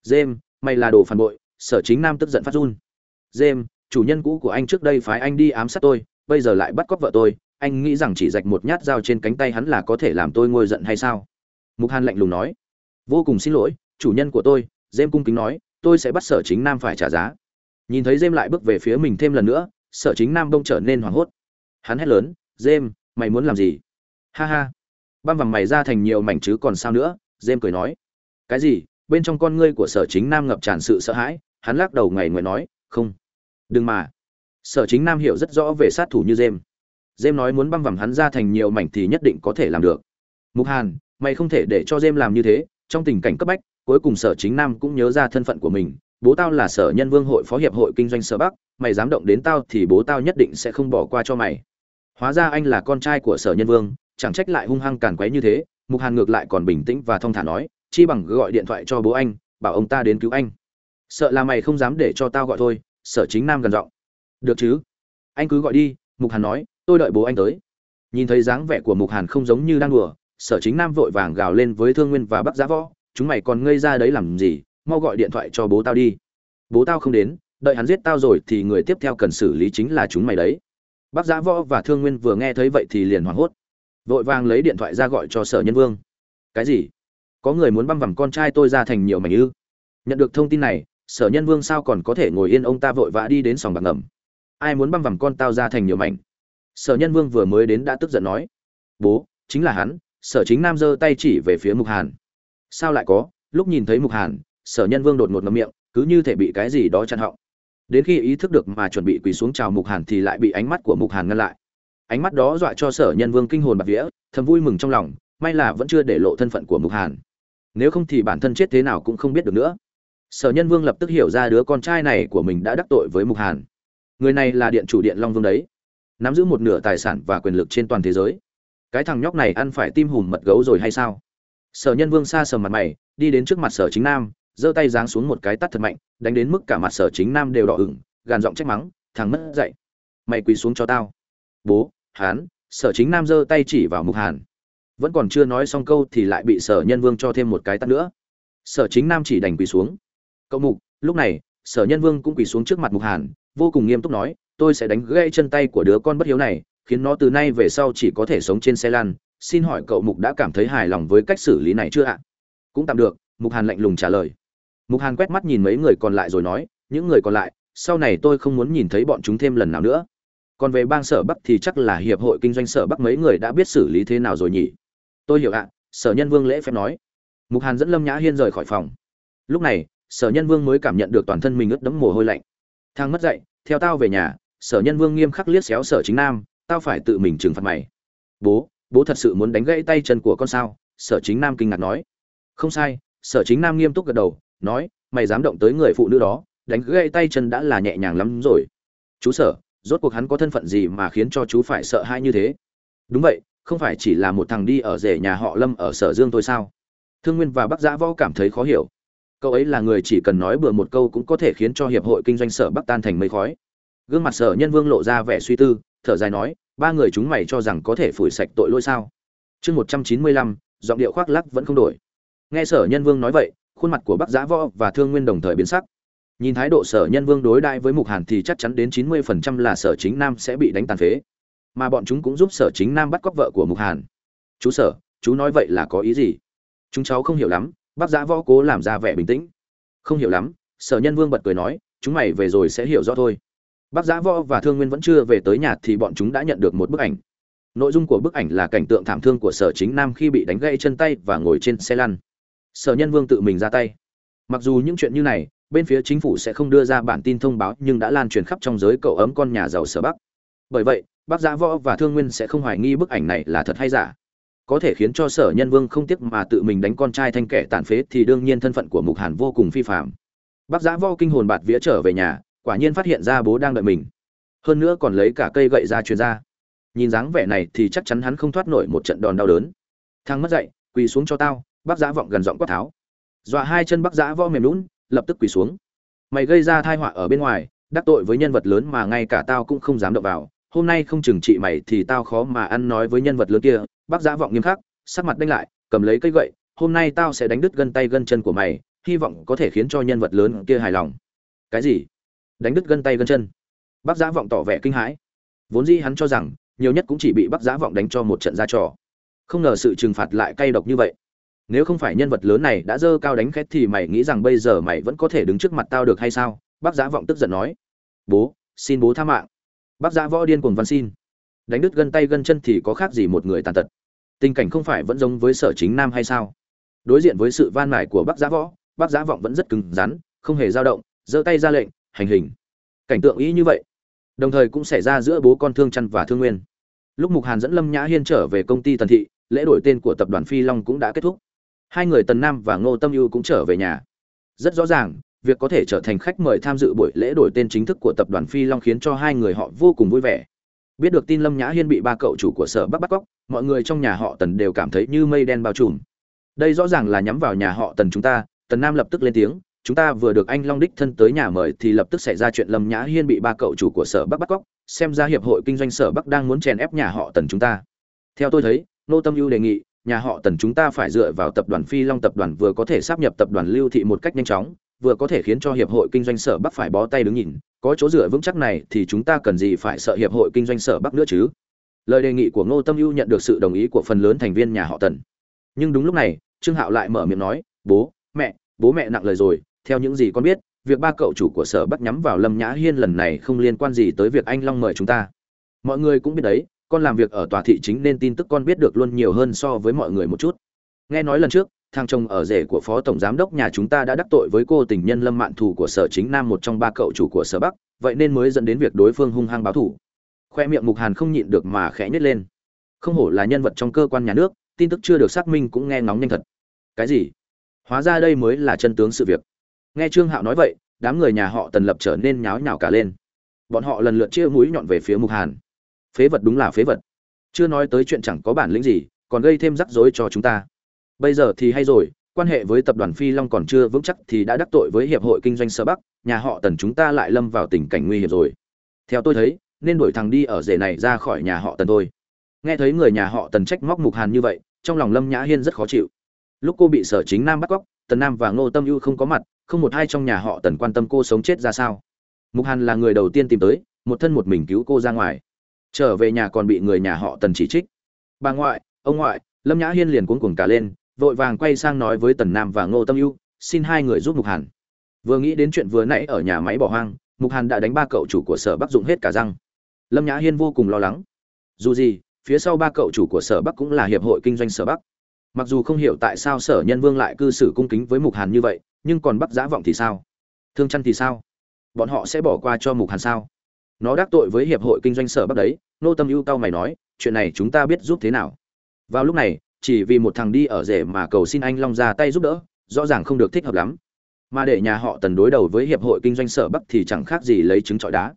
Dêm mày là đồ phản bội, sở chính nam tức giận phát run. Dêm chủ nhân cũ của anh trước đây phái anh đi ám sát tôi, bây giờ lại bắt cóc vợ tôi, anh nghĩ rằng chỉ rạch một nhát dao trên cánh tay hắn là có thể làm tôi ngôi giận hay sao? Mục hàn lạnh lùng nói. Vô cùng xin lỗi, chủ nhân của tôi dêm cung kính nói, tôi sẽ bắt sở chính nam phải trả giá. Nhìn thấy dêm lại bước về phía mình thêm lần nữa, sở chính nam bông trở nên hoảng hốt hắn hét lớn dêm mày muốn làm gì? Ha ha. Băm vằm mày ra thành nhiều mảnh chứ còn sao nữa dêm cười nói. Cái gì? Bên trong con ngươi của sở chính nam ngập tràn sự sợ hãi. Hắn lắc đầu ngày ngoài nói, không. Đừng mà. Sở chính nam hiểu rất rõ về sát thủ như dêm dêm nói muốn băm vằm hắn ra thành nhiều mảnh thì nhất định có thể làm được. Mục hàn, mày không thể để cho dêm làm như thế. Trong tình cảnh cấp bách, cuối cùng sở chính nam cũng nhớ ra thân phận của mình. Bố tao là sở nhân vương hội phó hiệp hội kinh doanh sở bắc, mày dám động đến tao thì bố tao nhất định sẽ không bỏ qua cho mày hóa ra anh là con trai của sở nhân vương, chẳng trách lại hung hăng càn quấy như thế, mục hàn ngược lại còn bình tĩnh và thong thả nói, chi bằng gọi điện thoại cho bố anh, bảo ông ta đến cứu anh. Sợ là mày không dám để cho tao gọi thôi, sở chính nam gần giọng. Được chứ. Anh cứ gọi đi, mục hàn nói, tôi đợi bố anh tới. Nhìn thấy dáng vẻ của mục hàn không giống như đang đùa, sở chính nam vội vàng gào lên với thương nguyên và bắc giá võ, chúng mày còn ngây ra đấy làm gì? Mau gọi điện thoại cho bố tao đi. Bố tao không đến, đợi hắn giết tao rồi thì người tiếp theo cần xử lý chính là chúng mày đấy bác giã võ và thương nguyên vừa nghe thấy vậy thì liền hoảng hốt. Vội vàng lấy điện thoại ra gọi cho sở nhân vương. Cái gì? Có người muốn băm vằm con trai tôi ra thành nhiều mảnh ư? Nhận được thông tin này, sở nhân vương sao còn có thể ngồi yên ông ta vội vã đi đến sòng bạc ngầm? Ai muốn băm vằm con tao ra thành nhiều mảnh? Sở nhân vương vừa mới đến đã tức giận nói. Bố, chính là hắn, sở chính nam giơ tay chỉ về phía mục hàn. Sao lại có? Lúc nhìn thấy mục hàn, sở nhân vương đột ngột ngậm miệng, cứ như thể bị cái gì đó chặn họng đến khi ý thức được mà chuẩn bị quỳ xuống chào mục hàn thì lại bị ánh mắt của mục hàn ngăn lại. Ánh mắt đó dọa cho sở nhân vương kinh hồn bạc vía, thầm vui mừng trong lòng, may là vẫn chưa để lộ thân phận của mục hàn. Nếu không thì bản thân chết thế nào cũng không biết được nữa. Sở nhân vương lập tức hiểu ra đứa con trai này của mình đã đắc tội với mục hàn. Người này là điện chủ điện long vương đấy. Nắm giữ một nửa tài sản và quyền lực trên toàn thế giới. Cái thằng nhóc này ăn phải tim hùm mật gấu rồi hay sao? Sở nhân vương xa sờ mặt mày, đi đến trước mặt sở chính nam giơ tay giáng xuống một cái tát thật mạnh, đánh đến mức cả mặt sở chính nam đều đỏ ửng, gàn giọng trách mắng, thằng mất dậy mày quỳ xuống cho tao. Bố, hán, sở chính nam giơ tay chỉ vào mục hàn. Vẫn còn chưa nói xong câu thì lại bị sở nhân vương cho thêm một cái tát nữa. Sở chính nam chỉ đành quỳ xuống. Cậu mục, lúc này, sở nhân vương cũng quỳ xuống trước mặt mục hàn, vô cùng nghiêm túc nói, tôi sẽ đánh gãy chân tay của đứa con bất hiếu này, khiến nó từ nay về sau chỉ có thể sống trên xe lăn. Xin hỏi cậu mục đã cảm thấy hài lòng với cách xử lý này chưa ạ? Cũng tạm được, mục hàn lạnh lùng trả lời mục hàn quét mắt nhìn mấy người còn lại rồi nói, những người còn lại, sau này tôi không muốn nhìn thấy bọn chúng thêm lần nào nữa. Còn về bang sở bắc thì chắc là hiệp hội kinh doanh sở bắc mấy người đã biết xử lý thế nào rồi nhỉ? Tôi hiểu ạ, sở nhân vương lễ phép nói. Mục hàn dẫn lâm nhã hiên rời khỏi phòng. Lúc này, sở nhân vương mới cảm nhận được toàn thân mình ướt đẫm mồ hôi lạnh. Thang mất dậy, theo tao về nhà. Sở nhân vương nghiêm khắc liếc xéo sở chính nam, tao phải tự mình trừng phạt mày. Bố bố thật sự muốn đánh gãy tay chân của con sao? Sở chính nam kinh ngạc nói. Không sai. Sở chính nam nghiêm túc gật đầu nói, mày dám động tới người phụ nữ đó, đánh gãy tay chân đã là nhẹ nhàng lắm rồi. Chú sở, rốt cuộc hắn có thân phận gì mà khiến cho chú phải sợ hãi như thế? Đúng vậy, không phải chỉ là một thằng đi ở rể nhà họ lâm ở sở dương thôi sao? Thương nguyên và bắc giã võ cảm thấy khó hiểu. Cậu ấy là người chỉ cần nói bừa một câu cũng có thể khiến cho hiệp hội kinh doanh sở bắc tan thành mây khói. Gương mặt sở nhân vương lộ ra vẻ suy tư, thở dài nói, ba người chúng mày cho rằng có thể phủi sạch tội lỗi sao? Chương một trăm chín mươi lăm, giọng điệu khoác lắc vẫn không đổi. Nghe sở nhân vương nói vậy khuôn mặt của bắc giã võ và thương nguyên đồng thời biến sắc. Nhìn thái độ sở nhân vương đối đãi với mục hàn thì chắc chắn đến chín mươi phần trăm là sở chính nam sẽ bị đánh tàn phế. Mà bọn chúng cũng giúp sở chính nam bắt cóc vợ của mục hàn. Chú sở, chú nói vậy là có ý gì? Chúng cháu không hiểu lắm, bác giã võ cố làm ra vẻ bình tĩnh. Không hiểu lắm, sở nhân vương bật cười nói, chúng mày về rồi sẽ hiểu rõ thôi. Bác giã võ và thương nguyên vẫn chưa về tới nhà thì bọn chúng đã nhận được một bức ảnh. Nội dung của bức ảnh là cảnh tượng thảm thương của sở chính nam khi bị đánh gãy chân tay và ngồi trên xe lăn sở nhân vương tự mình ra tay. Mặc dù những chuyện như này, bên phía chính phủ sẽ không đưa ra bản tin thông báo, nhưng đã lan truyền khắp trong giới cậu ấm con nhà giàu sở bắc. Bởi vậy bác giã võ và thương nguyên sẽ không hoài nghi bức ảnh này là thật hay giả. Có thể khiến cho sở nhân vương không tiếc mà tự mình đánh con trai thanh kẻ tàn phế thì đương nhiên thân phận của mục hàn vô cùng phi phạm bác giã võ kinh hồn bạt vía trở về nhà, quả nhiên phát hiện ra bố đang đợi mình. Hơn nữa còn lấy cả cây gậy ra truyền ra. Nhìn dáng vẻ này thì chắc chắn hắn không thoát nổi một trận đòn đau đớn. Thang mất dậy, quỳ xuống cho tao bác giã vọng gần giọng quát tháo. Dọa hai chân bác giã võ mềm lún, lập tức quỳ xuống. Mày gây ra thai họa ở bên ngoài, đắc tội với nhân vật lớn mà ngay cả tao cũng không dám động vào. Hôm nay không chừng trị mày thì tao khó mà ăn nói với nhân vật lớn kia. Bác giã vọng nghiêm khắc, sắc mặt đánh lại, cầm lấy cây gậy, hôm nay tao sẽ đánh đứt gân tay gân chân của mày, hy vọng có thể khiến cho nhân vật lớn kia hài lòng. Cái gì? Đánh đứt gân tay gân chân? Bác giã vọng tỏ vẻ kinh hãi. Vốn dĩ hắn cho rằng, nhiều nhất cũng chỉ bị bác giã vọng đánh cho một trận ra trò. Không ngờ sự trừng phạt lại cay độc như vậy nếu không phải nhân vật lớn này đã dơ cao đánh khét thì mày nghĩ rằng bây giờ mày vẫn có thể đứng trước mặt tao được hay sao? Bác giá vọng tức giận nói. Bố, xin bố tha mạng. Bác giá võ điên cuồng văn xin. Đánh đứt gân tay gân chân thì có khác gì một người tàn tật? Tình cảnh không phải vẫn giống với sở chính nam hay sao? Đối diện với sự van mải của bác giá võ, bác giá vọng vẫn rất cứng rắn, không hề dao động, giơ tay ra lệnh, hành hình. Cảnh tượng ý như vậy, đồng thời cũng xảy ra giữa bố con thương chăn và thương nguyên. Lúc mục hàn dẫn lâm nhã hiên trở về công ty tần thị, lễ đổi tên của tập đoàn phi long cũng đã kết thúc hai người tần nam và ngô tâm ưu cũng trở về nhà. Rất rõ ràng, việc có thể trở thành khách mời tham dự buổi lễ đổi tên chính thức của tập đoàn phi long khiến cho hai người họ vô cùng vui vẻ. Biết được tin lâm nhã hiên bị ba cậu chủ của sở bắc bắt cóc, mọi người trong nhà họ tần đều cảm thấy như mây đen bao trùm. Đây rõ ràng là nhắm vào nhà họ tần chúng ta, tần nam lập tức lên tiếng, chúng ta vừa được anh long đích thân tới nhà mời thì lập tức xảy ra chuyện lâm nhã hiên bị ba cậu chủ của sở bắc bắt cóc, xem ra hiệp hội kinh doanh sở bắc đang muốn chèn ép nhà họ tần chúng ta. Theo tôi thấy nô tâm ưu đề nghị nhà họ tần chúng ta phải dựa vào tập đoàn phi long tập đoàn vừa có thể sắp nhập tập đoàn lưu thị một cách nhanh chóng, vừa có thể khiến cho hiệp hội kinh doanh sở bắc phải bó tay đứng nhìn. Có chỗ dựa vững chắc này thì chúng ta cần gì phải sợ hiệp hội kinh doanh sở bắc nữa chứ? Lời đề nghị của ngô tâm ưu nhận được sự đồng ý của phần lớn thành viên nhà họ tần. Nhưng đúng lúc này, trương hạo lại mở miệng nói, bố, mẹ bố mẹ nặng lời rồi. Theo những gì con biết, việc ba cậu chủ của sở bắc nhắm vào lâm nhã hiên lần này không liên quan gì tới việc anh long mời chúng ta. Mọi người cũng biết đấy con làm việc ở tòa thị chính nên tin tức con biết được luôn nhiều hơn so với mọi người một chút. Nghe nói lần trước, thằng chồng ở rể của phó tổng giám đốc nhà chúng ta đã đắc tội với cô tình nhân lâm mạn thù của sở chính nam một trong ba cậu chủ của sở bắc, vậy nên mới dẫn đến việc đối phương hung hăng báo thủ khoe miệng mục hàn không nhịn được mà khẽ nhếch lên. Không hổ là nhân vật trong cơ quan nhà nước, tin tức chưa được xác minh cũng nghe ngóng nhanh thật. Cái gì? Hóa ra đây mới là chân tướng sự việc. Nghe trương hạo nói vậy, đám người nhà họ tần lập trở nên nháo nhào cả lên. Bọn họ lần lượt chia mũi nhọn về phía mục hàn phế vật đúng là phế vật. Chưa nói tới chuyện chẳng có bản lĩnh gì, còn gây thêm rắc rối cho chúng ta. Bây giờ thì hay rồi, quan hệ với tập đoàn phi long còn chưa vững chắc thì đã đắc tội với hiệp hội kinh doanh sơ bắc, nhà họ tần chúng ta lại lâm vào tình cảnh nguy hiểm rồi. Theo tôi thấy, nên đuổi thằng đi ở rể này ra khỏi nhà họ tần thôi. Nghe thấy người nhà họ tần trách móc mục hàn như vậy, trong lòng lâm nhã hiên rất khó chịu. Lúc cô bị sở chính nam bắt cóc, tần nam và ngô tâm ưu không có mặt, không một ai trong nhà họ tần quan tâm cô sống chết ra sao. Mục hàn là người đầu tiên tìm tới, một thân một mình cứu cô ra ngoài trở về nhà còn bị người nhà họ tần chỉ trích. Bà ngoại, ông ngoại, lâm nhã hiên liền cuống cuồng cả lên, vội vàng quay sang nói với tần nam và ngô tâm ưu, xin hai người giúp mục hàn. Vừa nghĩ đến chuyện vừa nãy ở nhà máy bỏ hoang, mục hàn đã đánh ba cậu chủ của sở bắc dụng hết cả răng. Lâm nhã hiên vô cùng lo lắng. Dù gì, phía sau ba cậu chủ của sở bắc cũng là hiệp hội kinh doanh sở bắc. Mặc dù không hiểu tại sao sở nhân vương lại cư xử cung kính với mục hàn như vậy, nhưng còn bắc giã vọng thì sao? Thương chăn thì sao? Bọn họ sẽ bỏ qua cho mục hàn sao? Nó đắc tội với hiệp hội kinh doanh sở bắc đấy, nô tâm ưu cao mày nói, chuyện này chúng ta biết giúp thế nào? Vào lúc này, chỉ vì một thằng đi ở rể mà cầu xin anh long ra tay giúp đỡ, rõ ràng không được thích hợp lắm. Mà để nhà họ tần đối đầu với hiệp hội kinh doanh sở bắc thì chẳng khác gì lấy trứng trọi đá.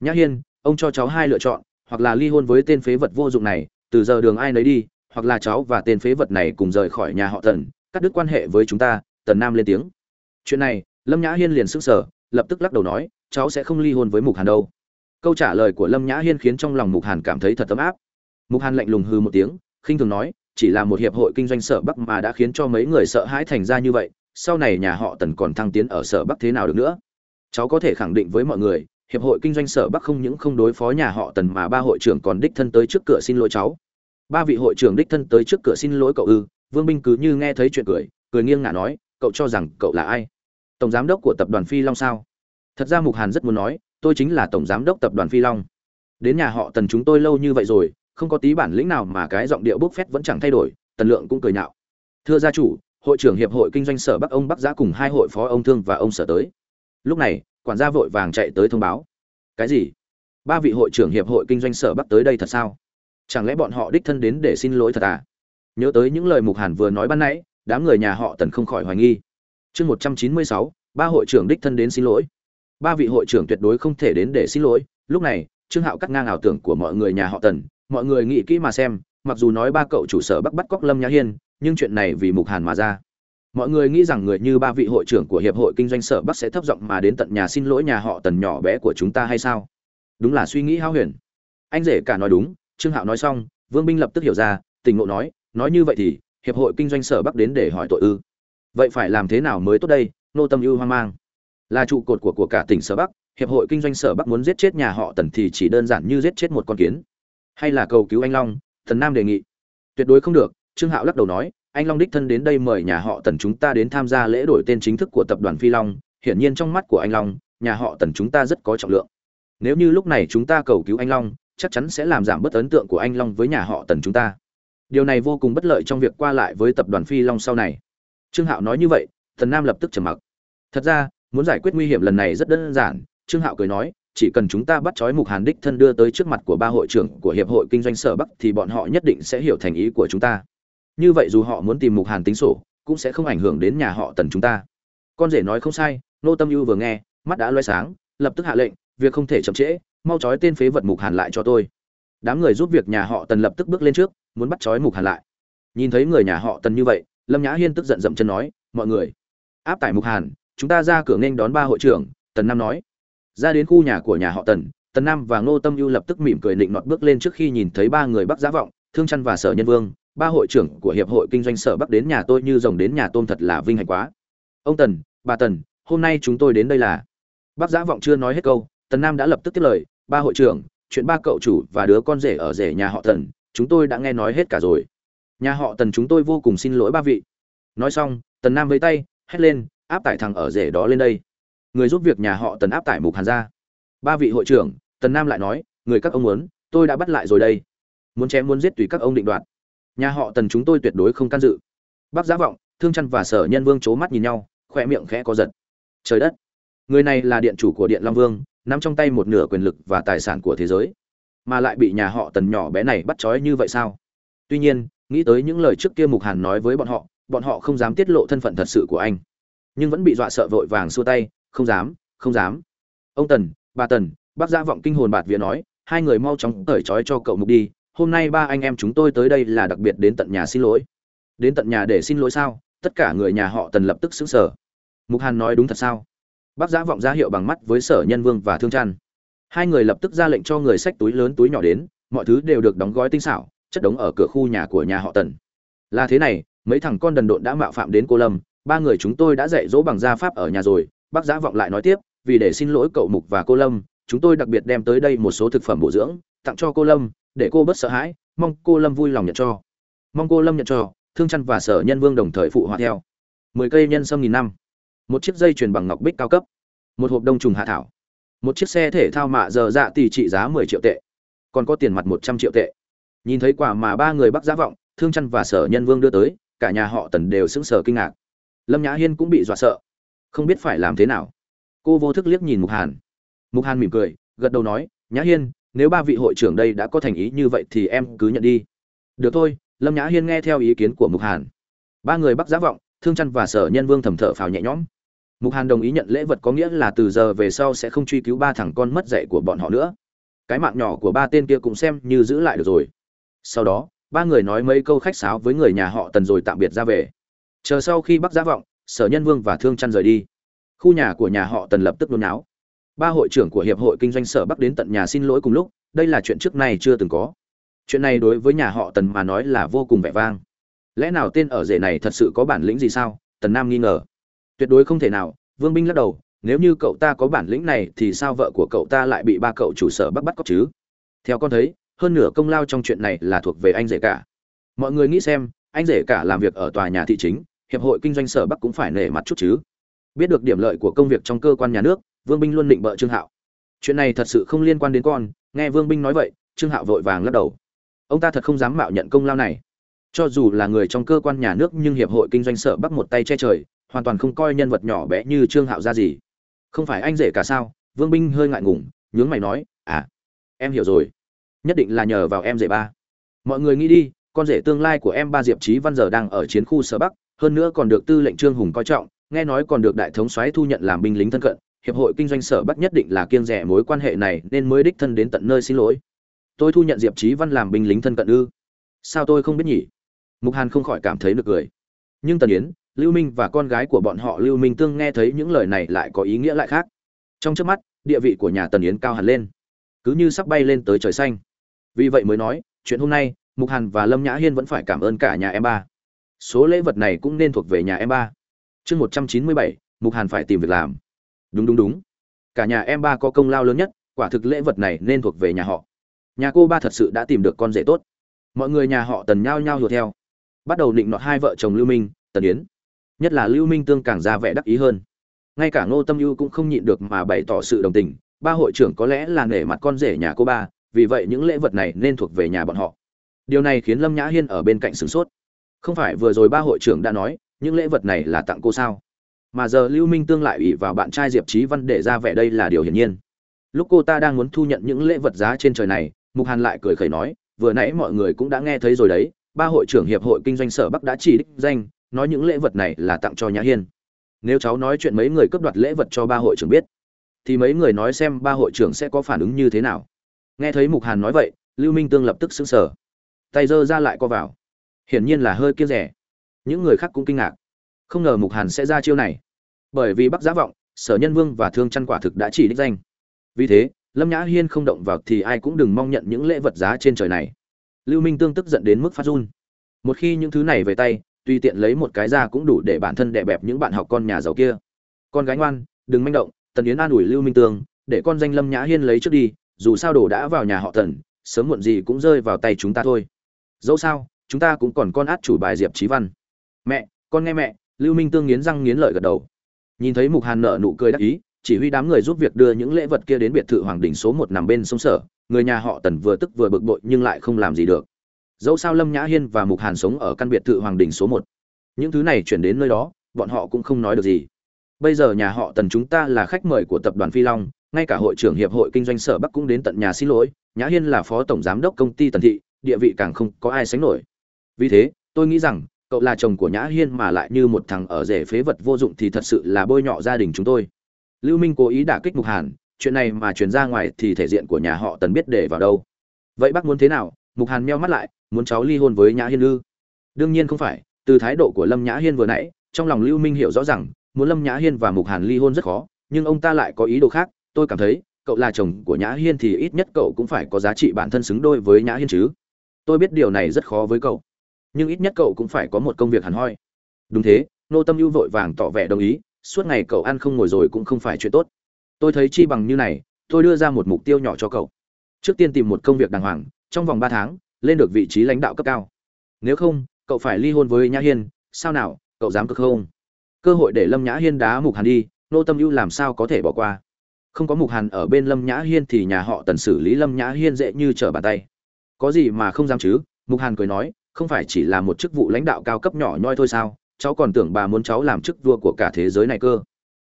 Nhã hiên, ông cho cháu hai lựa chọn, hoặc là ly hôn với tên phế vật vô dụng này, từ giờ đường ai nấy đi, hoặc là cháu và tên phế vật này cùng rời khỏi nhà họ tần, cắt đứt quan hệ với chúng ta, tần nam lên tiếng. Chuyện này, lâm nhã hiên liền sức sở lập tức lắc đầu nói, cháu sẽ không ly hôn với mục hàn đâu câu trả lời của lâm nhã hiên khiến trong lòng mục hàn cảm thấy thật ấm áp. Mục hàn lạnh lùng hư một tiếng, khinh thường nói, chỉ là một hiệp hội kinh doanh sở bắc mà đã khiến cho mấy người sợ hãi thành ra như vậy, sau này nhà họ tần còn thăng tiến ở sở bắc thế nào được nữa? Cháu có thể khẳng định với mọi người, hiệp hội kinh doanh sở bắc không những không đối phó nhà họ tần mà ba hội trưởng còn đích thân tới trước cửa xin lỗi cháu. Ba vị hội trưởng đích thân tới trước cửa xin lỗi cậu ư? Vương binh cứ như nghe thấy chuyện cười cười nghiêng ngả nói, cậu cho rằng cậu là ai? Tổng giám đốc của tập đoàn phi long sao? Thật ra mục hàn rất muốn nói tôi chính là tổng giám đốc tập đoàn phi long. Đến nhà họ tần chúng tôi lâu như vậy rồi, không có tí bản lĩnh nào mà cái giọng điệu bốc phét vẫn chẳng thay đổi, tần lượng cũng cười nhạo. Thưa gia chủ, hội trưởng hiệp hội kinh doanh sở bắc ông bắc giã cùng hai hội phó ông thương và ông sở tới. Lúc này, quản gia vội vàng chạy tới thông báo. Cái gì? Ba vị hội trưởng hiệp hội kinh doanh sở bắc tới đây thật sao? Chẳng lẽ bọn họ đích thân đến để xin lỗi thật à? Nhớ tới những lời mục hàn vừa nói ban nãy, đám người nhà họ tần không khỏi hoài nghi. Chương một trăm chín mươi sáu, ba hội trưởng đích thân đến xin lỗi ba vị hội trưởng tuyệt đối không thể đến để xin lỗi. Lúc này, trương hạo cắt ngang ảo tưởng của mọi người nhà họ tần. Mọi người nghĩ kỹ mà xem, mặc dù nói ba cậu chủ sở bắc bắt cóc lâm nhã hiên, nhưng chuyện này vì mục hàn mà ra. Mọi người nghĩ rằng người như ba vị hội trưởng của hiệp hội kinh doanh sở bắc sẽ thấp giọng mà đến tận nhà xin lỗi nhà họ tần nhỏ bé của chúng ta hay sao? Đúng là suy nghĩ hao huyền. Anh rể cả nói đúng, trương hạo nói xong, vương binh lập tức hiểu ra, tình ngộ nói nói như vậy thì hiệp hội kinh doanh sở bắc đến để hỏi tội ư. Vậy phải làm thế nào mới tốt đây? Nô tâm ưu hoang mang là trụ cột của của cả tỉnh sở bắc, hiệp hội kinh doanh sở bắc muốn giết chết nhà họ tần thì chỉ đơn giản như giết chết một con kiến. Hay là cầu cứu anh long thần nam đề nghị. Tuyệt đối không được, trương hạo lắc đầu nói, anh long đích thân đến đây mời nhà họ tần chúng ta đến tham gia lễ đổi tên chính thức của tập đoàn phi long. Hiển nhiên trong mắt của anh long, nhà họ tần chúng ta rất có trọng lượng. Nếu như lúc này chúng ta cầu cứu anh long, chắc chắn sẽ làm giảm bất ấn tượng của anh long với nhà họ tần chúng ta. Điều này vô cùng bất lợi trong việc qua lại với tập đoàn phi long sau này. Trương hạo nói như vậy thần nam lập tức trầm mặc. Thật ra muốn giải quyết nguy hiểm lần này rất đơn giản, trương hạo cười nói, chỉ cần chúng ta bắt trói mục hàn đích thân đưa tới trước mặt của ba hội trưởng của hiệp hội kinh doanh sở bắc thì bọn họ nhất định sẽ hiểu thành ý của chúng ta. Như vậy dù họ muốn tìm mục hàn tính sổ, cũng sẽ không ảnh hưởng đến nhà họ tần chúng ta. Con rể nói không sai, nô tâm ưu vừa nghe, mắt đã loay sáng, lập tức hạ lệnh, việc không thể chậm trễ, mau trói tên phế vật mục hàn lại cho tôi. Đám người giúp việc nhà họ tần lập tức bước lên trước, muốn bắt trói mục hàn lại. Nhìn thấy người nhà họ tần như vậy, lâm nhã hiên tức giận dậm chân nói, mọi người, áp tải mục hàn chúng ta ra cửa nghênh đón ba hội trưởng, tần nam nói. Ra đến khu nhà của nhà họ tần tần nam và ngô tâm ưu lập tức mỉm cười định nọt bước lên trước khi nhìn thấy ba người bắc giá vọng, thương chăn và sở nhân vương. Ba hội trưởng của hiệp hội kinh doanh sở bắc đến nhà tôi như rồng đến nhà tôm thật là vinh hạnh quá. Ông tần, bà tần, hôm nay chúng tôi đến đây là. Bác giã vọng chưa nói hết câu, tần nam đã lập tức tiếp lời. Ba hội trưởng, chuyện ba cậu chủ và đứa con rể ở rể nhà họ tần, chúng tôi đã nghe nói hết cả rồi. Nhà họ tần chúng tôi vô cùng xin lỗi ba vị. Nói xong, tần nam với tay, hét lên áp tải thằng ở rể đó lên đây. Người giúp việc nhà họ tần áp tải mục hàn ra. Ba vị hội trưởng, tần nam lại nói, người các ông muốn, tôi đã bắt lại rồi đây. Muốn chém muốn giết tùy các ông định đoạt. Nhà họ tần chúng tôi tuyệt đối không can dự. Bác giá vọng, thương chăn và sở nhân vương c h ố mắt nhìn nhau khoe miệng khẽ có giật. Trời đất, người này là điện chủ của điện long vương, nắm trong tay một nửa quyền lực và tài sản của thế giới. Mà lại bị nhà họ tần nhỏ bé này bắt trói như vậy sao? Tuy nhiên, nghĩ tới những lời trước kia mục hàn nói với bọn họ bọn họ không dám tiết lộ thân phận thật sự của anh nhưng vẫn bị dọa sợ vội vàng xua tay, không dám không dám. Ông tần, bà tần, bác gia vọng kinh hồn bạt vía nói, hai người mau chóng cởi trói cho cậu mục đi, hôm nay ba anh em chúng tôi tới đây là đặc biệt đến tận nhà xin lỗi. Đến tận nhà để xin lỗi sao? Tất cả người nhà họ tần lập tức xứng sở mục hàn nói, đúng thật sao? Bác giã vọng ra hiệu bằng mắt với sở nhân vương và thương trăn hai người lập tức ra lệnh cho người xách túi lớn túi nhỏ đến, mọi thứ đều được đóng gói tinh xảo, chất đống ở cửa khu nhà của nhà họ tần. Là thế này, mấy thằng con đần độn đã mạo phạm đến cô lâm ba người chúng tôi đã dạy dỗ bằng gia pháp ở nhà rồi, bác giã vọng lại nói tiếp, vì để xin lỗi cậu mục và cô lâm, chúng tôi đặc biệt đem tới đây một số thực phẩm bổ dưỡng, tặng cho cô lâm, để cô bớt sợ hãi, mong cô lâm vui lòng nhận cho. Mong cô lâm nhận cho, thương chăn và sở nhân vương đồng thời phụ họa theo. Mười cây nhân sâm nghìn năm. Một chiếc dây chuyền bằng ngọc bích cao cấp. Một hộp đông trùng hạ thảo. Một chiếc xe thể thao mạ giờ dạ tỷ trị giá mười triệu tệ. Còn có tiền mặt một trăm triệu tệ. Nhìn thấy quả mà ba người bắc giá vọng, thương chăn và sở nhân vương đưa tới, cả nhà họ tần đều sững sờ kinh ngạc lâm nhã hiên cũng bị dọa sợ. Không biết phải làm thế nào. Cô vô thức liếc nhìn mục hàn. Mục hàn mỉm cười, gật đầu nói, nhã hiên, nếu ba vị hội trưởng đây đã có thành ý như vậy thì em cứ nhận đi. Được thôi. Lâm nhã hiên nghe theo ý kiến của mục hàn. Ba người bắc giá vọng, thương chăn và sở nhân vương thầm thở phào nhẹ nhõm. Mục hàn đồng ý nhận lễ vật có nghĩa là từ giờ về sau sẽ không truy cứu ba thằng con mất dạy của bọn họ nữa. Cái mạng nhỏ của ba tên kia cũng xem như giữ lại được rồi. Sau đó, ba người nói mấy câu khách sáo với người nhà họ tần rồi tạm biệt ra về chờ sau khi bắc giá vọng, sở nhân vương và thương chăn rời đi. Khu nhà của nhà họ tần lập tức nôn náo. Ba hội trưởng của hiệp hội kinh doanh sở bắc đến tận nhà xin lỗi cùng lúc, đây là chuyện trước nay chưa từng có. Chuyện này đối với nhà họ tần mà nói là vô cùng vẻ vang. Lẽ nào tên ở rể này thật sự có bản lĩnh gì sao? Tần nam nghi ngờ. Tuyệt đối không thể nào, vương binh lắc đầu, nếu như cậu ta có bản lĩnh này thì sao vợ của cậu ta lại bị ba cậu chủ sở bắc bắt cóc chứ? Theo con thấy, hơn nửa công lao trong chuyện này là thuộc về anh rể cả. Mọi người nghĩ xem, anh rể cả làm việc ở tòa nhà thị chính hiệp hội kinh doanh sở bắc cũng phải nể mặt chút chứ. Biết được điểm lợi của công việc trong cơ quan nhà nước, vương binh luôn định bợ trương hạo. Chuyện này thật sự không liên quan đến con, nghe vương binh nói vậy, trương hạo vội vàng lắc đầu. Ông ta thật không dám mạo nhận công lao này. Cho dù là người trong cơ quan nhà nước nhưng hiệp hội kinh doanh sở bắc một tay che trời, hoàn toàn không coi nhân vật nhỏ bé như trương hạo ra gì. Không phải anh rể cả sao? Vương binh hơi ngại ngùng, nhướng mày nói à em hiểu rồi. Nhất định là nhờ vào em rể ba. Mọi người nghĩ đi, con rể tương lai của em ba diệp trí văn giờ đang ở chiến khu sở bắc hơn nữa còn được tư lệnh trương hùng coi trọng, nghe nói còn được đại thống soái thu nhận làm binh lính thân cận, hiệp hội kinh doanh sở bắc nhất định là kiêng rẻ mối quan hệ này nên mới đích thân đến tận nơi xin lỗi. Tôi thu nhận diệp trí văn làm binh lính thân cận ư? Sao tôi không biết nhỉ? Mục hàn không khỏi cảm thấy nực cười. Nhưng tần yến, lưu minh và con gái của bọn họ lưu minh tương nghe thấy những lời này lại có ý nghĩa lại khác. Trong trước mắt, địa vị của nhà tần yến cao hẳn lên. Cứ như sắp bay lên tới trời xanh. Vì vậy mới nói, chuyện hôm nay, mục hàn và lâm nhã hiên vẫn phải cảm ơn cả nhà em ba số lễ vật này cũng nên thuộc về nhà em ba. Chương một trăm chín mươi bảy, mục hàn phải tìm việc làm. Đúng đúng đúng. Cả nhà em ba có công lao lớn nhất, quả thực lễ vật này nên thuộc về nhà họ. Nhà cô ba thật sự đã tìm được con rể tốt. Mọi người nhà họ tần nhao nhao hùa theo. Bắt đầu định nọt hai vợ chồng lưu minh, tần yến. Nhất là lưu minh tương càng ra vẻ đắc ý hơn. Ngay cả ngô tâm ưu cũng không nhịn được mà bày tỏ sự đồng tình, ba hội trưởng có lẽ là nể mặt con rể nhà cô ba, vì vậy những lễ vật này nên thuộc về nhà bọn họ. Điều này khiến lâm nhã hiên ở bên cạnh sửng sốt không phải vừa rồi ba hội trưởng đã nói, những lễ vật này là tặng cô sao? Mà giờ lưu minh tương lại ủy vào bạn trai diệp trí văn để ra vẻ đây là điều hiển nhiên. Lúc cô ta đang muốn thu nhận những lễ vật giá trên trời này, mục hàn lại cười khẩy nói, vừa nãy mọi người cũng đã nghe thấy rồi đấy, ba hội trưởng hiệp hội kinh doanh sở bắc đã chỉ đích danh, nói những lễ vật này là tặng cho nhã hiên. Nếu cháu nói chuyện mấy người cướp đoạt lễ vật cho ba hội trưởng biết, thì mấy người nói xem ba hội trưởng sẽ có phản ứng như thế nào. Nghe thấy mục hàn nói vậy, lưu minh tương lập tức sững sờ. Tay giơ ra lại co vào hiển nhiên là hơi kia rẻ. Những người khác cũng kinh ngạc. Không ngờ mục hàn sẽ ra chiêu này. Bởi vì bắc giá vọng, sở nhân vương và thương chăn quả thực đã chỉ đích danh. Vì thế, lâm nhã hiên không động vào thì ai cũng đừng mong nhận những lễ vật giá trên trời này. Lưu minh tương tức giận đến mức phát run. Một khi những thứ này về tay, tùy tiện lấy một cái ra cũng đủ để bản thân đè bẹp những bạn học con nhà giàu kia. Con gái ngoan, đừng manh động, tần yến an ủi lưu minh tương, để con danh lâm nhã hiên lấy trước đi, dù sao đồ đã vào nhà họ tần, sớm muộn gì cũng rơi vào tay chúng ta thôi. Dẫu sao chúng ta cũng còn con át chủ bài diệp trí văn. Mẹ, con nghe mẹ, lưu minh tương nghiến răng nghiến lợi gật đầu. Nhìn thấy mục hàn nợ nụ cười đắc ý, chỉ huy đám người giúp việc đưa những lễ vật kia đến biệt thự hoàng đình số một nằm bên sông sở. Người nhà họ tần vừa tức vừa bực bội nhưng lại không làm gì được. Dẫu sao lâm nhã hiên và mục hàn sống ở căn biệt thự hoàng đình số một. Những thứ này chuyển đến nơi đó, bọn họ cũng không nói được gì. Bây giờ nhà họ tần chúng ta là khách mời của tập đoàn phi long, ngay cả hội trưởng hiệp hội kinh doanh sở bắc cũng đến tận nhà xin lỗi. Nhã hiên là phó tổng giám đốc công ty tần thị, địa vị càng không có ai sánh nổi vì thế, tôi nghĩ rằng, cậu là chồng của nhã hiên mà lại như một thằng ở rể phế vật vô dụng thì thật sự là bôi nhọ gia đình chúng tôi. Lưu minh cố ý đả kích mục hàn, chuyện này mà truyền ra ngoài thì thể diện của nhà họ tần biết để vào đâu. Vậy bác muốn thế nào? Mục hàn meo mắt lại, muốn cháu ly hôn với nhã hiên ư? Đương nhiên không phải, từ thái độ của lâm nhã hiên vừa nãy, trong lòng lưu minh hiểu rõ rằng, muốn lâm nhã hiên và mục hàn ly hôn rất khó, nhưng ông ta lại có ý đồ khác. Tôi cảm thấy, cậu là chồng của nhã hiên thì ít nhất cậu cũng phải có giá trị bản thân xứng đôi với nhã hiên chứ. Tôi biết điều này rất khó với cậu nhưng ít nhất cậu cũng phải có một công việc hẳn hoi. Đúng thế, nô tâm ưu vội vàng tỏ vẻ đồng ý, suốt ngày cậu ăn không ngồi rồi cũng không phải chuyện tốt. Tôi thấy chi bằng như này, tôi đưa ra một mục tiêu nhỏ cho cậu. Trước tiên tìm một công việc đàng hoàng, trong vòng ba tháng, lên được vị trí lãnh đạo cấp cao. Nếu không, cậu phải ly hôn với nhã hiên, sao nào, cậu dám cực không? Cơ hội để lâm nhã hiên đá mục hàn đi, nô tâm ưu làm sao có thể bỏ qua? Không có mục hàn ở bên lâm nhã hiên thì nhà họ tần xử lý lâm nhã hiên dễ như trở bàn tay. Có gì mà không dám chứ? Mục hàn cười nói không phải chỉ là một chức vụ lãnh đạo cao cấp nhỏ nhoi thôi sao? Cháu còn tưởng bà muốn cháu làm chức vua của cả thế giới này cơ.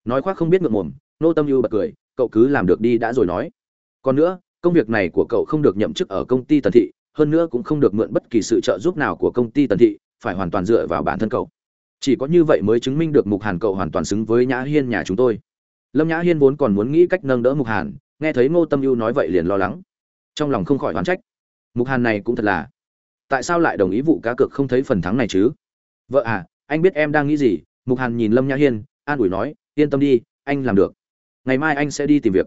Nói khoác không biết ngượng mồm nô tâm ưu bật cười, cậu cứ làm được đi đã rồi nói. Còn nữa, công việc này của cậu không được nhậm chức ở công ty tần thị, hơn nữa cũng không được mượn bất kỳ sự trợ giúp nào của công ty tần thị, phải hoàn toàn dựa vào bản thân cậu. Chỉ có như vậy mới chứng minh được mục hàn cậu hoàn toàn xứng với nhã hiên nhà chúng tôi. Lâm nhã hiên vốn còn muốn nghĩ cách nâng đỡ mục hàn, nghe thấy ngô tâm ưu nói vậy liền lo lắng. Trong lòng không khỏi hoán trách. Mục hàn này cũng thật là tại sao lại đồng ý vụ cá cược không thấy phần thắng này chứ? Vợ à anh biết em đang nghĩ gì? Mục hàn nhìn lâm nhã hiên, an ủi nói, yên tâm đi, anh làm được. Ngày mai anh sẽ đi tìm việc.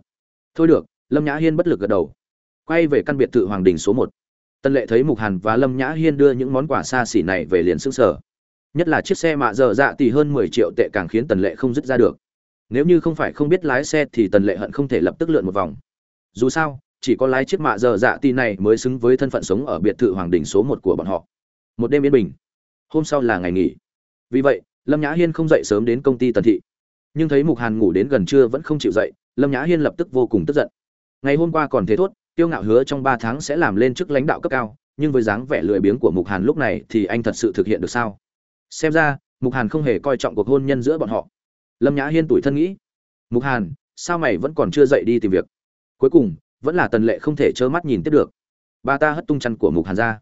Thôi được, lâm nhã hiên bất lực gật đầu. Quay về căn biệt thự hoàng đình số một. Tân lệ thấy mục hàn và lâm nhã hiên đưa những món quà xa xỉ này về liền xương sở nhất là chiếc xe mạ dở dạ tỷ hơn mười triệu tệ càng khiến tần lệ không dứt ra được. Nếu như không phải không biết lái xe thì tần lệ hận không thể lập tức lượn một vòng. Dù sao chỉ có lái chiếc mạ dở dạ tỷ này mới xứng với thân phận sống ở biệt thự hoàng đình số một của bọn họ. Một đêm yên bình. Hôm sau là ngày nghỉ. Vì vậy, lâm nhã hiên không dậy sớm đến công ty tần thị. Nhưng thấy mục hàn ngủ đến gần trưa vẫn không chịu dậy, lâm nhã hiên lập tức vô cùng tức giận. Ngày hôm qua còn thế thốt, tiêu ngạo hứa trong ba tháng sẽ làm lên chức lãnh đạo cấp cao, nhưng với dáng vẻ lười biếng của mục hàn lúc này thì anh thật sự thực hiện được sao? Xem ra, mục hàn không hề coi trọng cuộc hôn nhân giữa bọn họ. Lâm nhã hiên tủi thân nghĩ, mục hàn, sao mày vẫn còn chưa dậy đi tìm việc? Cuối cùng vẫn là tần lệ không thể trơ mắt nhìn tiếp được. Bà ta hất tung chăn của mục hàn ra.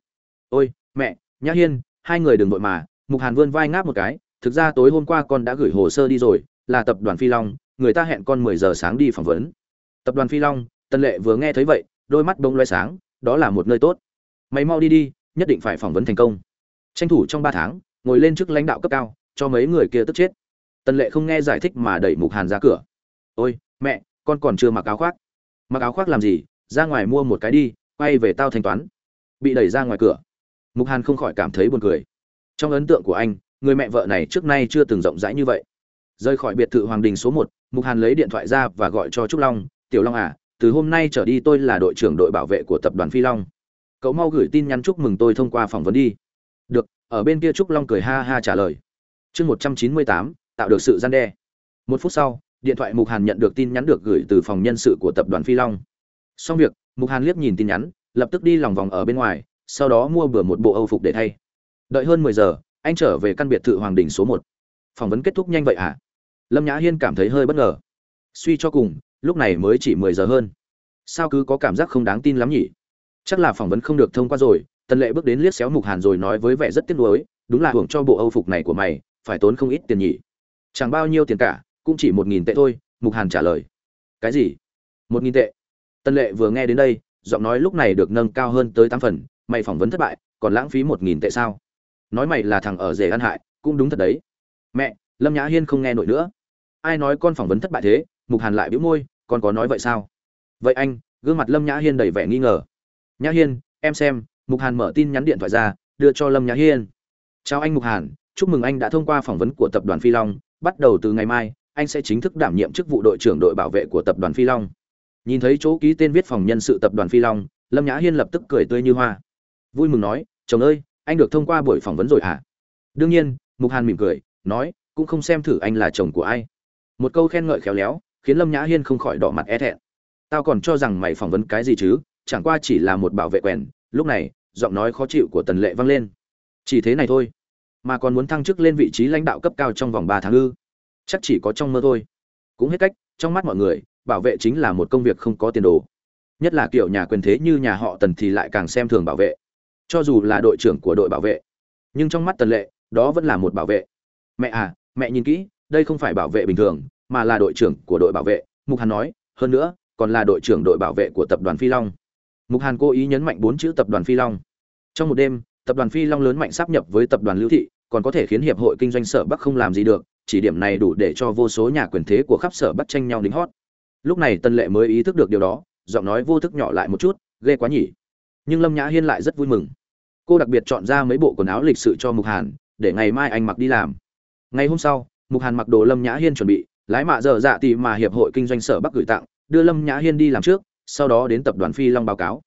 Ôi, mẹ, nhã hiên, hai người đừng vội mà. Mục hàn vươn vai ngáp một cái, thực ra tối hôm qua con đã gửi hồ sơ đi rồi, là tập đoàn phi long, người ta hẹn con mười giờ sáng đi phỏng vấn. Tập đoàn phi long, tần lệ vừa nghe thấy vậy, đôi mắt bông loay sáng, đó là một nơi tốt. Mày mau đi đi, nhất định phải phỏng vấn thành công. Tranh thủ trong ba tháng, ngồi lên trước lãnh đạo cấp cao, cho mấy người kia tức chết. Tần lệ không nghe giải thích mà đẩy mục hàn ra cửa. Ôi, mẹ, con còn chưa mặc áo khoác mặc áo khoác làm gì, ra ngoài mua một cái đi, quay về tao thanh toán. Bị đẩy ra ngoài cửa. Mục hàn không khỏi cảm thấy buồn cười. Trong ấn tượng của anh, người mẹ vợ này trước nay chưa từng rộng rãi như vậy. Rời khỏi biệt thự hoàng đình số một, mục hàn lấy điện thoại ra và gọi cho trúc long, tiểu long à từ hôm nay trở đi tôi là đội trưởng đội bảo vệ của tập đoàn phi long. Cậu mau gửi tin nhắn chúc mừng tôi thông qua phỏng vấn đi. Được. Ở bên kia trúc long cười ha ha trả lời. Chương một trăm chín mươi tám, tạo được sự gian đe. Một phút sau điện thoại mục hàn nhận được tin nhắn được gửi từ phòng nhân sự của tập đoàn phi long. Xong việc, mục hàn liếc nhìn tin nhắn, lập tức đi lòng vòng ở bên ngoài, sau đó mua bừa một bộ âu phục để thay. Đợi hơn mười giờ, anh trở về căn biệt thự hoàng đình số một. Phỏng vấn kết thúc nhanh vậy à lâm nhã hiên cảm thấy hơi bất ngờ. Suy cho cùng, lúc này mới chỉ mười giờ hơn. Sao cứ có cảm giác không đáng tin lắm nhỉ? Chắc là phỏng vấn không được thông qua rồi, tần lệ bước đến liếc xéo mục hàn rồi nói với vẻ rất tiếc nuối, đúng là hưởng cho bộ âu phục này của mày, phải tốn không ít tiền nhỉ? Chẳng bao nhiêu tiền cả cũng chỉ một nghìn tệ thôi, mục hàn trả lời. Cái gì? Một nghìn tệ? Tân lệ vừa nghe đến đây, giọng nói lúc này được nâng cao hơn tới tám phần, mày phỏng vấn thất bại, còn lãng phí một nghìn tệ sao? Nói mày là thằng ở rể ăn hại, cũng đúng thật đấy. Mẹ, lâm nhã hiên không nghe nổi nữa. Ai nói con phỏng vấn thất bại thế? Mục hàn lại bĩu môi, con có nói vậy sao? Vậy anh, gương mặt lâm nhã hiên đầy vẻ nghi ngờ. Nhã hiên, em xem, mục hàn mở tin nhắn điện thoại ra, đưa cho lâm nhã hiên. Chào anh mục hàn, chúc mừng anh đã thông qua phỏng vấn của tập đoàn phi long, bắt đầu từ ngày mai anh sẽ chính thức đảm nhiệm chức vụ đội trưởng đội bảo vệ của tập đoàn phi long. Nhìn thấy chỗ ký tên viết phòng nhân sự tập đoàn phi long, lâm nhã hiên lập tức cười tươi như hoa. Vui mừng nói, chồng ơi, anh được thông qua buổi phỏng vấn rồi hả? À? đương nhiên, mục hàn mỉm cười, nói, cũng không xem thử anh là chồng của ai. Một câu khen ngợi khéo léo, khiến lâm nhã hiên không khỏi đỏ mặt e thẹn. Tao còn cho rằng mày phỏng vấn cái gì chứ, chẳng qua chỉ là một bảo vệ quèn. Lúc này, giọng nói khó chịu của tần lệ vang lên. Chỉ thế này thôi, mà còn muốn thăng chức lên vị trí lãnh đạo cấp cao trong vòng ba tháng ư? Chắc chỉ có trong mơ thôi. Cũng hết cách, trong mắt mọi người, bảo vệ chính là một công việc không có tiền đồ. Nhất là kiểu nhà quyền thế như nhà họ tần thì lại càng xem thường bảo vệ. Cho dù là đội trưởng của đội bảo vệ, nhưng trong mắt tần lệ, đó vẫn là một bảo vệ. Mẹ à mẹ nhìn kỹ, đây không phải bảo vệ bình thường, mà là đội trưởng của đội bảo vệ, mục hàn nói. Hơn nữa, còn là đội trưởng đội bảo vệ của tập đoàn phi long. Mục hàn cố ý nhấn mạnh bốn chữ tập đoàn phi long. Trong một đêm, tập đoàn phi long lớn mạnh sáp nhập với tập đoàn lưu thị, còn có thể khiến hiệp hội kinh doanh sở bắc không làm gì được chỉ điểm này đủ để cho vô số nhà quyền thế của khắp sở bắc tranh nhau đính hót. Lúc này tân lệ mới ý thức được điều đó, giọng nói vô thức nhỏ lại một chút, ghê quá nhỉ. Nhưng lâm nhã hiên lại rất vui mừng. Cô đặc biệt chọn ra mấy bộ quần áo lịch sự cho mục hàn, để ngày mai anh mặc đi làm. Ngày hôm sau, mục hàn mặc đồ lâm nhã hiên chuẩn bị, lái mạ dở dạ tì mà hiệp hội kinh doanh sở bắc gửi tặng, đưa lâm nhã hiên đi làm trước, sau đó đến tập đoàn phi long báo cáo.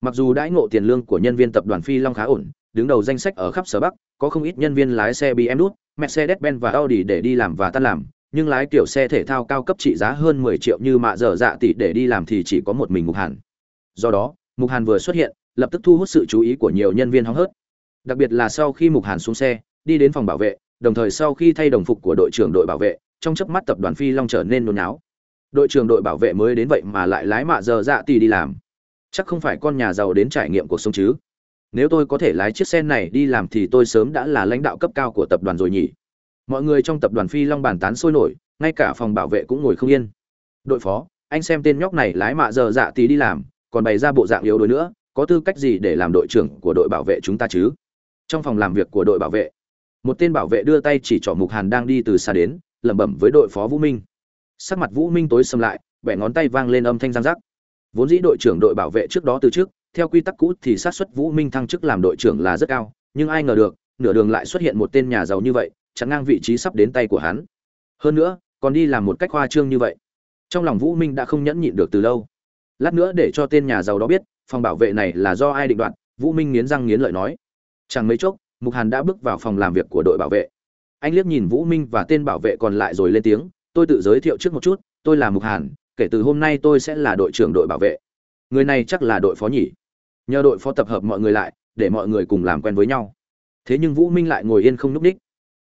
Mặc dù đãi ngộ tiền lương của nhân viên tập đoàn phi long khá ổn đứng đầu danh sách ở khắp sở bắc có không ít nhân viên lái xe BMW, Mercedes-Benz và Audi để đi làm và tan làm, nhưng lái kiểu xe thể thao cao cấp trị giá hơn 10 triệu như mạ dở dạ tỷ để đi làm thì chỉ có một mình Mục Hàn. Do đó, Mục Hàn vừa xuất hiện, lập tức thu hút sự chú ý của nhiều nhân viên hóng hớt. Đặc biệt là sau khi Mục Hàn xuống xe, đi đến phòng bảo vệ, đồng thời sau khi thay đồng phục của đội trưởng đội bảo vệ, trong chớp mắt tập đoàn Phi Long trở nên nôn náo. Đội trưởng đội bảo vệ mới đến vậy mà lại lái mạ dở dạ tỷ đi làm. Chắc không phải con nhà giàu đến trải nghiệm cuộc sống chứ? Nếu tôi có thể lái chiếc xe này đi làm thì tôi sớm đã là lãnh đạo cấp cao của tập đoàn rồi nhỉ. Mọi người trong tập đoàn phi long bàn tán sôi nổi, ngay cả phòng bảo vệ cũng ngồi không yên. Đội phó, anh xem tên nhóc này lái mạ giờ dạ tí đi làm, còn bày ra bộ dạng yếu đuối nữa, có tư cách gì để làm đội trưởng của đội bảo vệ chúng ta chứ? Trong phòng làm việc của đội bảo vệ, một tên bảo vệ đưa tay chỉ trỏ mục hàn đang đi từ xa đến, lẩm bẩm với đội phó vũ minh. Sắc mặt vũ minh tối xâm lại, bẻ ngón tay vang lên âm thanh giang giác vốn dĩ đội trưởng đội bảo vệ trước đó từ trước theo quy tắc cũ thì xác suất Vũ Minh thăng chức làm đội trưởng là rất cao, nhưng ai ngờ được, nửa đường lại xuất hiện một tên nhà giàu như vậy, chặn ngang vị trí sắp đến tay của hắn. Hơn nữa, còn đi làm một cách hoa trương như vậy. Trong lòng Vũ Minh đã không nhẫn nhịn được từ lâu. Lát nữa để cho tên nhà giàu đó biết, phòng bảo vệ này là do ai định đoạt, Vũ Minh nghiến răng nghiến lợi nói. Chẳng mấy chốc, Mục Hàn đã bước vào phòng làm việc của đội bảo vệ. Anh liếc nhìn Vũ Minh và tên bảo vệ còn lại rồi lên tiếng, "Tôi tự giới thiệu trước một chút, tôi là Mục Hàn, kể từ hôm nay tôi sẽ là đội trưởng đội bảo vệ." Người này chắc là đội phó nhỉ? Nhờ đội phó tập hợp mọi người lại, để mọi người cùng làm quen với nhau. Thế nhưng vũ minh lại ngồi yên không n ú c ních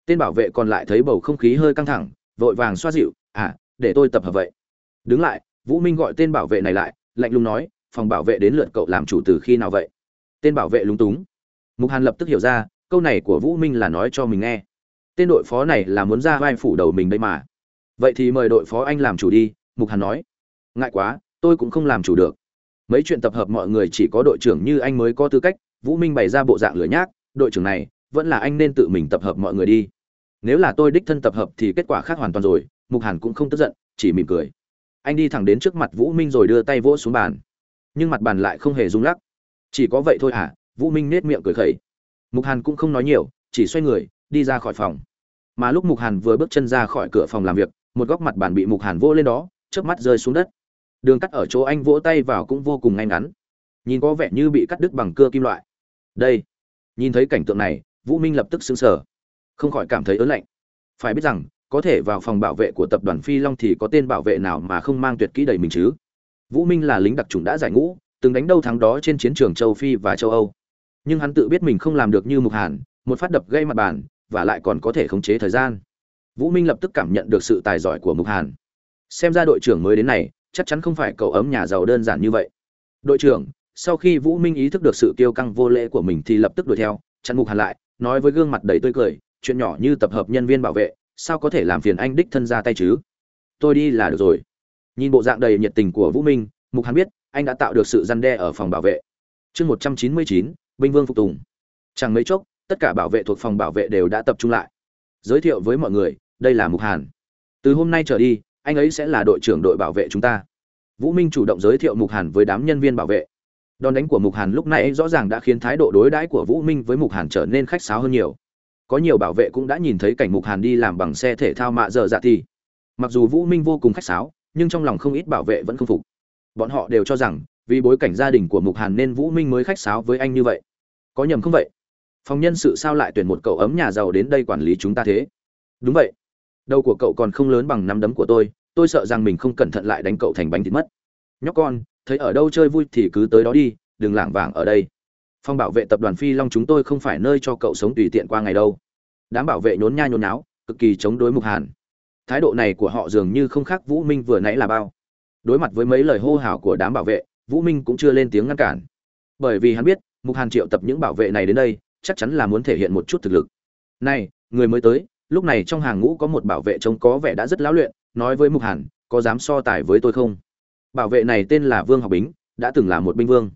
tên bảo vệ còn lại thấy bầu không khí hơi căng thẳng, vội vàng xoa dịu à để tôi tập hợp vậy. Đứng lại, vũ minh gọi tên bảo vệ này lại, lạnh lùng nói, phòng bảo vệ đến lượt cậu làm chủ từ khi nào vậy? Tên bảo vệ lúng túng. Mục hàn lập tức hiểu ra, câu này của vũ minh là nói cho mình nghe. Tên đội phó này là muốn ra vai phủ đầu mình đây mà. Vậy thì mời đội phó anh làm chủ đi, mục hàn nói. Ngại quá, tôi cũng không làm chủ được mấy chuyện tập hợp mọi người chỉ có đội trưởng như anh mới có tư cách, vũ minh bày ra bộ dạng lửa nhác, đội trưởng này, vẫn là anh nên tự mình tập hợp mọi người đi. Nếu là tôi đích thân tập hợp thì kết quả khác hoàn toàn rồi, mục hàn cũng không tức giận, chỉ mỉm cười. Anh đi thẳng đến trước mặt vũ minh rồi đưa tay vỗ xuống bàn. Nhưng mặt bàn lại không hề rung lắc. Chỉ có vậy thôi hả? Vũ minh nết miệng cười khẩy. Mục hàn cũng không nói nhiều, chỉ xoay người, đi ra khỏi phòng. Mà lúc mục hàn vừa bước chân ra khỏi cửa phòng làm việc, một góc mặt bàn bị mục hàn vỗ lên đó trước mắt rơi xuống đất đường cắt ở chỗ anh vỗ tay vào cũng vô cùng ngay ngắn. Nhìn có vẻ như bị cắt đứt bằng cưa kim loại. Đây. Nhìn thấy cảnh tượng này, vũ minh lập tức xứng sở không khỏi cảm thấy ớn lạnh. Phải biết rằng, có thể vào phòng bảo vệ của tập đoàn phi long thì có tên bảo vệ nào mà không mang tuyệt kỹ đầy mình chứ? Vũ minh là lính đặc trùng đã giải ngũ, từng đánh đâu thắng đó trên chiến trường châu phi và châu âu. Nhưng hắn tự biết mình không làm được như mục hàn, một phát đập gây mặt bàn, và lại còn có thể khống chế thời gian. Vũ minh lập tức cảm nhận được sự tài giỏi của mục hàn. Xem ra đội trưởng mới đến này chắc chắn không phải cậu ấm nhà giàu đơn giản như vậy. Đội trưởng, sau khi vũ minh ý thức được sự kiêu căng vô lễ của mình thì lập tức đuổi theo, chặn mục hàn lại, nói với gương mặt đầy tươi cười, chuyện nhỏ như tập hợp nhân viên bảo vệ, sao có thể làm phiền anh đích thân ra tay chứ? Tôi đi là được rồi. Nhìn bộ dạng đầy nhiệt tình của vũ minh, mục hàn biết, anh đã tạo được sự răn đe ở phòng bảo vệ. Chương một trăm chín mươi chín, binh vương phục tùng. Chẳng mấy chốc, tất cả bảo vệ thuộc phòng bảo vệ đều đã tập trung lại. Giới thiệu với mọi người, đây là mục hàn. Từ hôm nay trở đi anh ấy sẽ là đội trưởng đội bảo vệ chúng ta. Vũ minh chủ động giới thiệu mục hàn với đám nhân viên bảo vệ. Đòn đánh của mục hàn lúc này rõ ràng đã khiến thái độ đối đãi của vũ minh với mục hàn trở nên khách sáo hơn nhiều. Có nhiều bảo vệ cũng đã nhìn thấy cảnh mục hàn đi làm bằng xe thể thao mạ dở dạ thì. Mặc dù vũ minh vô cùng khách sáo, nhưng trong lòng không ít bảo vệ vẫn không phục. Bọn họ đều cho rằng, vì bối cảnh gia đình của mục hàn nên vũ minh mới khách sáo với anh như vậy. Có nhầm không vậy? Phòng nhân sự sao lại tuyển một cậu ấm nhà giàu đến đây quản lý chúng ta thế? Đúng vậy đầu của cậu còn không lớn bằng nắm đấm của tôi tôi sợ rằng mình không cẩn thận lại đánh cậu thành bánh thịt mất. Nhóc con, thấy ở đâu chơi vui thì cứ tới đó đi, đừng lảng vảng ở đây. Phòng bảo vệ tập đoàn phi long chúng tôi không phải nơi cho cậu sống tùy tiện qua ngày đâu. Đám bảo vệ nhốn nha nhốn náo cực kỳ chống đối mục hàn. Thái độ này của họ dường như không khác vũ minh vừa nãy là bao. Đối mặt với mấy lời hô hào của đám bảo vệ, vũ minh cũng chưa lên tiếng ngăn cản. Bởi vì hắn biết, mục hàn triệu tập những bảo vệ này đến đây, chắc chắn là muốn thể hiện một chút thực lực. Này, người mới tới lúc này trong hàng ngũ có một bảo vệ trông có vẻ đã rất lão luyện, nói với mục hàn, có dám so tài với tôi không? Bảo vệ này tên là vương học bính, đã từng là một binh vương.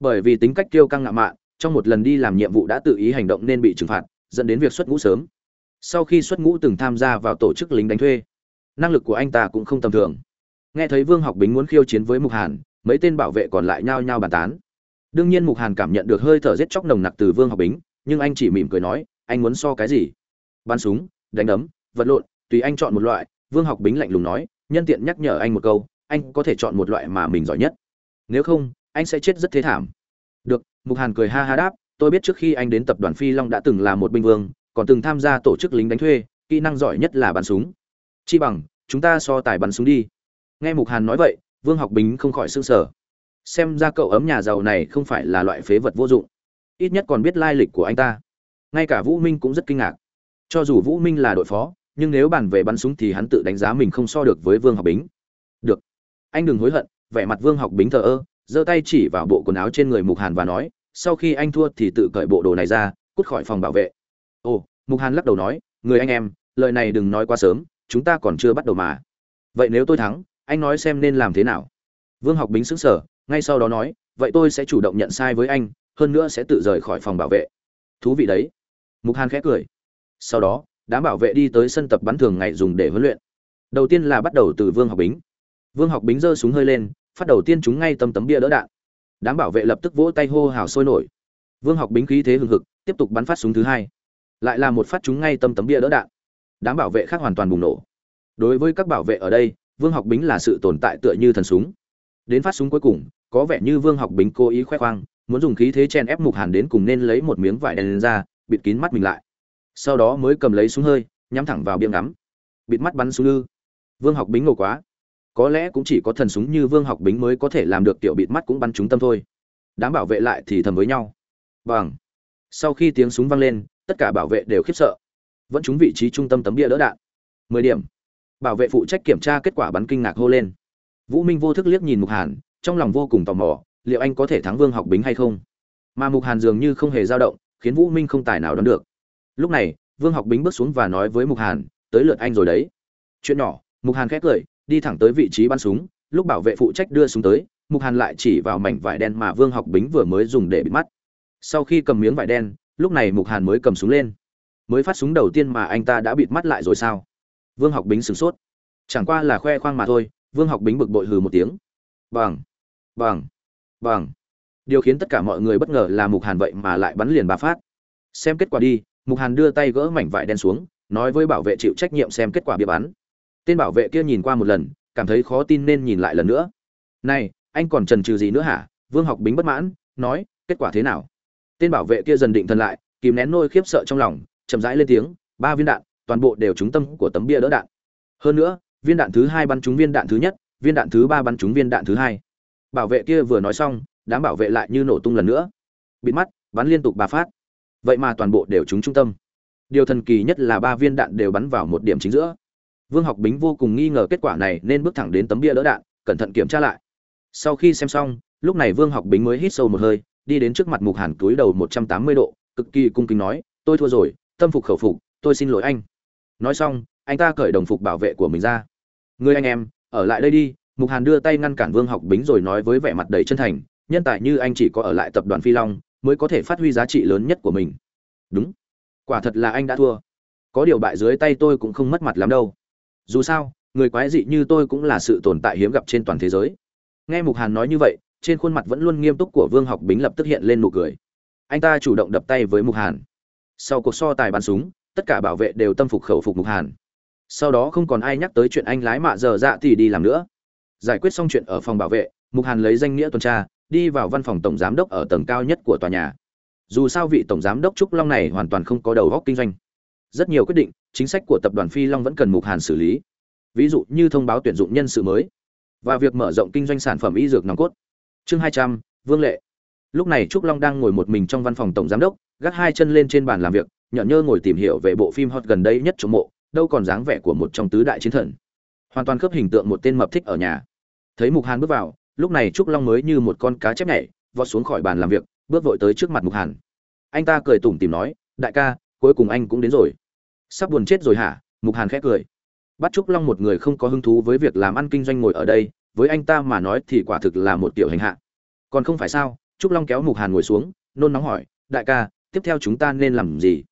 Bởi vì tính cách kiêu căng ngạo mạn, trong một lần đi làm nhiệm vụ đã tự ý hành động nên bị trừng phạt, dẫn đến việc xuất ngũ sớm. Sau khi xuất ngũ từng tham gia vào tổ chức lính đánh thuê, năng lực của anh ta cũng không tầm thường. Nghe thấy vương học bính muốn khiêu chiến với mục hàn, mấy tên bảo vệ còn lại nhao nhao bàn tán. Đương nhiên mục hàn cảm nhận được hơi thở rét chóc nồng nặc từ vương học bính, nhưng anh chỉ mỉm cười nói, anh muốn so cái gì? Bắn súng đánh đấm vật lộn, tùy anh chọn một loại. Vương học bính lạnh lùng nói, nhân tiện nhắc nhở anh một câu, anh có thể chọn một loại mà mình giỏi nhất. Nếu không, anh sẽ chết rất thế thảm. Được, mục hàn cười ha ha đáp, tôi biết trước khi anh đến tập đoàn phi long đã từng là một binh vương, còn từng tham gia tổ chức lính đánh thuê, kỹ năng giỏi nhất là bắn súng. Chi bằng, chúng ta so tài bắn súng đi. Nghe mục hàn nói vậy, vương học bính không khỏi s ư n g sở xem ra cậu ấm nhà giàu này không phải là loại phế vật vô dụng. Ít nhất còn biết lai lịch của anh ta. Ngay cả vũ minh cũng rất kinh ngạc cho dù vũ minh là đội phó, nhưng nếu bàn về bắn súng thì hắn tự đánh giá mình không so được với vương học bính. Được. Anh đừng hối hận, vẻ mặt vương học bính thờ ơ, giơ tay chỉ vào bộ quần áo trên người mục hàn và nói, sau khi anh thua thì tự cởi bộ đồ này ra, cút khỏi phòng bảo vệ. Ồ, mục hàn lắc đầu nói, người anh em, lời này đừng nói quá sớm, chúng ta còn chưa bắt đầu mà. Vậy nếu tôi thắng, anh nói xem nên làm thế nào? Vương học bính xứng sở ngay sau đó nói, vậy tôi sẽ chủ động nhận sai với anh, hơn nữa sẽ tự rời khỏi phòng bảo vệ. Thú vị đấy. Mục hàn khẽ cười sau đó, đám bảo vệ đi tới sân tập bắn thường ngày dùng để huấn luyện. Đầu tiên là bắt đầu từ vương học bính. Vương học bính giơ súng hơi lên, phát đầu tiên chúng ngay tâm tấm bia đỡ đạn. Đám bảo vệ lập tức vỗ tay hô hào sôi nổi. Vương học bính khí thế hừng hực, tiếp tục bắn phát súng thứ hai. Lại là một phát chúng ngay tâm tấm bia đỡ đạn. Đám bảo vệ khác hoàn toàn bùng nổ. Đối với các bảo vệ ở đây, vương học bính là sự tồn tại tựa như thần súng. Đến phát súng cuối cùng, có vẻ như vương học bính cố ý khoe khoang, muốn dùng khí thế chen ép mục hàn đến cùng nên lấy một miếng vải đen lên ra, bịt kín mắt mình lại sau đó mới cầm lấy súng hơi, nhắm thẳng vào biếng ngắm. Bịt mắt bắn súng lư vương học bính ngầu quá. Có lẽ cũng chỉ có thần súng như vương học bính mới có thể làm được tiểu bịt mắt cũng bắn trúng tâm thôi. Đám bảo vệ lại thì thầm với nhau. Bằng. Sau khi tiếng súng vang lên, tất cả bảo vệ đều khiếp sợ. Vẫn trúng vị trí trung tâm tấm bia đỡ đạn. Mười điểm. Bảo vệ phụ trách kiểm tra kết quả bắn kinh ngạc hô lên. Vũ minh vô thức liếc nhìn mục hàn, trong lòng vô cùng tò mò, liệu anh có thể thắng vương học bính hay không? Mà mục hàn dường như không hề dao động, khiến vũ minh không tài nào đoán được lúc này, vương học bính bước xuống và nói với mục hàn, tới lượt anh rồi đấy. Chuyện nhỏ, mục hàn khét cười, đi thẳng tới vị trí bắn súng, lúc bảo vệ phụ trách đưa súng tới, mục hàn lại chỉ vào mảnh vải đen mà vương học bính vừa mới dùng để bịt mắt. Sau khi cầm miếng vải đen, lúc này mục hàn mới cầm súng lên. Mới phát súng đầu tiên mà anh ta đã bịt mắt lại rồi sao? Vương học bính sửng sốt. Chẳng qua là khoe khoang mà thôi, vương học bính bực bội hừ một tiếng. Bằng bằng bằng. Điều khiến tất cả mọi người bất ngờ là mục hàn vậy mà lại bắn liền ba phát. Xem kết quả đi mục hàn đưa tay gỡ mảnh vải đen xuống, nói với bảo vệ chịu trách nhiệm xem kết quả bia bắn tên bảo vệ kia nhìn qua một lần, cảm thấy khó tin nên nhìn lại lần nữa. Này, anh còn trần trừ gì nữa hả? Vương học bính bất mãn, nói, kết quả thế nào? Tên bảo vệ kia dần định thần lại, kìm nén nôi khiếp sợ trong lòng, chậm rãi lên tiếng, ba viên đạn, toàn bộ đều trúng tâm của tấm bia đỡ đạn. Hơn nữa, viên đạn thứ hai bắn trúng viên đạn thứ nhất, viên đạn thứ ba bắn trúng viên đạn thứ hai. Bảo vệ kia vừa nói xong, đám bảo vệ lại như nổ tung lần nữa. Bịt mắt, bắn liên tục ba phát vậy mà toàn bộ đều trúng trung tâm. Điều thần kỳ nhất là ba viên đạn đều bắn vào một điểm chính giữa. Vương học bính vô cùng nghi ngờ kết quả này nên bước thẳng đến tấm bia đỡ đạn, cẩn thận kiểm tra lại. Sau khi xem xong, lúc này vương học bính mới hít sâu một hơi, đi đến trước mặt mục hàn cúi đầu một trăm tám mươi độ, cực kỳ cung kính nói, tôi thua rồi, tâm phục khẩu phục, tôi xin lỗi anh. Nói xong, anh ta cởi đồng phục bảo vệ của mình ra. Người anh em, ở lại đây đi. Mục hàn đưa tay ngăn cản vương học bính rồi nói với vẻ mặt đầy chân thành, nhân tài như anh chỉ có ở lại tập đoàn phi long mới có thể phát huy giá trị lớn nhất của mình. Đúng. Quả thật là anh đã thua. Có điều bại dưới tay tôi cũng không mất mặt lắm đâu. Dù sao, người quái dị như tôi cũng là sự tồn tại hiếm gặp trên toàn thế giới. Nghe mục hàn nói như vậy, trên khuôn mặt vẫn luôn nghiêm túc của vương học bính lập tức hiện lên nụ cười. Anh ta chủ động đập tay với mục hàn. Sau cuộc so tài bắn súng, tất cả bảo vệ đều tâm phục khẩu phục mục hàn. Sau đó không còn ai nhắc tới chuyện anh lái mạ giờ dạ thì đi làm nữa. Giải quyết xong chuyện ở phòng bảo vệ, mục hàn lấy danh nghĩa tuần tra đi vào văn phòng tổng giám đốc ở tầng cao nhất của tòa nhà. Dù sao vị tổng giám đốc trúc long này hoàn toàn không có đầu góc kinh doanh. Rất nhiều quyết định, chính sách của tập đoàn phi long vẫn cần mục hàn xử lý. Ví dụ như thông báo tuyển dụng nhân sự mới và việc mở rộng kinh doanh sản phẩm y dược nòng cốt. Chương hai trăm, vương lệ. Lúc này trúc long đang ngồi một mình trong văn phòng tổng giám đốc, gác hai chân lên trên bàn làm việc, nhợn nhơ ngồi tìm hiểu về bộ phim hot gần đây nhất trong mộ, đâu còn dáng vẻ của một trong tứ đại chiến thần. Hoàn toàn khớp hình tượng một tên mập thích ở nhà. Thấy mục hàn bước vào lúc này trúc long mới như một con cá chép nhảy, vọt xuống khỏi bàn làm việc, bước vội tới trước mặt mục hàn. Anh ta cười tủm tìm nói, đại ca, cuối cùng anh cũng đến rồi. Sắp buồn chết rồi hả? Mục hàn khẽ cười. Bắt trúc long một người không có hứng thú với việc làm ăn kinh doanh ngồi ở đây, với anh ta mà nói thì quả thực là một tiểu hành hạ. Còn không phải sao, trúc long kéo mục hàn ngồi xuống, nôn nóng hỏi, đại ca, tiếp theo chúng ta nên làm gì?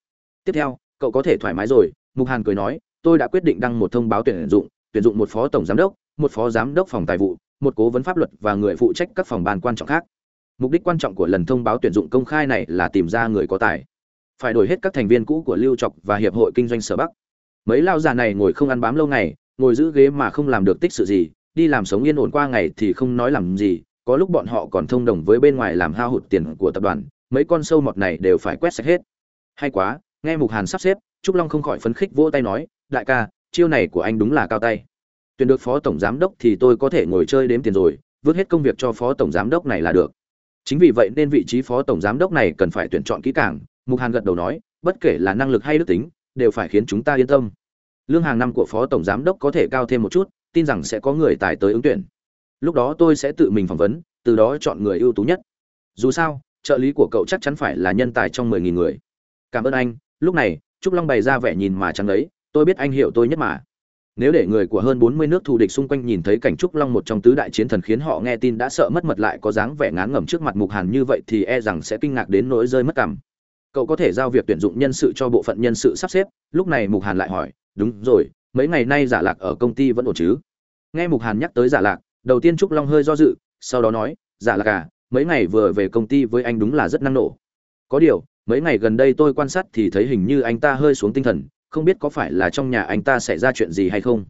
Tiếp theo, cậu có thể thoải mái rồi. Mục hàn cười nói, tôi đã quyết định đăng một thông báo tuyển dụng tuyển dụng một phó tổng giám đốc, một phó giám đốc phòng tài vụ một cố vấn pháp luật và người phụ trách các phòng ban quan trọng khác. Mục đích quan trọng của lần thông báo tuyển dụng công khai này là tìm ra người có tài. Phải đổi hết các thành viên cũ của lưu trọc và hiệp hội kinh doanh sở bắc. Mấy lao già này ngồi không ăn bám lâu ngày, ngồi giữ ghế mà không làm được tích sự gì, đi làm sống yên ổn qua ngày thì không nói làm gì, có lúc bọn họ còn thông đồng với bên ngoài làm hao hụt tiền của tập đoàn, mấy con sâu mọt này đều phải quét sạch hết. Hay quá, nghe mục hàn sắp xếp, trúc long không khỏi phấn khích vỗ tay nói, đại ca, chiêu này của anh đúng là cao tay tuyển được phó tổng giám đốc thì tôi có thể ngồi chơi đếm tiền rồi, vứt hết công việc cho phó tổng giám đốc này là được. Chính vì vậy nên vị trí phó tổng giám đốc này cần phải tuyển chọn kỹ càng, mục hàn gật đầu nói, bất kể là năng lực hay đức tính, đều phải khiến chúng ta yên tâm. Lương hàng năm của phó tổng giám đốc có thể cao thêm một chút, tin rằng sẽ có người tài tới ứng tuyển. Lúc đó tôi sẽ tự mình phỏng vấn, từ đó chọn người ưu tú nhất. Dù sao, trợ lý của cậu chắc chắn phải là nhân tài trong mười nghìn người. Cảm ơn anh, lúc này, trúc long bày ra vẻ nhìn mà chẳng đấy tôi biết anh hiểu tôi nhất mà nếu để người của hơn bốn mươi nước thù địch xung quanh nhìn thấy cảnh trúc long một trong tứ đại chiến thần khiến họ nghe tin đã sợ mất mật lại có dáng vẻ ngán ngẩm trước mặt mục hàn như vậy thì e rằng sẽ kinh ngạc đến nỗi rơi mất cảm. Cậu có thể giao việc tuyển dụng nhân sự cho bộ phận nhân sự sắp xếp? Lúc này mục hàn lại hỏi, đúng rồi, mấy ngày nay giả lạc ở công ty vẫn ổn chứ? Nghe mục hàn nhắc tới giả lạc, đầu tiên trúc long hơi do dự, sau đó nói, giả lạc à mấy ngày vừa về công ty với anh đúng là rất năng nổ. Có điều, mấy ngày gần đây tôi quan sát thì thấy hình như anh ta hơi xuống tinh thần không biết có phải là trong nhà anh ta xảy ra chuyện gì hay không.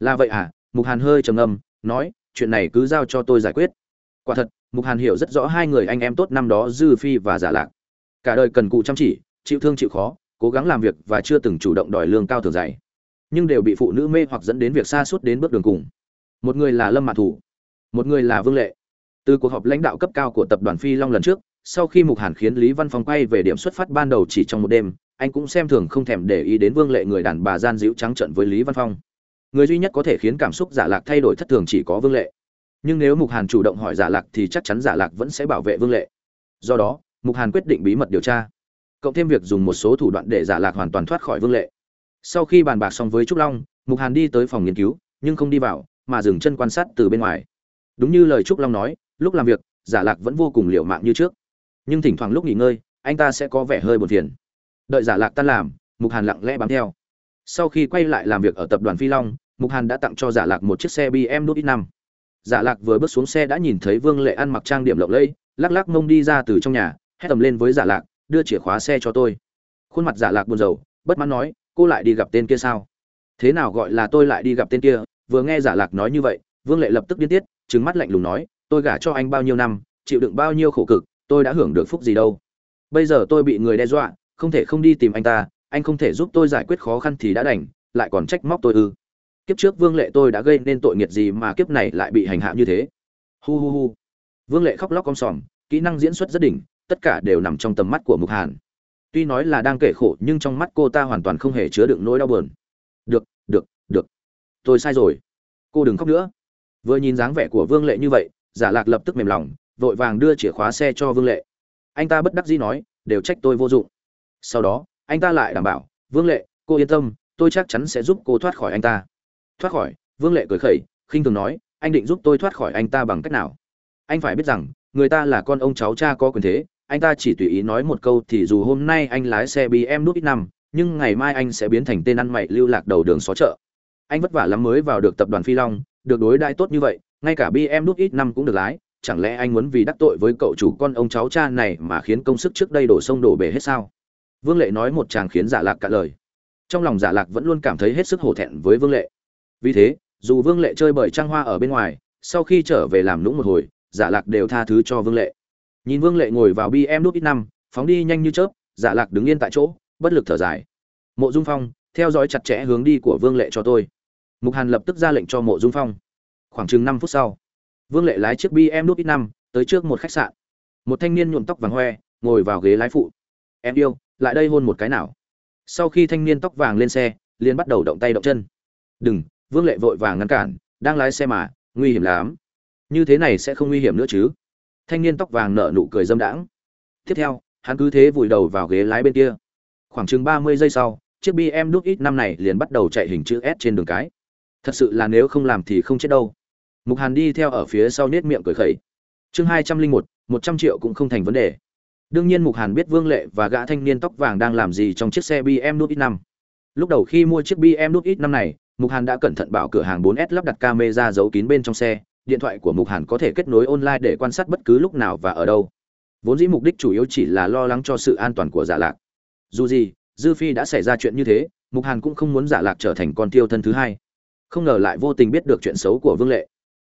Là vậy à? Mục hàn hơi trầm ngâm, nói, chuyện này cứ giao cho tôi giải quyết. Quả thật, mục hàn hiểu rất rõ hai người anh em tốt năm đó dư phi và giả lạc. Cả đời cần cụ chăm chỉ, chịu thương chịu khó, cố gắng làm việc và chưa từng chủ động đòi lương cao thường dạy. Nhưng đều bị phụ nữ mê hoặc dẫn đến việc xa suốt đến bước đường cùng. Một người là lâm mạ thủ, một người là vương lệ. Từ cuộc họp lãnh đạo cấp cao của tập đoàn phi long lần trước, sau khi mục hàn khiến lý văn phong quay về điểm xuất phát ban đầu chỉ trong một đêm anh cũng xem thường không thèm để ý đến vương lệ người đàn bà gian dịu trắng trận với lý văn phong. Người duy nhất có thể khiến cảm xúc giả lạc thay đổi thất thường chỉ có vương lệ. Nhưng nếu mục hàn chủ động hỏi giả lạc thì chắc chắn giả lạc vẫn sẽ bảo vệ vương lệ. Do đó, mục hàn quyết định bí mật điều tra. Cộng thêm việc dùng một số thủ đoạn để giả lạc hoàn toàn thoát khỏi vương lệ. Sau khi bàn bạc xong với trúc long, mục hàn đi tới phòng nghiên cứu, nhưng không đi vào, mà dừng chân quan sát từ bên ngoài. Đúng như lời trúc long nói, lúc làm việc, giả lạc vẫn vô cùng liều mạng như trước. Nhưng thỉnh thoảng lúc nghỉ ngơi, anh ta sẽ có vẻ hơi buồn phiền đợi giả lạc tan làm, mục hàn lặng lẽ bám theo. Sau khi quay lại làm việc ở tập đoàn phi long, mục hàn đã tặng cho giả lạc một chiếc xe bm đút ít năm. Giả lạc vừa bước xuống xe đã nhìn thấy vương lệ ăn mặc trang điểm lộng lẫy, lắc lắc mông đi ra từ trong nhà, hét tầm lên với giả lạc, đưa chìa khóa xe cho tôi. Khuôn mặt giả lạc buồn rầu, bất mãn nói, cô lại đi gặp tên kia sao? Thế nào gọi là tôi lại đi gặp tên kia? Vừa nghe giả lạc nói như vậy, vương lệ lập tức điên tiết, trừng mắt lạnh lùng nói, tôi gả cho anh bao nhiêu năm, chịu đựng bao nhiêu khổ cực, tôi đã hưởng được phúc gì đâu. Bây giờ tôi bị người đe dọa không thể không đi tìm anh ta, anh không thể giúp tôi giải quyết khó khăn thì đã đành, lại còn trách móc tôi ư. Kiếp trước vương lệ tôi đã gây nên tội nghiệt gì mà kiếp này lại bị hành hạ như thế? Hu hu hu. Vương lệ khóc lóc om sòm, kỹ năng diễn xuất rất đỉnh, tất cả đều nằm trong tầm mắt của mục hàn. Tuy nói là đang kể khổ, nhưng trong mắt cô ta hoàn toàn không hề chứa đựng nỗi đau buồn. Được được được. Tôi sai rồi. Cô đừng khóc nữa. Vừa nhìn dáng vẻ của vương lệ như vậy, giả lạc lập tức mềm lòng, vội vàng đưa chìa khóa xe cho vương lệ. Anh ta bất đắc dĩ nói, đều trách tôi vô dụng sau đó, anh ta lại đảm bảo, vương lệ, cô yên tâm, tôi chắc chắn sẽ giúp cô thoát khỏi anh ta. Thoát khỏi, vương lệ cười khẩy, khinh thường nói, anh định giúp tôi thoát khỏi anh ta bằng cách nào? Anh phải biết rằng, người ta là con ông cháu cha có quyền thế, anh ta chỉ tùy ý nói một câu thì dù hôm nay anh lái xe bm nút ít năm, nhưng ngày mai anh sẽ biến thành tên ăn mày lưu lạc đầu đường xó chợ. Anh vất vả lắm mới vào được tập đoàn phi long, được đối đãi tốt như vậy, ngay cả bm nút ít năm cũng được lái, chẳng lẽ anh muốn vì đắc tội với cậu chủ con ông cháu cha này mà khiến công sức trước đây đổ sông đổ bể hết sao? Vương lệ nói một chàng khiến giả lạc cả lời. Trong lòng giả lạc vẫn luôn cảm thấy hết sức hổ thẹn với vương lệ. Vì thế, dù vương lệ chơi bời trang hoa ở bên ngoài, sau khi trở về làm lũng một hồi, giả lạc đều tha thứ cho vương lệ. Nhìn vương lệ ngồi vào bm nút ít năm, phóng đi nhanh như chớp, giả lạc đứng yên tại chỗ, bất lực thở dài. Mộ dung phong, theo dõi chặt chẽ hướng đi của vương lệ cho tôi. Mục hàn lập tức ra lệnh cho mộ dung phong. Khoảng chừng năm phút sau, vương lệ lái chiếc bm nút ít năm tới trước một khách sạn. Một thanh niên nhuộm tóc vàng hoe, ngồi vào ghế lái phụ. Em yêu lại đây hôn một cái nào. Sau khi thanh niên tóc vàng lên xe, liền bắt đầu động tay động chân. Đừng, vương lệ vội vàng ngăn cản, đang lái xe mà, nguy hiểm lắm. Như thế này sẽ không nguy hiểm nữa chứ. Thanh niên tóc vàng nở nụ cười dâm đãng. Tiếp theo, hắn cứ thế vùi đầu vào ghế lái bên kia. Khoảng chừng ba mươi giây sau, chiếc bm đúc ít năm này liền bắt đầu chạy hình chữ s trên đường cái. Thật sự là nếu không làm thì không chết đâu. Mục hàn đi theo ở phía sau nết miệng cười khẩy. Chương hai trăm linh một một trăm triệu cũng không thành vấn đề đương nhiên mục hàn biết vương lệ và gã thanh niên tóc vàng đang làm gì trong chiếc xe bm đúc ít năm. Lúc đầu khi mua chiếc bm đúc ít năm này, mục hàn đã cẩn thận bảo cửa hàng 4S lắp đặt camera giấu kín bên trong xe. Điện thoại của mục hàn có thể kết nối online để quan sát bất cứ lúc nào và ở đâu. Vốn dĩ mục đích chủ yếu chỉ là lo lắng cho sự an toàn của giả lạc. Dù gì, dư phi đã xảy ra chuyện như thế, mục hàn cũng không muốn giả lạc trở thành con tiêu thân thứ hai. Không ngờ lại vô tình biết được chuyện xấu của vương lệ.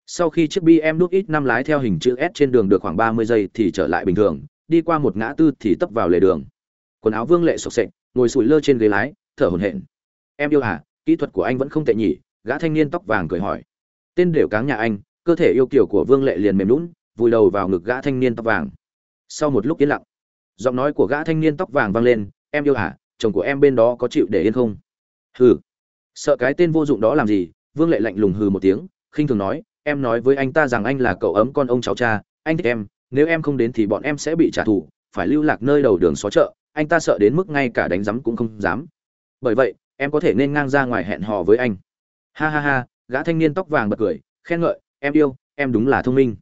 Sau khi chiếc bm đúc ít năm lái theo hình chữ s trên đường được khoảng 30 giây thì trở lại bình thường đi qua một ngã tư thì tấp vào lề đường. Quần áo vương lệ sộc sệch ngồi sủi lơ trên ghế lái thở hổn hển. Em yêu à kỹ thuật của anh vẫn không tệ nhỉ gã thanh niên tóc vàng cười hỏi. Tên đều cáng nhà anh cơ thể yêu kiểu của vương lệ liền mềm lún vùi đầu vào ngực gã thanh niên tóc vàng. Sau một lúc yên lặng giọng nói của gã thanh niên tóc vàng vang lên em yêu à, chồng của em bên đó có chịu để yên không? Hừ. Sợ cái tên vô dụng đó làm gì vương lệ lạnh lùng hừ một tiếng khinh thường nói em nói với anh ta rằng anh là cậu ấm con ông cháu cha anh thích em nếu em không đến thì bọn em sẽ bị trả thù, phải lưu lạc nơi đầu đường xó chợ, anh ta sợ đến mức ngay cả đánh rắm cũng không dám. Bởi vậy, em có thể nên ngang ra ngoài hẹn hò với anh. Ha ha ha, gã thanh niên tóc vàng bật cười, khen ngợi, em yêu, em đúng là thông minh.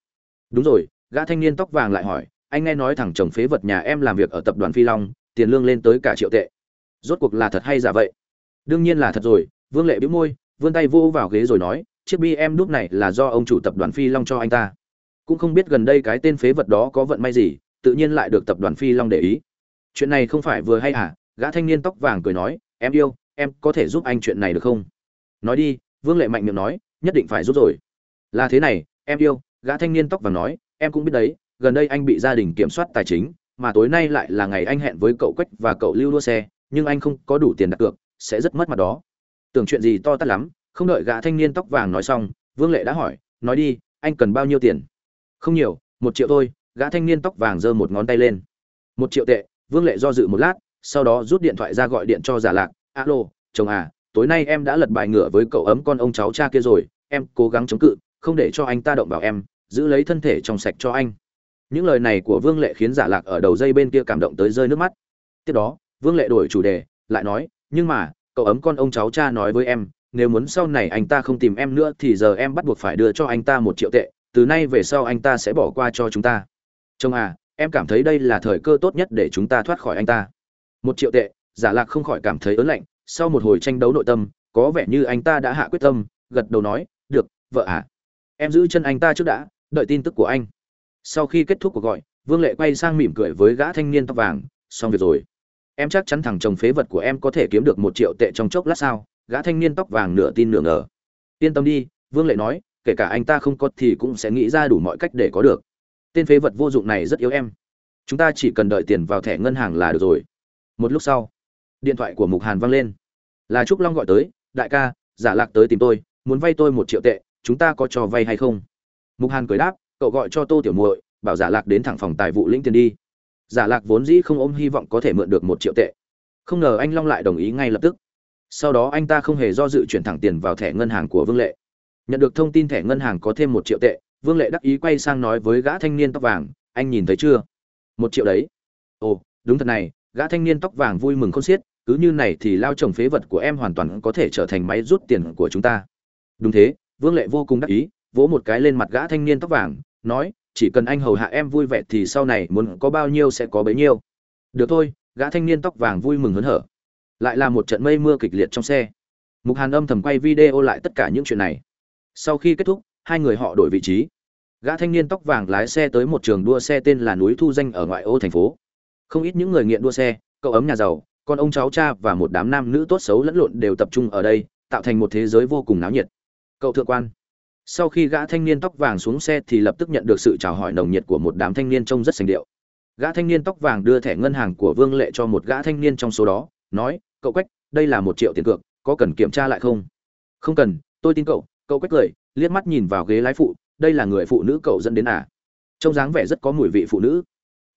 Đúng rồi, gã thanh niên tóc vàng lại hỏi, anh nghe nói thằng chồng phế vật nhà em làm việc ở tập đoàn phi long, tiền lương lên tới cả triệu tệ. Rốt cuộc là thật hay giả vậy? Đương nhiên là thật rồi, vương lệ bĩu môi, vươn tay vô vào ghế rồi nói, chiếc bi em đúc này là do ông chủ tập đoàn phi long cho anh ta cũng không biết gần đây cái tên phế vật đó có vận may gì, tự nhiên lại được tập đoàn phi long để ý. Chuyện này không phải vừa hay à gã thanh niên tóc vàng cười nói, em yêu, em có thể giúp anh chuyện này được không? Nói đi, vương lệ mạnh miệng nói, nhất định phải giúp rồi. Là thế này, em yêu, gã thanh niên tóc vàng nói, em cũng biết đấy, gần đây anh bị gia đình kiểm soát tài chính, mà tối nay lại là ngày anh hẹn với cậu quách và cậu lưu đua xe, nhưng anh không có đủ tiền đặt cược, sẽ rất mất mặt đó. Tưởng chuyện gì to tát lắm, không đợi gã thanh niên tóc vàng nói xong, vương lệ đã hỏi, nói đi, anh cần bao nhiêu tiền? Không nhiều, một triệu thôi, gã thanh niên tóc vàng giơ một ngón tay lên. Một triệu tệ, vương lệ do dự một lát, sau đó rút điện thoại ra gọi điện cho giả lạc. Alo, chồng à tối nay em đã lật bài ngửa với cậu ấm con ông cháu cha kia rồi, em cố gắng chống cự, không để cho anh ta động vào em, giữ lấy thân thể trong sạch cho anh. Những lời này của vương lệ khiến giả lạc ở đầu dây bên kia cảm động tới rơi nước mắt. Tiếp đó, vương lệ đổi chủ đề, lại nói, nhưng mà, cậu ấm con ông cháu cha nói với em, nếu muốn sau này anh ta không tìm em nữa thì giờ em bắt buộc phải đưa cho anh ta một triệu tệ từ nay về sau anh ta sẽ bỏ qua cho chúng ta. Chồng à em cảm thấy đây là thời cơ tốt nhất để chúng ta thoát khỏi anh ta. Một triệu tệ, giả lạc không khỏi cảm thấy ớn lạnh, sau một hồi tranh đấu nội tâm, có vẻ như anh ta đã hạ quyết tâm, gật đầu nói, được, vợ à. Em giữ chân anh ta trước đã, đợi tin tức của anh. Sau khi kết thúc cuộc gọi, vương lệ quay sang mỉm cười với gã thanh niên tóc vàng, xong việc rồi. Em chắc chắn thằng chồng phế vật của em có thể kiếm được một triệu tệ trong chốc lát sao? Gã thanh niên tóc vàng nửa tin nửa ngờ. Yên tâm đi, vương lệ nói kể cả anh ta không có thì cũng sẽ nghĩ ra đủ mọi cách để có được. Tên phế vật vô dụng này rất yếu em. Chúng ta chỉ cần đợi tiền vào thẻ ngân hàng là được rồi. Một lúc sau, điện thoại của mục hàn vang lên. Là trúc long gọi tới, đại ca, giả lạc tới tìm tôi, muốn vay tôi một triệu tệ, chúng ta có cho vay hay không? Mục hàn cười đáp, cậu gọi cho tô tiểu muội, bảo giả lạc đến thẳng phòng tài vụ lĩnh tiền đi. Giả lạc vốn dĩ không ôm hy vọng có thể mượn được một triệu tệ. Không ngờ anh long lại đồng ý ngay lập tức. Sau đó anh ta không hề do dự chuyển thẳng tiền vào thẻ ngân hàng của vương lệ nhận được thông tin thẻ ngân hàng có thêm một triệu tệ, vương lệ đắc ý quay sang nói với gã thanh niên tóc vàng, anh nhìn thấy chưa? Một triệu đấy. Ồ, đúng thật này, gã thanh niên tóc vàng vui mừng khôn xiết, cứ như này thì lao chồng phế vật của em hoàn toàn có thể trở thành máy rút tiền của chúng ta. Đúng thế. Vương lệ vô cùng đắc ý, vỗ một cái lên mặt gã thanh niên tóc vàng, nói, chỉ cần anh hầu hạ em vui vẻ thì sau này muốn có bao nhiêu sẽ có bấy nhiêu. Được thôi. Gã thanh niên tóc vàng vui mừng hớn hở. Lại là một trận mây mưa kịch liệt trong xe. Mục hàn âm thầm quay video lại tất cả những chuyện này sau khi kết thúc, hai người họ đổi vị trí. Gã thanh niên tóc vàng lái xe tới một trường đua xe tên là núi thu danh ở ngoại ô thành phố. Không ít những người nghiện đua xe, cậu ấm nhà giàu, con ông cháu cha và một đám nam nữ tốt xấu lẫn lộn đều tập trung ở đây, tạo thành một thế giới vô cùng náo nhiệt. Cậu thượng quan. Sau khi gã thanh niên tóc vàng xuống xe thì lập tức nhận được sự chào hỏi nồng nhiệt của một đám thanh niên trông rất sành điệu. Gã thanh niên tóc vàng đưa thẻ ngân hàng của vương lệ cho một gã thanh niên trong số đó, nói, cậu quách, đây là một triệu tiền cược, có cần kiểm tra lại không? Không cần, tôi tin cậu cậu quách cười, liếc mắt nhìn vào ghế lái phụ, đây là người phụ nữ cậu dẫn đến à? Trông dáng vẻ rất có mùi vị phụ nữ.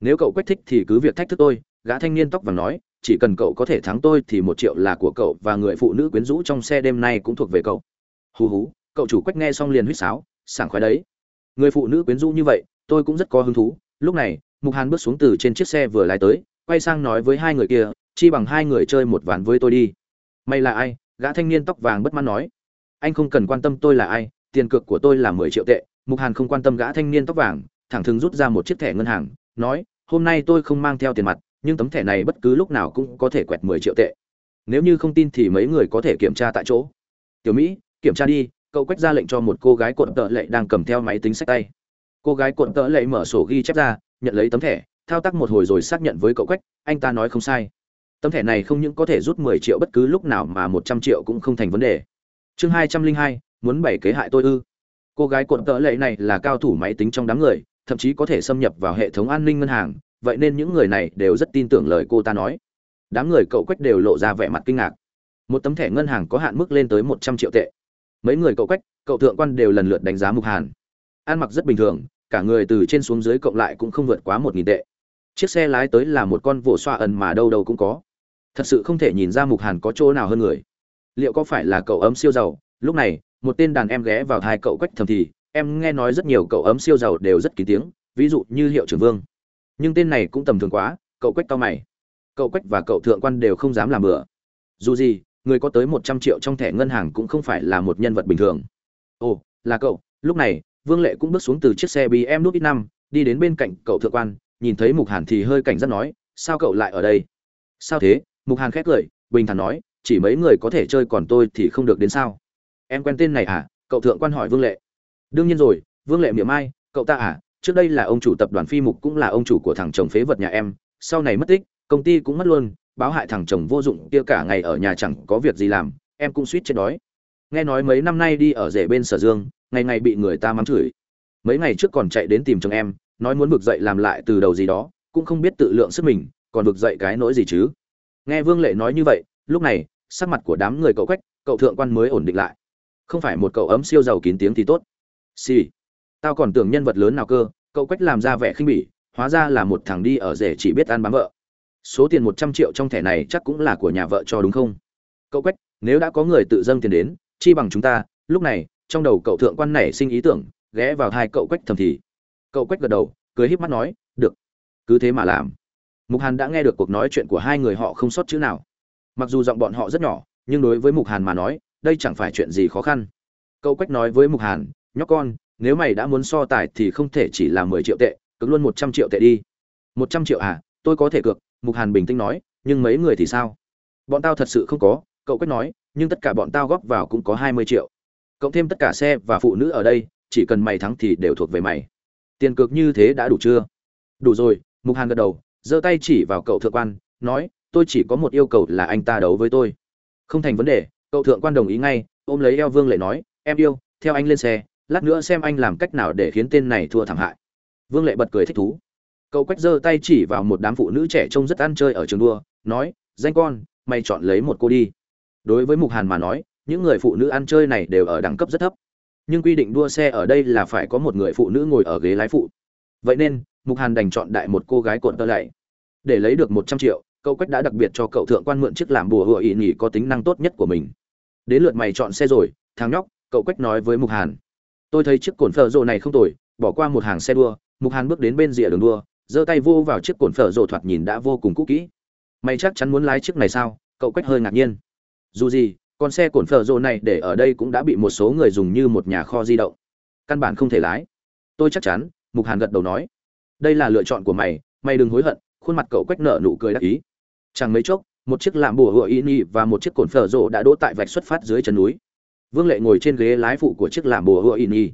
Nếu cậu quách thích thì cứ việc thách thức tôi, gã thanh niên tóc vàng nói, chỉ cần cậu có thể thắng tôi thì một triệu là của cậu và người phụ nữ quyến rũ trong xe đêm nay cũng thuộc về cậu. Hú hú, cậu chủ quách nghe xong liền huýt sáo, sảng khoái đấy. Người phụ nữ quyến rũ như vậy, tôi cũng rất có hứng thú. Lúc này, mục hàn bước xuống từ trên chiếc xe vừa lái tới, quay sang nói với hai người kia, chi bằng hai người chơi một ván với tôi đi. Mày là ai? Gã thanh niên tóc vàng bất mãn nói anh không cần quan tâm tôi là ai, tiền cược của tôi là mười triệu tệ. Mục hàn không quan tâm gã thanh niên tóc vàng, thẳng thừng rút ra một chiếc thẻ ngân hàng, nói, hôm nay tôi không mang theo tiền mặt, nhưng tấm thẻ này bất cứ lúc nào cũng có thể quẹt mười triệu tệ. Nếu như không tin thì mấy người có thể kiểm tra tại chỗ. Tiểu mỹ, kiểm tra đi, cậu quách ra lệnh cho một cô gái cuộn tợ lệ đang cầm theo máy tính sách tay. Cô gái cuộn tợ lệ mở sổ ghi chép ra, nhận lấy tấm thẻ, thao tác một hồi rồi xác nhận với cậu quách, anh ta nói không sai. Tấm thẻ này không những có thể rút mười triệu bất cứ lúc nào mà một trăm triệu cũng không thành vấn đề chương hai trăm linh hai, muốn bày kế hại tôi ư. Cô gái cuộn tợ lệ này là cao thủ máy tính trong đám người, thậm chí có thể xâm nhập vào hệ thống an ninh ngân hàng, vậy nên những người này đều rất tin tưởng lời cô ta nói. Đám người cậu quách đều lộ ra vẻ mặt kinh ngạc. Một tấm thẻ ngân hàng có hạn mức lên tới một trăm triệu tệ. Mấy người cậu quách, cậu thượng quan đều lần lượt đánh giá mục hàn. Ăn mặc rất bình thường, cả người từ trên xuống dưới cộng lại cũng không vượt quá một nghìn tệ. Chiếc xe lái tới là một con vỗ xoa ẩn mà đâu đâu cũng có. Thật sự không thể nhìn ra mục hàn có chỗ nào hơn người liệu có phải là cậu ấm siêu giàu? Lúc này, một tên đàn em ghé vào hai cậu quách thầm thì, em nghe nói rất nhiều cậu ấm siêu giàu đều rất kín tiếng, ví dụ như hiệu trưởng vương. Nhưng tên này cũng tầm thường quá, cậu quách cao mày. Cậu quách và cậu thượng quan đều không dám làm bừa. Dù gì, người có tới một trăm triệu trong thẻ ngân hàng cũng không phải là một nhân vật bình thường. Ồ, là cậu. Lúc này, vương lệ cũng bước xuống từ chiếc xe bm nút ít năm, đi đến bên cạnh cậu thượng quan, nhìn thấy mục hàn thì hơi cảnh giác nói, sao cậu lại ở đây? Sao thế? Mục hàn khét cười, bình thản nói chỉ mấy người có thể chơi còn tôi thì không được đến sao? Em quen tên này à? Cậu thượng quan hỏi vương lệ. Đương nhiên rồi, vương lệ miệng ai cậu ta à? Trước đây là ông chủ tập đoàn phi mục cũng là ông chủ của thằng chồng phế vật nhà em, sau này mất tích, công ty cũng mất luôn, báo hại thằng chồng vô dụng kia cả ngày ở nhà chẳng có việc gì làm, em cũng suýt chết đói. Nghe nói mấy năm nay đi ở rể bên sở dương, ngày ngày bị người ta mắng chửi. Mấy ngày trước còn chạy đến tìm chồng em, nói muốn vực dậy làm lại từ đầu gì đó, cũng không biết tự lượng sức mình, còn vực dậy cái nỗi gì chứ? Nghe vương lệ nói như vậy, lúc này sắc mặt của đám người cậu quách, cậu thượng quan mới ổn định lại. Không phải một cậu ấm siêu giàu kín tiếng thì tốt. Xì、sì. tao còn tưởng nhân vật lớn nào cơ, cậu quách làm ra vẻ khinh bỉ, hóa ra là một thằng đi ở rể chỉ biết ăn bám vợ. Số tiền một trăm triệu trong thẻ này chắc cũng là của nhà vợ cho đúng không? Cậu quách, nếu đã có người tự dâng tiền đến, chi bằng chúng ta, lúc này, trong đầu cậu thượng quan nảy sinh ý tưởng, ghé vào hai cậu quách thầm thì. Cậu quách gật đầu, cười híp mắt nói, được, cứ thế mà làm. Mục hàn đã nghe được cuộc nói chuyện của hai người họ không sót chữ nào mặc dù giọng bọn họ rất nhỏ, nhưng đối với mục hàn mà nói, đây chẳng phải chuyện gì khó khăn. Cậu quách nói với mục hàn, nhóc con, nếu mày đã muốn so tài thì không thể chỉ là mười triệu tệ, cực luôn một trăm triệu tệ đi. Một trăm triệu à? Tôi có thể cược, mục hàn bình tĩnh nói, nhưng mấy người thì sao? Bọn tao thật sự không có, cậu quách nói, nhưng tất cả bọn tao góp vào cũng có hai mươi triệu. Cộng thêm tất cả xe và phụ nữ ở đây, chỉ cần mày thắng thì đều thuộc về mày. Tiền cược như thế đã đủ chưa? Đủ rồi, mục hàn gật đầu, giơ tay chỉ vào cậu thượng quan, nói tôi chỉ có một yêu cầu là anh ta đấu với tôi. Không thành vấn đề, cậu thượng quan đồng ý ngay, ôm lấy eo vương lệ nói, em yêu, theo anh lên xe, lát nữa xem anh làm cách nào để khiến tên này thua thảm hại. Vương lệ bật cười thích thú. Cậu quách giơ tay chỉ vào một đám phụ nữ trẻ trông rất ăn chơi ở trường đua, nói, danh con, mày chọn lấy một cô đi. Đối với mục hàn mà nói, những người phụ nữ ăn chơi này đều ở đẳng cấp rất thấp. Nhưng quy định đua xe ở đây là phải có một người phụ nữ ngồi ở ghế lái phụ. Vậy nên, mục hàn đành chọn đại một cô gái cuộn tơ lạy. Để lấy được một trăm triệu cậu quách đã đặc biệt cho cậu thượng quan mượn chiếc làm bùa hựa ỵ nhỉ có tính năng tốt nhất của mình. Đến lượt mày chọn xe rồi, thằng nhóc, cậu quách nói với mục hàn. Tôi thấy chiếc cồn phở rộ này không tồi, bỏ qua một hàng xe đua, mục hàn bước đến bên rìa đường đua, giơ tay vô vào chiếc cồn phở rộ thoạt nhìn đã vô cùng cũ kỹ. Mày chắc chắn muốn lái chiếc này sao? Cậu quách hơi ngạc nhiên. Dù gì, con xe cồn phở rộ này để ở đây cũng đã bị một số người dùng như một nhà kho di động. Căn bản không thể lái. Tôi chắc chắn, mục hàn gật đầu nói. Đây là lựa chọn của mày mày đừng hối hận, khuôn mặt cậu quách nợ nụ cười đắc ý chẳng mấy chốc, một chiếc làm bùa hựa y ni và một chiếc cồn phở rộ đã đỗ tại vạch xuất phát dưới chân núi. Vương lệ ngồi trên ghế lái phụ của chiếc làm bùa hựa y ni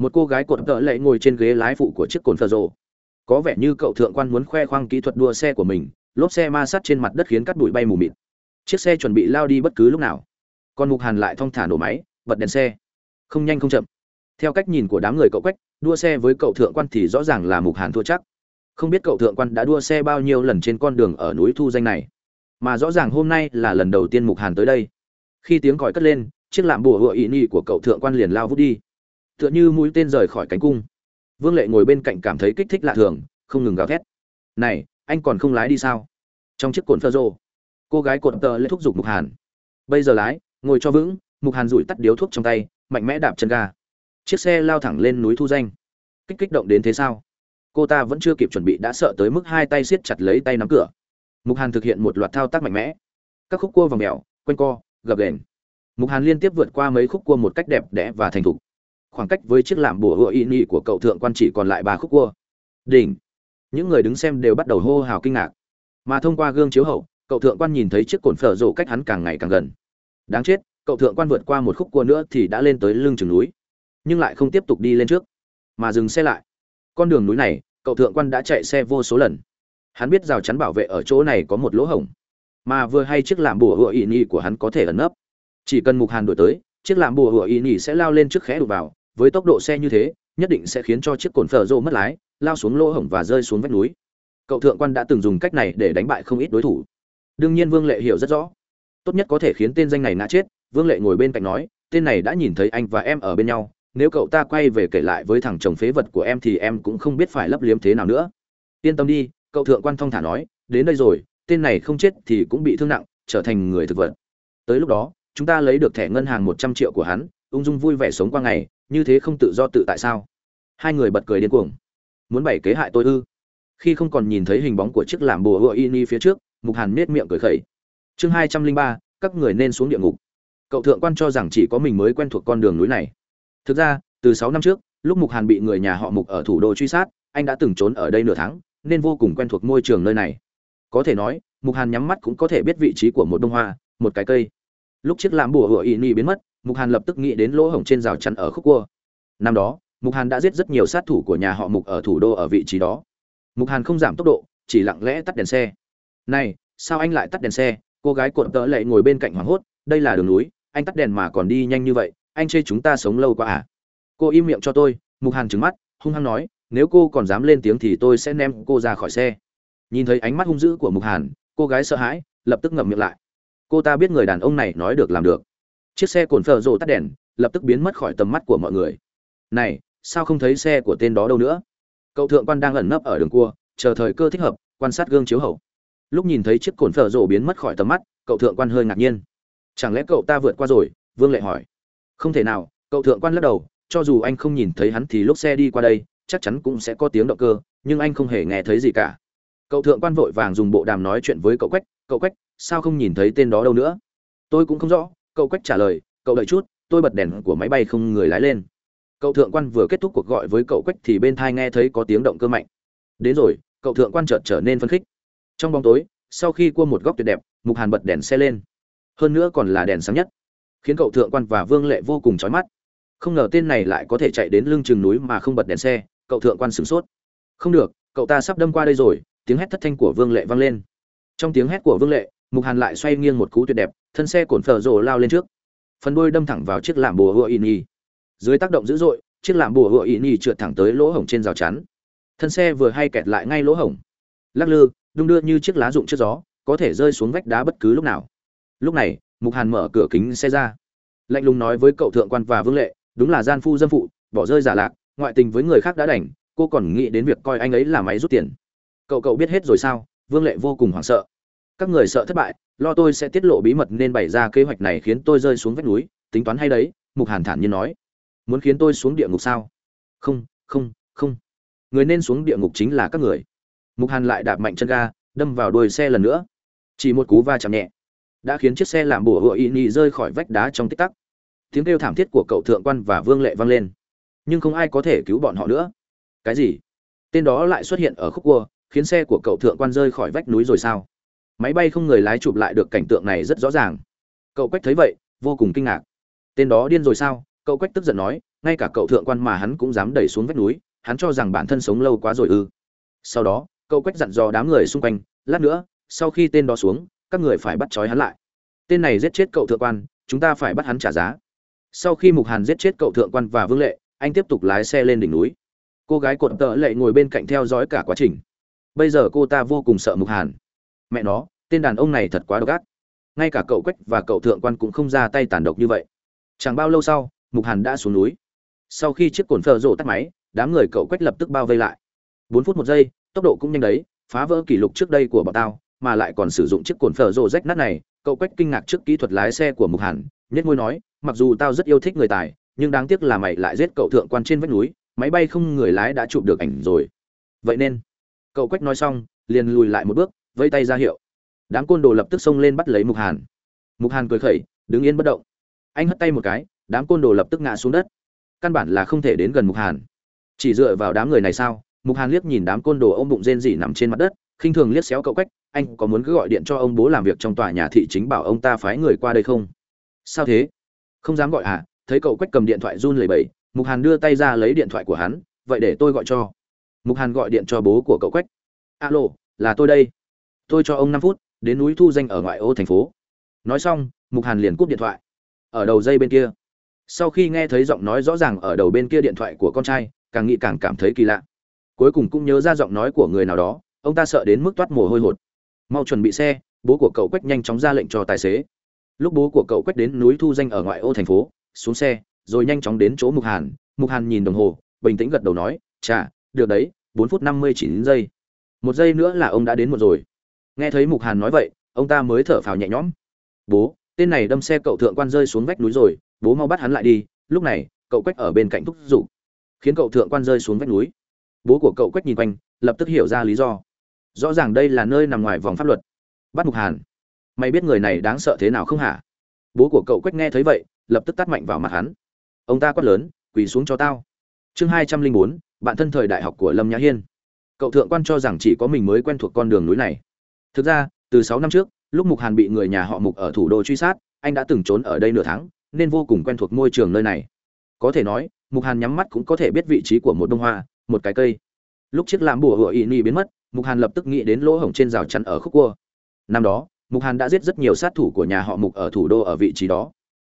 một cô gái cột tợ lệ ngồi trên ghế lái phụ của chiếc cồn phở rộ. Có vẻ như cậu thượng quan muốn khoe khoang kỹ thuật đua xe của mình, lốp xe ma sát trên mặt đất khiến cắt bụi bay mù mịt. Chiếc xe chuẩn bị lao đi bất cứ lúc nào. Còn mục hàn lại thong thả nổ máy, bật đèn xe. Không nhanh không chậm. Theo cách nhìn của đám người cậu quách, đua xe với cậu thượng quan thì rõ ràng là mục hàn thua chắc không biết cậu thượng quan đã đua xe bao nhiêu lần trên con đường ở núi thu danh này. Mà rõ ràng hôm nay là lần đầu tiên mục hàn tới đây. Khi tiếng còi cất lên, chiếc lạm bùa hựa ý nhị của cậu thượng quan liền lao vút đi. Tựa như mũi tên rời khỏi cánh cung. Vương lệ ngồi bên cạnh cảm thấy kích thích lạ thường, không ngừng gào thét. Này, anh còn không lái đi sao? Trong chiếc cồn phơ rô, cô gái cột tờ lê thúc giục mục hàn. Bây giờ lái, ngồi cho vững. Mục hàn rủi tắt điếu thuốc trong tay, mạnh mẽ đạp chân ga. Chiếc xe lao thẳng lên núi thu danh. Kích kích động đến thế sao? Cô ta vẫn chưa kịp chuẩn bị đã sợ tới mức hai tay siết chặt lấy tay nắm cửa. Mục hàn thực hiện một loạt thao tác mạnh mẽ. Các khúc cua vòng mèo, quanh co, gập ghềnh. Mục hàn liên tiếp vượt qua mấy khúc cua một cách đẹp đẽ và thành thục. Khoảng cách với chiếc làm bùa hựa y nhị của cậu thượng quan chỉ còn lại ba khúc cua. Đỉnh. Những người đứng xem đều bắt đầu hô hào kinh ngạc. Mà thông qua gương chiếu hậu, cậu thượng quan nhìn thấy chiếc cồn phở rộ cách hắn càng ngày càng gần. Đáng chết, cậu thượng quan vượt qua một khúc cua nữa thì đã lên tới lưng chừng núi. Nhưng lại không tiếp tục đi lên trước, mà dừng xe lại con đường núi này, cậu thượng quan đã chạy xe vô số lần. Hắn biết rào chắn bảo vệ ở chỗ này có một lỗ hổng, mà vừa hay chiếc làm bùa hựa ỵ nhị của hắn có thể ẩn nấp. Chỉ cần mục hàn đổi tới, chiếc làm bùa hựa ỵ nhị sẽ lao lên trước khẽ đục vào, với tốc độ xe như thế, nhất định sẽ khiến cho chiếc cồn phở rô mất lái, lao xuống lỗ hổng và rơi xuống vách núi. Cậu thượng quan đã từng dùng cách này để đánh bại không ít đối thủ. Đương nhiên vương lệ hiểu rất rõ. Tốt nhất có thể khiến tên danh này ngã chết, vương lệ ngồi bên cạnh nói, tên này đã nhìn thấy anh và em ở bên nhau nếu cậu ta quay về kể lại với thằng chồng phế vật của em thì em cũng không biết phải lấp liếm thế nào nữa. Yên tâm đi, cậu thượng quan thong thả nói, đến đây rồi, tên này không chết thì cũng bị thương nặng, trở thành người thực vật. Tới lúc đó, chúng ta lấy được thẻ ngân hàng một trăm triệu của hắn, ung dung vui vẻ sống qua ngày, như thế không tự do tự tại sao? Hai người bật cười điên cuồng. Muốn bày kế hại tôi ư? Khi không còn nhìn thấy hình bóng của chiếc làm bùa hựa ini phía trước, mục hàn nết miệng cười khẩy. Chương hai trăm linh ba, các người nên xuống địa ngục. Cậu thượng quan cho rằng chỉ có mình mới quen thuộc con đường núi này thực ra, từ sáu năm trước, lúc mục hàn bị người nhà họ mục ở thủ đô truy sát, anh đã từng trốn ở đây nửa tháng, nên vô cùng quen thuộc môi trường nơi này. Có thể nói, mục hàn nhắm mắt cũng có thể biết vị trí của một bông hoa, một cái cây. Lúc chiếc làm bùa hựa y ni biến mất, mục hàn lập tức nghĩ đến lỗ hổng trên rào chắn ở khúc cua. Năm đó, mục hàn đã giết rất nhiều sát thủ của nhà họ mục ở thủ đô ở vị trí đó. Mục hàn không giảm tốc độ, chỉ lặng lẽ tắt đèn xe. Này, sao anh lại tắt đèn xe? Cô gái cuộn tợ lệ ngồi bên cạnh hoảng hốt, đây là đường núi, anh tắt đèn mà còn đi nhanh như vậy anh chê chúng ta sống lâu quá à? Cô im miệng cho tôi, mục hàn trứng mắt, hung hăng nói, nếu cô còn dám lên tiếng thì tôi sẽ ném cô ra khỏi xe. Nhìn thấy ánh mắt hung dữ của mục hàn, cô gái sợ hãi, lập tức ngậm miệng lại. Cô ta biết người đàn ông này nói được làm được. Chiếc xe cồn phở rộ tắt đèn, lập tức biến mất khỏi tầm mắt của mọi người. Này, sao không thấy xe của tên đó đâu nữa? Cậu thượng quan đang ẩn nấp ở đường cua, chờ thời cơ thích hợp, quan sát gương chiếu hậu. Lúc nhìn thấy chiếc cồn phở rộ biến mất khỏi tầm mắt, cậu thượng quan hơi ngạc nhiên. Chẳng lẽ cậu ta vượt qua rồi? Vương lệ hỏi không thể nào, cậu thượng quan lắc đầu, cho dù anh không nhìn thấy hắn thì lúc xe đi qua đây, chắc chắn cũng sẽ có tiếng động cơ, nhưng anh không hề nghe thấy gì cả. Cậu thượng quan vội vàng dùng bộ đàm nói chuyện với cậu quách cậu quách, sao không nhìn thấy tên đó đâu nữa? Tôi cũng không rõ, cậu quách trả lời, cậu đợi chút, tôi bật đèn của máy bay không người lái lên. Cậu thượng quan vừa kết thúc cuộc gọi với cậu quách thì bên thai nghe thấy có tiếng động cơ mạnh. Đến rồi, cậu thượng quan chợt trở nên phấn khích. Trong bóng tối, sau khi cua một góc tuyệt đẹp, mục hàn bật đèn xe lên. Hơn nữa còn là đèn sáng nhất khiến cậu thượng quan và vương lệ vô cùng chói mắt. Không ngờ tên này lại có thể chạy đến lưng chừng núi mà không bật đèn xe, cậu thượng quan sửng sốt. Không được, cậu ta sắp đâm qua đây rồi, tiếng hét thất thanh của vương lệ vang lên. Trong tiếng hét của vương lệ, mục hàn lại xoay nghiêng một cú tuyệt đẹp, thân xe cổn phở rồ lao lên trước. Phần đôi đâm thẳng vào chiếc làm bùa hựa in y dưới tác động dữ dội, chiếc làm bùa hựa in y trượt thẳng tới lỗ hổng trên rào chắn. Thân xe vừa hay kẹt lại ngay lỗ hổng. Lắc lư, đung đưa như chiếc lá rụng trước gió, có thể rơi xuống vách đá bất cứ lúc nào. Lúc này mục hàn mở cửa kính xe ra. Lạnh lùng nói với cậu thượng quan và vương lệ, đúng là gian phu dâm phụ, bỏ rơi giả lạc, ngoại tình với người khác đã đành, cô còn nghĩ đến việc coi anh ấy là máy rút tiền. Cậu cậu biết hết rồi sao? Vương lệ vô cùng hoảng sợ. Các người sợ thất bại, lo tôi sẽ tiết lộ bí mật nên bày ra kế hoạch này khiến tôi rơi xuống vách núi, tính toán hay đấy, mục hàn thản nhiên nói. Muốn khiến tôi xuống địa ngục sao? Không không không. Người nên xuống địa ngục chính là các người. Mục hàn lại đạp mạnh chân ga, đâm vào đuôi xe lần nữa. Chỉ một cú va chạm nhẹ đã khiến chiếc xe làm bùa hựa y nhị rơi khỏi vách đá trong tích tắc. Tiếng kêu thảm thiết của cậu thượng quan và vương lệ vang lên. Nhưng không ai có thể cứu bọn họ nữa. Cái gì? Tên đó lại xuất hiện ở khúc cua, khiến xe của cậu thượng quan rơi khỏi vách núi rồi sao? Máy bay không người lái chụp lại được cảnh tượng này rất rõ ràng. Cậu quách thấy vậy, vô cùng kinh ngạc. Tên đó điên rồi sao? Cậu quách tức giận nói, ngay cả cậu thượng quan mà hắn cũng dám đẩy xuống vách núi, hắn cho rằng bản thân sống lâu quá rồi ư. Sau đó, cậu quách dặn dò đám người xung quanh, lát nữa, sau khi tên đó xuống các người phải bắt trói hắn lại. Tên này giết chết cậu thượng quan, chúng ta phải bắt hắn trả giá. Sau khi mục hàn giết chết cậu thượng quan và vương lệ, anh tiếp tục lái xe lên đỉnh núi. Cô gái cột tợ lệ ngồi bên cạnh theo dõi cả quá trình. Bây giờ cô ta vô cùng sợ mục hàn. Mẹ nó, tên đàn ông này thật quá độc ác. Ngay cả cậu quách và cậu thượng quan cũng không ra tay tàn độc như vậy. Chẳng bao lâu sau, mục hàn đã xuống núi. Sau khi chiếc cồn phở rộ tắt máy, đám người cậu quách lập tức bao vây lại. Bốn phút một giây, tốc độ cũng nhanh đấy, phá vỡ kỷ lục trước đây của bọn tao mà lại còn sử dụng chiếc cồn phở rộ rách nát này, cậu quách kinh ngạc trước kỹ thuật lái xe của mục hàn nhất ngôi nói, mặc dù tao rất yêu thích người tài, nhưng đáng tiếc là mày lại giết cậu thượng quan trên vách núi, máy bay không người lái đã chụp được ảnh rồi. Vậy nên, cậu quách nói xong, liền lùi lại một bước vây tay ra hiệu. Đám côn đồ lập tức xông lên bắt lấy mục hàn. Mục hàn cười khẩy, đứng yên bất động. Anh hất tay một cái, đám côn đồ lập tức ngã xuống đất. Căn bản là không thể đến gần mục hàn. Chỉ dựa vào đám người này sao? Mục hàn liếc nhìn đám côn đồ ôm bụng rên rỉ nằm trên mặt đất, khinh thường liếc xéo cậu quách anh có muốn cứ gọi điện cho ông bố làm việc trong tòa nhà thị chính bảo ông ta phái người qua đây không? Sao thế? Không dám gọi à? Thấy cậu quách cầm điện thoại run lẩy bẩy, mục hàn đưa tay ra lấy điện thoại của hắn, vậy để tôi gọi cho. Mục hàn gọi điện cho bố của cậu quách. Alo, là tôi đây. Tôi cho ông năm phút, đến núi thu danh ở ngoại ô thành phố. Nói xong, mục hàn liền cúp điện thoại. Ở đầu dây bên kia. Sau khi nghe thấy giọng nói rõ ràng ở đầu bên kia điện thoại của con trai, càng nghĩ càng cảm thấy kỳ lạ. Cuối cùng cũng nhớ ra giọng nói của người nào đó, ông ta sợ đến mức toát mồ hôi hột mau chuẩn bị xe, bố của cậu quách nhanh chóng ra lệnh cho tài xế. Lúc bố của cậu quách đến núi thu danh ở ngoại ô thành phố, xuống xe, rồi nhanh chóng đến chỗ mục hàn. Mục hàn nhìn đồng hồ, bình tĩnh gật đầu nói, chà, được đấy, bốn phút năm mươi chín giây. Một giây nữa là ông đã đến một rồi. Nghe thấy mục hàn nói vậy, ông ta mới thở phào nhẹ nhõm. Bố, tên này đâm xe cậu thượng quan rơi xuống vách núi rồi, bố mau bắt hắn lại đi, lúc này, cậu quách ở bên cạnh thúc giục. Khiến cậu thượng quan rơi xuống vách núi. Bố của cậu quách nhìn quanh, lập tức hiểu ra lý do rõ ràng đây là nơi nằm ngoài vòng pháp luật. Bắt mục hàn. Mày biết người này đáng sợ thế nào không hả? Bố của cậu quách nghe thấy vậy, lập tức tắt mạnh vào mặt hắn. Ông ta quát lớn, quỳ xuống cho tao. Chương hai trăm linh bốn, bạn thân thời đại học của lâm nhã hiên. Cậu thượng quan cho rằng chỉ có mình mới quen thuộc con đường núi này. Thực ra, từ sáu năm trước, lúc mục hàn bị người nhà họ mục ở thủ đô truy sát, anh đã từng trốn ở đây nửa tháng, nên vô cùng quen thuộc môi trường nơi này. Có thể nói, mục hàn nhắm mắt cũng có thể biết vị trí của một bông hoa, một cái cây. Lúc chiếc làm bùa hựa ỵ ni biến mất mục hàn lập tức nghĩ đến lỗ hổng trên rào chắn ở khúc cua. Năm đó, mục hàn đã giết rất nhiều sát thủ của nhà họ mục ở thủ đô ở vị trí đó.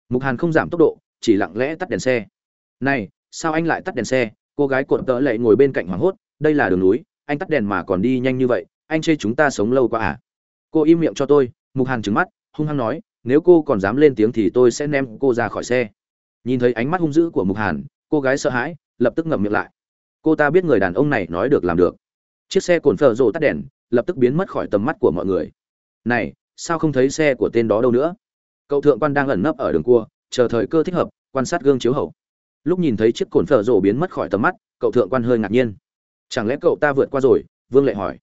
Mục hàn không giảm tốc độ, chỉ lặng lẽ tắt đèn xe. Này, sao anh lại tắt đèn xe? Cô gái cuộn tợ lệ ngồi bên cạnh hoảng hốt, đây là đường núi, anh tắt đèn mà còn đi nhanh như vậy, anh chê chúng ta sống lâu quá à? Cô im miệng cho tôi, mục hàn trứng mắt, hung hăng nói, nếu cô còn dám lên tiếng thì tôi sẽ ném cô ra khỏi xe. Nhìn thấy ánh mắt hung dữ của mục hàn, cô gái sợ hãi, lập tức ngậm miệng lại. Cô ta biết người đàn ông này nói được làm được chiếc xe cồn phở rộ tắt đèn lập tức biến mất khỏi tầm mắt của mọi người. Này, sao không thấy xe của tên đó đâu nữa? Cậu thượng quan đang ẩn nấp ở đường cua, chờ thời cơ thích hợp, quan sát gương chiếu hậu. Lúc nhìn thấy chiếc cồn phở rổ biến mất khỏi tầm mắt, cậu thượng quan hơi ngạc nhiên. Chẳng lẽ cậu ta vượt qua rồi? Vương lệ hỏi.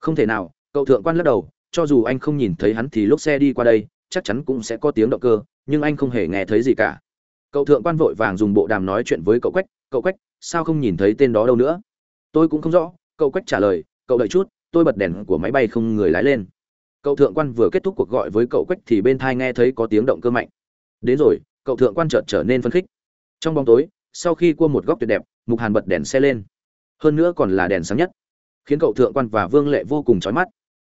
Không thể nào, cậu thượng quan lắc đầu, cho dù anh không nhìn thấy hắn thì lúc xe đi qua đây, chắc chắn cũng sẽ có tiếng động cơ, nhưng anh không hề nghe thấy gì cả. Cậu thượng quan vội vàng dùng bộ đàm nói chuyện với cậu quách. Cậu quách, sao không nhìn thấy tên đó đâu nữa? Tôi cũng không rõ cậu quách trả lời, cậu đợi chút, tôi bật đèn của máy bay không người lái lên. Cậu thượng quan vừa kết thúc cuộc gọi với cậu quách thì bên thai nghe thấy có tiếng động cơ mạnh. Đến rồi, cậu thượng quan chợt trở nên phấn khích. Trong bóng tối, sau khi cua một góc tuyệt đẹp, mục hàn bật đèn xe lên. Hơn nữa còn là đèn sáng nhất, khiến cậu thượng quan và vương lệ vô cùng chói mắt.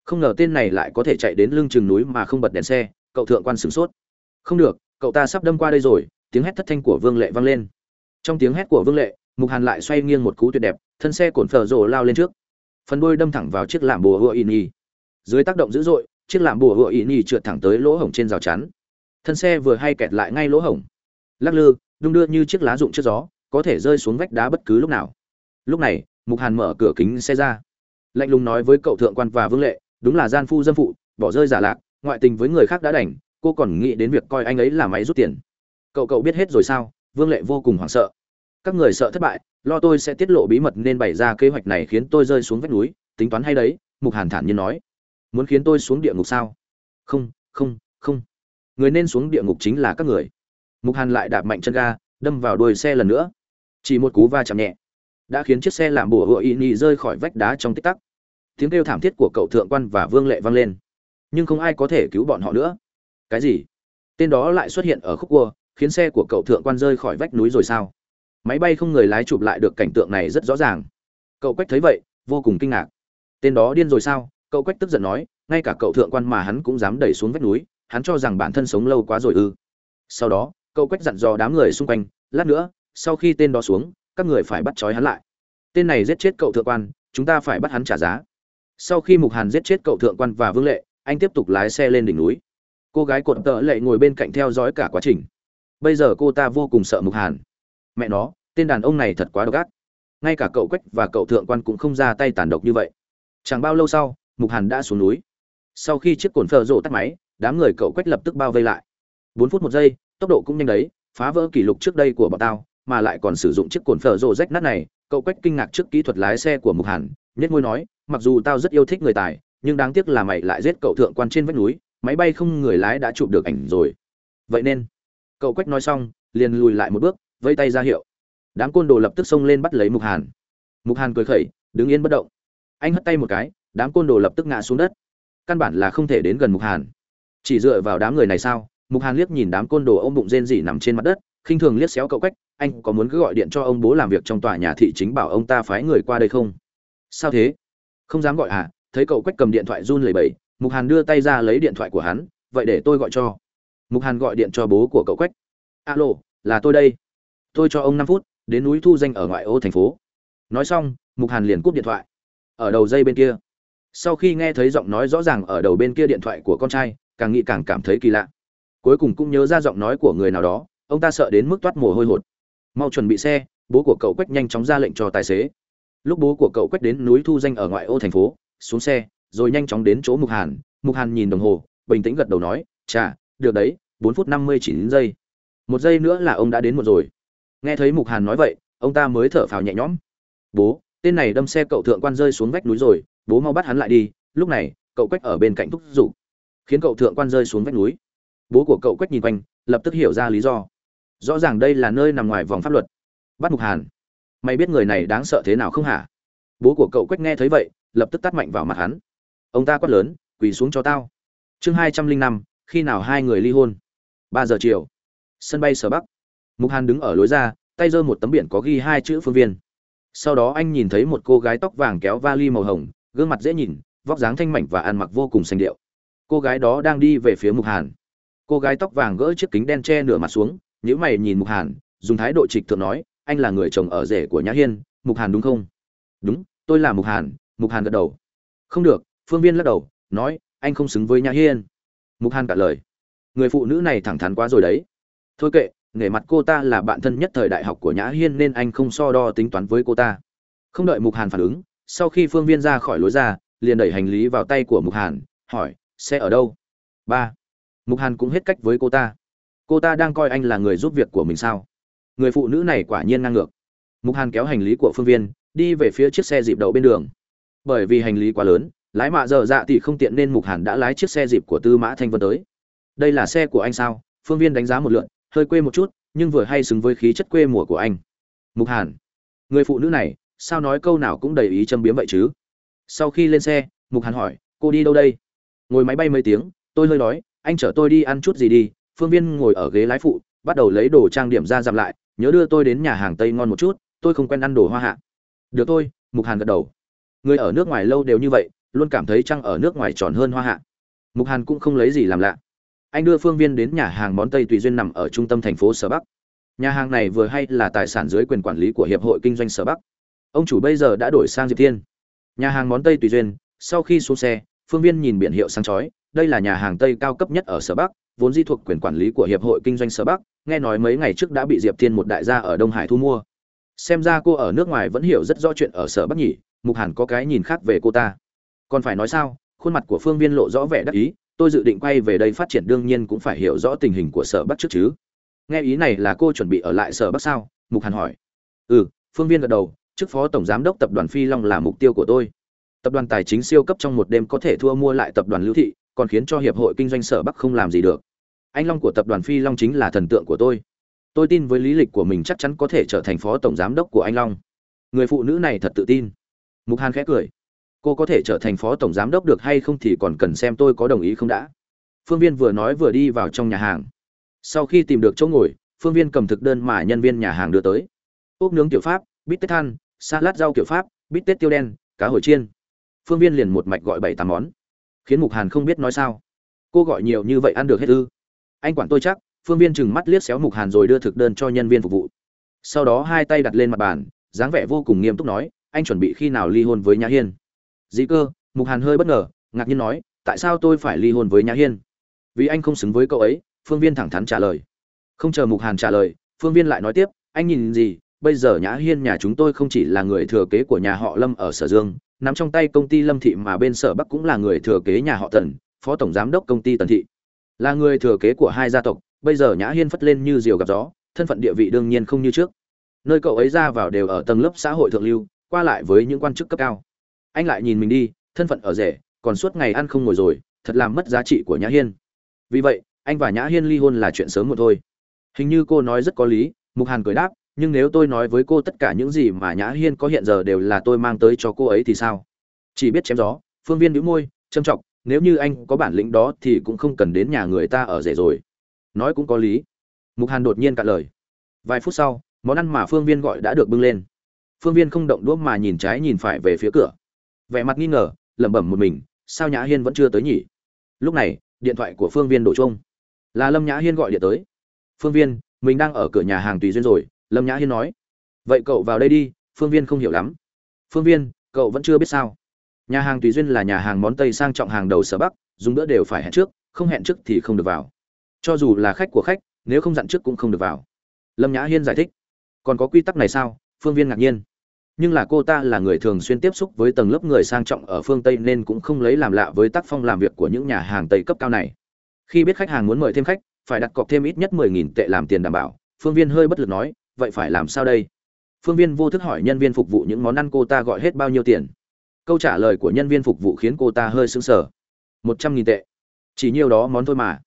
Không ngờ tên này lại có thể chạy đến lưng chừng núi mà không bật đèn xe, cậu thượng quan sửng sốt. Không được, cậu ta sắp đâm qua đây rồi, tiếng hét thất thanh của vương lệ vang lên. Trong tiếng hét của vương lệ, mục hàn lại xoay nghiêng một cú tuyệt đẹp thân xe cổn phở rồ lao lên trước. Phần đuôi đâm thẳng vào chiếc lạm bùa hựa in y dưới tác động dữ dội, chiếc lạm bùa hựa in y trượt thẳng tới lỗ hổng trên rào chắn. Thân xe vừa hay kẹt lại ngay lỗ hổng. Lắc lư, đung đưa như chiếc lá rụng trước gió, có thể rơi xuống vách đá bất cứ lúc nào. Lúc này, mục hàn mở cửa kính xe ra. Lạnh lùng nói với cậu thượng quan và vương lệ, đúng là gian phu dâm phụ, bỏ rơi giả lạc, ngoại tình với người khác đã đành, cô còn nghĩ đến việc coi anh ấy là máy rút tiền. Cậu cậu biết hết rồi sao? Vương lệ vô cùng hoảng sợ các người sợ thất bại, lo tôi sẽ tiết lộ bí mật nên bày ra kế hoạch này khiến tôi rơi xuống vách núi, tính toán hay đấy, mục hàn thản nhiên nói. Muốn khiến tôi xuống địa ngục sao? Không không không. Người nên xuống địa ngục chính là các người. Mục hàn lại đạp mạnh chân ga, đâm vào đuôi xe lần nữa. Chỉ một cú va chạm nhẹ, đã khiến chiếc xe làm bùa hựa y nhị rơi khỏi vách đá trong tích tắc. Tiếng kêu thảm thiết của cậu thượng quan và vương lệ vang lên. Nhưng không ai có thể cứu bọn họ nữa. Cái gì? Tên đó lại xuất hiện ở khúc cua, khiến xe của cậu thượng quan rơi khỏi vách núi rồi sao? Máy bay không người lái chụp lại được cảnh tượng này rất rõ ràng. Cậu quách thấy vậy, vô cùng kinh ngạc. Tên đó điên rồi sao? Cậu quách tức giận nói, ngay cả cậu thượng quan mà hắn cũng dám đẩy xuống vách núi, hắn cho rằng bản thân sống lâu quá rồi ư. Sau đó, cậu quách dặn dò đám người xung quanh, lát nữa, sau khi tên đó xuống, các người phải bắt trói hắn lại. Tên này giết chết cậu thượng quan, chúng ta phải bắt hắn trả giá. Sau khi mục hàn giết chết cậu thượng quan và vương lệ, anh tiếp tục lái xe lên đỉnh núi. Cô gái cột tợ lệ ngồi bên cạnh theo dõi cả quá trình. Bây giờ cô ta vô cùng sợ mục hàn mẹ nó, tên đàn ông này thật quá độc ác. Ngay cả cậu quách và cậu thượng quan cũng không ra tay tàn độc như vậy. Chẳng bao lâu sau, mục hàn đã xuống núi. Sau khi chiếc cồn phở rộ tắt máy, đám người cậu quách lập tức bao vây lại. Bốn phút một giây, tốc độ cũng nhanh đấy, phá vỡ kỷ lục trước đây của bọn tao, mà lại còn sử dụng chiếc cồn phở rộ rách nát này, cậu quách kinh ngạc trước kỹ thuật lái xe của mục hàn nhất ngôi nói, mặc dù tao rất yêu thích người tài, nhưng đáng tiếc là mày lại giết cậu thượng quan trên vách núi, máy bay không người lái đã chụp được ảnh rồi. Vậy nên, cậu quách nói xong, liền lùi lại một bước vây tay ra hiệu. Đám côn đồ lập tức xông lên bắt lấy mục hàn. Mục hàn cười khẩy, đứng yên bất động. Anh hất tay một cái, đám côn đồ lập tức ngã xuống đất. Căn bản là không thể đến gần mục hàn. Chỉ dựa vào đám người này sao? Mục hàn liếc nhìn đám côn đồ ôm bụng rên rỉ nằm trên mặt đất, khinh thường liếc xéo cậu quách, anh có muốn cứ gọi điện cho ông bố làm việc trong tòa nhà thị chính bảo ông ta phái người qua đây không? Sao thế? Không dám gọi à thấy cậu quách cầm điện thoại run lẩy bẩy, mục hàn đưa tay ra lấy điện thoại của hắn, vậy để tôi gọi cho. Mục hàn gọi điện cho bố của cậu quách. Alo, là tôi đây tôi cho ông năm phút, đến núi thu danh ở ngoại ô thành phố. Nói xong, mục hàn liền cúp điện thoại. Ở đầu dây bên kia. Sau khi nghe thấy giọng nói rõ ràng ở đầu bên kia điện thoại của con trai, càng nghĩ càng cảm thấy kỳ lạ. Cuối cùng cũng nhớ ra giọng nói của người nào đó, ông ta sợ đến mức toát mồ hôi hột. Mau chuẩn bị xe, bố của cậu quách nhanh chóng ra lệnh cho tài xế. Lúc bố của cậu quách đến núi thu danh ở ngoại ô thành phố, xuống xe, rồi nhanh chóng đến chỗ mục hàn. Mục hàn nhìn đồng hồ, bình tĩnh gật đầu nói, chà, được đấy, bốn phút năm mươi chín giây. Một giây nữa là ông đã đến một rồi nghe thấy mục hàn nói vậy, ông ta mới thở phào nhẹ nhõm. Bố, tên này đâm xe cậu thượng quan rơi xuống vách núi rồi, bố mau bắt hắn lại đi, lúc này, cậu quách ở bên cạnh thúc giục. Khiến cậu thượng quan rơi xuống vách núi. Bố của cậu quách nhìn quanh, lập tức hiểu ra lý do. Rõ ràng đây là nơi nằm ngoài vòng pháp luật. Bắt mục hàn? Mày biết người này đáng sợ thế nào không hả? Bố của cậu quách nghe thấy vậy, lập tức tắt mạnh vào mặt hắn. Ông ta quát lớn, quỳ xuống cho tao. Chương hai trăm linh năm, khi nào hai người ly hôn? Ba giờ chiều. Sân bay sở bắc mục hàn đứng ở lối ra, tay giơ một tấm biển có ghi hai chữ phương viên. Sau đó anh nhìn thấy một cô gái tóc vàng kéo vali màu hồng, gương mặt dễ nhìn, vóc dáng thanh mảnh và ăn mặc vô cùng xanh điệu. Cô gái đó đang đi về phía mục hàn. Cô gái tóc vàng gỡ chiếc kính đen che nửa mặt xuống nhữ mày nhìn mục hàn, dùng thái độ trịch thượng nói, anh là người chồng ở rể của nhã hiên, mục hàn đúng không? Đúng, tôi là mục hàn mục hàn gật đầu. Không được, phương viên lắc đầu, nói, anh không xứng với nhã hiên. Mục hàn cả lời. Người phụ nữ này thẳng thắn quá rồi đấy. Thôi kệ nể mặt cô ta là bạn thân nhất thời đại học của nhã hiên nên anh không so đo tính toán với cô ta. Không đợi mục hàn phản ứng, sau khi phương viên ra khỏi lối ra, liền đẩy hành lý vào tay của mục hàn, hỏi, xe ở đâu? Ba. Mục hàn cũng hết cách với cô ta. Cô ta đang coi anh là người giúp việc của mình sao? Người phụ nữ này quả nhiên ngang ngược. Mục hàn kéo hành lý của phương viên, đi về phía chiếc xe dịp đậu bên đường. Bởi vì hành lý quá lớn, lái mạ dở dạ thì không tiện nên mục hàn đã lái chiếc xe dịp của tư mã thanh vân tới. Đây là xe của anh sao? Phương viên đánh giá một lượn hơi quê một chút, nhưng vừa hay xứng với khí chất quê mùa của anh. Mục hàn, người phụ nữ này, sao nói câu nào cũng đầy ý châm biếm vậy chứ? Sau khi lên xe, mục hàn hỏi, cô đi đâu đây? Ngồi máy bay mấy tiếng, tôi hơi đói, anh chở tôi đi ăn chút gì đi. Phương viên ngồi ở ghế lái phụ, bắt đầu lấy đồ trang điểm ra dặm lại, nhớ đưa tôi đến nhà hàng tây ngon một chút, tôi không quen ăn đồ hoa hạ. Được thôi, mục hàn gật đầu. Người ở nước ngoài lâu đều như vậy, luôn cảm thấy trăng ở nước ngoài tròn hơn hoa hạ. Mục hàn cũng không lấy gì làm lạ anh đưa phương viên đến nhà hàng món tây tùy duyên nằm ở trung tâm thành phố sở bắc. Nhà hàng này vừa hay là tài sản dưới quyền quản lý của hiệp hội kinh doanh sở bắc. Ông chủ bây giờ đã đổi sang diệp thiên. Nhà hàng món tây tùy duyên, sau khi xuống xe, phương viên nhìn biển hiệu sáng chói, đây là nhà hàng tây cao cấp nhất ở sở bắc, vốn di thuộc quyền quản lý của hiệp hội kinh doanh sở bắc, nghe nói mấy ngày trước đã bị diệp thiên một đại gia ở đông hải thu mua. Xem ra cô ở nước ngoài vẫn hiểu rất rõ chuyện ở sở bắc nhỉ, mục hàn có cái nhìn khác về cô ta. Còn phải nói sao, khuôn mặt của phương viên lộ rõ vẻ đắc ý tôi dự định quay về đây phát triển đương nhiên cũng phải hiểu rõ tình hình của sở bắc trước chứ. Nghe ý này là cô chuẩn bị ở lại sở bắc sao? Mục hàn hỏi. Ừ phương viên gật đầu, chức phó tổng giám đốc tập đoàn phi long là mục tiêu của tôi. Tập đoàn tài chính siêu cấp trong một đêm có thể thua mua lại tập đoàn lưu thị, còn khiến cho hiệp hội kinh doanh sở bắc không làm gì được. Anh long của tập đoàn phi long chính là thần tượng của tôi. Tôi tin với lý lịch của mình chắc chắn có thể trở thành phó tổng giám đốc của anh long. Người phụ nữ này thật tự tin. Mục hàn khẽ cười cô có thể trở thành phó tổng giám đốc được hay không thì còn cần xem tôi có đồng ý không đã. Phương viên vừa nói vừa đi vào trong nhà hàng. Sau khi tìm được chỗ ngồi, phương viên cầm thực đơn mà nhân viên nhà hàng đưa tới. Ốc nướng kiểu pháp, bít tết than, salad rau kiểu pháp, bít tết tiêu đen, cá hồi chiên. Phương viên liền một mạch gọi bảy tám món. Khiến mục hàn không biết nói sao. Cô gọi nhiều như vậy ăn được hết ư? Anh quản tôi chắc, phương viên chừng mắt liếc xéo mục hàn rồi đưa thực đơn cho nhân viên phục vụ. Sau đó hai tay đặt lên mặt bàn, dáng vẻ vô cùng nghiêm túc nói, anh chuẩn bị khi nào ly hôn với nhã hiên? Dĩ cơ, mục hàn hơi bất ngờ, ngạc nhiên nói, tại sao tôi phải ly hôn với nhã hiên? Vì anh không xứng với cậu ấy. Phương viên thẳng thắn trả lời. Không chờ mục hàn trả lời, phương viên lại nói tiếp, anh nhìn gì, bây giờ nhã hiên nhà chúng tôi không chỉ là người thừa kế của nhà họ lâm ở sở dương nằm trong tay công ty lâm thị mà bên sở bắc cũng là người thừa kế nhà họ tần, phó tổng giám đốc công ty tần thị. Là người thừa kế của hai gia tộc, bây giờ nhã hiên phất lên như diều gặp gió, thân phận địa vị đương nhiên không như trước. Nơi cậu ấy ra vào đều ở tầng lớp xã hội thượng lưu, qua lại với những quan chức cấp cao anh lại nhìn mình đi, thân phận ở rể, còn suốt ngày ăn không ngồi rồi, thật làm mất giá trị của nhã hiên. Vì vậy, anh và nhã hiên ly hôn là chuyện sớm một thôi. Hình như cô nói rất có lý, mục hàn cười đáp, nhưng nếu tôi nói với cô tất cả những gì mà nhã hiên có hiện giờ đều là tôi mang tới cho cô ấy thì sao? Chỉ biết chém gió, phương viên đĩu môi trâm trọng nếu như anh có bản lĩnh đó thì cũng không cần đến nhà người ta ở rể rồi. Nói cũng có lý. Mục hàn đột nhiên cạn lời. Vài phút sau, món ăn mà phương viên gọi đã được bưng lên. Phương viên không động đũa mà nhìn trái nhìn phải về phía cửa vẻ mặt nghi ngờ, lẩm bẩm một mình, sao nhã hiên vẫn chưa tới nhỉ? Lúc này, điện thoại của phương viên đổ chuông. Là lâm nhã hiên gọi điện tới. Phương viên, mình đang ở cửa nhà hàng tùy duyên rồi, lâm nhã hiên nói. Vậy cậu vào đây đi, phương viên không hiểu lắm. Phương viên, cậu vẫn chưa biết sao. Nhà hàng tùy duyên là nhà hàng món tây sang trọng hàng đầu sở bắc, dùng bữa đều phải hẹn trước, không hẹn trước thì không được vào. Cho dù là khách của khách, nếu không dặn trước cũng không được vào. Lâm nhã hiên giải thích. Còn có quy tắc này sao? Phương viên ngạc nhiên nhưng là cô ta là người thường xuyên tiếp xúc với tầng lớp người sang trọng ở phương tây nên cũng không lấy làm lạ với tác phong làm việc của những nhà hàng tây cấp cao này. Khi biết khách hàng muốn mời thêm khách, phải đặt cọc thêm ít nhất mười nghìn tệ làm tiền đảm bảo, phương viên hơi bất lực nói, vậy phải làm sao đây? Phương viên vô thức hỏi nhân viên phục vụ những món ăn cô ta gọi hết bao nhiêu tiền. Câu trả lời của nhân viên phục vụ khiến cô ta hơi sững sờ. Một trăm nghìn tệ. Chỉ nhiêu đó món thôi mà.